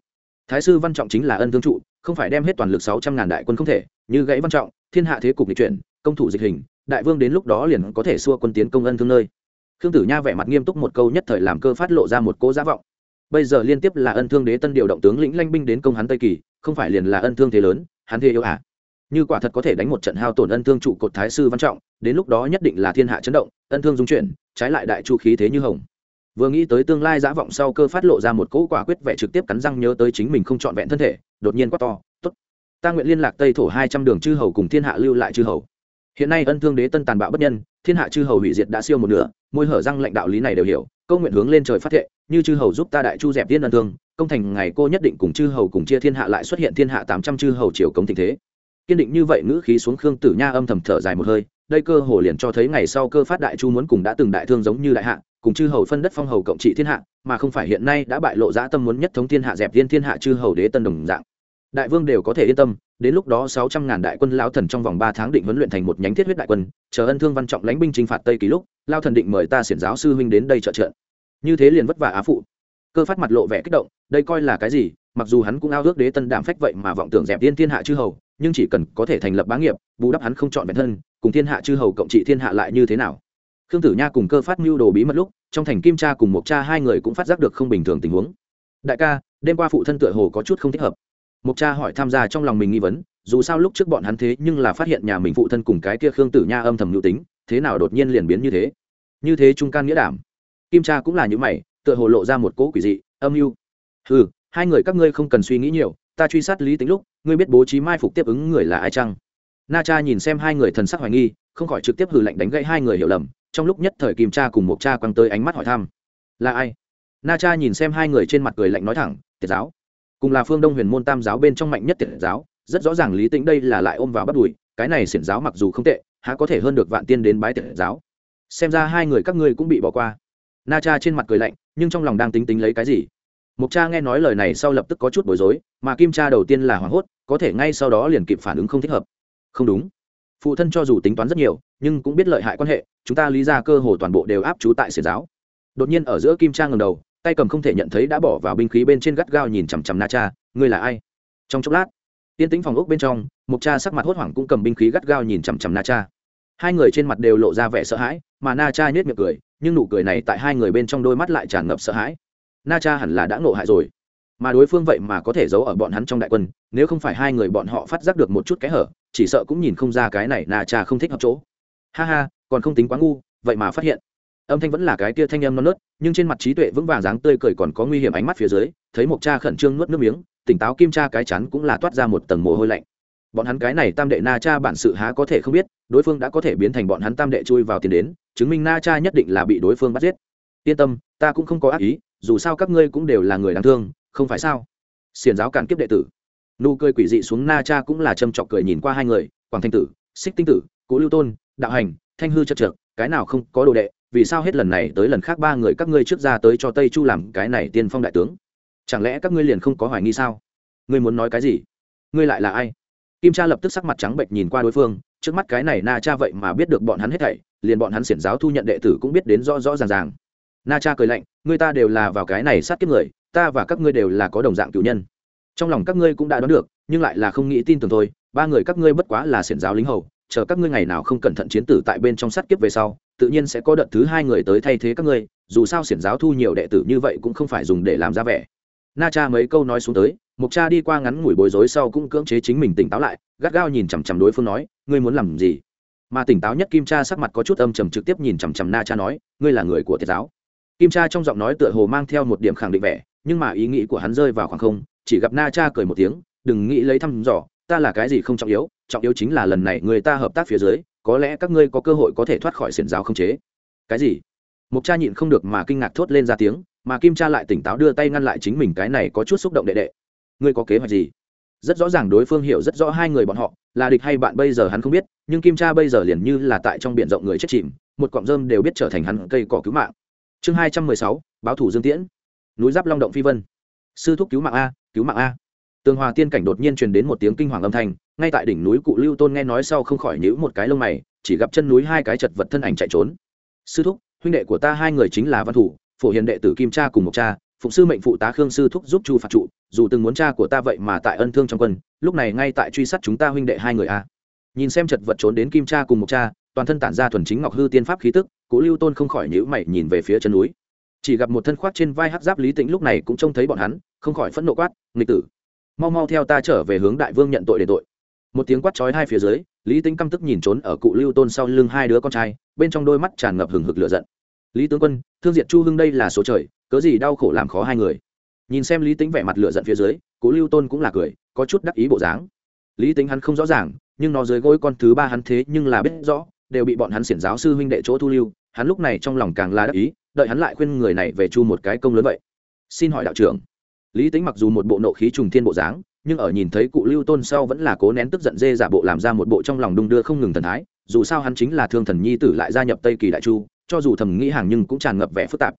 thái sư văn trọng chính là ân thương trụ, không phải đem hết toàn lực sáu trăm ngàn đại quân không thể, như gãy văn trọng, thiên hạ thế cục lịch chuyển, công thủ dịch hình, đại vương đến lúc đó liền có thể xua quân tiến công ân thương nơi. Khương tử nha vẻ mặt nghiêm túc một câu nhất thời làm cơ phát lộ ra một cố giá vọng. Bây giờ liên tiếp là ân thương đế tân điều động tướng lĩnh lanh binh đến công hắn tây kỳ, không phải liền là ân thương thế lớn, hắn thế yêu à? Như quả thật có thể đánh một trận hao tổn ân thương trụ cột thái sư văn trọng, đến lúc đó nhất định là thiên hạ chấn động, ân thương dung chuyển, trái lại đại chu khí thế như hồng vừa nghĩ tới tương lai giả vọng sau cơ phát lộ ra một cỗ quả quyết vẻ trực tiếp cắn răng nhớ tới chính mình không trọn vẹn thân thể, đột nhiên quá to, tốt, ta nguyện liên lạc tây thổ hai trăm đường chư hầu cùng thiên hạ lưu lại chư hầu. Hiện nay ân thương đế tân tàn bạo bất nhân, thiên hạ chư hầu hủy diệt đã siêu một nửa, môi hở răng lãnh đạo lý này đều hiểu, câu nguyện hướng lên trời phát thệ, như chư hầu giúp ta đại chu dẹp tiên ân thương, công thành ngày cô nhất định cùng chư hầu cùng chia thiên hạ lại xuất hiện thiên hạ tám trăm chư hầu triều cống tình thế. Kiên định như vậy ngữ khí xuống khương tử nha âm thầm thở dài một hơi, đây cơ hồ liền cho thấy ngày sau cơ phát đại chu muốn cùng đã từng đại thương giống như đại hạ cùng chư hầu phân đất phong hầu cộng trị thiên hạ, mà không phải hiện nay đã bại lộ dã tâm muốn nhất thống thiên hạ dẹp viên thiên hạ chư hầu đế tân đồng dạng. Đại vương đều có thể yên tâm, đến lúc đó sáu trăm ngàn đại quân lao thần trong vòng ba tháng định huấn luyện thành một nhánh thiết huyết đại quân, chờ ân thương văn trọng lãnh binh chinh phạt tây kỳ lúc lao thần định mời ta xiển giáo sư huynh đến đây trợ trợ. Như thế liền vất vả á phụ. Cơ phát mặt lộ vẻ kích động, đây coi là cái gì? Mặc dù hắn cũng ao ước đế tân đảm phách vậy mà vọng tưởng dẹp tiên thiên hạ chư hầu, nhưng chỉ cần có thể thành lập bá nghiệp, bù đắp hắn không chọn bản thân, cùng thiên hạ chư hầu cộng trị thiên hạ lại như thế nào? Khương tử nha cùng cơ phát mưu đồ bí mật lúc, trong thành kim cha cùng một cha hai người cũng phát giác được không bình thường tình huống. Đại ca, đêm qua phụ thân tựa hồ có chút không thích hợp. Một cha hỏi tham gia trong lòng mình nghi vấn, dù sao lúc trước bọn hắn thế nhưng là phát hiện nhà mình phụ thân cùng cái kia khương tử nha âm thầm nhu tính, thế nào đột nhiên liền biến như thế? Như thế trung can nghĩa đảm. Kim cha cũng là những mày, tựa hồ lộ ra một cỗ quỷ dị, âm mưu. Ừ hai người các ngươi không cần suy nghĩ nhiều, ta truy sát lý tính lúc, ngươi biết bố trí mai phục tiếp ứng người là ai chăng? Na cha nhìn xem hai người thần sắc hoài nghi, không khỏi trực tiếp hử lệnh đánh gãy hai người hiểu lầm trong lúc nhất thời kim cha cùng một cha quăng tới ánh mắt hỏi thăm. Là ai? Na cha nhìn xem hai người trên mặt cười lạnh nói thẳng, tiệt giáo. Cùng là phương đông huyền môn tam giáo bên trong mạnh nhất tiệt giáo, rất rõ ràng lý tĩnh đây là lại ôm vào bắt đùi, cái này xiển giáo mặc dù không tệ, há có thể hơn được vạn tiên đến bái tiệt giáo. Xem ra hai người các ngươi cũng bị bỏ qua. Na cha trên mặt cười lạnh, nhưng trong lòng đang tính tính lấy cái gì? Mục cha nghe nói lời này sau lập tức có chút bối rối, mà kim cha đầu tiên là hoảng hốt, có thể ngay sau đó liền kịp phản ứng không thích hợp. Không đúng. Phụ thân cho dù tính toán rất nhiều nhưng cũng biết lợi hại quan hệ, chúng ta lý ra cơ hồ toàn bộ đều áp trú tại xiển giáo. Đột nhiên ở giữa kim trang ngầm đầu, tay cầm không thể nhận thấy đã bỏ vào binh khí bên trên gắt gao nhìn chằm chằm na cha, ngươi là ai? Trong chốc lát, tiên tĩnh phòng ốc bên trong mục cha sắc mặt hốt hoảng cũng cầm binh khí gắt gao nhìn chằm chằm na cha. Hai người trên mặt đều lộ ra vẻ sợ hãi, mà na cha nhếch miệng cười, nhưng nụ cười này tại hai người bên trong đôi mắt lại tràn ngập sợ hãi. Na cha hẳn là đã ngộ hại rồi, mà đối phương vậy mà có thể giấu ở bọn hắn trong đại quân, nếu không phải hai người bọn họ phát giác được một chút kẽ hở, chỉ sợ cũng nhìn không ra cái này na cha không thích hợp chỗ ha ha, còn không tính quá ngu, vậy mà phát hiện. Âm thanh vẫn là cái kia thanh âm non nớt, nhưng trên mặt trí tuệ vững vàng dáng tươi cười còn có nguy hiểm ánh mắt phía dưới, thấy mộc cha khẩn trương nuốt nước miếng, tỉnh táo kim cha cái chắn cũng là toát ra một tầng mồ hôi lạnh. Bọn hắn cái này tam đệ na cha bản sự há có thể không biết, đối phương đã có thể biến thành bọn hắn tam đệ chui vào tiền đến, chứng minh na cha nhất định là bị đối phương bắt giết. Yên tâm, ta cũng không có ác ý, dù sao các ngươi cũng đều là người đáng thương, không phải sao? Xiền giáo cản kiếp đệ tử. Nụ cười quỷ dị xuống na cha cũng là châm trọc cười nhìn qua hai người, quảng thanh tử, xích tinh tử, cố lưu tôn đạo hành, thanh hư chật trượt, cái nào không có đồ đệ, vì sao hết lần này tới lần khác ba người các ngươi trước ra tới cho tây chu làm cái này tiên phong đại tướng? Chẳng lẽ các ngươi liền không có hoài nghi sao? Ngươi muốn nói cái gì? Ngươi lại là ai? Kim cha lập tức sắc mặt trắng bệnh nhìn qua đối phương, trước mắt cái này na cha vậy mà biết được bọn hắn hết thảy, liền bọn hắn xiển giáo thu nhận đệ tử cũng biết đến rõ rõ ràng ràng. Na cha cười lạnh người ta đều là vào cái này sát kiếp người, ta và các ngươi đều là có đồng dạng cựu nhân. Trong lòng các ngươi cũng đã đoán được, nhưng lại là không nghĩ tin tưởng thôi, ba người các ngươi bất quá là xiển giáo lính hầu chờ các ngươi ngày nào không cẩn thận chiến tử tại bên trong sát kiếp về sau, tự nhiên sẽ có đợt thứ hai người tới thay thế các ngươi, dù sao xiển giáo thu nhiều đệ tử như vậy cũng không phải dùng để làm ra vẻ. Na cha mấy câu nói xuống tới mục cha đi qua ngắn ngủi bối rối sau cũng cưỡng chế chính mình tỉnh táo lại, gắt gao nhìn chằm chằm đối phương nói, ngươi muốn làm gì? Mà tỉnh táo nhất kim cha sắc mặt có chút âm trầm trực tiếp nhìn chằm chằm na cha nói, ngươi là người của thiệt giáo. Kim cha trong giọng nói tựa hồ mang theo một điểm khẳng định vẻ, nhưng mà ý nghĩ của hắn rơi vào khoảng không, chỉ gặp na cha cười một tiếng, đừng nghĩ lấy thăm dò, ta là cái gì không trọng yếu trọng yếu chính là lần này người ta hợp tác phía dưới, có lẽ các ngươi có cơ hội có thể thoát khỏi xiển giáo không chế. Cái gì? Mục cha nhịn không được mà kinh ngạc thốt lên ra tiếng, mà kim cha lại tỉnh táo đưa tay ngăn lại chính mình cái này có chút xúc động đệ đệ. Ngươi có kế hoạch gì? Rất rõ ràng đối phương hiểu rất rõ hai người bọn họ, là địch hay bạn bây giờ hắn không biết, nhưng kim cha bây giờ liền như là tại trong b i ể n rộng người chết chìm, một cọng rơm đều biết trở thành hắn cây cỏ cứu mạng. Chương hai trăm mười sáu, báo thủ dương tiễn. Núi giáp long động phi vân. Sư thúc cứu mạng a, cứu mạng a. Tường hòa tiên cảnh đột nhiên truyền đến một tiếng kinh hoàng âm thanh ngay tại đỉnh núi cụ lưu tôn nghe nói sau không khỏi nhữ một cái lông mày, chỉ gặp chân núi hai cái chật vật thân ảnh chạy trốn. Sư thúc, huynh đệ của ta hai người chính là văn thủ, phổ hiền đệ tử kim cha cùng một cha, phụng sư mệnh phụ tá khương sư thúc giúp chu phạt trụ, dù từng muốn cha của ta vậy mà tại ân thương trong quân, lúc này ngay tại truy sát chúng ta huynh đệ hai người a. Nhìn xem chật vật trốn đến kim cha cùng một cha, toàn thân tản ra thuần chính ngọc hư tiên pháp khí tức, cụ lưu tôn không khỏi nhữ mày nhìn về phía chân núi. Chỉ gặp một thân khoác trên vai hắc giáp lý tĩnh lúc này cũng trông thấy bọn hắn, không khỏi phẫn nộ quát, nghịch tử, mau mau theo ta trở về hướng đại vương nhận tội để tội một tiếng quát chói hai phía dưới, lý tính căm tức nhìn trốn ở cụ lưu tôn sau lưng hai đứa con trai, bên trong đôi mắt tràn ngập hừng hực lửa giận. Lý tướng quân, thương diệt chu hưng đây là số trời, cớ gì đau khổ làm khó hai người? Nhìn xem lý tính vẻ mặt lửa giận phía dưới, cụ lưu tôn cũng là cười, có chút đắc ý bộ dáng. Lý tính hắn không rõ ràng, nhưng nó dưới gối con thứ ba hắn thế nhưng là biết rõ, đều bị bọn hắn xiển giáo sư huynh đệ chỗ thu lưu, hắn lúc này trong lòng càng là đắc ý, đợi hắn lại khuyên người này về chu một cái công lớn vậy. Xin hỏi đạo trưởng. Lý tính mặc dù một bộ nộ khí trùng thiên bộ dáng nhưng ở nhìn thấy cụ lưu tôn sau vẫn là cố nén tức giận dê giả bộ làm ra một bộ trong lòng đung đưa không ngừng thần thái, dù sao hắn chính là thương thần nhi tử lại gia nhập tây kỳ đại chu, cho dù thầm nghĩ hàng nhưng cũng tràn ngập vẻ phức tạp.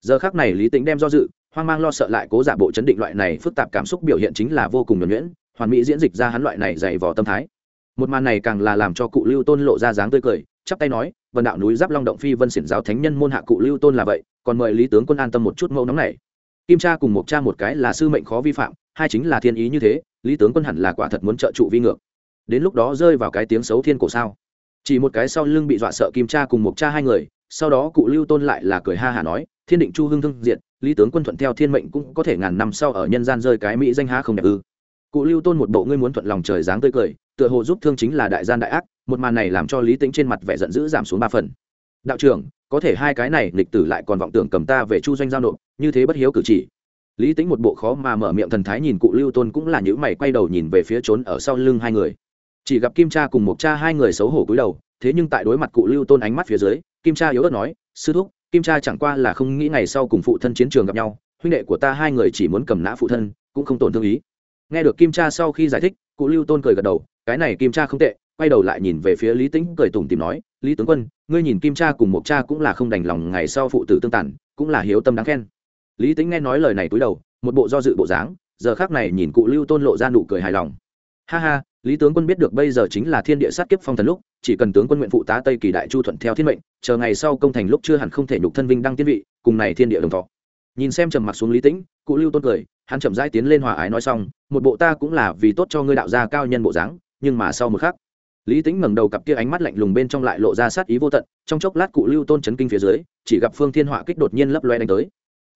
Giờ khác này lý tính đem do dự, hoang mang lo sợ lại cố giả bộ chấn định loại này phức tạp cảm xúc biểu hiện chính là vô cùng nhuẩn nhuyễn, hoàn mỹ diễn dịch ra hắn loại này dày vò tâm thái. Một màn này càng là làm cho cụ lưu tôn lộ ra dáng tươi cười, chắp tay nói vần đạo núi giáp long động phi vân xiển giáo thánh nhân môn hạ cụ lưu tôn là vậy, còn mời lý tướng quân an tâm một chút mẫu nóng này. Kim cha cùng một cha một cái là sư mệnh khó vi phạm hai chính là thiên ý như thế, lý tướng quân hẳn là quả thật muốn trợ trụ vi ngược. Đến lúc đó rơi vào cái tiếng xấu thiên cổ sao? Chỉ một cái sau lưng bị dọa sợ kim cha cùng một cha hai người, sau đó cụ lưu tôn lại là cười ha hả nói, thiên định chu hưng thương diện lý tướng quân thuận theo thiên mệnh cũng có thể ngàn năm sau ở nhân gian rơi cái mỹ danh há không đẹp ư? Cụ lưu tôn một bộ ngươi muốn thuận lòng trời dáng tươi cười, tựa hồ giúp thương chính là đại gian đại ác, một màn này làm cho lý tính trên mặt vẻ giận dữ giảm xuống ba phần. Đạo trưởng, có thể hai cái này lịch tử lại còn vọng tưởng cầm ta về chu doanh giao nộp, như thế bất hiếu cử chỉ lý tính một bộ khó mà mở miệng thần thái nhìn cụ lưu tôn cũng là những mày quay đầu nhìn về phía trốn ở sau lưng hai người. Chỉ gặp kim cha cùng một cha hai người xấu hổ cúi đầu, thế nhưng tại đối mặt cụ lưu tôn ánh mắt phía dưới, kim cha yếu ớt nói, sư thúc, kim cha chẳng qua là không nghĩ ngày sau cùng phụ thân chiến trường gặp nhau, huynh đệ của ta hai người chỉ muốn cầm nã phụ thân, cũng không tổn thương ý. Nghe được kim cha sau khi giải thích, cụ lưu tôn cười gật đầu, cái này kim cha không tệ. Quay đầu lại nhìn về phía lý tĩnh, cười tủm tìm nói, lý tướng quân, ngươi nhìn kim cha cùng một cha cũng là không đành lòng ngày sau phụ tử tương tản cũng là hiếu tâm đáng khen lý tĩnh nghe nói lời này túi đầu, một bộ do dự bộ dáng, giờ khác này nhìn cụ lưu tôn lộ ra nụ cười hài lòng. Ha ha, lý tướng quân biết được bây giờ chính là thiên địa sát kiếp phong thần lúc, chỉ cần tướng quân nguyện phụ tá tây kỳ đại chu thuận theo thiên mệnh, chờ ngày sau công thành lúc chưa hẳn không thể nhục thân vinh đăng tiên vị, cùng này thiên địa đồng thọ. Nhìn xem trầm mặc xuống lý tĩnh, cụ lưu tôn cười, hắn chậm rãi tiến lên hòa ái nói xong, một bộ ta cũng là vì tốt cho ngươi đạo gia cao nhân bộ dáng, nhưng mà sau một khắc, lý Tĩnh ngẩng đầu cặp kia ánh mắt lạnh lùng bên trong lại lộ ra sát ý vô tận, trong chốc lát cụ lưu tôn chấn kinh phía dưới, chỉ gặp phương thiên họa kích đột nhiên lấp loe đánh tới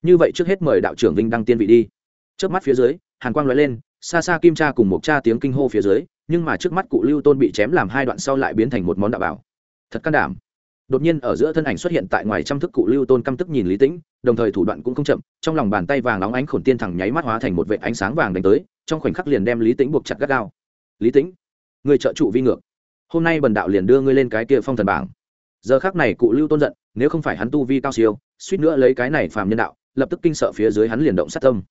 như vậy trước hết mời đạo trưởng vinh đăng tiên vị đi. Trước mắt phía dưới, hàn quang lóe lên, xa xa kim cha cùng một cha tiếng kinh hô phía dưới, nhưng mà trước mắt cụ lưu tôn bị chém làm hai đoạn sau lại biến thành một món đạo bảo. Thật can đảm. Đột nhiên ở giữa thân ảnh xuất hiện tại ngoài trăm thức cụ lưu tôn căm tức nhìn lý tĩnh, đồng thời thủ đoạn cũng không chậm, trong lòng bàn tay vàng óng ánh khổn tiên thẳng nháy mắt hóa thành một vệ ánh sáng vàng đánh tới, trong khoảnh khắc liền đem lý tĩnh buộc chặt gắt gao. Lý tĩnh, người trợ trụ vi ngược. Hôm nay bần đạo liền đưa ngươi lên cái kia phong thần bảng. Giờ khác này cụ lưu tôn giận, nếu không phải hắn tu vi cao siêu, suýt nữa lấy cái này phàm nhân đạo lập tức kinh sợ phía dưới hắn liền động sát tâm.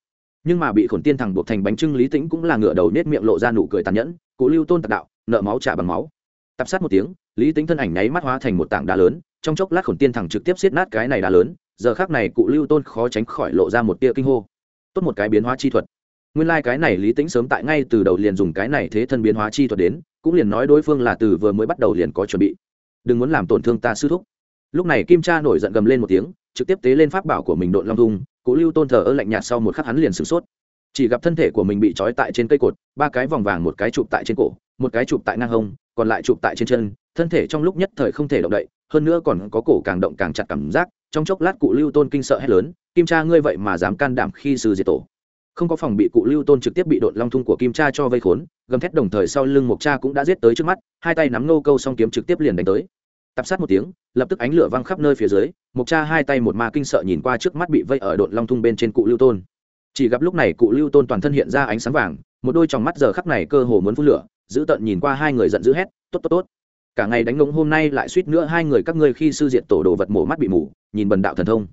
Nhưng mà bị khổn tiên thẳng buộc thành bánh trưng lý tĩnh cũng là ngựa đầu nết miệng lộ ra nụ cười tàn nhẫn, cụ lưu tôn tạc đạo, nợ máu trả bằng máu. Tập sát một tiếng, lý tính thân ảnh nháy mắt hóa thành một tảng đá lớn, trong chốc lát khổn tiên thẳng trực tiếp xiết nát cái này đá lớn, giờ khác này cụ lưu tôn khó tránh khỏi lộ ra một tia kinh hô. Tốt một cái biến hóa chi thuật. Nguyên lai、like、cái này lý tính sớm tại ngay từ đầu liền dùng cái này thế thân biến hóa chi thuật đến, cũng liền nói đối phương là từ vừa mới bắt đầu liền có chuẩn bị. Đừng muốn làm tổn thương ta sư thúc. Lúc này kim cha nổi giận gầm lên một tiếng trực tiếp tế lên pháp bảo của mình độn long thung, cố lưu tôn thờ ơ lạnh nhạt sau một khắc hắn liền sửng sốt. Chỉ gặp thân thể của mình bị trói tại trên cây cột, ba cái vòng vàng một cái chụp tại trên cổ, một cái chụp tại ngang hông, còn lại chụp tại trên chân, thân thể trong lúc nhất thời không thể động đậy, hơn nữa còn có cổ càng động càng chặt cảm giác, trong chốc lát cụ lưu tôn kinh sợ hét lớn, kim cha ngươi vậy mà dám can đảm khi sư diệt tổ. Không có phòng bị cụ lưu tôn trực tiếp bị đột long thung của kim cha cho vây khốn, gầm thét đồng thời sau lưng mộc cha cũng đã giết tới trước mắt, hai tay nắm nô câu song kiếm trực tiếp liền đánh tới tập sát một tiếng, lập tức ánh lửa văng khắp nơi phía dưới, mộc cha hai tay một ma kinh sợ nhìn qua trước mắt bị vây ở đột long thung bên trên cụ lưu tôn. Chỉ gặp lúc này cụ lưu tôn toàn thân hiện ra ánh sáng vàng, một đôi tròng mắt giờ khắc này cơ hồ muốn phun lửa, giữ tận nhìn qua hai người giận dữ hét, tốt tốt tốt. Cả ngày đánh ngỗng hôm nay lại suýt nữa hai người các ngươi khi sư diện tổ đồ vật mổ mắt bị mù, nhìn bần đạo thần thông.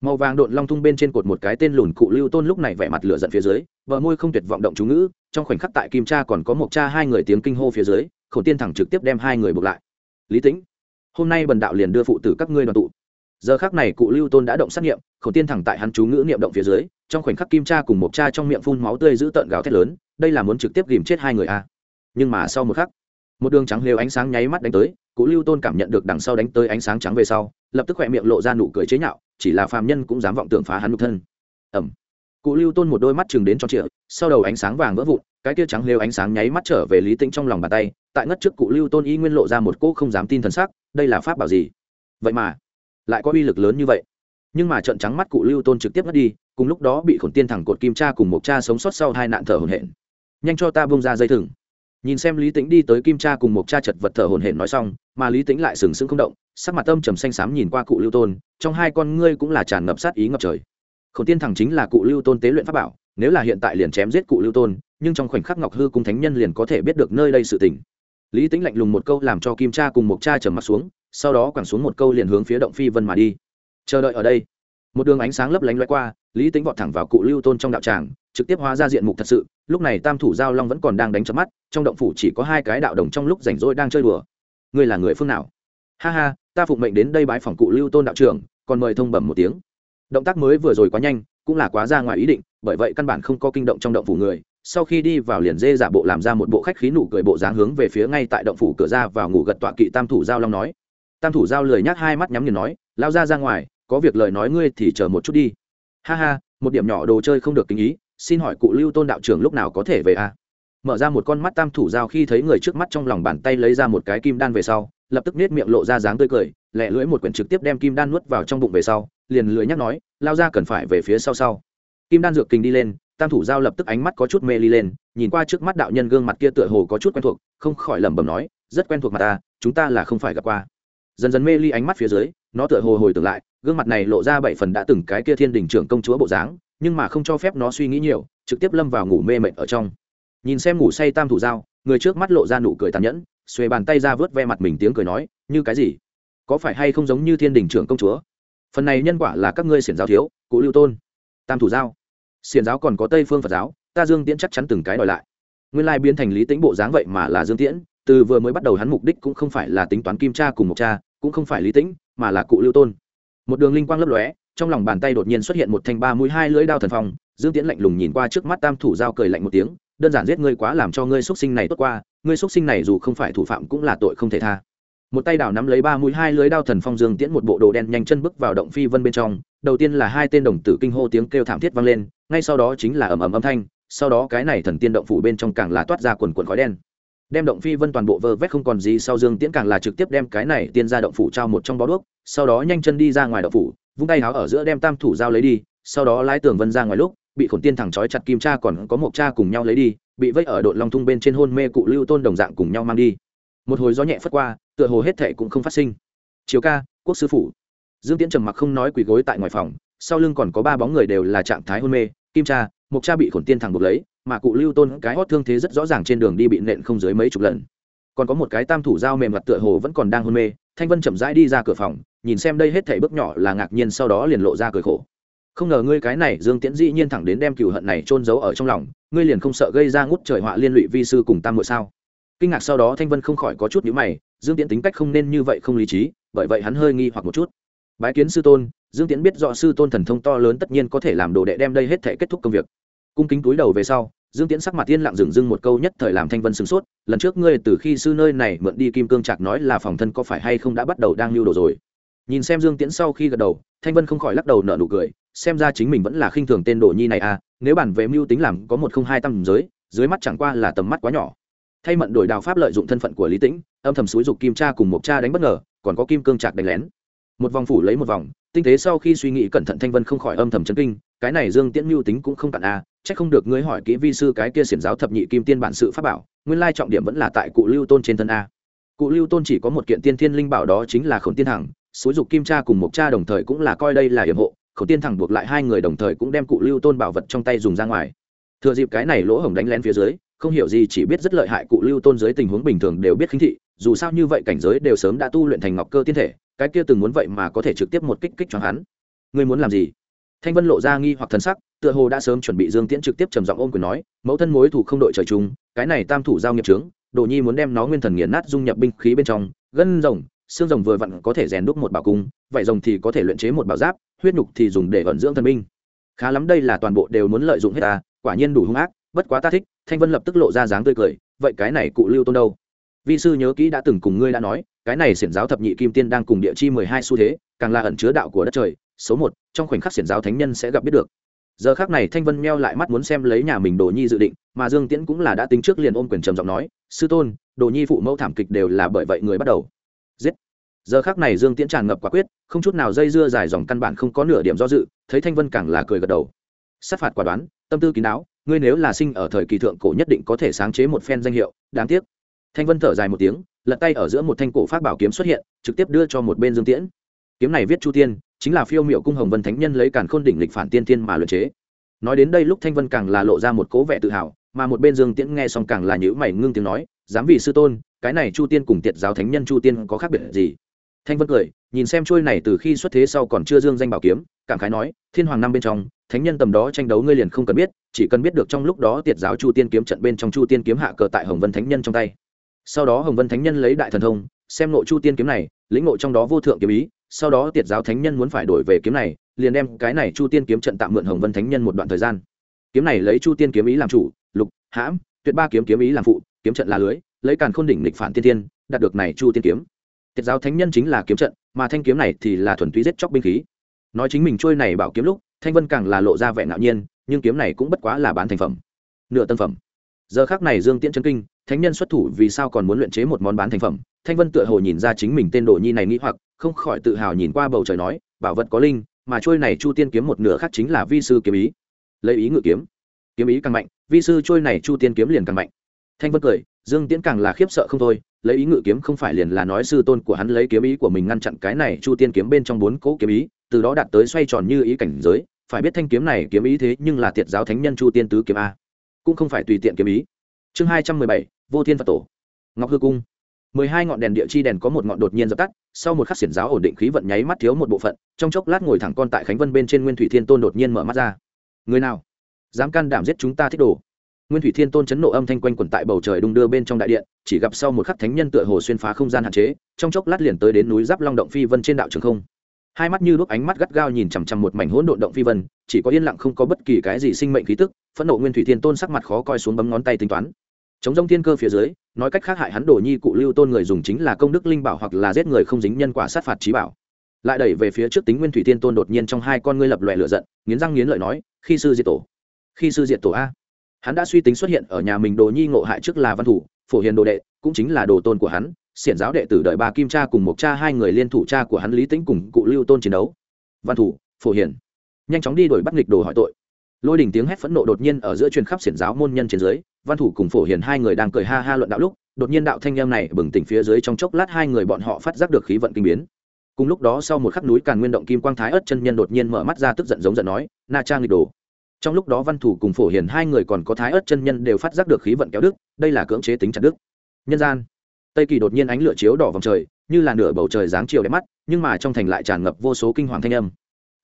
Màu vàng độn long thung bên trên cột một cái tên lùn cụ lưu tôn lúc này vẻ mặt lửa giận phía dưới vợ môi không tuyệt vọng động chú ngữ, trong khoảnh khắc tại kim cha còn có một cha hai người tiếng kinh hô phía dưới, khổ tiên thẳng trực tiếp đem hai người buộc lại. Lý tĩnh hôm nay bần đạo liền đưa phụ tử các ngươi đoàn tụ. Giờ khắc này cụ lưu tôn đã động sát nghiệm khẩu tiên thẳng tại hắn chú ngữ niệm động phía dưới, trong khoảnh khắc kim cha cùng một cha trong miệng phun máu tươi giữ tợn gào thét lớn, đây là muốn trực tiếp ghìm chết hai người a. Nhưng mà sau một khắc, một đường trắng lều ánh sáng nháy mắt đánh tới, cụ lưu tôn cảm nhận được đằng sau đánh tới ánh sáng trắng về sau, lập tức khỏe miệng lộ ra nụ cười chế nhạo, chỉ là phàm nhân cũng dám vọng tưởng phá hắn một thân. Ẩm cụ lưu tôn một đôi mắt chừng đến cho trịa, sau đầu ánh sáng vàng vỡ vụn, cái tia trắng lều ánh sáng nháy mắt trở về lý tĩnh trong lòng bàn tay, tại ngất trước cụ lưu tôn y nguyên lộ ra một cỗ không dám tin thần sắc đây là pháp bảo gì? Vậy mà, lại có uy lực lớn như vậy. Nhưng mà trận trắng mắt cụ lưu tôn trực tiếp mất đi, cùng lúc đó bị khổn tiên thẳng cột kim cha cùng một cha sống sót sau hai nạn thở hồn hển. Nhanh cho ta bông ra dây thừng. Nhìn xem lý tĩnh đi tới kim cha cùng một cha chật vật thở hồn hển nói xong, mà lý tĩnh lại sừng sững không động, sắc mặt âm trầm xanh xám nhìn qua cụ lưu tôn, trong hai con ngươi cũng là tràn ngập sát ý ngập trời. Khổn tiên thẳng chính là cụ lưu tôn tế luyện pháp bảo, nếu là hiện tại liền chém giết cụ lưu tôn, nhưng trong khoảnh khắc ngọc hư cung thánh nhân liền có thể biết được nơi đây sự tình lý tĩnh lạnh lùng một câu làm cho kim cha cùng một cha trầm mặt xuống, sau đó quẳng xuống một câu liền hướng phía động phi vân mà đi. Chờ đợi ở đây. Một đường ánh sáng lấp lánh loay qua, lý tính vọt thẳng vào cụ lưu tôn trong đạo tràng, trực tiếp hóa ra diện mục thật sự, lúc này tam thủ giao long vẫn còn đang đánh chớp mắt, trong động phủ chỉ có hai cái đạo đồng trong lúc rảnh rỗi đang chơi đùa. Ngươi là người phương nào? Ha ha, ta phụng mệnh đến đây bái phòng cụ lưu tôn đạo trưởng, còn mời thông bẩm một tiếng. Động tác mới vừa rồi quá nhanh, cũng là quá ra ngoài ý định, bởi vậy căn bản không có kinh động trong động phủ người sau khi đi vào liền dê giả bộ làm ra một bộ khách khí nụ cười bộ dáng hướng về phía ngay tại động phủ cửa ra vào ngủ gật tọa kỵ tam thủ giao long nói. Tam thủ giao lười nhác hai mắt nhắm nghiền nói, lao ra ra ngoài, có việc lời nói ngươi thì chờ một chút đi. Ha ha, một điểm nhỏ đồ chơi không được kinh ý, xin hỏi cụ lưu tôn đạo trưởng lúc nào có thể về a à? mở ra một con mắt tam thủ giao khi thấy người trước mắt trong lòng bàn tay lấy ra một cái kim đan về sau, lập tức nết miệng lộ ra dáng tươi cười, lẹ lưỡi một quyển trực tiếp đem kim đan nuốt vào trong bụng về sau, liền lưỡi nhắc nói, lao ra cần phải về phía sau sau. Kim đan dược kinh đi lên tam thủ giao lập tức ánh mắt có chút mê ly lên, nhìn qua trước mắt đạo nhân gương mặt kia tựa hồ có chút quen thuộc, không khỏi lẩm bẩm nói, rất quen thuộc mặt ta, chúng ta là không phải gặp qua. Dần dần mê ly ánh mắt phía dưới, nó tựa hồ hồi tưởng lại, gương mặt này lộ ra bảy phần đã từng cái kia thiên đình trưởng công chúa bộ dáng, nhưng mà không cho phép nó suy nghĩ nhiều, trực tiếp lâm vào ngủ mê mệt ở trong. Nhìn xem ngủ say tam thủ dao người trước mắt lộ ra nụ cười tàn nhẫn, xuề bàn tay ra vớt ve mặt mình tiếng cười nói, như cái gì? Có phải hay không giống như thiên đình trưởng công chúa? Phần này nhân quả là các ngươi xiển giáo thiếu, cụ lưu tôn. Tam thủ giao xiển giáo còn có tây phương phật giáo, ta dương tiễn chắc chắn từng cái đòi lại. Nguyên lai biến thành lý tính bộ dáng vậy mà là dương tiễn, từ vừa mới bắt đầu hắn mục đích cũng không phải là tính toán kim cha cùng một cha, cũng không phải lý tĩnh, mà là cụ lưu tôn. Một đường linh quang lấp lóe, trong lòng bàn tay đột nhiên xuất hiện một thanh ba mũi hai lưỡi đao thần phong, dương tiễn lạnh lùng nhìn qua trước mắt tam thủ dao cười lạnh một tiếng, đơn giản giết ngươi quá làm cho ngươi xuất sinh này tốt qua, ngươi xuất sinh này dù không phải thủ phạm cũng là tội không thể tha. Một tay đảo nắm lấy ba mũi hai lưới đao thần phong dương tiễn một bộ đồ đen nhanh chân bước vào động phi vân bên trong, đầu tiên là hai tên đồng tử kinh hô tiếng kêu thảm thiết vang lên ngay sau đó chính là ầm ầm âm thanh, sau đó cái này thần tiên động phủ bên trong càng là toát ra quần quần khói đen. Đem động phi vân toàn bộ vơ vét không còn gì sau dương tiễn càng là trực tiếp đem cái này tiên ra động phủ trao một trong bó đuốc, sau đó nhanh chân đi ra ngoài động phủ, vung tay háo ở giữa đem tam thủ dao lấy đi, sau đó lái tường vân ra ngoài lúc, bị khổn tiên thẳng trói chặt kim cha còn có một cha cùng nhau lấy đi, bị vây ở đội long thung bên trên hôn mê cụ lưu tôn đồng dạng cùng nhau mang đi. Một hồi gió nhẹ phất qua, tựa hồ hết thệ cũng không phát sinh. Chiều ca, quốc sư phủ. Dương tiễn trầm mặc không nói quỳ gối tại ngoài phòng sau lưng còn có ba bóng người đều là trạng thái hôn mê, kim cha mục cha bị khổn tiên thẳng buộc lấy, mà cụ lưu tôn cái hót thương thế rất rõ ràng trên đường đi bị nện không dưới mấy chục lần. Còn có một cái tam thủ dao mềm mặt tựa hồ vẫn còn đang hôn mê, thanh vân chậm rãi đi ra cửa phòng, nhìn xem đây hết thảy bước nhỏ là ngạc nhiên sau đó liền lộ ra cười khổ. Không ngờ ngươi cái này, dương tiễn dĩ nhiên thẳng đến đem cựu hận này trôn giấu ở trong lòng, ngươi liền không sợ gây ra ngút trời họa liên lụy vi sư cùng tam muội sao? Kinh ngạc sau đó thanh vân không khỏi có chút nhíu mày, dương tiễn tính cách không nên như vậy không lý trí, bởi vậy hắn hơi nghi hoặc một chút bái kiến sư tôn, dương tiễn biết rõ sư tôn thần thông to lớn tất nhiên có thể làm đồ đệ đem đây hết thể kết thúc công việc. Cung kính túi đầu về sau, dương tiễn sắc mặt tiên lặng dừng dưng một câu nhất thời làm thanh vân sửng sốt, lần trước ngươi từ khi sư nơi này mượn đi kim cương trạc nói là phòng thân có phải hay không đã bắt đầu đang lưu đồ rồi. Nhìn xem dương tiễn sau khi gật đầu, thanh vân không khỏi lắc đầu nở nụ cười, xem ra chính mình vẫn là khinh thường tên đồ nhi này à nếu bản về mưu tính làm có một không hai tầm giới, dưới mắt chẳng qua là tầm mắt quá nhỏ. Thay mận đổi đào pháp lợi dụng thân phận của lý tĩnh, âm thầm xúi dục kim cha cùng một cha đánh bất ngờ, còn có kim cương trạc đánh lén một vòng phủ lấy một vòng tinh tế sau khi suy nghĩ cẩn thận thanh vân không khỏi âm thầm chấn kinh cái này dương tiễn mưu tính cũng không cạn a à, chắc không được ngươi hỏi kỹ vi sư cái kia xiển giáo thập nhị kim tiên bản sự pháp bảo nguyên lai trọng điểm vẫn là tại cụ lưu tôn trên thân a. Cụ lưu tôn chỉ có một kiện tiên thiên linh bảo đó chính là khổng tiên hằng xúi dục kim cha cùng một cha đồng thời cũng là coi đây là hiểm hộ khổng tiên thẳng buộc lại hai người đồng thời cũng đem cụ lưu tôn bảo vật trong tay dùng ra ngoài. Thừa dịp cái này lỗ hổng đánh lén phía dưới không hiểu gì chỉ biết rất lợi hại cụ lưu tôn dưới tình huống bình thường đều biết khinh thị dù sao như vậy cảnh giới đều sớm đã tu luyện thành ngọc cơ tiên thể cái kia từng muốn vậy mà có thể trực tiếp một kích kích cho hắn. Ngươi muốn làm gì? Thanh vân lộ ra nghi hoặc thần sắc, tựa hồ đã sớm chuẩn bị dương tiễn trực tiếp trầm giọng ôm quyền nói, mẫu thân mối thủ không đội trời chung, cái này tam thủ giao nghiệp trướng đồ nhi muốn đem nó nguyên thần nghiền nát dung nhập binh khí bên trong, gân rồng, xương rồng vừa vặn có thể rèn đúc một bảo cung vậy rồng thì có thể luyện chế một bảo giáp, huyết nhục thì dùng để vận dưỡng thần binh. Khá lắm, đây là toàn bộ đều muốn lợi dụng hết ta, quả nhiên đủ hung ác, bất quá ta thích. Thanh vân lập tức lộ ra dáng tươi cười, vậy cái này cụ lưu tôn đâu? Vi sư nhớ kỹ đã từng cùng ngươi đã nói, cái này xiển giáo thập nhị kim tiên đang cùng địa chi mười hai xu thế, càng là ẩn chứa đạo của đất trời, số một, trong khoảnh khắc xiển giáo thánh nhân sẽ gặp biết được. Giờ khác này thanh vân meo lại mắt muốn xem lấy nhà mình đồ nhi dự định, mà dương tiễn cũng là đã tính trước liền ôm quyền trầm giọng nói, sư tôn, đồ nhi phụ mẫu thảm kịch đều là bởi vậy người bắt đầu. Giết. Giờ khác này dương tiễn tràn ngập quả quyết, không chút nào dây dưa dài dòng căn bản không có nửa điểm do dự, thấy thanh vân càng là cười gật đầu. Sát phạt quả đoán, tâm tư kín đáo, ngươi nếu là sinh ở thời kỳ thượng cổ nhất định có thể sáng chế một phen danh hiệu, đáng tiếc thanh vân thở dài một tiếng, lật tay ở giữa một thanh cổ phát bảo kiếm xuất hiện, trực tiếp đưa cho một bên dương tiễn. Kiếm này viết chu tiên chính là phiêu miệu cung hồng vân thánh nhân lấy càn khôn đỉnh lịch phản tiên tiên mà luyện chế. Nói đến đây lúc thanh vân càng là lộ ra một cố vẻ tự hào, mà một bên dương tiễn nghe xong càng là nhữ mày ngưng tiếng nói dám vì sư tôn, cái này chu tiên cùng tiệt giáo thánh nhân chu tiên có khác biệt gì? Thanh vân cười, nhìn xem trôi này từ khi xuất thế sau còn chưa dương danh bảo kiếm, cảm khái nói, thiên hoàng năm bên trong, thánh nhân tầm đó tranh đấu ngươi liền không cần biết, chỉ cần biết được trong lúc đó tiệt giáo chu tiên kiếm trận bên trong chu tiên kiếm hạ cờ tại hồng vân thánh nhân trong tay sau đó hồng vân thánh nhân lấy đại thần thông, xem nội chu tiên kiếm này, lĩnh ngộ trong đó vô thượng kiếm ý, sau đó tiệt giáo thánh nhân muốn phải đổi về kiếm này, liền đem cái này chu tiên kiếm trận tạm mượn hồng vân thánh nhân một đoạn thời gian. Kiếm này lấy chu tiên kiếm ý làm chủ, lục, hãm, tuyệt ba kiếm kiếm ý làm phụ, kiếm trận là lưới, lấy càn khôn đỉnh lịch phản tiên tiên, đạt được này chu tiên kiếm. Tiệt giáo thánh nhân chính là kiếm trận, mà thanh kiếm này thì là thuần túy giết chóc binh khí. Nói chính mình trôi này bảo kiếm lúc, thanh vân càng là lộ ra vẻ ngạo nhiên, nhưng kiếm này cũng bất quá là bán thành phẩm, nửa tân phẩm giờ khác này dương tiễn chân kinh, thánh nhân xuất thủ vì sao còn muốn luyện chế một món bán thành phẩm? Thanh vân tựa hồ nhìn ra chính mình tên đồ nhi này nghĩ hoặc, không khỏi tự hào nhìn qua bầu trời nói, bảo vật có linh, mà trôi này chu tiên kiếm một nửa khác chính là vi sư kiếm ý. Lấy ý ngự kiếm. Kiếm ý càng mạnh, vi sư trôi này chu tiên kiếm liền càng mạnh. Thanh vân cười, dương tiễn càng là khiếp sợ không thôi, lấy ý ngự kiếm không phải liền là nói sư tôn của hắn lấy kiếm ý của mình ngăn chặn cái này chu tiên kiếm bên trong bốn cỗ kiếm ý, từ đó đạt tới xoay tròn như ý cảnh giới. Phải biết thanh kiếm này kiếm ý thế nhưng là tiệt giáo thánh nhân chu tiên tứ kiếm a cũng không phải tùy tiện kiếm ý. Chương hai trăm mười bảy, vô thiên phật tổ. Ngọc hư cung. Mười hai ngọn đèn địa chi đèn có một ngọn đột nhiên dập tắt, sau một khắc xiển giáo ổn định khí vận nháy mắt thiếu một bộ phận, trong chốc lát ngồi thẳng con tại khánh vân bên trên nguyên thủy thiên tôn đột nhiên mở mắt ra. Người nào? Dám can đảm giết chúng ta thích đồ. Nguyên thủy thiên tôn chấn nộ âm thanh quanh quẩn tại bầu trời đung đưa bên trong đại điện, chỉ gặp sau một khắc thánh nhân tựa hồ xuyên phá không gian hạn chế, trong chốc lát liền tới đến núi giáp long động phi vân trên đạo trường không hai mắt như đuốc ánh mắt gắt gao nhìn chằm chằm một mảnh hỗn độn động phi vân, chỉ có yên lặng không có bất kỳ cái gì sinh mệnh khí tức, phẫn nộ nguyên thủy thiên tôn sắc mặt khó coi xuống bấm ngón tay tính toán. Chống rông thiên cơ phía dưới, nói cách khác hại hắn đổ nhi cụ lưu tôn người dùng chính là công đức linh bảo hoặc là giết người không dính nhân quả sát phạt trí bảo. Lại đẩy về phía trước tính nguyên thủy thiên tôn đột nhiên trong hai con ngươi lập lòe lửa giận, nghiến răng nghiến lợi nói, khi sư diệt tổ, khi sư diệt tổ a. Hắn đã suy tính xuất hiện ở nhà mình đồ nhi ngộ hại trước là văn thủ, phổ hiền đồ đệ, cũng chính là đồ tôn của hắn xiển giáo đệ tử đợi ba kim cha cùng một cha, hai người liên thủ cha của hắn lý tĩnh cùng cụ lưu tôn chiến đấu. Văn thủ, phổ hiền nhanh chóng đi đổi bắt nghịch đồ hỏi tội. Lôi đỉnh tiếng hét phẫn nộ đột nhiên ở giữa truyền khắp xiển giáo môn nhân trên dưới. Văn thủ cùng phổ hiền hai người đang cười ha ha luận đạo lúc, đột nhiên đạo thanh em này bừng tỉnh phía dưới trong chốc lát hai người bọn họ phát giác được khí vận kinh biến. Cùng lúc đó sau một khắc núi càn nguyên động kim quang thái ớt chân nhân đột nhiên mở mắt ra tức giận giống giận nói, na trang nghịch đồ. Trong lúc đó văn thủ cùng phổ hiền hai người còn có thái ớt chân nhân đều phát giác được khí vận kéo đức đây là cưỡng chế tính chặt đức nhân gian tây kỳ đột nhiên ánh lửa chiếu đỏ vòng trời, như là nửa bầu trời dáng chiều đẹp mắt, nhưng mà trong thành lại tràn ngập vô số kinh hoàng thanh âm.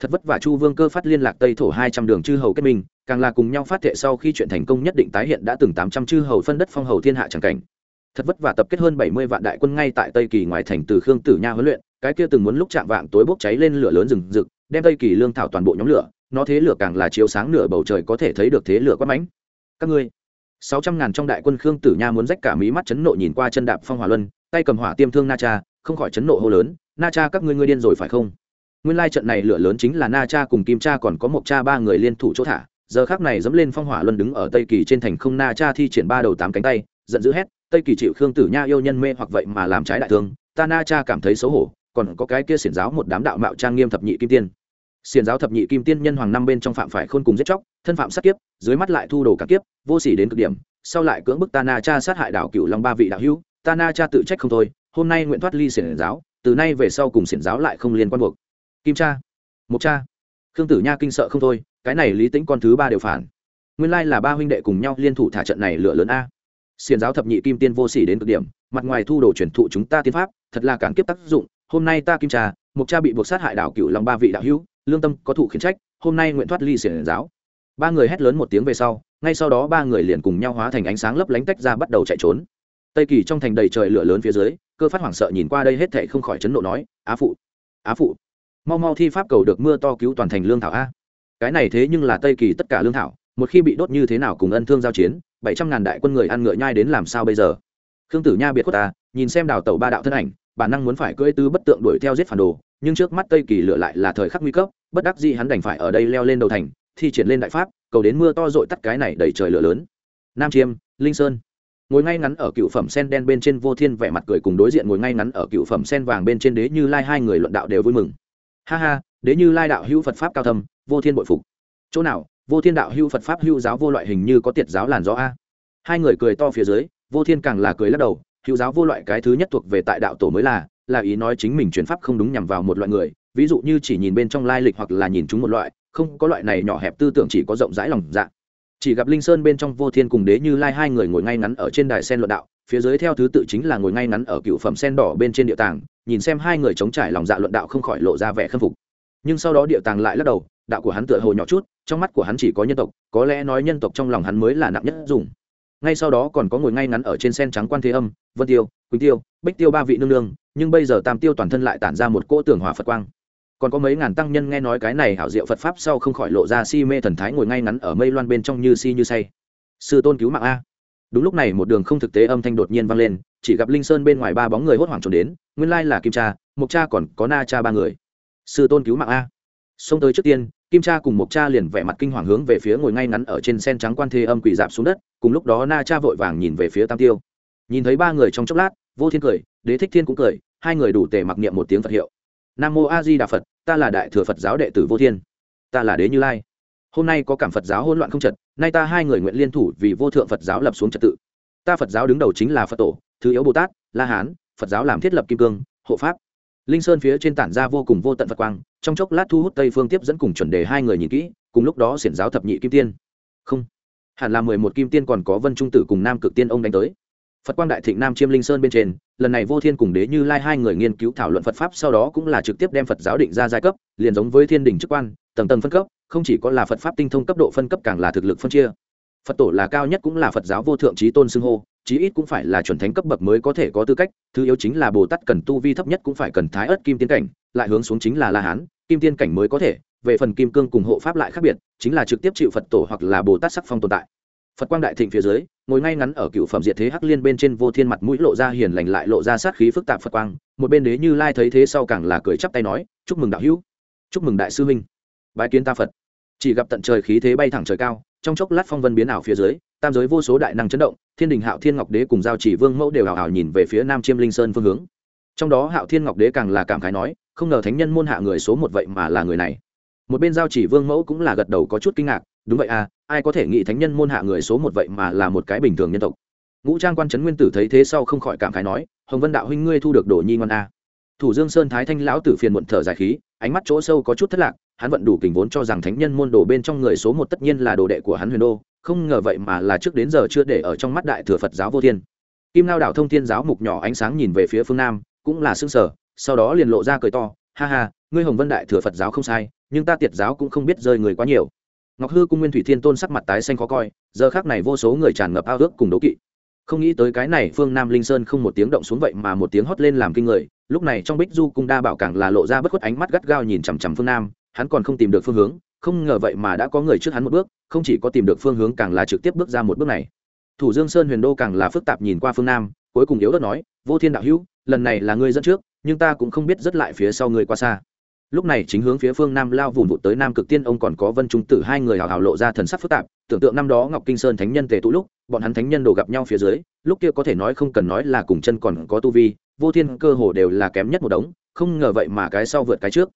Thật vất vả chu vương cơ phát liên lạc tây thổ hai trăm đường chư hầu kết minh, càng là cùng nhau phát thệ sau khi chuyện thành công nhất định tái hiện đã từng tám trăm chư hầu phân đất phong hầu thiên hạ tràng cảnh. Thật vất vả tập kết hơn bảy mươi vạn đại quân ngay tại tây kỳ ngoài thành từ khương tử nha huấn luyện, cái kia từng muốn lúc chạm vạng tối bốc cháy lên lửa lớn rừng rực, đem tây kỳ lương thảo toàn bộ nhóm lửa, nó thế lửa càng là chiếu sáng nửa bầu trời có thể thấy được thế lửa quát mãnh. Các ngươi sáu trăm ngàn trong đại quân khương tử nha muốn rách cả mí mắt chấn nộ nhìn qua chân đạp phong hỏa luân, tay cầm hỏa tiêm thương na cha, không khỏi chấn nộ hô lớn, na cha, các ngươi ngươi điên rồi phải không? Nguyên lai trận này lửa lớn chính là na cha cùng kim cha còn có một cha ba người liên thủ chỗ thả, giờ khác này dẫm lên phong hỏa luân đứng ở tây kỳ trên thành không, na cha thi triển ba đầu tám cánh tay, giận dữ hét, tây kỳ chịu khương tử nha yêu nhân mê hoặc vậy mà làm trái đại thương, ta na cha cảm thấy xấu hổ, còn có cái kia xiển giáo một đám đạo mạo trang nghiêm thập nhị kim tiên. Xiền giáo thập nhị kim tiên nhân hoàng năm bên trong phạm phải khôn cùng giết chóc, thân phạm sát kiếp, dưới mắt lại thu đồ cả kiếp, vô sỉ đến cực điểm, sau lại cưỡng bức ta na cha sát hại đảo cựu long ba vị đạo hữu, ta na cha tự trách không thôi, hôm nay nguyện thoát ly xiển giáo, từ nay về sau cùng xiển giáo lại không liên quan buộc. Kim cha mục cha, khương tử nha kinh sợ không thôi, cái này lý tính con thứ ba đều phản. Nguyên lai là ba huynh đệ cùng nhau liên thủ thả trận này lửa lớn a. Xiền giáo thập nhị kim tiên vô sỉ đến cực điểm, mặt ngoài thu đồ truyền thụ chúng ta tiên pháp, thật là cản kiếp tác dụng, hôm nay ta kim cha mục cha bị buộc sát hại đảo cựu long ba vị đạo hữu, lương tâm có thụ khiển trách, hôm nay nguyện thoát ly xiển giáo. Ba người hét lớn một tiếng về sau, ngay sau đó ba người liền cùng nhau hóa thành ánh sáng lấp lánh tách ra bắt đầu chạy trốn. Tây kỳ trong thành đầy trời lửa lớn phía dưới, cơ phát hoảng sợ nhìn qua đây hết thệ không khỏi chấn nộ nói, á phụ á phụ, mau mau thi pháp cầu được mưa to cứu toàn thành lương thảo a. Cái này thế nhưng là tây kỳ tất cả lương thảo, một khi bị đốt như thế nào cùng ân thương giao chiến, bảy trăm ngàn đại quân người ăn ngựa nhai đến làm sao bây giờ? Khương tử nha biệt khuất ta, nhìn xem đào tẩu ba đạo thân ảnh bản năng muốn phải cưỡi tứ bất tượng đuổi theo giết phản đồ, nhưng trước mắt tây kỳ lựa lại là thời khắc nguy cấp, bất đắc dĩ hắn đành phải ở đây leo lên đầu thành, thi triển lên đại pháp, cầu đến mưa to dội tắt cái này đầy trời lửa lớn. Nam chiêm, linh sơn. Ngồi ngay ngắn ở cựu phẩm sen đen bên trên vô thiên vẻ mặt cười cùng đối diện ngồi ngay ngắn ở cựu phẩm sen vàng bên trên đế như lai hai người luận đạo đều vui mừng. Ha ha, đế như lai đạo hữu phật pháp cao thâm, vô thiên bội phục. Chỗ nào, vô thiên đạo hữu phật pháp hữu giáo vô loại hình như có tiệt giáo làn gió a? Hai người cười to phía dưới, vô thiên càng là cười lắc đầu hữu giáo vô loại cái thứ nhất thuộc về tại đạo tổ mới là là ý nói chính mình chuyển pháp không đúng nhằm vào một loại người, ví dụ như chỉ nhìn bên trong lai lịch hoặc là nhìn chúng một loại, không có loại này nhỏ hẹp tư tưởng chỉ có rộng rãi lòng dạ. Chỉ gặp linh sơn bên trong vô thiên cùng đế như lai hai người ngồi ngay ngắn ở trên đài sen luận đạo, phía dưới theo thứ tự chính là ngồi ngay ngắn ở cựu phẩm sen đỏ bên trên địa tàng, nhìn xem hai người chống trải lòng dạ luận đạo không khỏi lộ ra vẻ khâm phục. Nhưng sau đó địa tàng lại lắc đầu, đạo của hắn tựa hồ nhỏ chút, trong mắt của hắn chỉ có nhân tộc, có lẽ nói nhân tộc trong lòng hắn mới là nặng nhất dùng ngay sau đó còn có ngồi ngay ngắn ở trên sen trắng quan thế âm, vân tiêu, quỳnh tiêu, bích tiêu ba vị nương nương, nhưng bây giờ tam tiêu toàn thân lại tản ra một cỗ tưởng hòa phật quang. Còn có mấy ngàn tăng nhân nghe nói cái này hảo diệu phật pháp sau không khỏi lộ ra si mê thần thái ngồi ngay ngắn ở mây loan bên trong như si như say. Sư tôn cứu mạng a. Đúng lúc này một đường không thực tế âm thanh đột nhiên vang lên, chỉ gặp linh sơn bên ngoài ba bóng người hốt hoảng trốn đến, nguyên lai là kim cha mục cha còn có na cha ba người. Sư tôn cứu mạng a. Xông tới trước tiên kim cha cùng Mộc cha liền vẻ mặt kinh hoàng hướng về phía ngồi ngay ngắn ở trên sen trắng quan thế âm quỳ dạp xuống đất, cùng lúc đó na cha vội vàng nhìn về phía tam tiêu. Nhìn thấy ba người trong chốc lát, vô thiên cười, đế thích thiên cũng cười, hai người đủ tề mặc niệm một tiếng phật hiệu. Nam mô a di đà phật, ta là đại thừa phật giáo đệ tử vô thiên. Ta là đế như lai. Hôm nay có cảm phật giáo hỗn loạn không trật nay ta hai người nguyện liên thủ vì vô thượng phật giáo lập xuống trật tự. Ta phật giáo đứng đầu chính là phật tổ, thứ yếu bồ tát, la hán, phật giáo làm thiết lập kim cương, hộ pháp. Linh sơn phía trên tản ra vô cùng vô tận phật quang trong chốc lát thu hút tây phương tiếp dẫn cùng chuẩn đề hai người nhìn kỹ, cùng lúc đó xiển giáo thập nhị kim tiên. Không, hẳn là mười một kim tiên còn có vân trung tử cùng nam cực tiên ông đánh tới. Phật quang đại thịnh nam chiêm linh sơn bên trên, lần này vô thiên cùng đế như lai hai người nghiên cứu thảo luận phật pháp sau đó cũng là trực tiếp đem phật giáo định ra giai cấp, liền giống với thiên đình chức quan, tầng tầng phân cấp, không chỉ có là phật pháp tinh thông cấp độ phân cấp càng là thực lực phân chia phật tổ là cao nhất cũng là phật giáo vô thượng trí tôn xưng hô, chí ít cũng phải là chuẩn thánh cấp bậc mới có thể có tư cách, thứ yếu chính là bồ tát cần tu vi thấp nhất cũng phải cần thái ớt kim tiên cảnh, lại hướng xuống chính là la hán, kim tiên cảnh mới có thể, về phần kim cương cùng hộ pháp lại khác biệt, chính là trực tiếp chịu phật tổ hoặc là bồ tát sắc phong tồn tại. Phật quang đại thịnh phía dưới, ngồi ngay ngắn ở cựu phẩm diệt thế hắc liên bên trên vô thiên mặt mũi lộ ra hiền lành lại lộ ra sát khí phức tạp phật quang, một bên đế như lai thấy thế sau càng là cười chắp tay nói, chúc mừng đạo hữu, chúc mừng đại sư huynh, bái kiến ta phật. Chỉ gặp tận trời khí thế bay thẳng trời cao trong chốc lát phong vân biến ảo phía dưới, tam giới vô số đại năng chấn động, thiên đình hạo thiên ngọc đế cùng giao chỉ vương mẫu đều hào hào nhìn về phía nam chiêm linh sơn phương hướng. Trong đó hạo thiên ngọc đế càng là cảm khái nói, không ngờ thánh nhân môn hạ người số một vậy mà là người này. Một bên giao chỉ vương mẫu cũng là gật đầu có chút kinh ngạc, đúng vậy à ai có thể nghĩ thánh nhân môn hạ người số một vậy mà là một cái bình thường nhân tộc. Ngũ trang quan trấn nguyên tử thấy thế sau không khỏi cảm khái nói, hồng vân đạo huynh ngươi thu được đồ nhi ngon a à. thủ dương sơn thái thanh lão tử phiền muộn thở dài khí ánh mắt chỗ sâu có chút thất lạc, hắn vận đủ kình vốn cho rằng thánh nhân môn đồ bên trong người số một tất nhiên là đồ đệ của hắn huyền đô, không ngờ vậy mà là trước đến giờ chưa để ở trong mắt đại thừa phật giáo vô thiên. Kim lao đảo thông thiên giáo mục nhỏ ánh sáng nhìn về phía phương nam, cũng là xương sở sau đó liền lộ ra cười to, ha ha, ngươi hồng vân đại thừa phật giáo không sai, nhưng ta tiệt giáo cũng không biết rơi người quá nhiều. Ngọc hư cung nguyên thủy thiên tôn sắc mặt tái xanh khó coi, giờ khác này vô số người tràn ngập ao ước cùng đố kỵ. Không nghĩ tới cái này, phương nam linh sơn không một tiếng động xuống vậy mà một tiếng hót lên làm kinh người lúc này trong bích du cung đa bảo càng là lộ ra bất khuất ánh mắt gắt gao nhìn chằm chằm phương nam, hắn còn không tìm được phương hướng, không ngờ vậy mà đã có người trước hắn một bước, không chỉ có tìm được phương hướng càng là trực tiếp bước ra một bước này. Thủ dương sơn huyền đô càng là phức tạp nhìn qua phương nam, cuối cùng yếu đất nói, vô thiên đạo hữu, lần này là ngươi dẫn trước, nhưng ta cũng không biết rất lại phía sau ngươi qua xa. Lúc này chính hướng phía phương nam lao vùng vụ tới nam cực tiên, ông còn có vân trung tử hai người hào hào lộ ra thần sắc phức tạp, tưởng tượng năm đó ngọc kinh sơn thánh nhân tề tụ lúc, bọn hắn thánh nhân đổ gặp nhau phía dưới, lúc kia có thể nói không cần nói là cùng chân còn có tu vi vô thiên cơ hồ đều là kém nhất một đống, không ngờ vậy mà cái sau vượt cái trước.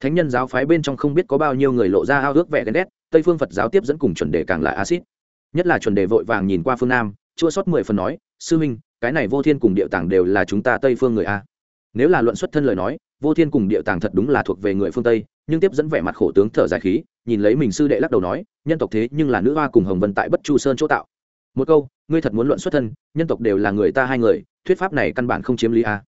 Thánh nhân giáo phái bên trong không biết có bao nhiêu người lộ ra ao ước vẻ ghen ghét, tây phương phật giáo tiếp dẫn cùng chuẩn đề càng là acid nhất là chuẩn đề vội vàng nhìn qua phương nam, chua sót mười phần nói, sư minh, cái này vô thiên cùng địa tàng đều là chúng ta tây phương người a. Nếu là luận xuất thân lời nói, vô thiên cùng địa tàng thật đúng là thuộc về người phương tây, nhưng tiếp dẫn vẻ mặt khổ tướng thở dài khí, nhìn lấy mình sư đệ lắc đầu nói, nhân tộc thế nhưng là nữ hoa cùng hồng vân tại bất chu sơn chỗ tạo. Một câu, ngươi thật muốn luận xuất thân, nhân tộc đều là người ta hai người thuyết pháp này căn bản không chiếm lý a.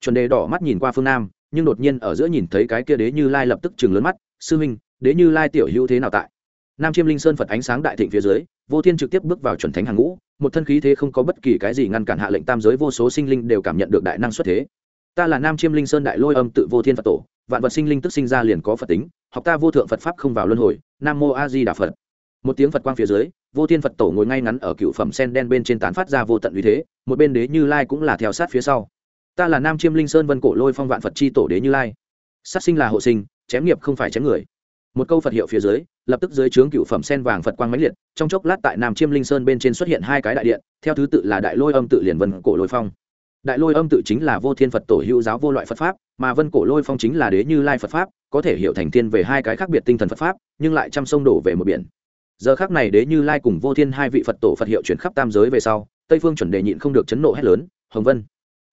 Chuẩn đề đỏ mắt nhìn qua phương nam nhưng đột nhiên ở giữa nhìn thấy cái kia đế như lai lập tức chừng lớn mắt sư huynh, đế như lai tiểu hữu thế nào tại? Nam chiêm linh sơn phật ánh sáng đại thịnh phía dưới vô thiên trực tiếp bước vào chuẩn thánh hàng ngũ một thân khí thế không có bất kỳ cái gì ngăn cản hạ lệnh tam giới vô số sinh linh đều cảm nhận được đại năng xuất thế. Ta là nam chiêm linh sơn đại lôi âm tự vô thiên phật tổ vạn vật sinh linh tức sinh ra liền có phật tính học ta vô thượng phật pháp không vào luân hồi nam mô a di đà phật. Một tiếng phật quang phía dưới vô thiên phật tổ ngồi ngay ngắn ở cựu phẩm sen đen bên trên tán phát ra vô tận uy thế, một bên đế như lai cũng là theo sát phía sau. Ta là nam chiêm linh sơn vân cổ lôi phong vạn phật chi tổ đế như lai. Sát sinh là hộ sinh, chém nghiệp không phải chém người. Một câu phật hiệu phía dưới, lập tức dưới trướng cựu phẩm sen vàng phật quang mãnh liệt, trong chốc lát tại nam chiêm linh sơn bên trên xuất hiện hai cái đại điện, theo thứ tự là đại lôi âm tự liền vân cổ lôi phong. Đại lôi âm tự chính là vô thiên phật tổ hữu giáo vô loại phật pháp, mà vân cổ lôi phong chính là đế như lai phật pháp, có thể hiểu thành thiên về hai cái khác biệt tinh thần phật pháp, nhưng lại chăm sông đổ về một biển giờ khác này đế như lai cùng vô thiên hai vị phật tổ phật hiệu chuyển khắp tam giới về sau, tây phương chuẩn đề nhịn không được chấn nộ hét lớn, hồng vân,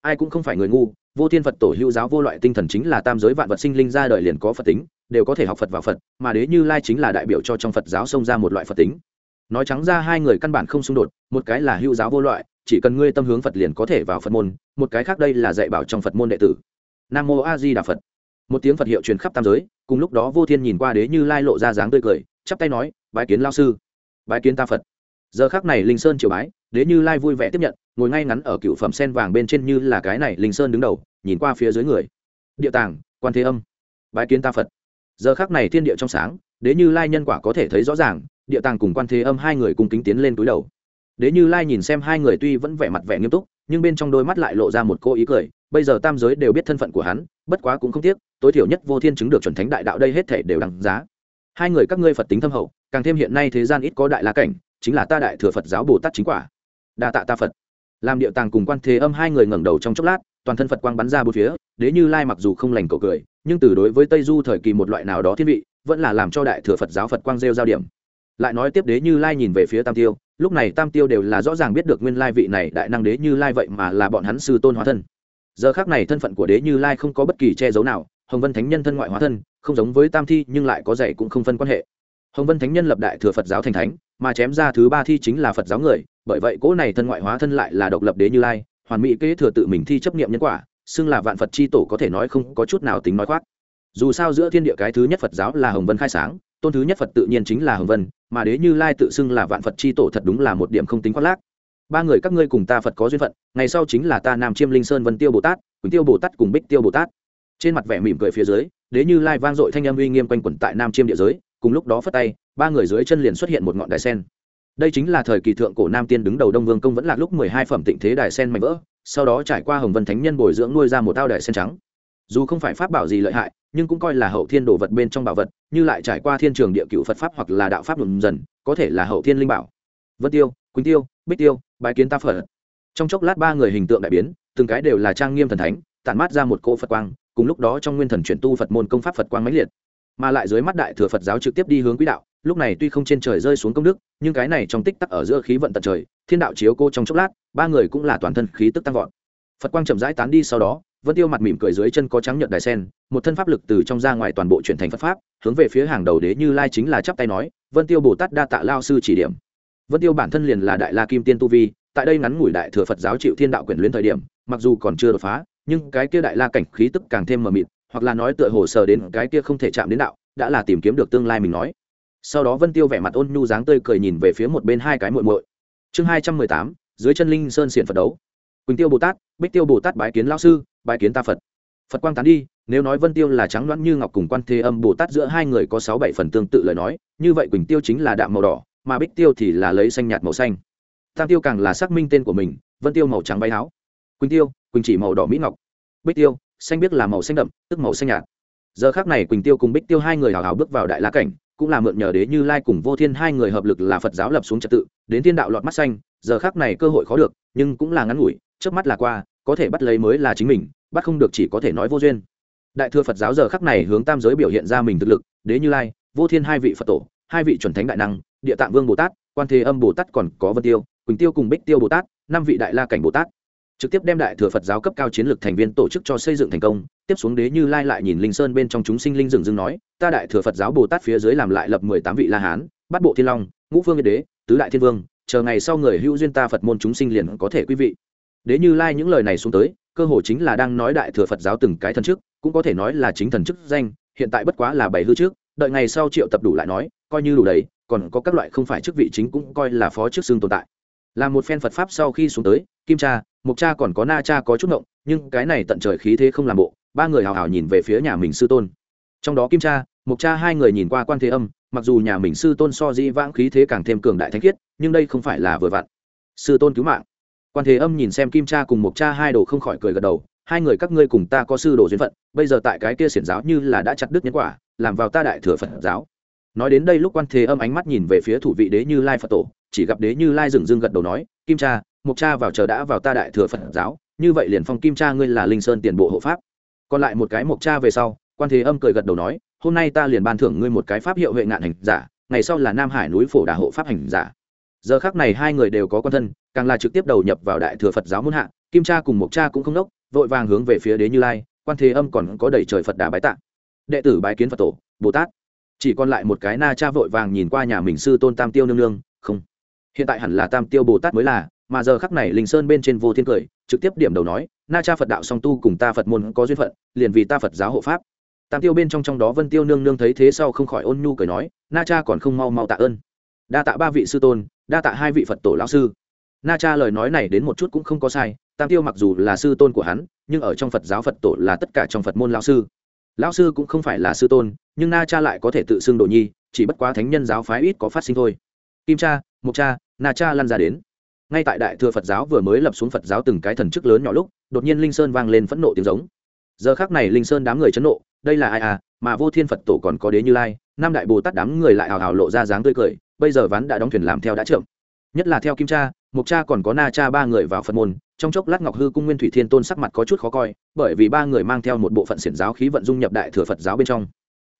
ai cũng không phải người ngu, vô thiên phật tổ hữu giáo vô loại tinh thần chính là tam giới vạn vật sinh linh ra đời liền có phật tính, đều có thể học phật vào phật, mà đế như lai chính là đại biểu cho trong phật giáo xông ra một loại phật tính. Nói trắng ra hai người căn bản không xung đột, một cái là hữu giáo vô loại, chỉ cần ngươi tâm hướng phật liền có thể vào phật môn, một cái khác đây là dạy bảo trong phật môn đệ tử. Nam mô a di đà phật. Một tiếng phật hiệu truyền khắp tam giới, cùng lúc đó vô thiên nhìn qua đế như lai lộ ra dáng tươi cười chắp tay nói, bái kiến lao sư. Bái kiến ta phật. Giờ khác này linh sơn triều bái, đế như lai vui vẻ tiếp nhận, ngồi ngay ngắn ở cựu phẩm sen vàng bên trên như là cái này linh sơn đứng đầu, nhìn qua phía dưới người. Địa tàng, quan thế âm, bái kiến ta phật. Giờ khác này thiên địa trong sáng, đế như lai nhân quả có thể thấy rõ ràng, địa tàng cùng quan thế âm hai người cùng kính tiến lên túi đầu. Đế như lai nhìn xem hai người tuy vẫn vẻ mặt vẻ nghiêm túc, nhưng bên trong đôi mắt lại lộ ra một cô ý cười, bây giờ tam giới đều biết thân phận của hắn, bất quá cũng không tiếc, tối thiểu nhất vô thiên chứng được chuẩn thánh đại đạo đây hết thể đều đằng giá hai người các ngươi phật tính thâm hậu, càng thêm hiện nay thế gian ít có đại la cảnh, chính là ta đại thừa phật giáo bồ tát chính quả. Đa tạ ta phật. Làm điệu tàng cùng quan thế âm hai người ngẩng đầu trong chốc lát, toàn thân phật quang bắn ra bốn phía, đế như lai mặc dù không lành cầu cười, nhưng từ đối với tây du thời kỳ một loại nào đó thiên vị, vẫn là làm cho đại thừa phật giáo phật quang rêu giao điểm. Lại nói tiếp đế như lai nhìn về phía tam tiêu, lúc này tam tiêu đều là rõ ràng biết được nguyên lai vị này đại năng đế như lai vậy mà là bọn hắn sư tôn hóa thân. Giờ khác này thân phận của đế như lai không có bất kỳ che giấu nào, hồng vân thánh nhân thân ngoại hóa thân không giống với tam thi, nhưng lại có dạy cũng không phân quan hệ. Hồng vân thánh nhân lập đại thừa phật giáo thành thánh, mà chém ra thứ ba thi chính là phật giáo người, bởi vậy cỗ này thân ngoại hóa thân lại là độc lập đế như lai, hoàn mỹ kế thừa tự mình thi chấp nghiệm nhân quả, xưng là vạn phật c h i tổ có thể nói không có chút nào tính nói khoác. Dù sao giữa thiên địa cái thứ nhất phật giáo là hồng vân khai sáng, tôn thứ nhất phật tự nhiên chính là hồng vân, mà đế như lai tự xưng là vạn phật c h i tổ thật đúng là một điểm không tính khoác lác. Ba người các ngươi cùng ta phật có duyên phận, ngày sau chính là ta nam chiêm linh sơn vân tiêu bồ tát, quỳnh tiêu bồ tát cùng bích tiêu bồ tát. Trên mặt vẻ mỉm cười phía dưới đế như lai vang dội thanh âm uy nghiêm quanh quẩn tại nam chiêm địa giới, cùng lúc đó phất tay, ba người dưới chân liền xuất hiện một ngọn đài sen. Đây chính là thời kỳ thượng cổ nam tiên đứng đầu đông vương công vẫn là lúc mười hai phẩm tịnh thế đài sen mạnh vỡ, sau đó trải qua hồng vân thánh nhân bồi dưỡng nuôi ra một tao đài sen trắng. Dù không phải pháp bảo gì lợi hại, nhưng cũng coi là hậu thiên đồ vật bên trong bảo vật, như lại trải qua thiên trường địa cựu phật pháp hoặc là đạo pháp đồn dần, có thể là hậu thiên linh bảo. Vân tiêu, quỳnh tiêu, bích tiêu, bái kiến ta phật. Trong chốc lát ba người hình tượng đại biến, từng cái đều là trang nghiêm thần thánh, tản mát ra một cỗ phật quang cùng lúc đó trong nguyên thần chuyển tu phật môn công pháp phật quang mãnh liệt, mà lại dưới mắt đại thừa phật giáo trực tiếp đi hướng quỹ đạo, lúc này tuy không trên trời rơi xuống công đức, nhưng cái này trong tích tắc ở giữa khí vận tận trời, thiên đạo chiếu cô trong chốc lát, ba người cũng là toàn thân khí tức tăng vọt. Phật quang chậm rãi tán đi sau đó, vân tiêu mặt mỉm cười dưới chân có trắng nhận đài sen, một thân pháp lực từ trong ra ngoài toàn bộ chuyển thành phật pháp, hướng về phía hàng đầu đế như lai chính là chắp tay nói, vân tiêu bồ tát đa tạ lao sư chỉ điểm. Vân tiêu bản thân liền là đại la kim tiên tu vi, tại đây ngắn ngủi đại thừa phật giáo chịu thiên đạo quyền luyến thời điểm, mặc dù còn chưa đột phá nhưng cái kia đại la cảnh khí tức càng thêm mờ mịt, hoặc là nói tựa hồ sờ đến cái kia không thể chạm đến đạo, đã là tìm kiếm được tương lai mình nói. Sau đó vân tiêu vẻ mặt ôn nhu dáng tươi cười nhìn về phía một bên hai cái muội muội. Chương hai trăm mười tám, dưới chân linh sơn xiển phật đấu. Quỳnh tiêu bồ tát, bích tiêu bồ tát bái kiến lao sư, bái kiến ta phật. Phật quang tán đi, nếu nói vân tiêu là trắng loãng như ngọc cùng quan thế âm bồ tát giữa hai người có sáu bảy phần tương tự lời nói, như vậy quỳnh tiêu chính là đạm màu đỏ, mà bích tiêu thì là lấy xanh nhạt màu xanh. Tam tiêu càng là xác minh tên của mình, vân tiêu màu trắng bay háo quỳnh tiêu quỳnh chỉ màu đỏ mỹ ngọc. Bích tiêu, xanh biết là màu xanh đậm, tức màu xanh nhạt. Giờ khác này quỳnh tiêu cùng bích tiêu hai người hào hào bước vào đại la cảnh, cũng là mượn nhờ đế như lai cùng vô thiên hai người hợp lực là phật giáo lập xuống trật tự, đến thiên đạo lọt mắt xanh, giờ khác này cơ hội khó được, nhưng cũng là ngắn ngủi trước mắt là qua, có thể bắt lấy mới là chính mình, bắt không được chỉ có thể nói vô duyên. Đại thừa phật giáo giờ khắc này hướng tam giới biểu hiện ra mình thực lực, đế như lai, vô thiên hai vị phật tổ, hai vị chuẩn thánh đại năng, địa tạng vương bồ tát, quan thế âm bồ tát còn có vân tiêu, quỳnh tiêu cùng bích tiêu bồ tát, năm vị đại la cảnh bồ tát trực tiếp đem đại thừa phật giáo cấp cao chiến lược thành viên tổ chức cho xây dựng thành công, tiếp xuống đế như lai lại nhìn linh sơn bên trong chúng sinh linh dừng dừng nói, ta đại thừa phật giáo bồ tát phía dưới làm lại lập mười tám vị la hán bắt bộ thiên long, ngũ phương đế, tứ đại thiên vương, chờ ngày sau người hữu duyên ta phật môn chúng sinh liền có thể quý vị. Đế như lai những lời này xuống tới, cơ hồ chính là đang nói đại thừa phật giáo từng cái thần chức, cũng có thể nói là chính thần chức danh, hiện tại bất quá là bảy hư trước, đợi ngày sau triệu tập đủ lại nói, coi như đủ đấy còn có các loại không phải chức vị chính cũng coi là phó chức xương tồn tại là một phen phật pháp sau khi xuống tới, kim cha mục cha còn có na cha có chút ngộng, nhưng cái này tận trời khí thế không làm bộ, ba người hào hào nhìn về phía nhà mình sư tôn. Trong đó kim cha mục cha hai người nhìn qua quan thế âm, mặc dù nhà mình sư tôn so di vãng khí thế càng thêm cường đại thánh khiết, nhưng đây không phải là vừa vặn. Sư tôn cứu mạng. Quan thế âm nhìn xem kim cha cùng mục cha hai đồ không khỏi cười gật đầu, hai người các ngươi cùng ta có sư đồ duyên phận, bây giờ tại cái kia xiển giáo như là đã chặt đứt nhân quả, làm vào ta đại thừa phật giáo nói đến đây lúc quan thế âm ánh mắt nhìn về phía thủ vị đế như lai phật tổ, chỉ gặp đế như lai dừng dưng gật đầu nói, kim cha, mục cha vào chờ đã vào ta đại thừa phật giáo, như vậy liền phong kim cha ngươi là linh sơn tiền bộ hộ pháp. Còn lại một cái mục cha về sau, quan thế âm cười gật đầu nói, hôm nay ta liền ban thưởng ngươi một cái pháp hiệu huệ ngạn hành giả, ngày sau là nam hải núi phổ đà hộ pháp hành giả. Giờ khác này hai người đều có quan thân, càng là trực tiếp đầu nhập vào đại thừa phật giáo muôn hạ, kim cha cùng mục cha cũng không đốc, vội vàng hướng về phía đế như lai, quan thế âm còn có đầy trời phật đà bái tạ. Đệ tử bái kiến phật tổ, bồ tát chỉ còn lại một cái na cha vội vàng nhìn qua nhà mình sư tôn tam tiêu nương nương, không, hiện tại hẳn là tam tiêu bồ tát mới là, mà giờ khắc này linh sơn bên trên vô thiên cười, trực tiếp điểm đầu nói, na cha phật đạo song tu cùng ta phật môn có duyên phận, liền vì ta phật giáo hộ pháp. Tam tiêu bên trong trong đó vân tiêu nương nương thấy thế sau không khỏi ôn nhu cười nói, na cha còn không mau mau tạ ơn. Đa tạ ba vị sư tôn, đa tạ hai vị phật tổ lão sư. Na cha lời nói này đến một chút cũng không có sai, tam tiêu mặc dù là sư tôn của hắn, nhưng ở trong phật giáo phật tổ là tất cả trong phật môn lão sư lão sư cũng không phải là sư tôn, nhưng na cha lại có thể tự xưng đồ nhi, chỉ bất quá thánh nhân giáo phái ít có phát sinh thôi. Kim cha mục cha, na cha lăn ra đến. Ngay tại đại thừa phật giáo vừa mới lập xuống phật giáo từng cái thần chức lớn nhỏ lúc, đột nhiên linh sơn vang lên phẫn nộ tiếng giống. Giờ khác này linh sơn đám người chấn nộ, đây là ai à? Mà vô thiên phật tổ còn có đế như lai, nam đại bồ tát đám người lại hào hào lộ ra dáng tươi cười, bây giờ ván đã đóng thuyền làm theo đã trượm nhất là theo kim cha mục cha còn có na cha ba người vào phật môn trong chốc lát ngọc hư cung nguyên thủy thiên tôn sắc mặt có chút khó coi, bởi vì ba người mang theo một bộ phận xiển giáo khí vận dung nhập đại thừa phật giáo bên trong.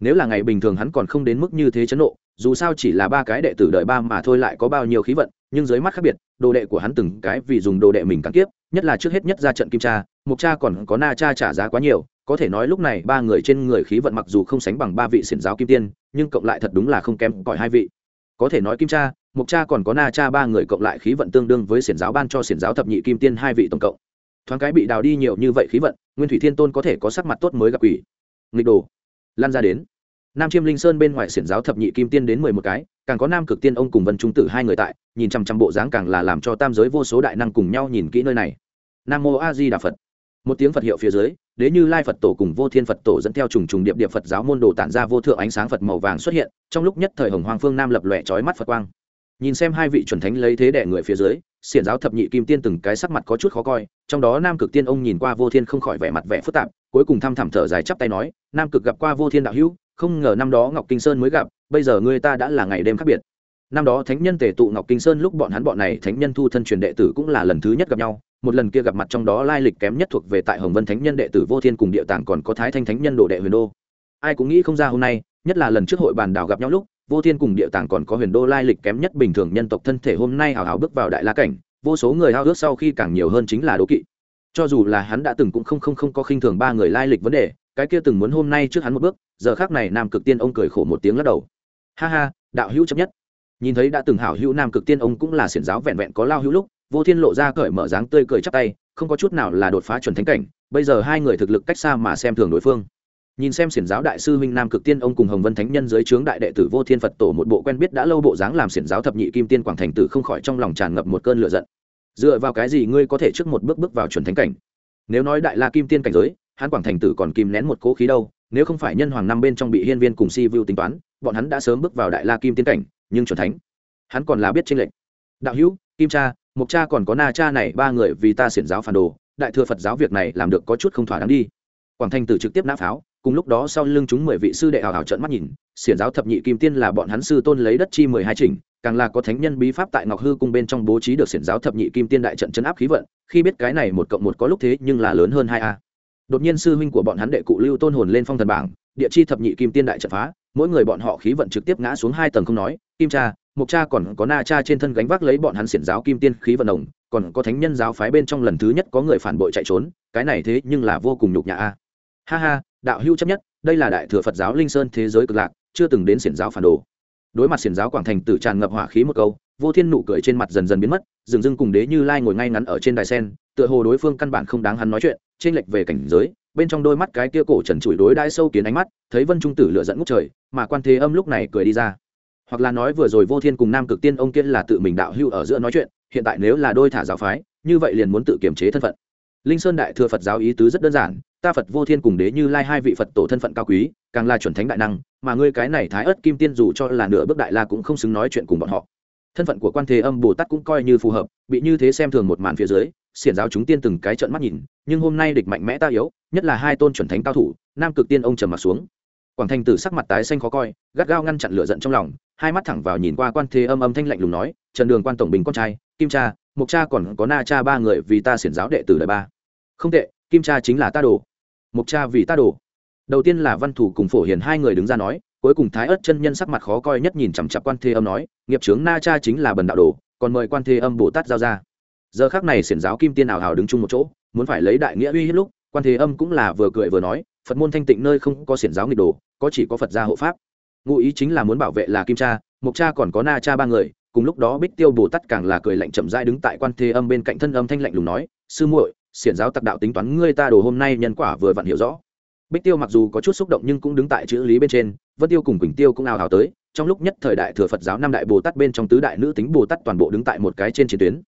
Nếu là ngày bình thường hắn còn không đến mức như thế chấn nộ, dù sao chỉ là ba cái đệ tử đợi ba mà thôi lại có bao nhiêu khí vận, nhưng dưới mắt khác biệt, đồ đệ của hắn từng cái vì dùng đồ đệ mình cắn kiếp, nhất là trước hết nhất ra trận kim cha, mục cha còn có na cha trả giá quá nhiều, có thể nói lúc này ba người trên người khí vận mặc dù không sánh bằng ba vị xiển giáo kim tiên, nhưng cộng lại thật đúng là không kém cỏi hai vị. Có thể nói kim cha mục cha còn có na cha ba người cộng lại khí vận tương đương với xiển giáo ban cho xiển giáo thập nhị kim tiên hai vị tổng cộng. Thoáng cái bị đào đi nhiều như vậy khí vận, nguyên thủy thiên tôn có thể có sắc mặt tốt mới gặp quỷ. Nghịch đồ. Lan ra đến. Nam chiêm linh sơn bên ngoài xiển giáo thập nhị kim tiên đến mười một cái, càng có nam cực tiên ông cùng vân trung tử hai người tại, nhìn chăm chăm bộ dáng càng là làm cho tam giới vô số đại năng cùng nhau nhìn kỹ nơi này. Nam mô a di đà phật. Một tiếng phật hiệu phía dưới, đế như lai phật tổ cùng vô thiên phật tổ dẫn theo trùng trùng điệp điệp phật giáo môn đồ tản ra vô thượng ánh sáng phật màu vàng xuất hiện, trong lúc nhất thời hồng hoàng phương nam lập lòe trói mắt phật quang nhìn xem hai vị chuẩn thánh lấy thế đẻ người phía dưới, xiển giáo thập nhị kim tiên từng cái sắc mặt có chút khó coi, trong đó nam cực tiên ông nhìn qua vô thiên không khỏi vẻ mặt vẻ phức tạp, cuối cùng thăm thẳm thở dài chắp tay nói, nam cực gặp qua vô thiên đạo hữu, không ngờ năm đó ngọc kinh sơn mới gặp, bây giờ người ta đã là ngày đêm khác biệt. Năm đó thánh nhân tề tụ ngọc kinh sơn lúc bọn hắn bọn này thánh nhân thu thân truyền đệ tử cũng là lần thứ nhất gặp nhau, một lần kia gặp mặt trong đó lai lịch kém nhất thuộc về tại hồng vân thánh nhân đệ tử vô thiên cùng địa tàng còn có thái thanh thánh nhân đồ đệ huyền đô. Ai cũng nghĩ không ra hôm nay, nhất là lần trước hội bàn đảo gặp nhau lúc vô thiên cùng địa tàng còn có huyền đô lai lịch kém nhất bình thường nhân tộc thân thể hôm nay hào hào bước vào đại la cảnh, vô số người hao ước sau khi càng nhiều hơn chính là đố kỵ. Cho dù là hắn đã từng cũng không không không có khinh thường ba người lai lịch vấn đề, cái kia từng muốn hôm nay trước hắn một bước, giờ khác này nam cực tiên ông cười khổ một tiếng lắc đầu. Ha ha, đạo hữu chấp nhất. Nhìn thấy đã từng hảo hữu nam cực tiên ông cũng là xiển giáo vẹn vẹn có lao hữu lúc, vô thiên lộ ra cởi mở dáng tươi cười chắp tay, không có chút nào là đột phá chuẩn thánh cảnh, bây giờ hai người thực lực cách xa mà xem thường đối phương nhìn xem xiển giáo đại sư huynh nam cực tiên, ông cùng hồng vân thánh nhân dưới trướng đại đệ tử vô thiên phật tổ một bộ quen biết đã lâu bộ dáng làm xiển giáo thập nhị kim tiên quảng thành tử không khỏi trong lòng tràn ngập một cơn lửa giận. Dựa vào cái gì ngươi có thể trước một bước bước vào chuẩn thánh cảnh? Nếu nói đại la kim tiên cảnh giới, hắn quảng thành tử còn kìm nén một cố khí đâu, nếu không phải nhân hoàng năm bên trong bị hiên viên cùng si vu tính toán, bọn hắn đã sớm bước vào đại la kim tiên cảnh, nhưng chuẩn thánh, hắn còn là biết tranh lệch. Đạo hữu, kim cha mục cha còn có na cha này ba người vì ta xiển giáo phản đồ, đại thừa phật giáo việc này làm được có chút không thỏa đáng đi. Quảng thành tử trực tiếp nã pháo cùng lúc đó sau lưng chúng mười vị sư đệ hào hào trợn mắt nhìn xiển giáo thập nhị kim tiên là bọn hắn sư tôn lấy đất chi mười hai trình, càng là có thánh nhân bí pháp tại ngọc hư cung bên trong bố trí được xiển giáo thập nhị kim tiên đại trận chấn áp khí vận khi biết cái này một cộng một có lúc thế nhưng là lớn hơn hai a. Đột nhiên sư huynh của bọn hắn đệ cụ lưu tôn hồn lên phong thần bảng địa chi thập nhị kim tiên đại trận phá mỗi người bọn họ khí vận trực tiếp ngã xuống hai tầng không nói kim cha mục cha còn có na cha trên thân gánh vác lấy bọn hắn xiển giáo kim tiên khí vận đồng còn có thánh nhân giáo phái bên trong lần thứ nhất có người phản bội chạy trốn cái này thế nhưng là vô cùng nhục nhã a. Ha ha đạo hưu chấp nhất, đây là đại thừa phật giáo linh sơn thế giới cực lạc, chưa từng đến xiển giáo phản đồ. Đối mặt xiển giáo quảng thành tử tràn ngập hỏa khí một câu, vô thiên nụ cười trên mặt dần dần biến mất dừng dưng cùng đế như lai ngồi ngay ngắn ở trên đài sen, tựa hồ đối phương căn bản không đáng hắn nói chuyện trên lệch về cảnh giới, bên trong đôi mắt cái kia cổ trần trụi đối đãi sâu kiến ánh mắt, thấy vân trung tử lựa dẫn ngút trời, mà quan thế âm lúc này cười đi ra. Hoặc là nói vừa rồi vô thiên cùng nam cực tiên ông kia là tự mình đạo hưu ở giữa nói chuyện, hiện tại nếu là đôi thả giáo phái, như vậy liền muốn tự kiềm chế thân phận linh sơn đại thừa phật giáo ý tứ rất đơn giản, ta phật vô thiên cùng đế như lai hai vị phật tổ thân phận cao quý, càng là chuẩn thánh đại năng, mà ngươi cái này thái ớt kim tiên dù cho là nửa bước đại la cũng không xứng nói chuyện cùng bọn họ. Thân phận của quan thế âm bồ tát cũng coi như phù hợp, bị như thế xem thường một màn phía dưới, xiển giáo chúng tiên từng cái trận mắt nhìn, nhưng hôm nay địch mạnh mẽ ta yếu, nhất là hai tôn chuẩn thánh cao thủ, nam cực tiên ông trầm mặt xuống. Quảng thành tử sắc mặt tái xanh khó coi, gắt gao ngăn chặn lửa giận trong lòng, hai mắt thẳng vào nhìn qua quan thế âm âm thanh lạnh lùng nói, trần đường quan tổng bình con trai, kim cha mục cha còn có na cha ba người vì ta xiển giáo đệ tử đời ba. Không tệ, kim cha chính là ta đồ. Mục cha vì ta đồ. Đầu tiên là văn thủ cùng phổ hiền hai người đứng ra nói, cuối cùng thái ớt chân nhân sắc mặt khó coi nhất nhìn chằm chặp quan thế âm nói, nghiệp trướng na cha chính là bần đạo đồ, còn mời quan thế âm bồ tát giao ra. Giờ khác này xiển giáo kim tiên ảo hào đứng chung một chỗ, muốn phải lấy đại nghĩa uy hết lúc, quan thế âm cũng là vừa cười vừa nói, phật môn thanh tịnh nơi không có xiển giáo nghịch đồ, có chỉ có phật gia hộ pháp. Ngụ ý chính là muốn bảo vệ là kim cha mục cha còn có na cha ba người cùng lúc đó bích tiêu bồ tát càng là cười lạnh chậm dai đứng tại quan thế âm bên cạnh thân âm thanh lạnh lùng nói, sư muội, xiển giáo tặc đạo tính toán ngươi ta đồ hôm nay nhân quả vừa vặn hiểu rõ. Bích tiêu mặc dù có chút xúc động nhưng cũng đứng tại chữ lý bên trên, vân tiêu cùng quỳnh tiêu cũng ào ào tới, trong lúc nhất thời đại thừa phật giáo năm đại bồ tát bên trong tứ đại nữ tính bồ tát toàn bộ đứng tại một cái trên chiến tuyến.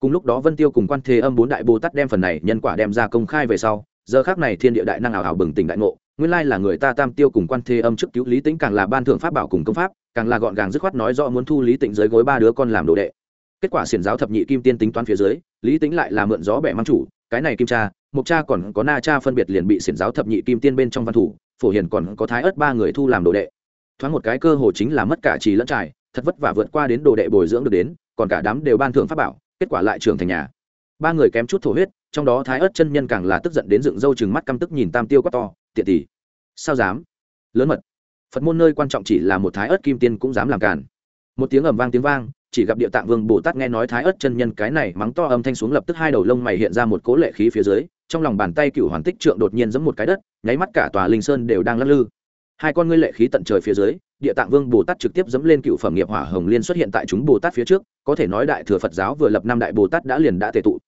Cùng lúc đó vân tiêu cùng quan thế âm bốn đại bồ tát đem phần này nhân quả đem ra công khai về sau, giờ khác này thiên địa đại năng ảo ảo bừng tỉnh đại ngộ nguyên lai là người ta tam tiêu cùng quan thế âm trước cứu lý tĩnh càng là ban thượng pháp bảo cùng công pháp, càng là gọn gàng dứt khoát nói rõ muốn thu lý tĩnh dưới gối ba đứa con làm đồ đệ. Kết quả xiển giáo thập nhị kim tiên tính toán phía dưới, lý tĩnh lại là mượn gió bẻ mang chủ, cái này kim cha mục cha còn có na cha phân biệt liền bị xiển giáo thập nhị kim tiên bên trong văn thủ, phổ hiền còn có thái ớt ba người thu làm đồ đệ. Thoáng một cái cơ hồ chính là mất cả trì lẫn trải, thật vất vả vượt qua đến đồ đệ bồi dưỡng được đến, còn cả đám đều ban thưởng pháp bảo, kết quả lại trưởng thành nhà. Ba người kém chút thổ huyết, trong đó thái ớt chân nhân càng là tức giận đến dựng râu chừng mắt căm tức nhìn tam tiêu quá to tiện tỷ sao dám? Lớn mật. Phật môn nơi quan trọng chỉ là một thái ớt kim tiên cũng dám làm cản một tiếng ầm vang tiếng vang, chỉ gặp địa tạng vương bồ tát nghe nói thái ớt chân nhân cái này mắng to âm thanh xuống lập tức hai đầu lông mày hiện ra một cố lệ khí phía dưới, trong lòng bàn tay cựu hoàn tích trượng đột nhiên giẫm một cái đất, nháy mắt cả tòa linh sơn đều đang lắc lư. Hai con ngươi lệ khí tận trời phía dưới, địa tạng vương bồ tát trực tiếp dẫm lên cựu phẩm nghiệp hỏa hồng liên xuất hiện tại chúng bồ tát phía trước, có thể nói đại thừa phật giáo vừa lập năm đại bồ tát đã liền đã tề tụ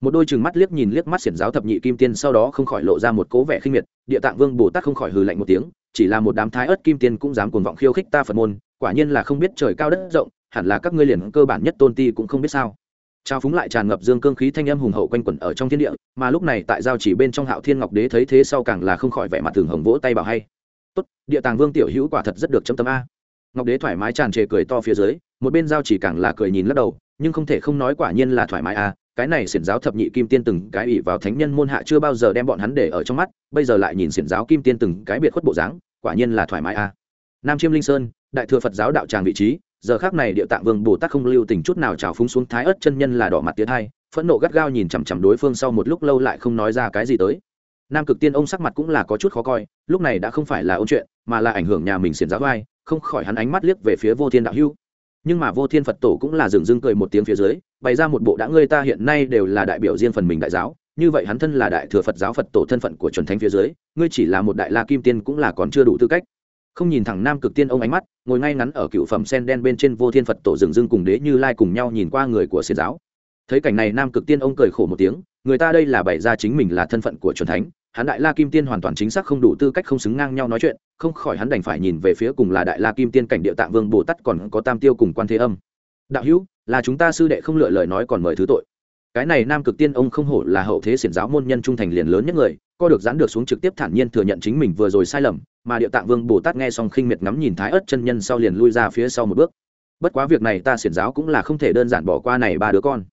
một đôi chừng mắt liếc nhìn liếc mắt xiển giáo thập nhị kim tiên sau đó không khỏi lộ ra một cố vẻ khinh miệt, địa tạng vương bồ tát không khỏi hừ lạnh một tiếng, chỉ là một đám thái ớt kim tiên cũng dám cuồng vọng khiêu khích ta phật môn, quả nhiên là không biết trời cao đất rộng, hẳn là các ngươi liền cơ bản nhất tôn ti cũng không biết sao. Trao phúng lại tràn ngập dương cương khí thanh âm hùng hậu quanh quẩn ở trong thiên địa, mà lúc này tại giao chỉ bên trong hạo thiên ngọc đế thấy thế sau càng là không khỏi vẻ mặt thường hồng vỗ tay bảo hay. Tốt, địa tàng vương tiểu hữu quả thật rất được chấm tâm a. Ngọc đế thoải mái tràn trề cười to phía dưới, một bên giao chỉ càng là cười nhìn lắc đầu, nhưng không thể không nói quả nhiên là thoải mái a cái này xiển giáo thập nhị kim tiên từng cái ỷ vào thánh nhân môn hạ chưa bao giờ đem bọn hắn để ở trong mắt, bây giờ lại nhìn xiển giáo kim tiên từng cái biệt khuất bộ dáng, quả nhiên là thoải mái a. Nam chiêm linh sơn, đại thừa phật giáo đạo tràng vị trí, giờ khác này địa tạng vương bồ tát không lưu tình chút nào trào phúng xuống thái ớt chân nhân là đỏ mặt tiến hai, phẫn nộ gắt gao nhìn chằm chằm đối phương sau một lúc lâu lại không nói ra cái gì tới. Nam cực tiên ông sắc mặt cũng là có chút khó coi, lúc này đã không phải là ôn chuyện, mà là ảnh hưởng nhà mình xiển giáo vai, không khỏi hắn ánh mắt liếc về phía vô thiên đạo hưu nhưng mà vô thiên phật tổ cũng là dừng dưng cười một tiếng phía dưới, bày ra một bộ đã ngươi ta hiện nay đều là đại biểu riêng phần mình đại giáo, như vậy hắn thân là đại thừa phật giáo phật tổ thân phận của chuẩn thánh phía dưới, ngươi chỉ là một đại la kim tiên cũng là còn chưa đủ tư cách. Không nhìn thẳng nam cực tiên ông ánh mắt, ngồi ngay ngắn ở cựu phẩm sen đen bên trên vô thiên phật tổ dừng dưng cùng đế như lai cùng nhau nhìn qua người của xiển giáo. Thấy cảnh này nam cực tiên ông cười khổ một tiếng, người ta đây là bày ra chính mình là thân phận của chuẩn thánh hắn đại la kim tiên hoàn toàn chính xác không đủ tư cách không xứng ngang nhau nói chuyện, không khỏi hắn đành phải nhìn về phía cùng là đại la kim tiên cảnh địa tạng vương bồ tát còn có tam tiêu cùng quan thế âm. Đạo hữu, là chúng ta sư đệ không lựa lời nói còn mời thứ tội. Cái này nam cực tiên ông không hổ là hậu thế xiển giáo môn nhân trung thành liền lớn nhất người, co được giãn được xuống trực tiếp thản nhiên thừa nhận chính mình vừa rồi sai lầm, mà địa tạng vương bồ tát nghe xong khinh miệt ngắm nhìn thái ớt chân nhân sau liền lui ra phía sau một bước. Bất quá việc này ta xiển giáo cũng là không thể đơn giản bỏ qua này ba đứa con.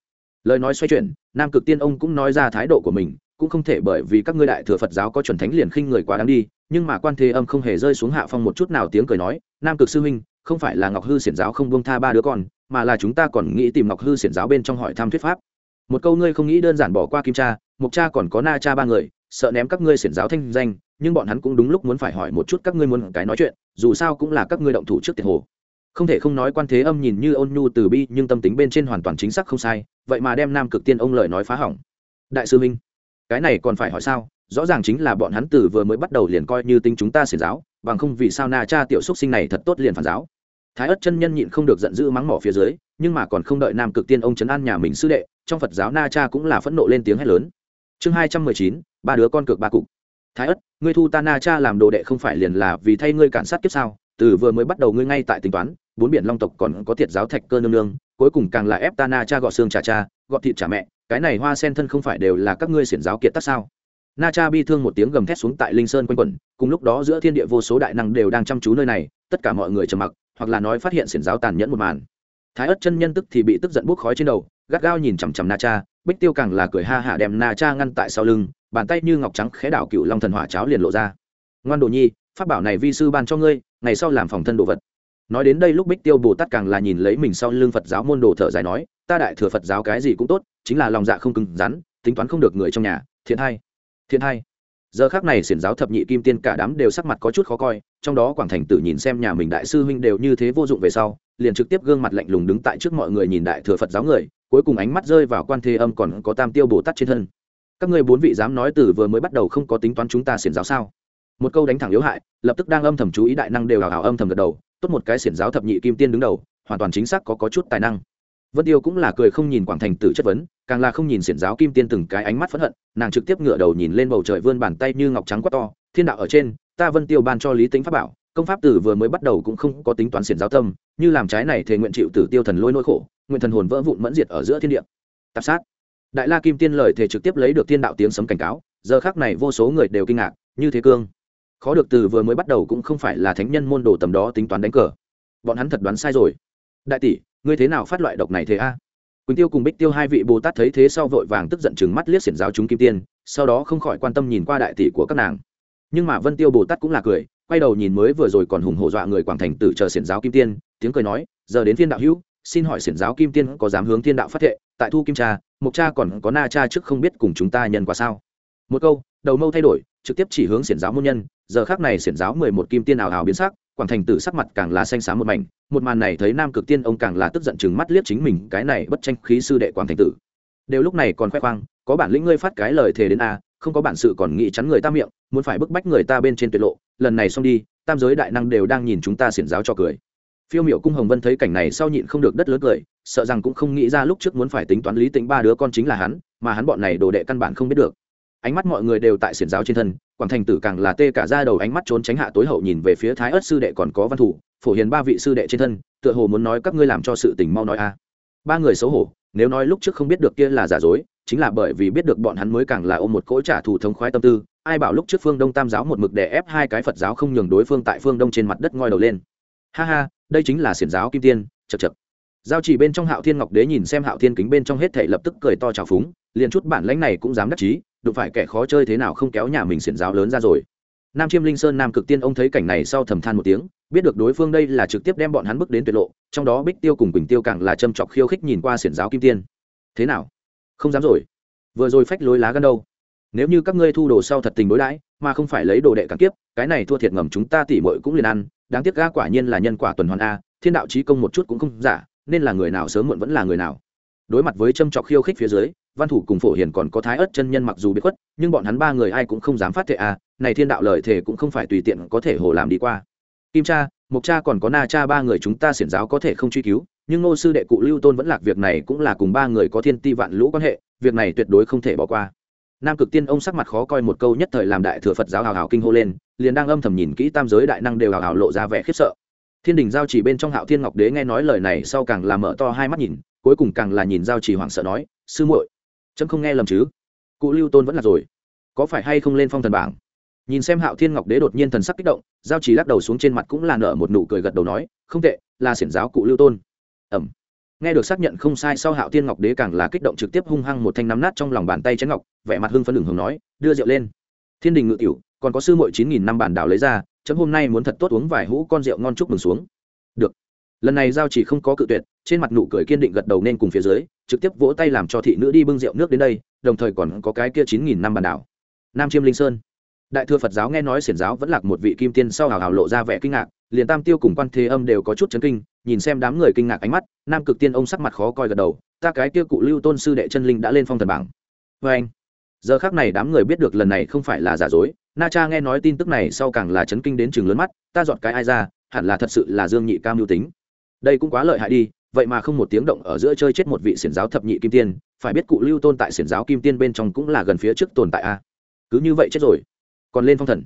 Lời nói xoay chuyển, nam cực tiên ông cũng nói ra thái độ của mình cũng không thể bởi vì các ngươi đại thừa phật giáo có chuẩn thánh liền khinh người quá đáng đi, nhưng mà quan thế âm không hề rơi xuống hạ phong một chút nào tiếng cười nói, nam cực sư huynh, không phải là ngọc hư xiển giáo không buông tha ba đứa con, mà là chúng ta còn nghĩ tìm ngọc hư xiển giáo bên trong hỏi thăm thuyết pháp. Một câu ngươi không nghĩ đơn giản bỏ qua kim cha mục cha còn có na cha ba người, sợ ném các ngươi xiển giáo thanh danh, nhưng bọn hắn cũng đúng lúc muốn phải hỏi một chút các ngươi muốn cái nói chuyện, dù sao cũng là các ngươi động thủ trước tiệt hồ. Không thể không nói quan thế âm nhìn như ôn nhu từ bi, nhưng tâm tính bên trên hoàn toàn chính xác không sai, vậy mà đem nam cực tiên ông lời nói phá hỏng. Đại sư minh cái này còn phải hỏi sao? Rõ ràng chính là bọn hắn từ vừa mới bắt đầu liền coi như tính chúng ta xiển giáo, bằng không vì sao na cha tiểu xúc sinh này thật tốt liền phản giáo. Thái ất chân nhân nhịn không được giận dữ mắng mỏ phía dưới, nhưng mà còn không đợi nam cực tiên ông chấn an nhà mình sư đệ, trong phật giáo na cha cũng là phẫn nộ lên tiếng hét lớn. Chương hai trăm mười chín, ba đứa con cược ba cục. Thái ất, ngươi thu ta na cha làm đồ đệ không phải liền là vì thay ngươi cản sát kiếp sao? Từ vừa mới bắt đầu ngươi ngay tại tính toán, bốn biển long tộc còn có thiệt giáo thạch cơ nương nương, cuối cùng càng là ép ta na cha gọt xương trả cha gọt thịt trả mẹ cái này hoa sen thân không phải đều là các ngươi xiển giáo kiệt tác sao? Na cha bi thương một tiếng gầm thét xuống tại linh sơn quanh quẩn, cùng lúc đó giữa thiên địa vô số đại năng đều đang chăm chú nơi này, tất cả mọi người trầm mặc, hoặc là nói phát hiện xiển giáo tàn nhẫn một màn. Thái ất chân nhân tức thì bị tức giận bốc khói trên đầu, gắt gao nhìn chằm chằm na cha, bích tiêu càng là cười ha hạ đem na cha ngăn tại sau lưng, bàn tay như ngọc trắng khẽ đảo cựu long thần hỏa cháo liền lộ ra. Ngoan đồ nhi, pháp bảo này vi sư ban cho ngươi, ngày sau làm phòng thân đồ vật nói đến đây lúc bích tiêu bồ tát càng là nhìn lấy mình sau lưng phật giáo môn đồ thở dài nói, ta đại thừa phật giáo cái gì cũng tốt, chính là lòng dạ không cứng rắn, tính toán không được người trong nhà, thiện hai thiện hai giờ khác này xiển giáo thập nhị kim tiên cả đám đều sắc mặt có chút khó coi, trong đó quảng thành tử nhìn xem nhà mình đại sư huynh đều như thế vô dụng về sau, liền trực tiếp gương mặt lạnh lùng đứng tại trước mọi người nhìn đại thừa phật giáo người, cuối cùng ánh mắt rơi vào quan thế âm còn có tam tiêu bồ tát trên thân. Các ngươi bốn vị dám nói từ vừa mới bắt đầu không có tính toán chúng ta xiển giáo sao? Một câu đánh thẳng yếu hại, lập tức đang âm thầm chú ý đại năng đều hào hào âm thầm gật đầu tốt một cái xiển giáo thập nhị kim tiên đứng đầu hoàn toàn chính xác có, có chút tài năng. Vân tiêu cũng là cười không nhìn quảng thành tử chất vấn càng là không nhìn xiển giáo kim tiên từng cái ánh mắt phẫn hận nàng trực tiếp ngửa đầu nhìn lên bầu trời vươn bàn tay như ngọc trắng quá to thiên đạo ở trên ta vân tiêu ban cho lý tính pháp bảo công pháp tử vừa mới bắt đầu cũng không có tính toán xiển giáo tâm như làm trái này thì nguyện chịu tử tiêu thần lôi nỗi khổ nguyện thần hồn vỡ vụn mẫn diệt ở giữa thiên địa. Tạp sát. Đại la kim tiên lời thể trực tiếp lấy được thiên đạo tiếng sấm cảnh cáo giờ khác này vô số người đều kinh ngạc như thế cương khó được từ vừa mới bắt đầu cũng không phải là thánh nhân môn đồ tầm đó tính toán đánh cờ. Bọn hắn thật đoán sai rồi. Đại tỷ, ngươi thế nào phát loại độc này thế a? Quỳnh tiêu cùng bích tiêu hai vị bồ tát thấy thế sau vội vàng tức giận chừng mắt liếc xiển giáo chúng kim tiên, sau đó không khỏi quan tâm nhìn qua đại tỷ của các nàng. Nhưng mà vân tiêu bồ tát cũng là cười, quay đầu nhìn mới vừa rồi còn hùng hổ dọa người quảng thành tử chờ xiển giáo kim tiên, tiếng cười nói, giờ đến thiên đạo hữu, xin hỏi xiển giáo kim tiên có dám hướng thiên đạo phát thệ, tại thu kim cha mục cha còn có na cha trước không biết cùng chúng ta nhân qua sao? Một câu, đầu mâu thay đổi, trực tiếp chỉ hướng xiển giáo môn nhân giờ khác này xiển giáo mười một kim tiên ảo ảo biến sắc, quảng thành tử sắc mặt càng là xanh xám một mảnh, một màn này thấy nam cực tiên ông càng là tức giận chừng mắt liếc chính mình, cái này bất tranh khí sư đệ quảng thành tử. Đều lúc này còn khoe khoang, có bản lĩnh ngươi phát cái lời thề đến a, không có bản sự còn nghĩ chắn người ta miệng, muốn phải bức bách người ta bên trên tuyệt lộ, lần này xong đi, tam giới đại năng đều đang nhìn chúng ta xiển giáo cho cười. Phiêu miểu cung hồng vân thấy cảnh này sau nhịn không được đất lớn cười, sợ rằng cũng không nghĩ ra lúc trước muốn phải tính toán lý tính ba đứa con chính là hắn, mà hắn bọn này đồ đệ căn bản không biết được ánh mắt mọi người đều tại xiển giáo trên thân, quảng thành tử càng là tê cả ra đầu ánh mắt trốn tránh hạ tối hậu nhìn về phía thái ớt sư đệ còn có văn thủ, phổ hiền ba vị sư đệ trên thân, tựa hồ muốn nói các ngươi làm cho sự tình mau nói a. Ba người xấu hổ, nếu nói lúc trước không biết được kia là giả dối, chính là bởi vì biết được bọn hắn mới càng là ôm một cỗ trả thù thống khoái tâm tư, ai bảo lúc trước phương đông tam giáo một mực đè ép hai cái phật giáo không nhường đối phương tại phương đông trên mặt đất ngoi đầu lên. Ha ha, đây chính là xiển giáo kim tiên chật chật giao chỉ bên trong hạo thiên ngọc đế nhìn xem hạo thiên kính bên trong hết thể lập tức cười to trào phúng, liền chút bản lãnh này cũng dám đắc chí đụng phải kẻ khó chơi thế nào không kéo nhà mình xiển giáo lớn ra rồi. Nam chiêm linh sơn nam cực tiên, ông thấy cảnh này sau thầm than một tiếng, biết được đối phương đây là trực tiếp đem bọn hắn bước đến tuyệt lộ, trong đó bích tiêu cùng quỳnh tiêu càng là châm chọc khiêu khích nhìn qua xiển giáo kim tiên. Thế nào? Không dám rồi. Vừa rồi phách lối lá gan đâu? Nếu như các ngươi thu đồ sau thật tình đối đãi, mà không phải lấy đồ đệ càng kiếp, cái này thua thiệt ngầm chúng ta tỉ mội cũng liền ăn, đáng tiếc ga quả nhiên là nhân quả tuần hoàn a, thiên đạo trí công một chút cũng không giả, nên là người nào sớm muộn vẫn là người nào. Đối mặt với châm trọc khiêu khích phía dưới văn thủ cùng phổ hiền còn có thái ớt chân nhân mặc dù bị khuất, nhưng bọn hắn ba người ai cũng không dám phát thệ à này thiên đạo lời thề cũng không phải tùy tiện có thể hồ làm đi qua. Kim cha mục cha còn có na cha ba người chúng ta xiển giáo có thể không truy cứu, nhưng ngô sư đệ cụ lưu tôn vẫn lạc việc này cũng là cùng ba người có thiên ti vạn lũ quan hệ, việc này tuyệt đối không thể bỏ qua. Nam cực tiên ông sắc mặt khó coi một câu nhất thời làm đại thừa phật giáo hào hào kinh hô lên, liền đang âm thầm nhìn kỹ tam giới đại năng đều hào hào lộ ra vẻ khiếp sợ. Thiên đình giao chỉ bên trong hạo thiên ngọc đế nghe nói lời này sau càng làm mở to hai mắt nhìn, cuối cùng càng là nhìn giao chỉ hoảng sợ nói, sư muội chấm không nghe lầm chứ? Cụ lưu tôn vẫn là rồi. Có phải hay không lên phong thần bảng? Nhìn xem hạo thiên ngọc đế đột nhiên thần sắc kích động, giao chỉ lắc đầu xuống trên mặt cũng là nở một nụ cười gật đầu nói, không tệ, là xiển giáo cụ lưu tôn. Ẩm nghe được xác nhận không sai sau hạo thiên ngọc đế càng là kích động trực tiếp hung hăng một thanh nắm nát trong lòng bàn tay chén ngọc, vẻ mặt hưng phấn đường hưởng nói, đưa rượu lên. Thiên đình ngự tiểu, còn có sư mội chín nghìn năm bản đảo lấy ra, chấm hôm nay muốn thật tốt uống vài hũ con rượu ngon chúc mừng xuống. Được. Lần này giao chỉ không có cự tuyệt trên mặt nụ cười kiên định gật đầu nên cùng phía dưới, trực tiếp vỗ tay làm cho thị nữ đi bưng rượu nước đến đây, đồng thời còn có cái kia chín nghìn năm bản đảo. Nam chiêm linh sơn. Đại thừa phật giáo nghe nói xiển giáo vẫn là một vị kim tiên sau hào hào lộ ra vẻ kinh ngạc, liền tam tiêu cùng quan thế âm đều có chút chấn kinh, nhìn xem đám người kinh ngạc ánh mắt, nam cực tiên ông sắc mặt khó coi gật đầu, ta cái kia cụ lưu tôn sư đệ chân linh đã lên phong thần bảng. Vê anh, giờ khác này đám người biết được lần này không phải là giả dối, na cha nghe nói tin tức này sau càng là chấn kinh đến chừng lớn mắt, ta dọn cái ai ra, hẳn là thật sự là dương nhị cam mưu tính. Đây cũng quá lợi hại đi vậy mà không một tiếng động ở giữa chơi chết một vị xiển giáo thập nhị kim tiên, phải biết cụ lưu tôn tại xiển giáo kim tiên bên trong cũng là gần phía trước tồn tại a. Cứ như vậy chết rồi. Còn lên phong thần.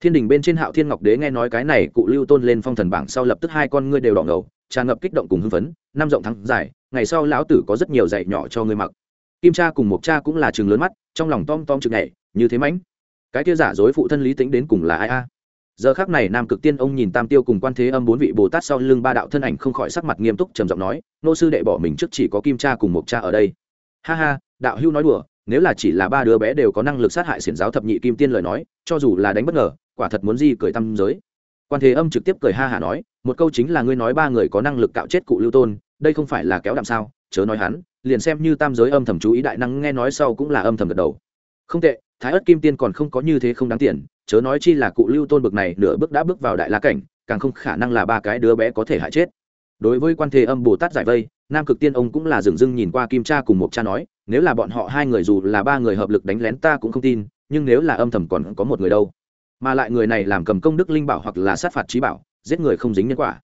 Thiên đình bên trên hạo thiên ngọc đế nghe nói cái này cụ lưu tôn lên phong thần bảng sau lập tức hai con ngươi đều đỏ ngầu, tràn ngập kích động cùng hưng phấn, năm rộng thắng dài ngày sau lão tử có rất nhiều dạy nhỏ cho ngươi mặc. Kim cha cùng một cha cũng là chừng lớn mắt, trong lòng tom tom chừng nhảy, như thế mãnh. Cái kia giả dối phụ thân lý tính đến cùng là ai a? Giờ khác này nam cực tiên ông nhìn tam tiêu cùng quan thế âm bốn vị bồ tát sau lưng ba đạo thân ảnh không khỏi sắc mặt nghiêm túc trầm giọng nói, nô sư đệ bỏ mình trước chỉ có kim cha cùng một cha ở đây. Ha ha, đạo hưu nói đùa, nếu là chỉ là ba đứa bé đều có năng lực sát hại xiển giáo thập nhị kim tiên lời nói, cho dù là đánh bất ngờ, quả thật muốn gì cười tâm giới. Quan thế âm trực tiếp cười ha hả nói, một câu chính là ngươi nói ba người có năng lực cạo chết cụ lưu tôn, đây không phải là kéo đạm sao? Chớ nói hắn, liền xem như tam giới âm thầm chú ý đại năng nghe nói sau cũng là âm thầm gật đầu. Không tệ thái ớt kim tiên còn không có như thế không đáng tiền, chớ nói chi là cụ lưu tôn bực này nửa bước đã bước vào đại la cảnh, càng không khả năng là ba cái đứa bé có thể hại chết. Đối với quan thế âm bồ tát giải vây, nam cực tiên ông cũng là dừng dưng nhìn qua kim cha cùng một cha nói, nếu là bọn họ hai người dù là ba người hợp lực đánh lén ta cũng không tin, nhưng nếu là âm thầm còn có một người đâu. Mà lại người này làm cầm công đức linh bảo hoặc là sát phạt trí bảo, giết người không dính nhân quả.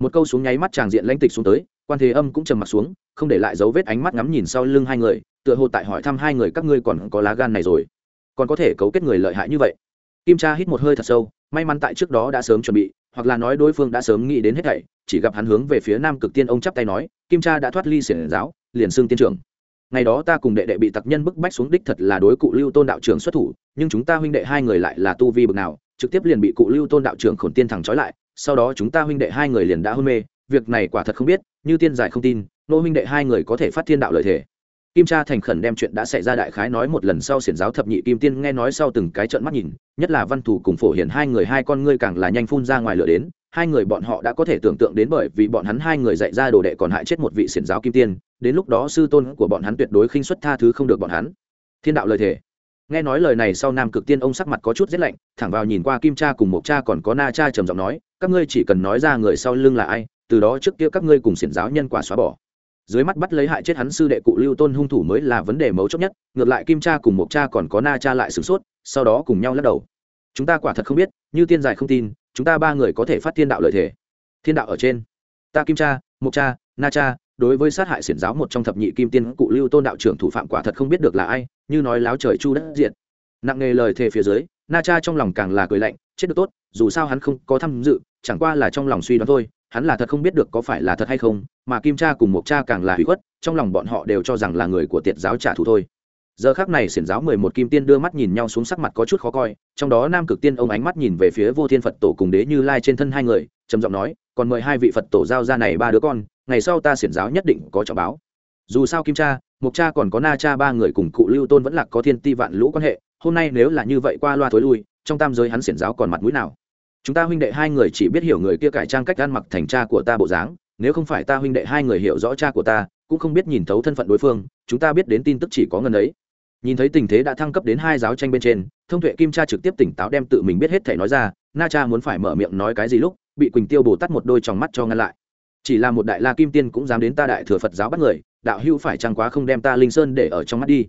Một câu xuống nháy mắt tràng diện lãnh tịch xuống tới, quan thế âm cũng trầm mặt xuống, không để lại dấu vết ánh mắt ngắm nhìn sau lưng hai người, tựa hồ tại hỏi thăm hai người các ngươi còn có lá gan này rồi còn có thể cấu kết người lợi hại như vậy. Kim cha hít một hơi thật sâu, may mắn tại trước đó đã sớm chuẩn bị, hoặc là nói đối phương đã sớm nghĩ đến hết thảy, chỉ gặp hắn hướng về phía nam cực tiên ông chắp tay nói, kim cha đã thoát ly xiển giáo, liền xưng tiên trưởng. Ngày đó ta cùng đệ đệ bị tặc nhân bức bách xuống đích thật là đối cụ lưu tôn đạo trưởng xuất thủ, nhưng chúng ta huynh đệ hai người lại là tu vi bực nào, trực tiếp liền bị cụ lưu tôn đạo trưởng khổn tiên thẳng trói lại, sau đó chúng ta huynh đệ hai người liền đã hôn mê, việc này quả thật không biết, như tiên giải không tin, nô huynh đệ hai người có thể phát thiên đạo lợi thể kim cha thành khẩn đem chuyện đã xảy ra đại khái nói một lần sau xiển giáo thập nhị kim tiên nghe nói sau từng cái trận mắt nhìn, nhất là văn thủ cùng phổ hiển hai người hai con ngươi càng là nhanh phun ra ngoài lửa đến, hai người bọn họ đã có thể tưởng tượng đến bởi vì bọn hắn hai người dạy ra đồ đệ còn hại chết một vị xiển giáo kim tiên, đến lúc đó sư tôn của bọn hắn tuyệt đối khinh xuất tha thứ không được bọn hắn thiên đạo lời thề. nghe nói lời này sau nam cực tiên ông sắc mặt có chút rét lạnh, thẳng vào nhìn qua kim cha cùng một cha còn có na cha trầm giọng nói, các ngươi chỉ cần nói ra người sau lưng là ai, từ đó trước kia các ngươi cùng xiển giáo nhân quả xóa bỏ dưới mắt bắt lấy hại chết hắn sư đệ cụ lưu tôn hung thủ mới là vấn đề mấu chốt nhất, ngược lại kim cha cùng một cha còn có na cha lại sửng sốt, sau đó cùng nhau lắc đầu. Chúng ta quả thật không biết, như tiên giải không tin, chúng ta ba người có thể phát thiên đạo lợi thể thiên đạo ở trên. Ta kim cha mục cha, na cha, đối với sát hại xiển giáo một trong thập nhị kim tiên cụ lưu tôn đạo trưởng thủ phạm quả thật không biết được là ai, như nói láo trời chu đất diện nặng nề lời thề phía dưới, na cha trong lòng càng là cười lạnh, chết được tốt, dù sao hắn không có tham dự, chẳng qua là trong lòng suy đoán thôi hắn là thật không biết được có phải là thật hay không, mà kim cha cùng một cha càng là hủy khuất, trong lòng bọn họ đều cho rằng là người của tiệt giáo trả thù thôi. Giờ khác này xiển giáo mười một kim tiên đưa mắt nhìn nhau xuống sắc mặt có chút khó coi, trong đó nam cực tiên ông ánh mắt nhìn về phía vô thiên phật tổ cùng đế như lai trên thân hai người, trầm giọng nói, còn mời hai vị phật tổ giao ra này ba đứa con, ngày sau ta xiển giáo nhất định có trọng báo. Dù sao kim cha mục cha còn có na cha ba người cùng cụ lưu tôn vẫn là có thiên ti vạn lũ quan hệ, hôm nay nếu là như vậy qua loa thối lui, trong tam giới hắn xiển giáo còn mặt mũi nào? Chúng ta huynh đệ hai người chỉ biết hiểu người kia cải trang cách ăn mặc thành cha của ta bộ dáng, nếu không phải ta huynh đệ hai người hiểu rõ cha của ta, cũng không biết nhìn thấu thân phận đối phương, chúng ta biết đến tin tức chỉ có ngần ấy. Nhìn thấy tình thế đã thăng cấp đến hai giáo tranh bên trên, thông tuệ kim cha trực tiếp tỉnh táo đem tự mình biết hết thể nói ra, na cha muốn phải mở miệng nói cái gì lúc, bị quỳnh tiêu bồ tắt một đôi tròng mắt cho ngăn lại. Chỉ là một đại la kim tiên cũng dám đến ta đại thừa phật giáo bắt người, đạo hữu phải chăng quá không đem ta linh sơn để ở trong mắt đi?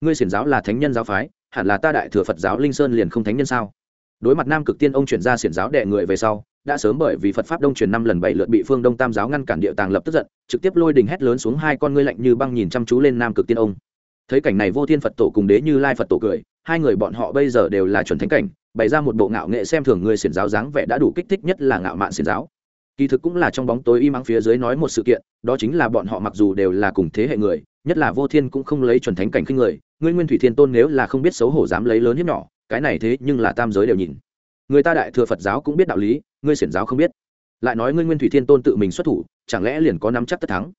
Ngươi xiển giáo là thánh nhân giáo phái, hẳn là ta đại thừa phật giáo linh sơn liền không thánh nhân sao? Đối mặt nam cực tiên ông chuyển ra xiển giáo đệ người về sau, đã sớm bởi vì phật pháp đông truyền năm lần bảy lượt bị phương đông tam giáo ngăn cản địa tàng lập tức giận, trực tiếp lôi đình hét lớn xuống hai con ngươi lạnh như băng nhìn chăm chú lên nam cực tiên ông. Thấy cảnh này vô thiên phật tổ cùng đế như lai phật tổ cười, hai người bọn họ bây giờ đều là chuẩn thánh cảnh, bày ra một bộ ngạo nghệ xem thường người xiển giáo dáng vẻ đã đủ kích thích nhất là ngạo mạn xiển giáo. Kỳ thực cũng là trong bóng tối im ắng phía dưới nói một sự kiện, đó chính là bọn họ mặc dù đều là cùng thế hệ người, nhất là vô thiên cũng không lấy chuẩn thánh cảnh khinh người ngươi nguyên thủy thiên tôn nếu là không biết xấu hổ dám lấy lớn hiếp nhỏ cái này thế nhưng là tam giới đều nhìn. Người ta đại thừa phật giáo cũng biết đạo lý, ngươi xiển giáo không biết. Lại nói ngươi nguyên thủy thiên tôn tự mình xuất thủ, chẳng lẽ liền có nắm chắc tất thắng?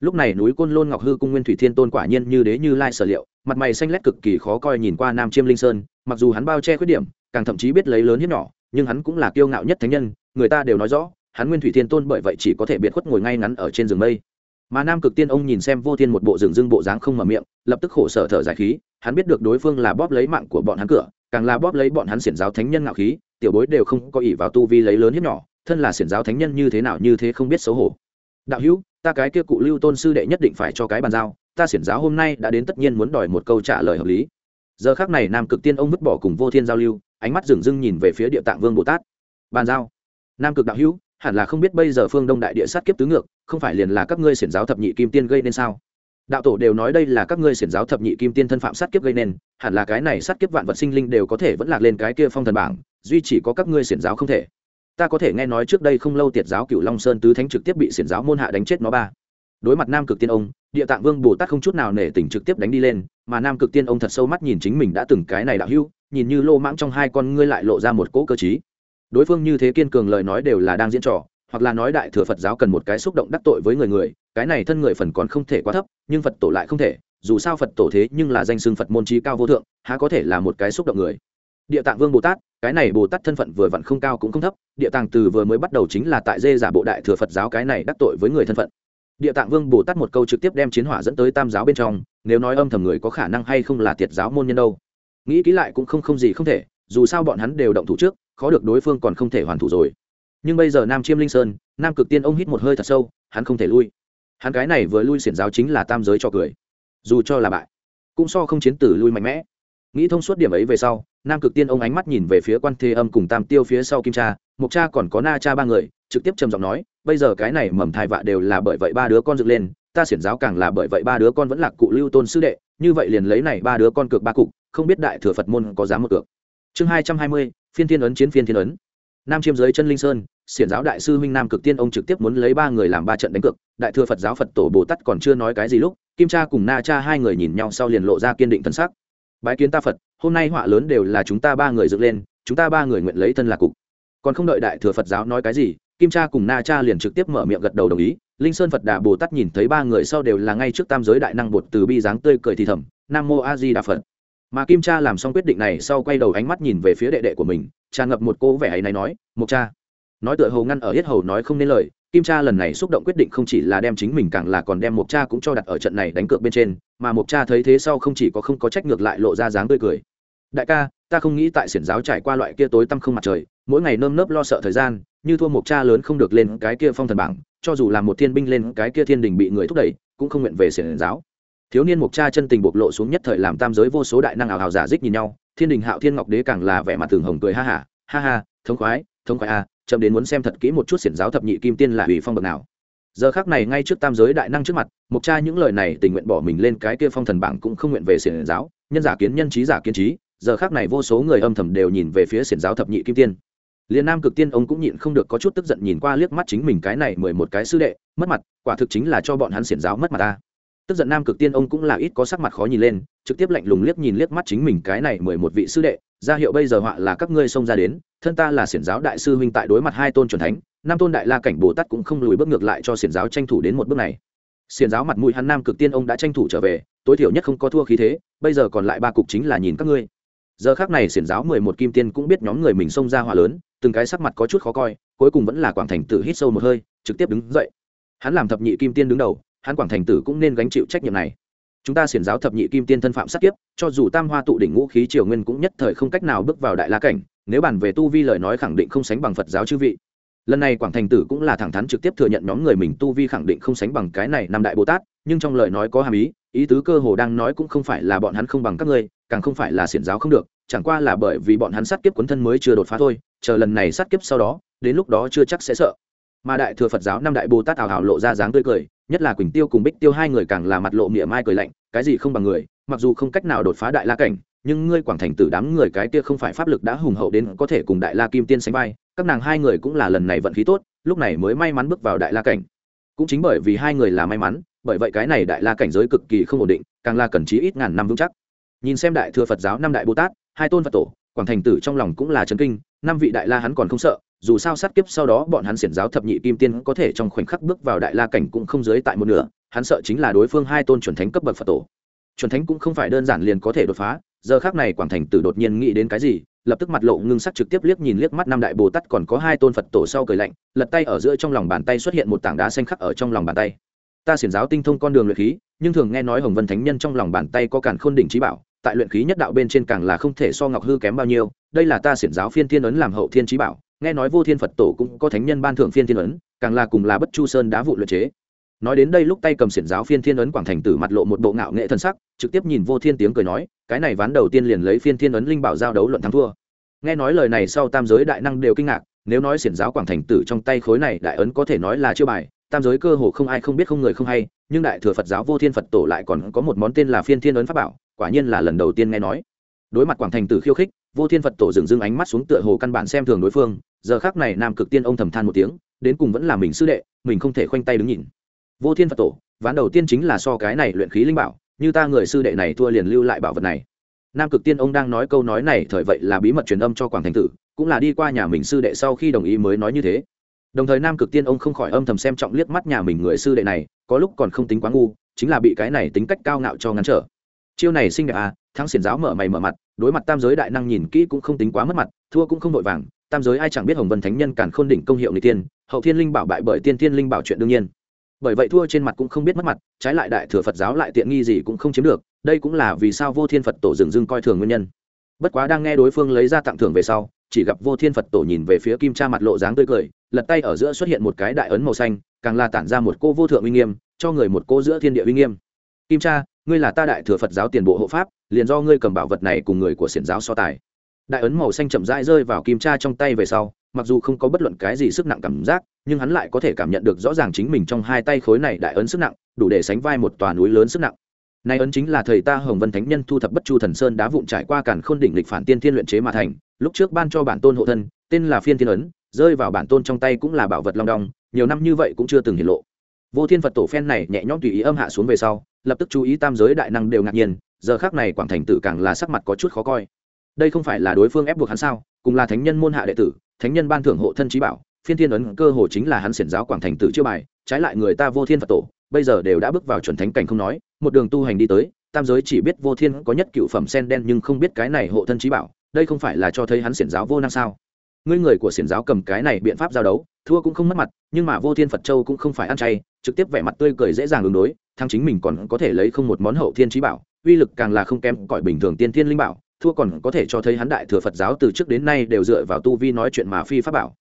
Lúc này núi côn lôn ngọc hư cung nguyên thủy thiên tôn quả nhiên như đế như lai sở liệu, mặt mày xanh lét cực kỳ khó coi nhìn qua nam chiêm linh sơn, mặc dù hắn bao che khuyết điểm, càng thậm chí biết lấy lớn hiếp nhỏ, nhưng hắn cũng là kiêu ngạo nhất thánh nhân, người ta đều nói rõ, hắn nguyên thủy thiên tôn bởi vậy chỉ có thể biệt khuất ngồi ngay ngắn ở trên giường mây. Mà nam cực tiên ông nhìn xem vô thiên một bộ rừng dưng bộ dáng không mở miệng, lập tức khổ sở thở dài khí, hắn biết được đối phương là bóp lấy mạng của bọn hắn cửa càng là bóp lấy bọn hắn xiển giáo thánh nhân ngạo khí, tiểu bối đều không có ỷ vào tu vi lấy lớn hiếp nhỏ, thân là xiển giáo thánh nhân như thế nào như thế không biết xấu hổ. Đạo hữu, ta cái kia cụ lưu tôn sư đệ nhất định phải cho cái bàn giao, ta xiển giáo hôm nay đã đến tất nhiên muốn đòi một câu trả lời hợp lý. Giờ khác này nam cực tiên ông vứt bỏ cùng vô thiên giao lưu, ánh mắt dừng dưng nhìn về phía địa tạng vương bồ tát. Bàn giao? Nam cực đạo hữu, hẳn là không biết bây giờ phương đông đại địa sát kiếp tứ ngược, không phải liền là các ngươi xiển giáo thập nhị kim tiên gây nên sao? Đạo tổ đều nói đây là các ngươi xiển giáo thập nhị kim tiên thân phạm sát kiếp gây nên, hẳn là cái này sát kiếp vạn vật sinh linh đều có thể vẫn lạc lên cái kia phong thần bảng, duy chỉ có các ngươi xiển giáo không thể. Ta có thể nghe nói trước đây không lâu tiệt giáo cựu long sơn tứ thánh trực tiếp bị xiển giáo môn hạ đánh chết nó ba. Đối mặt nam cực tiên ông, địa tạng vương bồ tát không chút nào nể tình trực tiếp đánh đi lên, mà nam cực tiên ông thật sâu mắt nhìn chính mình đã từng cái này đạo hưu nhìn như lô mãng trong hai con ngươi lại lộ ra một cỗ cơ t đối phương như thế kiên cường lời nói đều là đang diễn trò, hoặc là nói đại thừa phật giáo cần một cái xúc động đắc tội với người người cái này thân người phần còn không thể quá thấp, nhưng phật tổ lại không thể, dù sao phật tổ thế nhưng là danh xưng phật môn trí cao vô thượng, há có thể là một cái xúc động người. Địa tạng vương bồ tát, cái này bồ tát thân phận vừa vặn không cao cũng không thấp, địa tạng từ vừa mới bắt đầu chính là tại dê giả bộ đại thừa phật giáo cái này đắc tội với người thân phận. Địa tạng vương bồ tát một câu trực tiếp đem chiến hỏa dẫn tới tam giáo bên trong, nếu nói âm thầm người có khả năng hay không là tiệt giáo môn nhân đâu. Nghĩ kỹ lại cũng không không gì không thể, dù sao bọn hắn đều động thủ trước, khó được đối phương còn không thể hoàn thủ rồi. Nhưng bây giờ nam chiêm linh sơn, nam cực tiên ông hít một hơi thật sâu, hắn không thể lui hắn cái này vừa lui xiển giáo chính là tam giới cho cười. Dù cho là bại, cũng so không chiến tử lui mạnh mẽ. Nghĩ thông suốt điểm ấy về sau, nam cực tiên ông ánh mắt nhìn về phía quan thế âm cùng tam tiêu phía sau kim cha mục cha còn có na cha ba người, trực tiếp trầm giọng nói, bây giờ cái này mầm thai vạ đều là bởi vậy ba đứa con dựng lên, ta xiển giáo càng là bởi vậy ba đứa con vẫn là cụ lưu tôn sư đệ, như vậy liền lấy này ba đứa con cược ba cục, không biết đại thừa phật môn có dám một cược. Chương hai trăm hai mươi, phiên thiên ấn chiến phiên thiên ấn. Nam chiêm giới chân linh sơn xiển giáo đại sư huynh nam cực tiên ông trực tiếp muốn lấy ba người làm ba trận đánh cược, đại thừa phật giáo phật tổ bồ tát còn chưa nói cái gì lúc, kim cha cùng na cha hai người nhìn nhau sau liền lộ ra kiên định thân sắc. Bái kiến ta phật, hôm nay họa lớn đều là chúng ta ba người dựng lên, chúng ta ba người nguyện lấy thân là cục. Còn không đợi đại thừa phật giáo nói cái gì, kim cha cùng na cha liền trực tiếp mở miệng gật đầu đồng ý, linh sơn phật đà bồ tát nhìn thấy ba người sau đều là ngay trước tam giới đại năng bột từ bi dáng tươi cười thì thầm, nam mô a di đà phật. Mà kim cha làm xong quyết định này sau quay đầu ánh mắt nhìn về phía đệ đệ của mình, tràn ngập một cô vẻ ấy này nói mục cha nói tựa hầu ngăn ở hết hầu nói không nên lời, kim cha lần này xúc động quyết định không chỉ là đem chính mình càng là còn đem mộc cha cũng cho đặt ở trận này đánh cược bên trên, mà mộc cha thấy thế sau không chỉ có không có trách ngược lại lộ ra dáng tươi cười. Đại ca, ta không nghĩ tại xiển giáo trải qua loại kia tối tăm không mặt trời, mỗi ngày nơm nớp lo sợ thời gian, như thua mộc cha lớn không được lên cái kia phong thần bảng, cho dù là một thiên binh lên cái kia thiên đình bị người thúc đẩy, cũng không nguyện về xiển giáo. Thiếu niên mộc cha chân tình bộc lộ xuống nhất thời làm tam giới vô số đại năng ảo hào giả dích nhìn nhau, thiên đình hạo thiên ngọc đế càng là vẻ mặt tường hồng cười ha hả ha ha, thống khoái thống khoái a chậm đến muốn xem thật kỹ một chút xiển giáo thập nhị kim tiên là ủy phong bậc nào. Giờ khác này ngay trước tam giới đại năng trước mặt mục cha những lời này tình nguyện bỏ mình lên cái kia phong thần bảng cũng không nguyện về xiển giáo, nhân giả kiến nhân trí giả kiến trí, giờ khác này vô số người âm thầm đều nhìn về phía xiển giáo thập nhị kim tiên. Liền nam cực tiên ông cũng nhịn không được có chút tức giận nhìn qua liếc mắt chính mình cái này mười một cái sư đệ, mất mặt, quả thực chính là cho bọn hắn xiển giáo mất mặt ta tức giận nam cực tiên ông cũng là ít có sắc mặt khó nhìn lên, trực tiếp lạnh lùng liếc nhìn liếc mắt chính mình cái này mười một vị sư đệ, ra hiệu bây giờ họa là các ngươi xông ra đến, thân ta là xiển giáo đại sư huynh tại đối mặt hai tôn truyền thánh nam tôn đại la cảnh bồ tát cũng không lùi bước ngược lại cho xiển giáo tranh thủ đến một bước này. Xiển giáo mặt mũi hắn nam cực tiên ông đã tranh thủ trở về, tối thiểu nhất không có thua khí thế, bây giờ còn lại ba cục chính là nhìn các ngươi. Giờ khác này xiển giáo mười một kim tiên cũng biết nhóm người mình xông ra hỏa lớn, từng cái sắc mặt có chút khó coi, cuối cùng vẫn là quảng thành tự hít sâu một hơi, trực tiếp đứng dậy. Hắn làm thập nhị kim tiên đứng đầu hắn quảng thành tử cũng nên gánh chịu trách nhiệm này. Chúng ta xiển giáo thập nhị kim tiên thân phạm sát kiếp, cho dù tam hoa tụ đỉnh ngũ khí triều nguyên cũng nhất thời không cách nào bước vào đại la cảnh, nếu bàn về tu vi lời nói khẳng định không sánh bằng phật giáo chư vị. Lần này quảng thành tử cũng là thẳng thắn trực tiếp thừa nhận nhóm người mình tu vi khẳng định không sánh bằng cái này năm đại bồ tát, nhưng trong lời nói có hàm ý ý tứ cơ hồ đang nói cũng không phải là bọn hắn không bằng các ngươi, càng không phải là xiển giáo không được, chẳng qua là bởi vì bọn hắn sát kiếp quấn thân mới chưa đột phá thôi, chờ lần này sát kiếp sau đó, đến lúc đó chưa chắc sẽ sợ. Mà đại thừa phật giáo năm đại bồ tát ảo hảo lộ ra dáng tươi cười nhất là quỳnh tiêu cùng bích tiêu hai người càng là mặt lộ mỉa mai cười lạnh, cái gì không bằng người, mặc dù không cách nào đột phá đại la cảnh, nhưng ngươi quảng thành tử đám người cái kia không phải pháp lực đã hùng hậu đến có thể cùng đại la kim tiên sánh vai, các nàng hai người cũng là lần này vận khí tốt, lúc này mới may mắn bước vào đại la cảnh. Cũng chính bởi vì hai người là may mắn, bởi vậy cái này đại la cảnh giới cực kỳ không ổn định, càng là cần trí ít ngàn năm vững chắc. Nhìn xem đại thừa phật giáo năm đại bồ tát, hai tôn phật tổ, quảng thành tử trong lòng cũng là trấn kinh năm vị đại la hắn còn không sợ, dù sao sát kiếp sau đó bọn hắn xiển giáo thập nhị kim tiên có thể trong khoảnh khắc bước vào đại la cảnh cũng không dưới tại một nửa, hắn sợ chính là đối phương hai tôn chuẩn thánh cấp bậc phật tổ. Chuẩn thánh cũng không phải đơn giản liền có thể đột phá, giờ khác này quảng thành tử đột nhiên nghĩ đến cái gì, lập tức mặt lộ ngưng sắc trực tiếp liếc nhìn liếc mắt năm đại bồ tát còn có hai tôn phật tổ sau cười lạnh, lật tay ở giữa trong lòng bàn tay xuất hiện một tảng đá xanh khắc ở trong lòng bàn tay. Ta xiển giáo tinh thông con đường luyện khí, nhưng thường nghe nói hồng vân thánh nhân trong lòng bàn tay có càn khôn đỉnh trí bảo tại luyện khí nhất đạo bên trên càng là không thể so ngọc hư kém bao nhiêu, đây là ta xiển giáo phiên thiên ấn làm hậu thiên trí bảo, nghe nói vô thiên phật tổ cũng có thánh nhân ban thưởng phiên thiên ấn, càng là cùng là bất chu sơn đá vụ luyện chế. Nói đến đây lúc tay cầm xiển giáo phiên thiên ấn quảng thành tử mặt lộ một bộ ngạo nghệ thân sắc, trực tiếp nhìn vô thiên tiếng cười nói, cái này ván đầu tiên liền lấy phiên thiên ấn linh bảo giao đấu luận thắng thua. Nghe nói lời này sau tam giới đại năng đều kinh ngạc, nếu nói xiển giáo quảng thành tử trong tay khối này đại ấn có thể nói là chưa bài, tam giới cơ hồ không ai không biết không người không hay, nhưng đại thừa phật giáo vô thiên phật tổ lại còn có một món tên là phiên thiên ấn pháp bảo quả nhiên là lần đầu tiên nghe nói. Đối mặt quảng thành tử khiêu khích, vô thiên phật tổ dừng dưng ánh mắt xuống tựa hồ căn bản xem thường đối phương, giờ khác này nam cực tiên ông thầm than một tiếng, đến cùng vẫn là mình sư đệ, mình không thể khoanh tay đứng nhìn. Vô thiên phật tổ, ván đầu tiên chính là so cái này luyện khí linh bảo, như ta người sư đệ này thua liền lưu lại bảo vật này. Nam cực tiên ông đang nói câu nói này thời vậy là bí mật truyền âm cho quảng thành tử, cũng là đi qua nhà mình sư đệ sau khi đồng ý mới nói như thế. Đồng thời nam cực tiên ông không khỏi âm thầm xem trọng liếc mắt nhà mình người sư đệ này, có lúc còn không tính quá ngu, chính là bị cái này tính cách cao ngạo cho ngắn trở chiêu này xinh đẹp à thắng xiển giáo mở mày mở mặt, đối mặt tam giới đại năng nhìn kỹ cũng không tính quá mất mặt, thua cũng không vội vàng, tam giới ai chẳng biết hồng vân thánh nhân càn khôn đỉnh công hiệu người tiên, hậu thiên linh bảo bại bởi tiên thiên linh bảo chuyện đương nhiên. Bởi vậy thua trên mặt cũng không biết mất mặt, trái lại đại thừa phật giáo lại tiện nghi gì cũng không chiếm được, đây cũng là vì sao vô thiên phật tổ dừng dưng coi thường nguyên nhân. Bất quá đang nghe đối phương lấy ra tặng thưởng về sau, chỉ gặp vô thiên phật tổ nhìn về phía kim cha mặt lộ dáng tươi cười, lật tay ở giữa xuất hiện một cái đại ấn màu xanh, càng là tản ra một cô vô thượng uy nghiêm, cho người một cô giữa thiên địa uy nghiêm. Kim cha ngươi là ta đại thừa phật giáo tiền bộ hộ pháp, liền do ngươi cầm bảo vật này cùng người của xiển giáo so tài. Đại ấn màu xanh chậm rãi rơi vào kim cha trong tay về sau, mặc dù không có bất luận cái gì sức nặng cảm giác, nhưng hắn lại có thể cảm nhận được rõ ràng chính mình trong hai tay khối này đại ấn sức nặng, đủ để sánh vai một tòa núi lớn sức nặng. Nay ấn chính là thầy ta hồng vân thánh nhân thu thập bất chu thần sơn đá vụn trải qua cản khôn đỉnh lịch phản tiên thiên luyện chế mà thành, lúc trước ban cho bản tôn hộ thân, tên là phiên thiên ấn, rơi vào bản tôn trong tay cũng là bảo vật long đong, nhiều năm như vậy cũng chưa từng hiện lộ vô thiên phật tổ phen này nhẹ nhõm tùy ý âm hạ xuống về sau, lập tức chú ý tam giới đại năng đều ngạc nhiên, giờ khác này quảng thành tử càng là sắc mặt có chút khó coi. Đây không phải là đối phương ép buộc hắn sao, cùng là thánh nhân môn hạ đệ tử, thánh nhân ban thưởng hộ thân trí bảo, phiên thiên ấn cơ hồ chính là hắn xiển giáo quảng thành tử chưa bài, trái lại người ta vô thiên phật tổ, bây giờ đều đã bước vào chuẩn thánh cảnh không nói, một đường tu hành đi tới, tam giới chỉ biết vô thiên có nhất cựu phẩm sen đen nhưng không biết cái này hộ thân trí bảo, đây không phải là cho thấy hắn xiển giáo vô năng sao? Ngươi người của xiển giáo cầm cái này biện pháp giao đấu, thua cũng không mất mặt, nhưng mà vô thiên phật châu cũng không phải ăn chay, trực tiếp vẻ mặt tươi cười dễ dàng ứng đối thăng chính mình còn có thể lấy không một món hậu thiên trí bảo, uy lực càng là không kém cõi bình thường tiên thiên linh bảo, thua còn có thể cho thấy hắn đại thừa phật giáo từ trước đến nay đều dựa vào tu vi nói chuyện mà phi pháp bảo.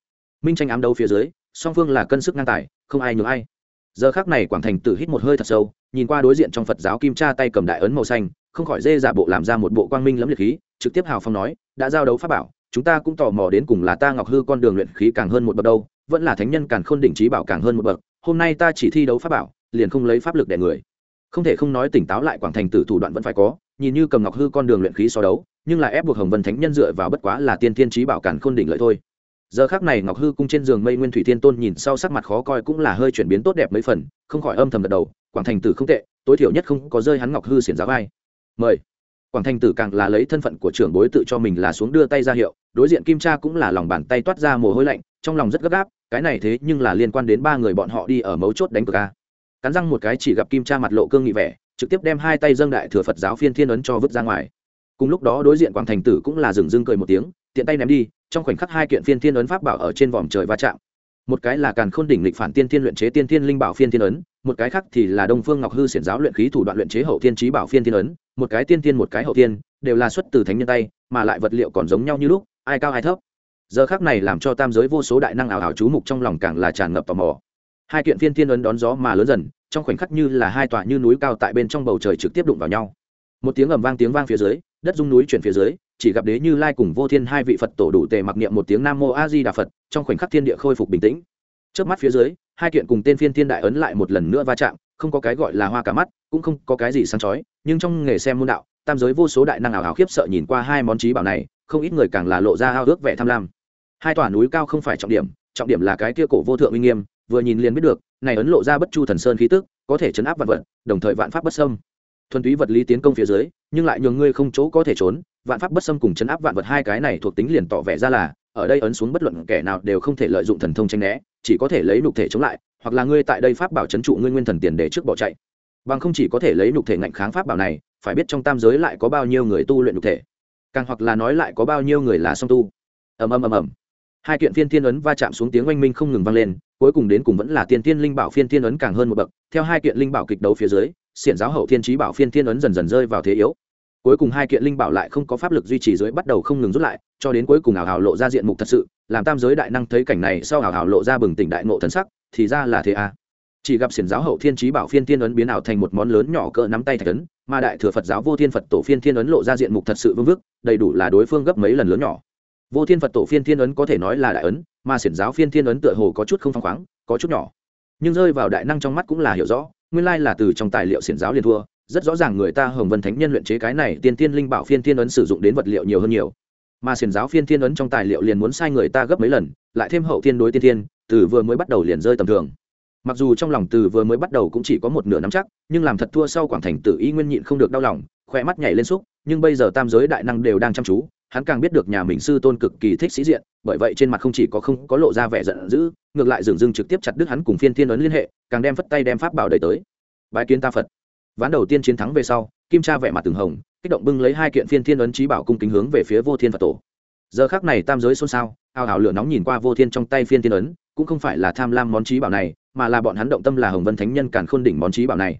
Minh tranh ám đấu phía dưới, song phương là cân sức ngang tài, không ai nhường ai. Giờ khác này quảng thành tử hít một hơi thật sâu, nhìn qua đối diện trong phật giáo kim cha tay cầm đại ấn màu xanh, không khỏi dê giả bộ làm ra một bộ quang minh lẫm liệt khí, trực tiếp hào phong nói, đã giao đấu pháp bảo chúng ta cũng tò mò đến cùng là ta ngọc hư con đường luyện khí càng hơn một bậc đâu, vẫn là thánh nhân càng khôn đỉnh trí bảo càng hơn một bậc, hôm nay ta chỉ thi đấu pháp bảo, liền không lấy pháp lực để người. Không thể không nói tỉnh táo lại quảng thành tử thủ đoạn vẫn phải có, nhìn như cầm ngọc hư con đường luyện khí so đấu, nhưng là ép buộc hồng vân thánh nhân dựa vào bất quá là tiên thiên trí bảo cản khôn đỉnh lợi thôi. Giờ khác này ngọc hư cung trên giường mây nguyên thủy thiên tôn nhìn sau sắc mặt khó coi cũng là hơi chuyển biến tốt đẹp mấy phần, không khỏi âm thầm gật đầu, quảng thành tử không tệ, tối thiểu nhất không có rơi hắn ngọc hư xiển giá vai. Mời. Quảng thành tử càng là lấy thân phận của trưởng bối tự cho mình là xuống đưa tay ra hiệu đối diện kim cha cũng là lòng bàn tay toát ra mồ hôi lạnh, trong lòng rất gấp gáp, cái này thế nhưng là liên quan đến ba người bọn họ đi ở mấu chốt đánh cờ ca cắn răng một cái chỉ gặp kim cha mặt lộ cương nghị vẻ, trực tiếp đem hai tay dâng đại thừa phật giáo phiên thiên ấn cho vứt ra ngoài. Cùng lúc đó đối diện quảng thành tử cũng là dừng dưng cười một tiếng, tiện tay ném đi, trong khoảnh khắc hai kiện phiên thiên ấn pháp bảo ở trên vòm trời va chạm. Một cái là càn khôn đỉnh lịch phản tiên thiên luyện chế tiên thiên linh bảo phiên thiên ấn, một cái khác thì là đông phương ngọc hư xiển giáo luyện khí thủ đoạn luyện chế hậu thiên trí bảo phiên thiên ấn, một cái tiên thiên một cái hậu thiên, đều là xuất từ thánh nhân tay, mà lại vật liệu còn giống nhau như lúc ai cao ai thấp. Giờ khác này làm cho tam giới vô số đại năng ảo ảo chú mục trong lòng càng là tràn ngập tò mò. Hai kiện phiên thiên ấn đón gió mà lớn dần, trong khoảnh khắc như là hai tòa như núi cao tại bên trong bầu trời trực tiếp đụng vào nhau. Một tiếng ầm vang tiếng vang phía dưới, đất dung núi chuyển phía dưới, chỉ gặp đế như lai cùng vô thiên hai vị phật tổ đủ tề mặc niệm một tiếng nam mô a di đà phật, trong khoảnh khắc thiên địa khôi phục bình tĩnh. Trước mắt phía dưới, hai kiện cùng tên phiên thiên đại ấn lại một lần nữa va chạm, không có cái gọi là hoa cả mắt, cũng không có cái gì sáng chói, nhưng trong nghề xem môn đạo, tam giới vô số đại năng ảo ảo khiếp sợ nhìn qua hai món trí bảo này không ít người càng là lộ ra ao ước vẻ tham lam. Hai tòa núi cao không phải trọng điểm trọng điểm là cái kia cổ vô thượng uy nghiêm, vừa nhìn liền biết được, này ấn lộ ra bất chu thần sơn khí tức, có thể chấn áp vạn vật, đồng thời vạn pháp bất xâm. Thuần túy vật lý tiến công phía dưới, nhưng lại nhường ngươi không chỗ có thể trốn, vạn pháp bất xâm cùng chấn áp vạn vật hai cái này thuộc tính liền tỏ vẻ ra là, ở đây ấn xuống bất luận kẻ nào đều không thể lợi dụng thần thông tranh né, chỉ có thể lấy nục thể chống lại, hoặc là ngươi tại đây pháp bảo chấn trụ ngươi nguyên thần tiền để trước bỏ chạy. Bằng không chỉ có thể lấy nục thể ngạnh kháng pháp bảo này, phải biết trong tam giới lại có bao nhiêu người tu luyện nục thể càng hoặc là nói lại có bao nhiêu người là song tu. Ầm ầm ầm ầm. Hai kiện phiên thiên ấn va chạm xuống tiếng oanh minh không ngừng vang lên, cuối cùng đến cùng vẫn là tiên tiên linh bảo phiên thiên ấn càng hơn một bậc. Theo hai kiện linh bảo kịch đấu phía dưới, xiển giáo hậu thiên trí bảo phiên thiên ấn dần dần rơi vào thế yếu. Cuối cùng hai kiện linh bảo lại không có pháp lực duy trì dưới bắt đầu không ngừng rút lại, cho đến cuối cùng ảo hào lộ ra diện mục thật sự, làm tam giới đại năng thấy cảnh này sau ảo hào lộ ra bừng tỉnh đại ngộ thần sắc, thì ra là thế à chỉ gặp xiển giáo hậu thiên trí bảo phiên thiên ấn biến ảo thành một món lớn nhỏ cỡ nắm tay thạch ấn, mà đại thừa phật giáo vô thiên phật tổ phiên thiên ấn lộ ra diện mục thật sự vương vức, đầy đủ là đối phương gấp mấy lần lớn nhỏ. Vô thiên phật tổ phiên thiên ấn có thể nói là đại ấn, mà xiển giáo phiên thiên ấn tựa hồ có chút không phăng khoáng, có chút nhỏ. Nhưng rơi vào đại năng trong mắt cũng là hiểu rõ, nguyên lai là từ trong tài liệu xiển giáo liền thua, rất rõ ràng người ta hồng vân thánh nhân luyện chế cái này tiên tiên linh bảo phiên thiên ấn sử dụng đến vật liệu nhiều hơn nhiều. Mà xiển giáo phiên thiên ấn trong tài liệu liền muốn sai người ta gấp mấy lần, lại thêm hậu thiên đối tiên thiên, từ vừa mới bắt đầu liền rơi tầm thường mặc dù trong lòng từ vừa mới bắt đầu cũng chỉ có một nửa nắm chắc, nhưng làm thật thua sau quảng thành tự ý nguyên nhịn không được đau lòng, khoe mắt nhảy lên xúc, nhưng bây giờ tam giới đại năng đều đang chăm chú, hắn càng biết được nhà mình sư tôn cực kỳ thích sĩ diện, bởi vậy trên mặt không chỉ có không có lộ ra vẻ giận dữ, ngược lại dường dưng trực tiếp chặt đứt hắn cùng phiên thiên ấn liên hệ, càng đem phất tay đem pháp bảo đẩy tới. Bái kiến ta phật. Ván đầu tiên chiến thắng về sau, kim cha vẻ mặt từng hồng, kích động bưng lấy hai kiện phiên thiên ấn trí bảo cung kính hướng về phía vô thiên phật tổ. Giờ khác này tam giới xôn xao, ao ào lửa nóng nhìn qua vô thiên trong tay phiên thiên ấn, cũng không phải là tham lam món trí bảo này mà là bọn hắn động tâm là hồng vân thánh nhân càn khôn đỉnh món trí bảo này.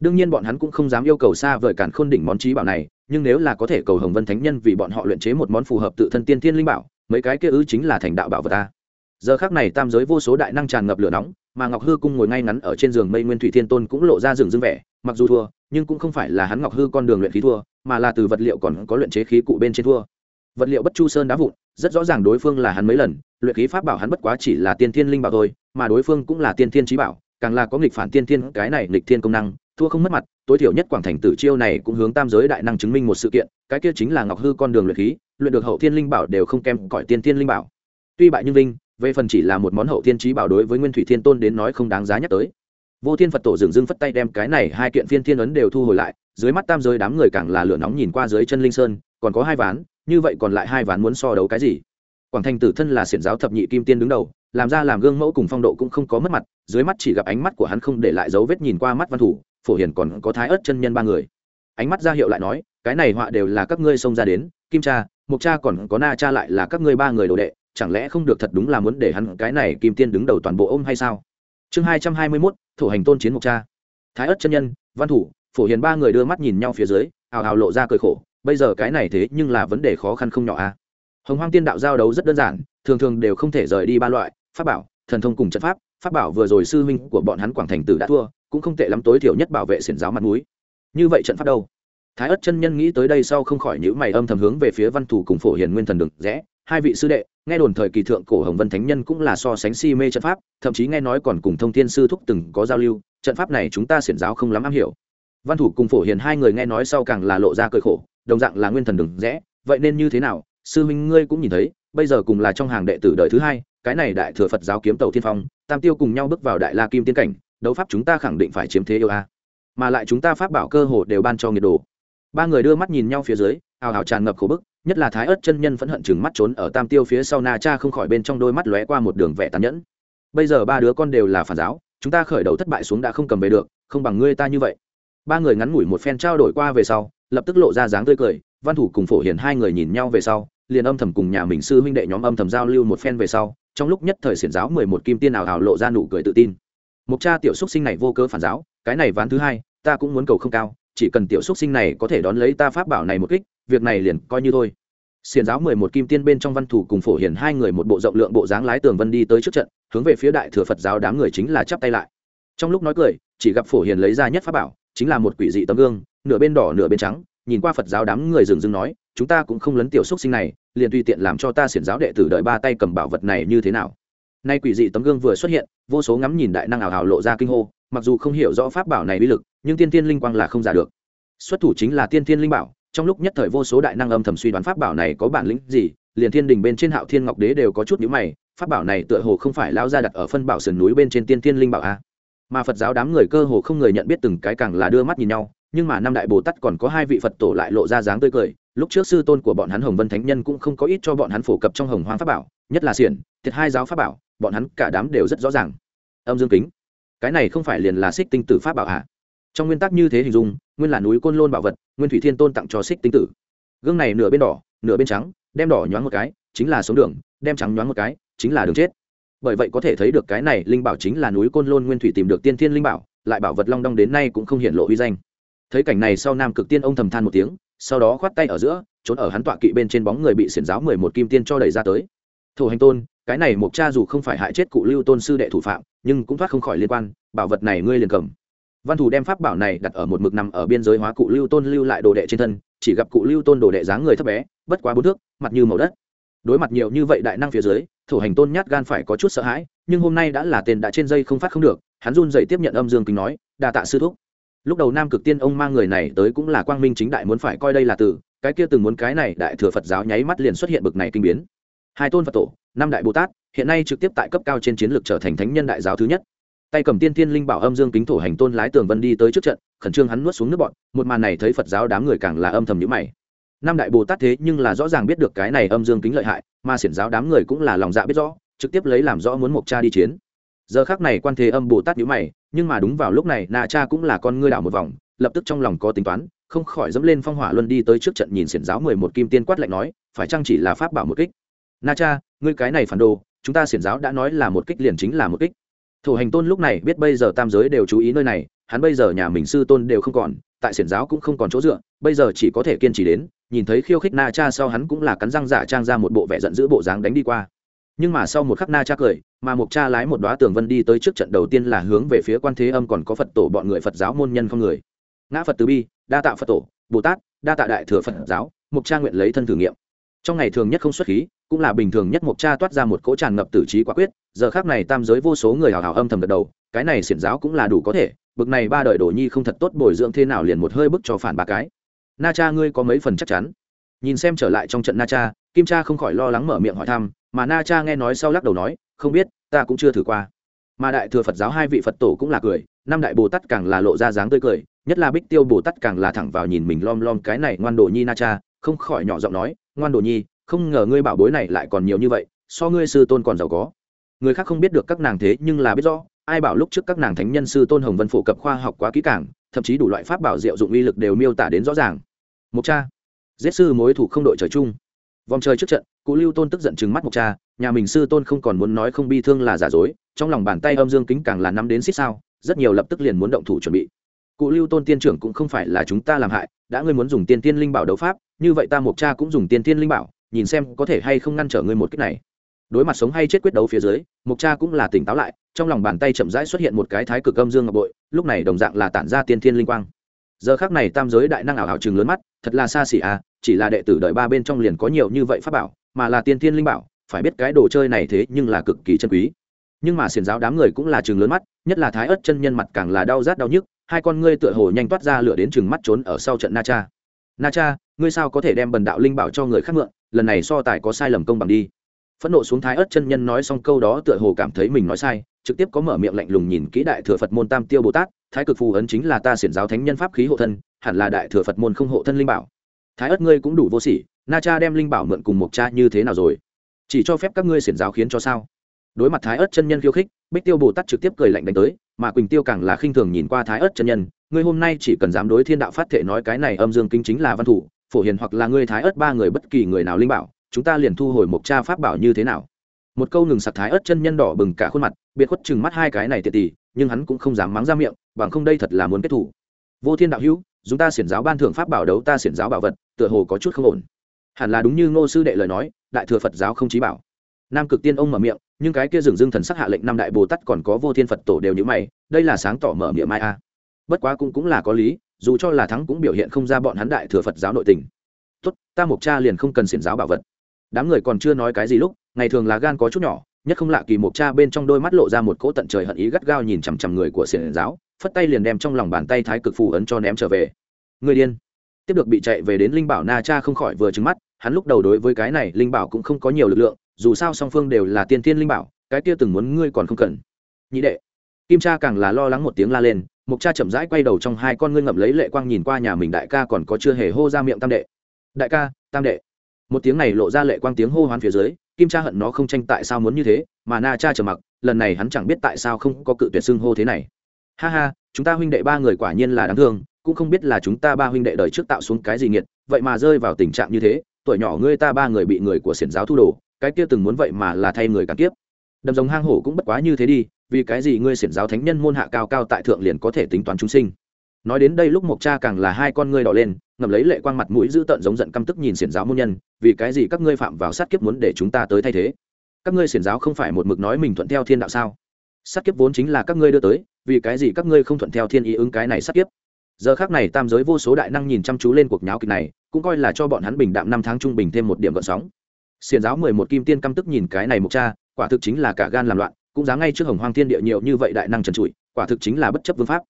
Đương nhiên bọn hắn cũng không dám yêu cầu xa vời càn khôn đỉnh món trí bảo này, nhưng nếu là có thể cầu hồng vân thánh nhân vì bọn họ luyện chế một món phù hợp tự thân tiên thiên linh bảo, mấy cái kia ư chính là thành đạo bảo vật ta. Giờ khác này tam giới vô số đại năng tràn ngập lửa nóng, mà ngọc hư cung ngồi ngay ngắn ở trên giường mây nguyên thủy thiên tôn cũng lộ ra rừng dưng vẻ, mặc dù thua, nhưng cũng không phải là hắn ngọc hư con đường luyện khí thua, mà là từ vật liệu còn có luyện chế khí cụ bên trên thua vật liệu bất chu sơn đá vụn, rất rõ ràng đối phương là hắn mấy lần, luyện khí pháp bảo hắn bất quá chỉ là tiên thiên linh bảo thôi, mà đối phương cũng là tiên thiên trí bảo, càng là có nghịch phản tiên thiên, cái này nghịch thiên công năng, thua không mất mặt, tối thiểu nhất quảng thành tử chiêu này cũng hướng tam giới đại năng chứng minh một sự kiện, cái kia chính là ngọc hư con đường luyện khí, luyện được hậu thiên linh bảo đều không kém cõi tiên thiên linh bảo. Tuy bại nhưng linh về phần chỉ là một món hậu thiên trí bảo đối với nguyên thủy thiên tôn đến nói không đáng giá nhắc tới. Vô thiên phật tổ dừng dưng phất tay đem cái này hai kiện phiên thiên ấn đều thu hồi lại, dưới mắt tam giới đám người càng là lửa nóng nhìn qua dưới chân linh sơn còn có hai ván, như vậy còn lại hai ván muốn so đấu cái gì? Quảng thành tử thân là xiển giáo thập nhị kim tiên đứng đầu, làm ra làm gương mẫu cùng phong độ cũng không có mất mặt, dưới mắt chỉ gặp ánh mắt của hắn không để lại dấu vết nhìn qua mắt văn thủ, phổ hiền còn có thái ớt chân nhân ba người. Ánh mắt ra hiệu lại nói, cái này họa đều là các ngươi xông ra đến, kim cha mục cha còn có na cha lại là các ngươi ba người đồ đệ, chẳng lẽ không được thật đúng là muốn để hắn cái này kim tiên đứng đầu toàn bộ ôm hay sao? Chương hai trăm hai mươi mốt thủ hành tôn chiến mục cha. Thái ất chân nhân, văn thủ, phổ hiền ba người đưa mắt nhìn nhau phía dưới, hào hào lộ ra cười khổ bây giờ cái này thế nhưng là vấn đề khó khăn không nhỏ a à? hồng hoang tiên đạo giao đấu rất đơn giản, thường thường đều không thể rời đi ba loại, pháp bảo, thần thông cùng trận pháp. Pháp bảo vừa rồi sư huynh của bọn hắn quảng thành tử đã thua, cũng không tệ lắm tối thiểu nhất bảo vệ xiển giáo mặt mũi. Như vậy trận pháp đâu? Thái ất chân nhân nghĩ tới đây sau không khỏi nhữ mày âm thầm hướng về phía văn thủ cùng phổ hiền nguyên thần đừng rẽ, hai vị sư đệ, nghe đồn thời kỳ thượng cổ hồng vân thánh nhân cũng là so sánh si mê trận pháp, thậm chí nghe nói còn cùng thông thiên sư thúc từng có giao lưu, trận pháp này chúng ta xiển giáo không lắm am hiểu. Văn thủ cùng phổ hiền hai người nghe nói sau càng là lộ ra cơi khổ đồng dạng là nguyên thần đừng rẽ, vậy nên như thế nào? Sư minh ngươi cũng nhìn thấy, bây giờ cùng là trong hàng đệ tử đời thứ hai, cái này đại thừa phật giáo kiếm tàu thiên phong, tam tiêu cùng nhau bước vào đại la kim tiên cảnh, đấu pháp chúng ta khẳng định phải chiếm thế yêu a. Mà lại chúng ta pháp bảo cơ hồ đều ban cho nhiệt đồ. Ba người đưa mắt nhìn nhau phía dưới ào ào tràn ngập khổ bức, nhất là thái ớt chân nhân phẫn hận chừng mắt trốn ở tam tiêu phía sau na cha không khỏi bên trong đôi mắt lóe qua một đường vẻ tàn nhẫn. Bây giờ ba đứa con đều là phản giáo, chúng ta khởi đầu thất bại xuống đã không cầm về được, không bằng ngươi ta như vậy. Ba người ngắn ngủi một phen trao đổi qua về sau lập tức lộ ra dáng tươi cười, văn thủ cùng phổ hiền hai người nhìn nhau về sau, liền âm thầm cùng nhà mình sư huynh đệ nhóm âm thầm giao lưu một phen về sau, trong lúc nhất thời xiển giáo mười một kim tiên ảo hào lộ ra nụ cười tự tin. Mục cha tiểu xúc sinh này vô cớ phản giáo, cái này ván thứ hai, ta cũng muốn cầu không cao, chỉ cần tiểu xúc sinh này có thể đón lấy ta pháp bảo này một kích, việc này liền coi như thôi. Xiển giáo mười một kim tiên bên trong văn thủ cùng phổ hiền hai người một bộ rộng lượng bộ dáng lái tường vân đi tới trước trận, hướng về phía đại thừa phật giáo đám người chính là chắp tay lại. Trong lúc nói cười, chỉ gặp phổ hiền lấy ra nhất pháp bảo, chính là một quỷ dị tấm gương nửa bên đỏ nửa bên trắng, nhìn qua phật giáo đám người dừng dừng nói, chúng ta cũng không lấn tiểu xúc sinh này, liền tùy tiện làm cho ta xiển giáo đệ tử đợi ba tay cầm bảo vật này như thế nào. Nay quỷ dị tấm gương vừa xuất hiện, vô số ngắm nhìn đại năng ảo hào lộ ra kinh hô, mặc dù không hiểu rõ pháp bảo này uy lực, nhưng tiên tiên linh quang là không giả được. Xuất thủ chính là tiên tiên linh bảo, trong lúc nhất thời vô số đại năng âm thầm suy đoán pháp bảo này có bản lĩnh gì, liền thiên đình bên trên hạo thiên ngọc đế đều có chút nhữ mày, pháp bảo này tựa hồ không phải lao ra đặt ở phân bảo sườn núi bên trên tiên tiên linh bảo a. Mà phật giáo đám người cơ hồ không người nhận biết từng cái càng là đưa mắt nhìn nhau nhưng mà năm đại bồ tát còn có hai vị phật tổ lại lộ ra dáng tươi cười lúc trước sư tôn của bọn hắn hồng vân thánh nhân cũng không có ít cho bọn hắn phổ cập trong hồng hoang pháp bảo nhất là xiển thiệt hai giáo pháp bảo bọn hắn cả đám đều rất rõ ràng âm dương kính cái này không phải liền là xích tinh tử pháp bảo hạ trong nguyên tắc như thế hình dung nguyên là núi côn lôn bảo vật nguyên thủy thiên tôn tặng cho xích tinh tử gương này nửa bên đỏ nửa bên trắng đem đỏ nhoáng một cái chính là sống đường đem trắng nhoáng một cái chính là đường chết bởi vậy có thể thấy được cái này linh bảo chính là núi côn lôn nguyên thủy tìm được tiên thiên linh bảo lại bảo vật long đong đến nay cũng không hiện lộ uy danh thấy cảnh này sau nam cực tiên ông thầm than một tiếng, sau đó khoát tay ở giữa, trốn ở hắn tọa kỵ bên trên bóng người bị xiển giáo mười một kim tiên cho đẩy ra tới. Thủ hành tôn, cái này mục cha dù không phải hại chết cụ lưu tôn sư đệ thủ phạm, nhưng cũng thoát không khỏi liên quan, bảo vật này ngươi liền cầm. Văn thủ đem pháp bảo này đặt ở một mực nằm ở biên giới hóa cụ lưu tôn lưu lại đồ đệ trên thân, chỉ gặp cụ lưu tôn đồ đệ dáng người thấp bé, bất quá bốn thước, mặt như màu đất. Đối mặt nhiều như vậy đại năng phía dưới thủ hành tôn nhát gan phải có chút sợ hãi, nhưng hôm nay đã là tên đã trên dây không phát không được, hắn run dậy tiếp nhận âm dương kính nói, đa tạ sư thúc lúc đầu nam cực tiên ông mang người này tới cũng là quang minh chính đại muốn phải coi đây là từ, cái kia từng muốn cái này đại thừa phật giáo nháy mắt liền xuất hiện bực này kinh biến. Hai tôn phật tổ, năm đại bồ tát, hiện nay trực tiếp tại cấp cao trên chiến lược trở thành thánh nhân đại giáo thứ nhất. Tay cầm tiên tiên linh bảo âm dương kính thổ hành tôn lái tường vân đi tới trước trận, khẩn trương hắn nuốt xuống nước bọn một màn này thấy phật giáo đám người càng là âm thầm nhữ mày. Năm đại bồ tát thế nhưng là rõ ràng biết được cái này âm dương kính lợi hại, mà xiển giáo đám người cũng là lòng dạ biết rõ, trực tiếp lấy làm rõ muốn mộc cha đi chiến. Giờ khác này quan thế âm bồ tát nhữ mày nhưng mà đúng vào lúc này, na cha cũng là con ngươi đảo một vòng, lập tức trong lòng có tính toán, không khỏi dẫm lên phong hỏa luân đi tới trước trận nhìn xiển giáo mười một kim tiên quát lạnh nói, phải chăng chỉ là pháp bảo một kích? Na cha, ngươi cái này phản đồ, chúng ta xiển giáo đã nói là một kích liền chính là một kích. Thủ hành tôn lúc này biết bây giờ tam giới đều chú ý nơi này, hắn bây giờ nhà mình sư tôn đều không còn, tại xiển giáo cũng không còn chỗ dựa, bây giờ chỉ có thể kiên trì đến, nhìn thấy khiêu khích na cha sau hắn cũng là cắn răng giả trang ra một bộ vẻ giận dữ bộ dáng đánh đi qua nhưng mà sau một khắc na cha cười, mà Mục cha lái một đoá tường vân đi tới trước trận đầu tiên là hướng về phía quan thế âm còn có phật tổ bọn người phật giáo môn nhân không người. Ngã phật từ bi, đa tạ phật tổ, bồ tát, đa tạ đại thừa phật giáo mục cha nguyện lấy thân thử nghiệm. Trong ngày thường nhất không xuất khí, cũng là bình thường nhất mục cha toát ra một cỗ tràn ngập tử trí quả quyết, giờ khác này tam giới vô số người hào hào âm thầm gật đầu, cái này xiển giáo cũng là đủ có thể, bực này ba đời đồ nhi không thật tốt bồi dưỡng thế nào liền một hơi bức cho phản ba cái. Na cha ngươi có mấy phần chắc chắn? Nhìn xem trở lại trong trận na cha kim cha không khỏi lo lắng mở miệng hỏi thăm, mà na cha nghe nói sau lắc đầu nói, không biết, ta cũng chưa thử qua. Mà đại thừa phật giáo hai vị phật tổ cũng là cười, năm đại bồ tát càng là lộ ra dáng tươi cười, nhất là bích tiêu bồ tát càng là thẳng vào nhìn mình lom lom cái này ngoan đồ nhi na cha, không khỏi nhỏ giọng nói, ngoan đồ nhi, không ngờ ngươi bảo bối này lại còn nhiều như vậy, so ngươi sư tôn còn giàu có. Người khác không biết được các nàng thế nhưng là biết rõ, ai bảo lúc trước các nàng thánh nhân sư tôn hồng vân phổ cập khoa học quá kỹ càng, thậm chí đủ loại pháp bảo diệu dụng uy lực đều miêu tả đến rõ ràng. Mục cha, giết sư mối thủ không đội trời chung vòng trời trước trận, cụ lưu tôn tức giận chừng mắt mục cha, nhà mình sư tôn không còn muốn nói không bi thương là giả dối, trong lòng bàn tay âm dương kính càng là nắm đến xích sao, rất nhiều lập tức liền muốn động thủ chuẩn bị. Cụ lưu tôn tiên trưởng cũng không phải là chúng ta làm hại, đã ngươi muốn dùng tiên tiên linh bảo đấu pháp, như vậy ta mục cha cũng dùng tiên tiên linh bảo, nhìn xem có thể hay không ngăn trở ngươi một cách này. Đối mặt sống hay chết quyết đấu phía dưới mục cha cũng là tỉnh táo lại, trong lòng bàn tay chậm rãi xuất hiện một cái thái cực âm dương ngọc bội, lúc này đồng dạng là tản ra tiên thiên linh quang giờ khác này tam giới đại năng ảo hảo chừng lớn mắt, thật là xa xỉ à chỉ là đệ tử đợi ba bên trong liền có nhiều như vậy pháp bảo, mà là tiên thiên linh bảo, phải biết cái đồ chơi này thế nhưng là cực kỳ chân quý. Nhưng mà xiển giáo đám người cũng là chừng lớn mắt, nhất là thái ớt chân nhân mặt càng là đau rát đau nhức, hai con ngươi tựa hồ nhanh toát ra lửa đến chừng mắt trốn ở sau trận na cha. Na cha, ngươi sao có thể đem bần đạo linh bảo cho người khác mượn, lần này so tài có sai lầm công bằng đi. Phẫn nộ xuống thái ớt chân nhân nói xong câu đó tựa hồ cảm thấy mình nói sai trực tiếp có mở miệng lạnh lùng nhìn kỹ đại thừa phật môn tam tiêu bồ tát, thái cực phù ấn chính là ta xiển giáo thánh nhân pháp khí hộ thân, hẳn là đại thừa phật môn không hộ thân linh bảo. Thái ớt ngươi cũng đủ vô sỉ, na cha đem linh bảo mượn cùng một cha như thế nào rồi? Chỉ cho phép các ngươi xiển giáo khiến cho sao? Đối mặt thái ớt chân nhân khiêu khích, bích tiêu bồ tát trực tiếp cười lạnh đánh tới, mà quỳnh tiêu càng là khinh thường nhìn qua thái ớt chân nhân, ngươi hôm nay chỉ cần dám đối thiên đạo phát thể nói cái này âm dương kinh chính là văn thủ, phổ hiền hoặc là ngươi thái ớt ba người bất kỳ người nào linh bảo, chúng ta liền thu hồi một cha pháp bảo như thế nào? Một câu ngừng sặc thái ớt chân nhân đỏ bừng cả khuôn mặt biệt khuất chừng mắt hai cái này tiệt tỷ nhưng hắn cũng không dám mắng ra miệng, bằng không đây thật là muốn kết thủ. Vô thiên đạo hữu chúng ta xiển giáo ban thượng pháp bảo đấu ta xiển giáo bảo vật, tựa hồ có chút không ổn. Hẳn là đúng như ngô sư đệ lời nói, đại thừa phật giáo không chí bảo. Nam cực tiên ông mở miệng, nhưng cái kia dừng dưng thần sắc hạ lệnh năm đại bồ tát còn có vô thiên phật tổ đều như mày, đây là sáng tỏ mở miệng mai a. Bất quá cũng cũng là có lý, dù cho là thắng cũng biểu hiện không ra bọn hắn đại thừa phật giáo nội tình. Tốt, ta mục cha liền không cần xiển giáo bảo vật. Đám người còn chưa nói cái gì lúc, ngày thường là gan có chút nhỏ nhất không lạ kỳ mục cha bên trong đôi mắt lộ ra một cỗ tận trời hận ý gắt gao nhìn chằm chằm người của xiển giáo, phất tay liền đem trong lòng bàn tay thái cực phù ấn cho ném trở về. Người điên. Tiếp được bị chạy về đến linh bảo na cha không khỏi vừa trứng mắt, hắn lúc đầu đối với cái này linh bảo cũng không có nhiều lực lượng, dù sao song phương đều là tiên tiên linh bảo, cái kia từng muốn ngươi còn không cần. Nhị đệ. Kim cha càng là lo lắng một tiếng la lên mục cha chậm rãi quay đầu trong hai con ngươi ngậm lấy lệ quang nhìn qua nhà mình đại ca còn có chưa hề hô ra miệng tam đệ. Đại ca, tam đệ. Một tiếng này lộ ra lệ quang tiếng hô hoán phía dưới kim cha hận nó không tranh tại sao muốn như thế, mà na cha trở mặc, lần này hắn chẳng biết tại sao không có cự tuyệt xưng hô thế này. Ha ha, chúng ta huynh đệ ba người quả nhiên là đáng thương, cũng không biết là chúng ta ba huynh đệ đời trước tạo xuống cái gì nghiệt, vậy mà rơi vào tình trạng như thế, tuổi nhỏ ngươi ta ba người bị người của xiển giáo thu đồ, cái kia từng muốn vậy mà là thay người càng kiếp. Đầm rồng hang hổ cũng bất quá như thế đi, vì cái gì ngươi xiển giáo thánh nhân môn hạ cao cao tại thượng liền có thể tính toán chúng sinh? Nói đến đây lúc mộc cha càng là hai con ngươi đỏ lên ngầm lấy lệ quang mặt mũi giữ tợn giống giận căm tức nhìn xiển giáo môn nhân, vì cái gì các ngươi phạm vào sát kiếp muốn để chúng ta tới thay thế? Các ngươi xiển giáo không phải một mực nói mình thuận theo thiên đạo sao? Sát kiếp vốn chính là các ngươi đưa tới, vì cái gì các ngươi không thuận theo thiên ý ứng cái này sát kiếp? Giờ khác này tam giới vô số đại năng nhìn chăm chú lên cuộc nháo kịch này, cũng coi là cho bọn hắn bình đạm năm tháng trung bình thêm một điểm gợn sóng. Xiển giáo mười một kim tiên căm tức nhìn cái này mục cha, quả thực chính là cả gan làm loạn, cũng dám ngay trước hồng hoang thiên địa nhiều như vậy đại năng trần trụi, quả thực chính là bất chấp vương pháp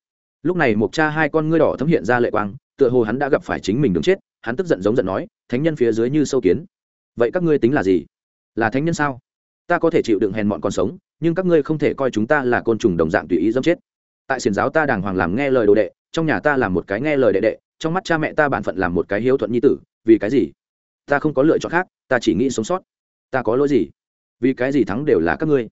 lúc này mục cha hai con ngươi đỏ thấm hiện ra lệ quang, tựa hồ hắn đã gặp phải chính mình đứng chết, hắn tức giận giống giận nói, thánh nhân phía dưới như sâu kiến. Vậy các ngươi tính là gì? Là thánh nhân sao? Ta có thể chịu đựng hèn mọn còn sống, nhưng các ngươi không thể coi chúng ta là côn trùng đồng dạng tùy ý dâm chết. Tại xiền giáo ta đàng hoàng làm nghe lời đồ đệ, trong nhà ta làm một cái nghe lời đệ đệ, trong mắt cha mẹ ta bản phận làm một cái hiếu thuận nhi tử, vì cái gì? Ta không có lựa chọn khác, ta chỉ nghĩ sống sót. Ta có lỗi gì? Vì cái gì thắng đều là các ngươi.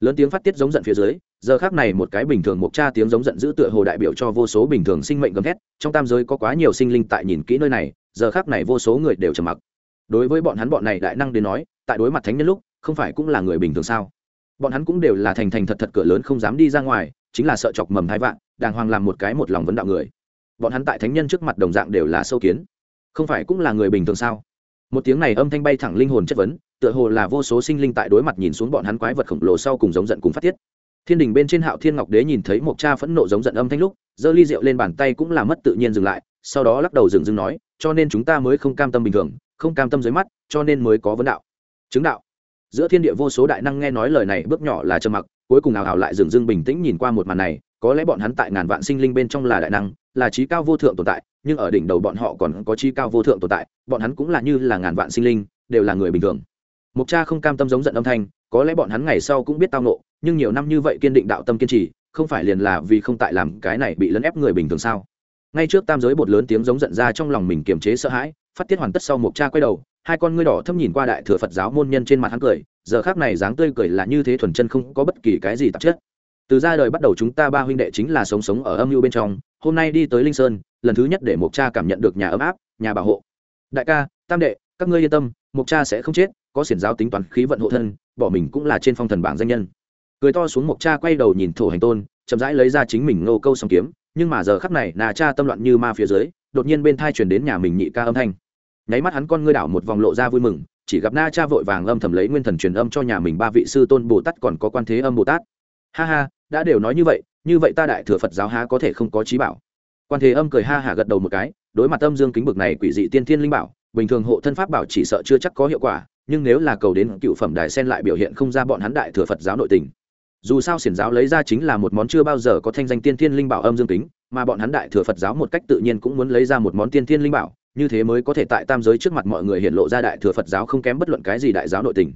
Lớn tiếng phát tiết giống giận phía dưới giờ khác này một cái bình thường một cha tiếng giống giận dữ tựa hồ đại biểu cho vô số bình thường sinh mệnh gầm thét, trong tam giới có quá nhiều sinh linh tại nhìn kỹ nơi này, giờ khác này vô số người đều trầm mặc. Đối với bọn hắn bọn này đại năng đến nói, tại đối mặt thánh nhân lúc, không phải cũng là người bình thường sao? Bọn hắn cũng đều là thành thành thật thật cửa lớn không dám đi ra ngoài, chính là sợ chọc mầm hai vạn, đàng hoàng làm một cái một lòng vấn đạo người. Bọn hắn tại thánh nhân trước mặt đồng dạng đều là sâu kiến. Không phải cũng là người bình thường sao? Một tiếng này âm thanh bay thẳng linh hồn chất vấn, tựa hồ là vô số sinh linh tại đối mặt nhìn xuống bọn hắn quái vật khổng lồ sau cùng giống giận cùng phát tiết thiên đình bên trên hạo thiên ngọc đế nhìn thấy mộc cha phẫn nộ giống giận âm thanh lúc, giơ ly rượu lên bàn tay cũng là mất tự nhiên dừng lại, sau đó lắc đầu dừng dừng nói, cho nên chúng ta mới không cam tâm bình thường, không cam tâm dưới mắt, cho nên mới có vấn đạo. Chứng đạo. Giữa thiên địa vô số đại năng nghe nói lời này bước nhỏ là trầm mặc, cuối cùng nào ảo lại dừng dưng bình tĩnh nhìn qua một màn này, có lẽ bọn hắn tại ngàn vạn sinh linh bên trong là đại năng, là trí cao vô thượng tồn tại, nhưng ở đỉnh đầu bọn họ còn có trí cao vô thượng tồn tại, bọn hắn cũng là như là ngàn vạn sinh linh, đều là người bình thường. Mục cha không cam tâm giống giận âm thanh, có lẽ bọn hắn ngày sau cũng biết tao nộ nhưng nhiều năm như vậy kiên định đạo tâm kiên trì, không phải liền là vì không tại làm cái này bị lấn ép người bình thường sao? Ngay trước tam giới bột lớn tiếng giống giận ra trong lòng mình kiềm chế sợ hãi, phát tiết hoàn tất sau một cha quay đầu, hai con ngươi đỏ thâm nhìn qua đại thừa phật giáo môn nhân trên mặt hắn cười, giờ khác này dáng tươi cười là như thế thuần chân không có bất kỳ cái gì tạp chất. Từ ra đời bắt đầu chúng ta ba huynh đệ chính là sống sống ở âm mưu bên trong, hôm nay đi tới linh sơn, lần thứ nhất để mộc cha cảm nhận được nhà ấm áp, nhà bảo hộ. Đại ca, tam đệ, các ngươi yên tâm mộc cha sẽ không chết, có xiển giáo tính toán khí vận hộ thân, bỏ mình cũng là trên phong thần bảng danh nhân cười to xuống mộc cha quay đầu nhìn thổ hành tôn, chậm rãi lấy ra chính mình ngô câu song kiếm, nhưng mà giờ khắc này nà cha tâm loạn như ma phía dưới, đột nhiên bên thai chuyển đến nhà mình nhị ca âm thanh. Nháy mắt hắn con ngươi đảo một vòng lộ ra vui mừng, chỉ gặp na cha vội vàng âm thầm lấy nguyên thần truyền âm cho nhà mình ba vị sư tôn bồ tát còn có quan thế âm bồ tát. Ha ha, đã đều nói như vậy như vậy ta đại thừa phật giáo há có thể không có trí bảo? Quan thế âm cười ha hả gật đầu một cái, đối mặt âm dương kính bực này quỷ dị tiên thiên linh bảo, bình thường hộ thân pháp bảo chỉ sợ chưa chắc có hiệu quả, nhưng nếu là cầu đến cựu phẩm đài sen lại biểu hiện không ra bọn hắn đại thừa phật giáo nội tình dù sao xiển giáo lấy ra chính là một món chưa bao giờ có thanh danh tiên thiên linh bảo âm dương tính, mà bọn hắn đại thừa phật giáo một cách tự nhiên cũng muốn lấy ra một món tiên thiên linh bảo như thế mới có thể tại tam giới trước mặt mọi người hiện lộ ra đại thừa phật giáo không kém bất luận cái gì đại giáo nội tình.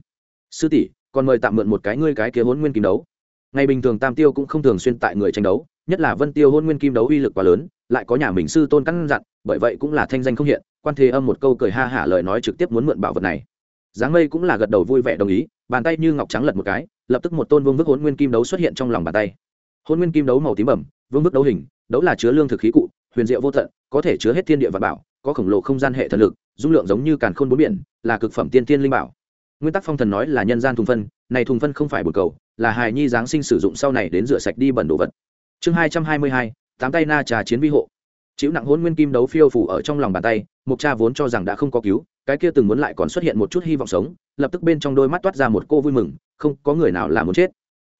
Sư tỷ còn mời tạm mượn một cái ngươi cái kia hôn nguyên kim đấu. Ngày bình thường tam tiêu cũng không thường xuyên tại người tranh đấu nhất là vân tiêu hôn nguyên kim đấu uy lực quá lớn lại có nhà mình sư tôn căn dặn bởi vậy cũng là thanh danh không hiện quan thế âm một câu cười ha hả lời nói trực tiếp muốn mượn bảo vật này. Giáng mây cũng là gật đầu vui vẻ đồng ý bàn tay như ngọc trắng lật một cái, lập tức một tôn vương vức hôn nguyên kim đấu xuất hiện trong lòng bàn tay. Hôn nguyên kim đấu màu tím bẩm, vương vức đấu hình, đấu là chứa lương thực khí cụ, huyền diệu vô tận, có thể chứa hết thiên địa và bảo, có khổng lồ không gian hệ thần lực, dung lượng giống như càn khôn bốn biển, là cực phẩm tiên tiên linh bảo. Nguyên tắc phong thần nói là nhân gian thùng phân, này thùng phân không phải bột cầu, là hài nhi giáng sinh sử dụng sau này đến rửa sạch đi bẩn đồ vật. Chương hai trăm hai mươi hai, tám tay na trà chiến vi hộ. Chịu nặng hôn nguyên kim đấu phiêu phủ ở trong lòng bàn tay, mục cha vốn cho rằng đã không có cứu cái kia từng muốn lại còn xuất hiện một chút hy vọng sống, lập tức bên trong đôi mắt toát ra một cô vui mừng, không có người nào là muốn chết.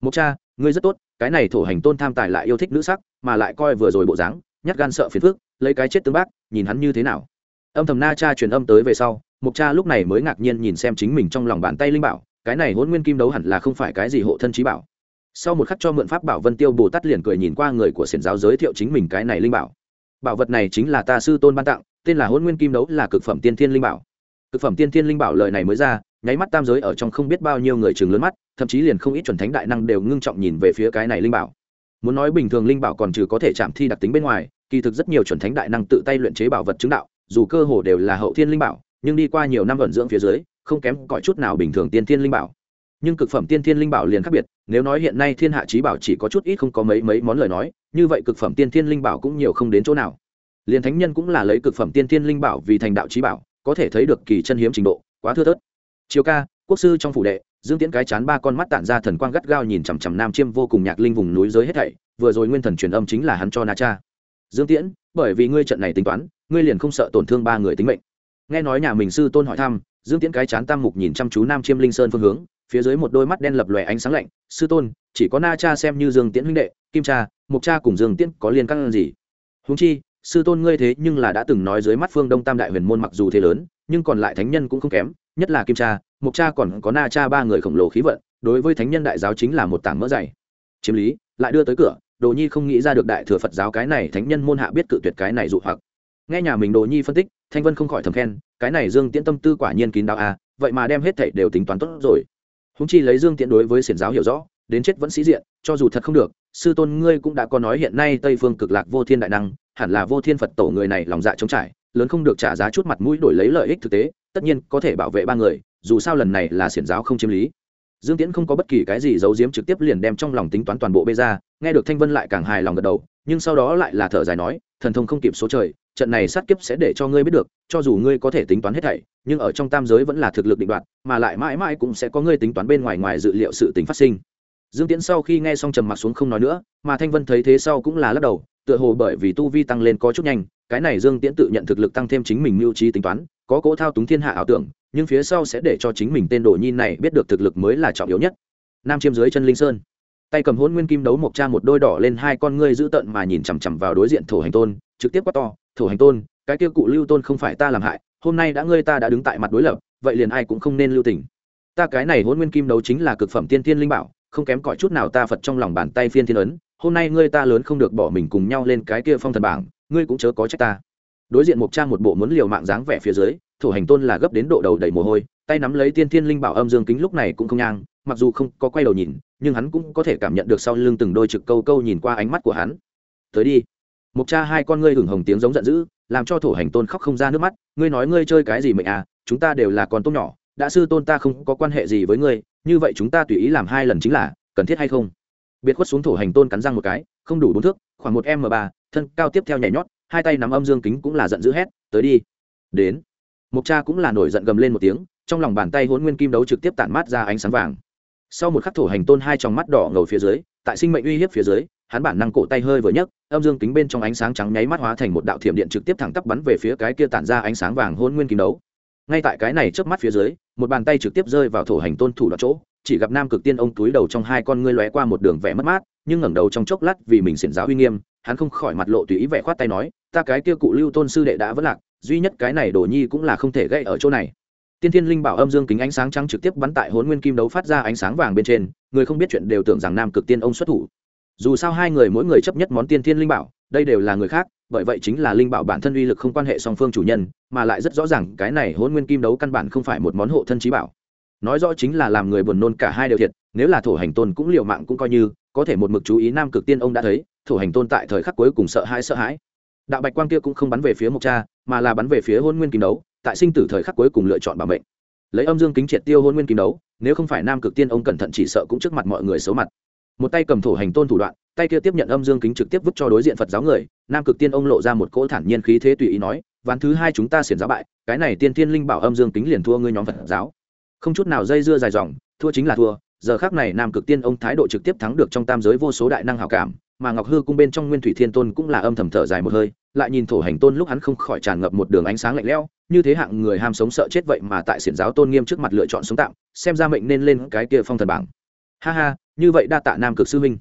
Mục cha, ngươi rất tốt, cái này thổ hành tôn tham tài lại yêu thích nữ sắc, mà lại coi vừa rồi bộ dáng, nhát gan sợ phiền phước lấy cái chết tương bác, nhìn hắn như thế nào. Âm thầm na cha truyền âm tới về sau mục cha lúc này mới ngạc nhiên nhìn xem chính mình trong lòng bàn tay linh bảo, cái này hôn nguyên kim đấu hẳn là không phải cái gì hộ thân trí bảo. Sau một khắc cho mượn pháp bảo vân tiêu bồ tát liền cười nhìn qua người của xiển giáo giới thiệu chính mình cái này linh bảo. Bảo vật này chính là ta sư tôn ban tặng, tên là hôn nguyên kim đấu là cực phẩm tiên thiên linh bảo cực phẩm tiên thiên linh bảo lời này mới ra, nháy mắt tam giới ở trong không biết bao nhiêu người chừng lớn mắt, thậm chí liền không ít chuẩn thánh đại năng đều ngưng trọng nhìn về phía cái này linh bảo. Muốn nói bình thường linh bảo còn trừ có thể chạm thi đặc tính bên ngoài, kỳ thực rất nhiều chuẩn thánh đại năng tự tay luyện chế bảo vật chứng đạo, dù cơ hồ đều là hậu thiên linh bảo, nhưng đi qua nhiều năm vận dưỡng phía dưới, không kém cõi chút nào bình thường tiên thiên linh bảo. Nhưng cực phẩm tiên thiên linh bảo liền khác biệt, nếu nói hiện nay thiên hạ trí bảo chỉ có chút ít không có mấy mấy món lời nói, như vậy cực phẩm tiên thiên linh bảo cũng nhiều không đến chỗ nào. Liền thánh nhân cũng là lấy cực phẩm tiên thiên linh bảo vì thành đạo trí bảo có thể thấy được kỳ chân hiếm trình độ, quá thưa thớt. Chiều ca, quốc sư trong phủ đệ, dương tiễn cái chán ba con mắt tản ra thần quang gắt gao nhìn chằm chằm nam chiêm vô cùng nhạc linh vùng núi giới hết thảy, vừa rồi nguyên thần truyền âm chính là hắn cho na cha. Dương tiễn, bởi vì ngươi trận này tính toán, ngươi liền không sợ tổn thương ba người tính mệnh. Nghe nói nhà mình sư tôn hỏi thăm, dương tiễn cái chán tam mục nhìn chăm chú nam chiêm linh sơn phương hướng, phía dưới một đôi mắt đen lập lòe ánh sáng lạnh, sư tôn, chỉ có na cha xem như dương tiễn huynh đệ, kim cha, mục cha cùng dương tiễn có liên căn gì? Húng chi sư tôn ngươi thế nhưng là đã từng nói dưới mắt phương đông tam đại huyền môn mặc dù thế lớn nhưng còn lại thánh nhân cũng không kém nhất là kim cha mục cha còn có na cha ba người khổng lồ khí vận đối với thánh nhân đại giáo chính là một tảng mỡ dày. Chiếm lý lại đưa tới cửa đồ nhi không nghĩ ra được đại thừa phật giáo cái này thánh nhân môn hạ biết cự tuyệt cái này dụ hoặc. Nghe nhà mình đồ nhi phân tích thanh vân không khỏi thầm khen cái này dương tiễn tâm tư quả nhiên kín đạo a à, vậy mà đem hết thảy đều tính toán tốt rồi. Húng chi lấy dương tiễn đối với xiển giáo hiểu rõ đến chết vẫn sĩ diện cho dù thật không được sư tôn ngươi cũng đã có nói hiện nay tây phương cực lạc vô thiên đại năng hẳn là vô thiên phật tổ người này lòng dạ trống trải, lớn không được trả giá chút mặt mũi đổi lấy lợi ích thực tế, tất nhiên có thể bảo vệ ba người, dù sao lần này là xiển giáo không chiếm lý. Dương tiễn không có bất kỳ cái gì giấu giếm trực tiếp liền đem trong lòng tính toán toàn bộ bê ra, nghe được thanh vân lại càng hài lòng gật đầu, nhưng sau đó lại là thở dài nói, thần thông không kịp số trời, trận này sát kiếp sẽ để cho ngươi biết được, cho dù ngươi có thể tính toán hết thảy, nhưng ở trong tam giới vẫn là thực lực định đoạt, mà lại mãi mãi cũng sẽ có ngươi tính toán bên ngoài ngoài dự liệu sự tính phát sinh. Dương tiễn sau khi nghe xong trầm mặc xuống không nói nữa, mà thanh vân thấy thế sau cũng là lắc đầu tựa hồ bởi vì tu vi tăng lên có chút nhanh, cái này dương tiễn tự nhận thực lực tăng thêm chính mình mưu trí tính toán, có cố thao túng thiên hạ ảo tưởng, nhưng phía sau sẽ để cho chính mình tên đồ nhi này biết được thực lực mới là trọng yếu nhất. Nam chiêm dưới chân linh sơn. Tay cầm hôn nguyên kim đấu mộc cha một đôi đỏ lên hai con ngươi dữ tợn mà nhìn chằm chằm vào đối diện thổ hành tôn, trực tiếp quát to, thổ hành tôn, cái kia cụ lưu tôn không phải ta làm hại, hôm nay đã ngươi ta đã đứng tại mặt đối lập, vậy liền ai cũng không nên lưu tình. Ta cái này hôn nguyên kim đấu chính là cực phẩm tiên thiên linh bảo, không kém cỏi chút nào ta phật trong lòng bàn tay phiên thiên ấn hôm nay ngươi ta lớn không được bỏ mình cùng nhau lên cái kia phong thần bảng, ngươi cũng chớ có trách ta. Đối diện mộc trang một bộ muốn liều mạng dáng vẻ phía dưới, thủ hành tôn là gấp đến độ đầu đầy mồ hôi, tay nắm lấy tiên thiên linh bảo âm dương kính lúc này cũng không nhang mặc dù không có quay đầu nhìn, nhưng hắn cũng có thể cảm nhận được sau lưng từng đôi trực câu câu nhìn qua ánh mắt của hắn. Tới đi. Mộc cha hai con ngươi hửng hồng tiếng giống giận dữ, làm cho thủ hành tôn khóc không ra nước mắt, ngươi nói ngươi chơi cái gì mệnh à chúng ta đều là con tốt nhỏ, đã sư tôn ta không có quan hệ gì với ngươi, như vậy chúng ta tùy ý làm hai lần chính là, cần thiết hay không? Biệt khuất xuống thổ hành tôn cắn răng một cái, không đủ bốn thước, khoảng một m ba, thân cao tiếp theo nhảy nhót, hai tay nắm âm dương kính cũng là giận dữ hét, tới đi. Đến. Mục cha cũng là nổi giận gầm lên một tiếng, trong lòng bàn tay hôn nguyên kim đấu trực tiếp tản mát ra ánh sáng vàng. Sau một khắc thổ hành tôn hai trong mắt đỏ ngầu phía dưới, tại sinh mệnh uy hiếp phía dưới, hắn bản năng cổ tay hơi vừa nhấc, âm dương kính bên trong ánh sáng trắng nháy mắt hóa thành một đạo thiểm điện trực tiếp thẳng tắp bắn về phía cái kia tản ra ánh sáng vàng hôn nguyên kim đấu ngay tại cái này trước mắt phía dưới, một bàn tay trực tiếp rơi vào thổ hành tôn thủ đoạn chỗ, chỉ gặp nam cực tiên ông túi đầu trong hai con ngươi lóe qua một đường vẻ mất mát, nhưng ngẩng đầu trong chốc lát vì mình xiển giáo uy nghiêm, hắn không khỏi mặt lộ tùy ý vẻ khoát tay nói, ta cái kia cụ lưu tôn sư đệ đã vất lạc, duy nhất cái này đồ nhi cũng là không thể gây ở chỗ này. Tiên thiên linh bảo âm dương kính ánh sáng trắng trực tiếp bắn tại hốn nguyên kim đấu phát ra ánh sáng vàng bên trên, người không biết chuyện đều tưởng rằng nam cực tiên ông xuất thủ. Dù sao hai người mỗi người chấp nhất món tiên thiên linh bảo đây đều là người khác, bởi vậy chính là linh bảo bản thân uy lực không quan hệ song phương chủ nhân, mà lại rất rõ ràng cái này hôn nguyên kim đấu căn bản không phải một món hộ thân trí bảo. Nói rõ chính là làm người buồn nôn cả hai đều thiệt, nếu là thổ hành tôn cũng liều mạng cũng coi như, có thể một mực chú ý nam cực tiên ông đã thấy, thổ hành tôn tại thời khắc cuối cùng sợ hãi sợ hãi. Đạo bạch quang kia cũng không bắn về phía mộc cha, mà là bắn về phía hôn nguyên kim đấu, tại sinh tử thời khắc cuối cùng lựa chọn bảo mệnh. Lấy âm dương kính triệt tiêu hôn nguyên kim đấu, nếu không phải nam cực tiên ông cẩn thận chỉ sợ cũng trước mặt mọi người xấu mặt. Một tay cầm thổ hành tôn thủ đoạn tay kia tiếp nhận âm dương kính trực tiếp vứt cho đối diện phật giáo người, nam cực tiên ông lộ ra một cỗ thản nhiên khí thế tùy ý nói, ván thứ hai chúng ta xiển giáo bại, cái này tiên thiên linh bảo âm dương kính liền thua ngươi nhóm phật giáo. Không chút nào dây dưa dài dòng, thua chính là thua, giờ khác này nam cực tiên ông thái độ trực tiếp thắng được trong tam giới vô số đại năng hảo cảm, mà ngọc hư cung bên trong nguyên thủy thiên tôn cũng là âm thầm thở dài một hơi, lại nhìn thổ hành tôn lúc hắn không khỏi tràn ngập một đường ánh sáng lạnh lẽo, như thế hạng người ham sống sợ chết vậy mà tại xiển giáo tôn nghiêm trước mặt lựa chọn sống tạm, xem ra mệnh nên lên cái kia phong thần bảng. Ha ha, như vậy đa tạ nam cực sư minh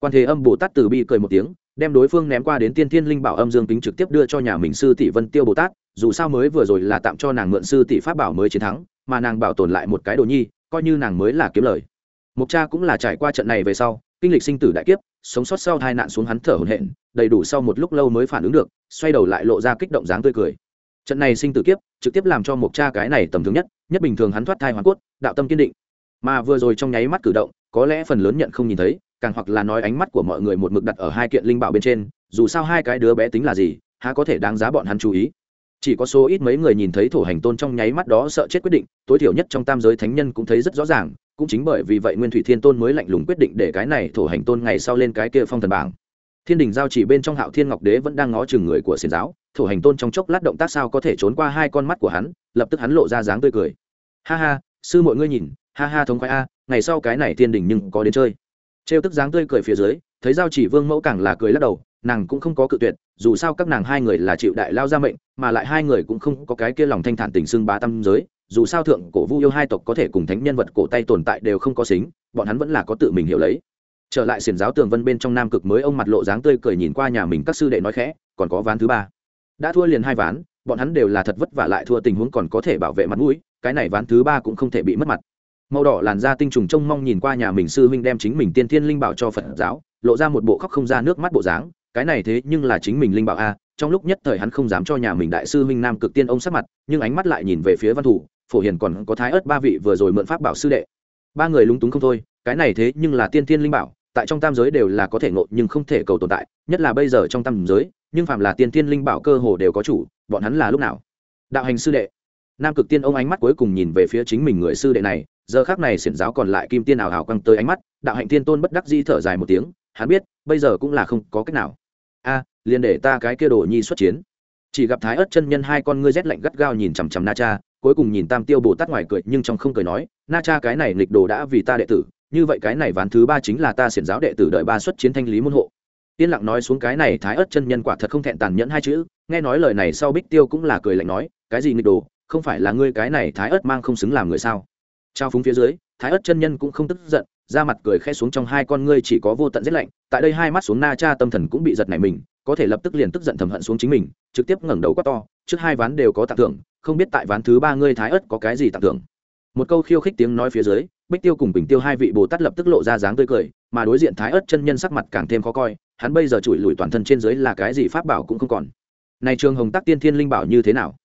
quan thế âm bồ tát từ bi cười một tiếng, đem đối phương ném qua đến tiên thiên linh bảo âm dương kính trực tiếp đưa cho nhà mình sư tỷ vân tiêu bồ tát, dù sao mới vừa rồi là tạm cho nàng mượn sư tỷ pháp bảo mới chiến thắng, mà nàng bảo tồn lại một cái đồ nhi, coi như nàng mới là kiếm lời. Mục cha cũng là trải qua trận này về sau, kinh lịch sinh tử đại kiếp, sống sót sau hai nạn xuống hắn thở hổn hển, đầy đủ sau một lúc lâu mới phản ứng được, xoay đầu lại lộ ra kích động dáng tươi cười. Trận này sinh tử kiếp, trực tiếp làm cho mục cha cái này tầm thường nhất nhất bình thường hắn thoát thai hoàn cốt, đạo tâm kiên định. Mà vừa rồi trong nháy mắt cử động, có lẽ phần lớn nhận không nhìn thấy càng hoặc là nói ánh mắt của mọi người một mực đặt ở hai kiện linh bảo bên trên, dù sao hai cái đứa bé tính là gì, há có thể đáng giá bọn hắn chú ý. Chỉ có số ít mấy người nhìn thấy thổ hành tôn trong nháy mắt đó sợ chết quyết định, tối thiểu nhất trong tam giới thánh nhân cũng thấy rất rõ ràng, cũng chính bởi vì vậy nguyên thủy thiên tôn mới lạnh lùng quyết định để cái này thổ hành tôn ngày sau lên cái kia phong thần bảng. Thiên đình giao chỉ bên trong hạo thiên ngọc đế vẫn đang ngó chừng người của xiền giáo, thổ hành tôn trong chốc lát động tác sao có thể trốn qua hai con mắt của hắn, lập tức hắn lộ ra dáng tươi cười. Ha ha, sư mọi ngươi nhìn, ha ha thống khoái a, ngày sau cái này thiên đình nhưng có đến chơi trêu tức dáng tươi cười phía dưới, thấy giao chỉ vương mẫu càng là cười lắc đầu, nàng cũng không có cự tuyệt, dù sao các nàng hai người là chịu đại lao ra mệnh, mà lại hai người cũng không có cái kia lòng thanh thản tình xưng bá tâm giới, dù sao thượng cổ vu yêu hai tộc có thể cùng thánh nhân vật cổ tay tồn tại đều không có xính, bọn hắn vẫn là có tự mình hiểu lấy. Trở lại xiển giáo tường vân bên trong nam cực mới ông mặt lộ dáng tươi cười nhìn qua nhà mình các sư đệ nói khẽ, còn có ván thứ ba. Đã thua liền hai ván, bọn hắn đều là thật vất vả lại thua tình huống còn có thể bảo vệ mặt mũi, cái này ván thứ ba cũng không thể bị mất mặt màu đỏ làn da tinh trùng trông mong nhìn qua nhà mình sư huynh đem chính mình tiên thiên linh bảo cho phật giáo, lộ ra một bộ khóc không ra nước mắt bộ dáng. Cái này thế nhưng là chính mình linh bảo a, trong lúc nhất thời hắn không dám cho nhà mình đại sư huynh nam cực tiên ông sắc mặt, nhưng ánh mắt lại nhìn về phía văn thủ, phổ hiền còn có thái ớt ba vị vừa rồi mượn pháp bảo sư đệ. Ba người lúng túng không thôi, cái này thế nhưng là tiên thiên linh bảo, tại trong tam giới đều là có thể ngộ nhưng không thể cầu tồn tại, nhất là bây giờ trong tam giới, nhưng phạm là tiên thiên linh bảo cơ hồ đều có chủ, bọn hắn là lúc nào? Đạo hành sư đệ. Nam cực tiên ông ánh mắt cuối cùng nhìn về phía chính mình người sư đệ này giờ khác này xiển giáo còn lại kim tiên ảo hào căng tới ánh mắt, đạo hạnh tiên tôn bất đắc di thở dài một tiếng, hắn biết, bây giờ cũng là không có cách nào. A, liền để ta cái kia đồ nhi xuất chiến. Chỉ gặp thái ớt chân nhân hai con ngươi rét lạnh gắt gao nhìn chằm chằm na cha, cuối cùng nhìn tam tiêu bồ tát ngoài cười, nhưng trong không cười nói, na cha cái này nghịch đồ đã vì ta đệ tử, như vậy cái này ván thứ ba chính là ta xiển giáo đệ tử đợi ba xuất chiến thanh lý môn hộ. Yên lặng nói xuống cái này, thái ớt chân nhân quả thật không thẹn tàn nhẫn hai chữ, nghe nói lời này sau bích tiêu cũng là cười lạnh nói, cái gì nghịch đồ, không phải là ngươi cái này thái ớt mang không xứng làm người sao? Trao phúng phía dưới, thái ớt chân nhân cũng không tức giận ra mặt cười khẽ xuống trong hai con ngươi chỉ có vô tận rét lạnh, tại đây hai mắt xuống na cha tâm thần cũng bị giật này mình, có thể lập tức liền tức giận thầm hận xuống chính mình, trực tiếp ngẩng đầu quát to, trước hai ván đều có tặng thưởng, không biết tại ván thứ ba ngươi thái ớt có cái gì tặng thưởng. Một câu khiêu khích tiếng nói phía dưới, bích tiêu cùng bình tiêu hai vị bồ tát lập tức lộ ra dáng tươi cười, mà đối diện thái ớt chân nhân sắc mặt càng thêm khó coi, hắn bây giờ chùi lùi toàn thân trên dưới là cái gì pháp bảo cũng không còn. Này trường hồng tắc tiên thiên linh bảo như thế nào?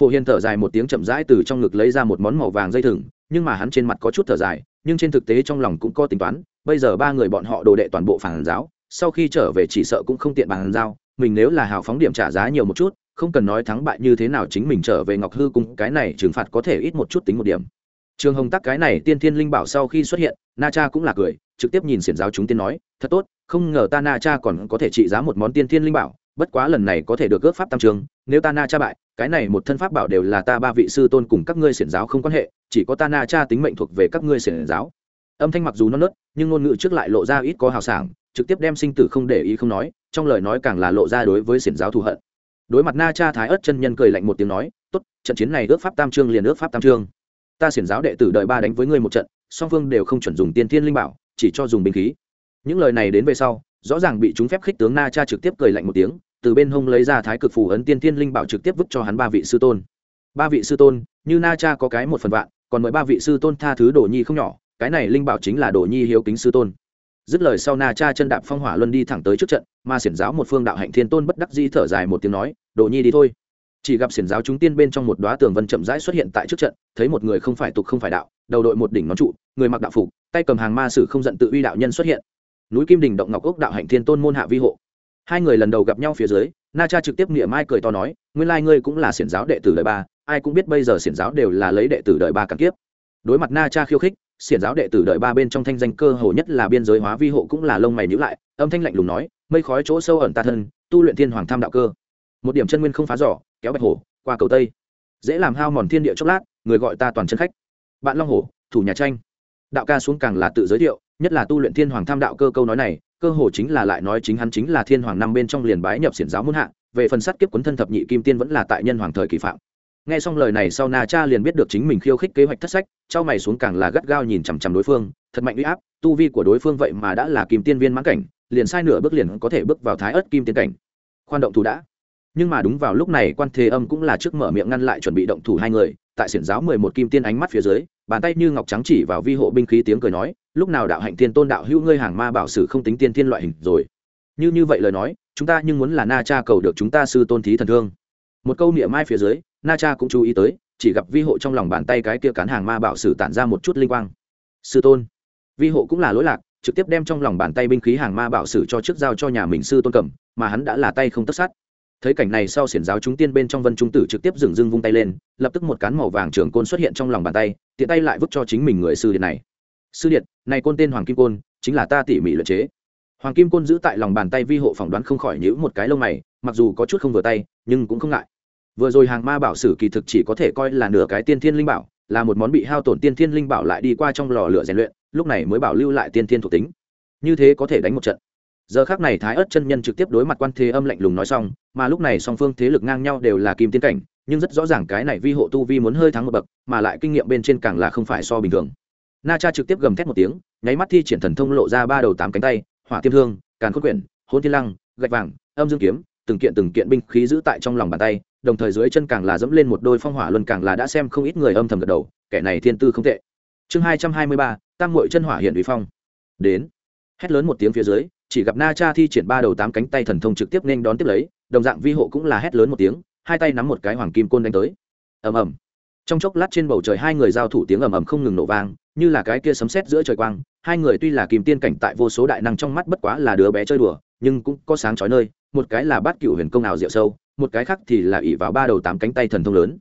Phổ hiền thở dài một tiếng chậm rãi từ trong ngực lấy ra một món màu vàng dây thừng nhưng mà hắn trên mặt có chút thở dài, nhưng trên thực tế trong lòng cũng có tính toán, bây giờ ba người bọn họ đồ đệ toàn bộ phản giáo, sau khi trở về chỉ sợ cũng không tiện bàn giao, mình nếu là hào phóng điểm trả giá nhiều một chút, không cần nói thắng bại như thế nào chính mình trở về ngọc hư cùng cái này trừng phạt có thể ít một chút tính một điểm. Trường hồng tắc cái này tiên thiên linh bảo sau khi xuất hiện, na cha cũng là cười, trực tiếp nhìn xiển giáo chúng tiên nói, thật tốt, không ngờ ta na cha còn có thể trị giá một món tiên thiên linh bảo, bất quá lần này có thể được ước pháp tam trường, nếu ta na cha bại cái này một thân pháp bảo đều là ta ba vị sư tôn cùng các ngươi xiển giáo không quan hệ, chỉ có ta na cha tính mệnh thuộc về các ngươi xiển giáo. Âm thanh mặc dù non nớt, nhưng ngôn ngữ trước lại lộ ra ít có hào sảng, trực tiếp đem sinh tử không để ý không nói, trong lời nói càng là lộ ra đối với xiển giáo thù hận. Đối mặt na cha thái ớt chân nhân cười lạnh một tiếng nói, tốt, trận chiến này ước pháp tam trương liền ước pháp tam trương ta xiển giáo đệ tử đợi ba đánh với ngươi một trận, song phương đều không chuẩn dùng tiên thiên linh bảo, chỉ cho dùng binh khí. Những lời này đến về sau, rõ ràng bị chúng phép khích tướng na cha trực tiếp cười lạnh một tiếng từ bên hông lấy ra thái cực phù ấn tiên thiên linh bảo trực tiếp vứt cho hắn ba vị sư tôn. Ba vị sư tôn, như na cha có cái một phần vạn, còn mời ba vị sư tôn tha thứ đồ nhi không nhỏ, cái này linh bảo chính là đồ nhi hiếu kính sư tôn. Dứt lời sau na cha chân đạp phong hỏa luân đi thẳng tới trước trận, mà xiển giáo một phương đạo hạnh thiên tôn bất đắc di thở dài một tiếng nói, đồ nhi đi thôi. Chỉ gặp xiển giáo chúng tiên bên trong một đoá tường vân chậm rãi xuất hiện tại trước trận, thấy một người không phải tục không phải đạo, đầu đội một đỉnh nón trụ, người mặc đạo phục, tay cầm hàng ma sử không giận tự uy đạo nhân xuất hiện. Núi kim đình động ngọc ốc đạo hạnh thiên tôn môn hạ vi hộ hai người lần đầu gặp nhau phía dưới, na cha trực tiếp niệm mai cười to nói, nguyên lai ngươi cũng là xiển giáo đệ tử đời ba, ai cũng biết bây giờ xiển giáo đều là lấy đệ tử đời ba cắn kiếp. Đối mặt na cha khiêu khích, xiển giáo đệ tử đời ba bên trong thanh danh cơ hồ nhất là biên giới hóa vi hộ cũng là lông mày nhữ lại, âm thanh lạnh lùng nói, mây khói chỗ sâu ẩn ta thân, tu luyện thiên hoàng tham đạo cơ. Một điểm chân nguyên không phá giỏ, kéo bạch hổ, qua cầu tây. Dễ làm hao mòn thiên địa chốc lát, người gọi ta toàn chân khách. Bạn long hổ, thủ nhà tranh. Đạo ca xuống càng là tự giới thiệu, nhất là tu luyện thiên hoàng tham đạo cơ câu nói này cơ hồ chính là lại nói chính hắn chính là thiên hoàng năm bên trong liền bái nhập xiển giáo muốn hạ, về phần sát kiếp quấn thân thập nhị kim tiên vẫn là tại nhân hoàng thời kỳ phạm. Nghe xong lời này sau na cha liền biết được chính mình khiêu khích kế hoạch thất sách, trao mày xuống càng là gắt gao nhìn chằm chằm đối phương, thật mạnh uy áp, tu vi của đối phương vậy mà đã là kim tiên viên mãn cảnh, liền sai nửa bước liền có thể bước vào thái ớt kim tiên cảnh. Khoan động thủ đã nhưng mà đúng vào lúc này quan thế âm cũng là trước mở miệng ngăn lại chuẩn bị động thủ hai người, tại xiển giáo mười một kim tiên ánh mắt phía dưới, bàn tay như ngọc trắng chỉ vào vi hộ binh khí tiếng cười nói, lúc nào đạo hạnh tiên tôn đạo hữu ngươi hàng ma bảo sử không tính tiên thiên loại hình rồi. Như như vậy lời nói, chúng ta nhưng muốn là na cha cầu được chúng ta sư tôn thí thần thương. Một câu niệm mai phía dưới, na cha cũng chú ý tới, chỉ gặp vi hộ trong lòng bàn tay cái kia cán hàng ma bảo sử tản ra một chút linh quang. Sư tôn. Vi hộ cũng là lỗi lạc, trực tiếp đem trong lòng bàn tay binh khí hàng ma bảo sử cho trước giao cho nhà mình sư tôn cầm, mà hắn đã là tay không tất sát thấy cảnh này sau xiển giáo chúng tiên bên trong vân trung tử trực tiếp dừng dưng vung tay lên, lập tức một cán màu vàng trường côn xuất hiện trong lòng bàn tay, tiện tay lại vứt cho chính mình người sư điện này. Sư điện, này côn tên hoàng kim côn, chính là ta tỉ mỉ luyện chế. Hoàng kim côn giữ tại lòng bàn tay vi hộ phỏng đoán không khỏi nhữ một cái lông mày, mặc dù có chút không vừa tay, nhưng cũng không ngại. Vừa rồi hàng ma bảo sử kỳ thực chỉ có thể coi là nửa cái tiên thiên linh bảo, là một món bị hao tổn tiên thiên linh bảo lại đi qua trong lò lửa rèn luyện, lúc này mới bảo lưu lại tiên thiên thuộc tính. Như thế có thể đánh một trận giờ khác này thái ớt chân nhân trực tiếp đối mặt quan thế âm lạnh lùng nói xong, mà lúc này song phương thế lực ngang nhau đều là kim tiên cảnh, nhưng rất rõ ràng cái này vi hộ tu vi muốn hơi thắng một bậc, mà lại kinh nghiệm bên trên càng là không phải so bình thường. Na cha trực tiếp gầm thét một tiếng, nháy mắt thi triển thần thông lộ ra ba đầu tám cánh tay, hỏa tiêm thương càn khôn quyển hôn thiên lăng, gạch vàng, âm dương kiếm, từng kiện từng kiện binh khí giữ tại trong lòng bàn tay, đồng thời dưới chân càng là dẫm lên một đôi phong hỏa luân càng là đã xem không ít người âm thầm gật đầu, kẻ này thiên tư không tệ. Chương hai trăm hai mươi ba, tam mội chân hỏa hiện uy phong. Đến. Hét lớn một tiếng phía dưới chỉ gặp na cha thi triển ba đầu tám cánh tay thần thông trực tiếp nên đón tiếp lấy, đồng dạng vi hộ cũng là hét lớn một tiếng, hai tay nắm một cái hoàng kim côn đánh tới. Ầm ầm. Trong chốc lát trên bầu trời hai người giao thủ tiếng ầm ầm không ngừng nổ vang, như là cái kia sấm sét giữa trời quang, hai người tuy là kìm tiên cảnh tại vô số đại năng trong mắt bất quá là đứa bé chơi đùa, nhưng cũng có sáng chói nơi, một cái là bát cựu huyền công nào diệu sâu, một cái khác thì là ỷ vào ba đầu tám cánh tay thần thông lớn.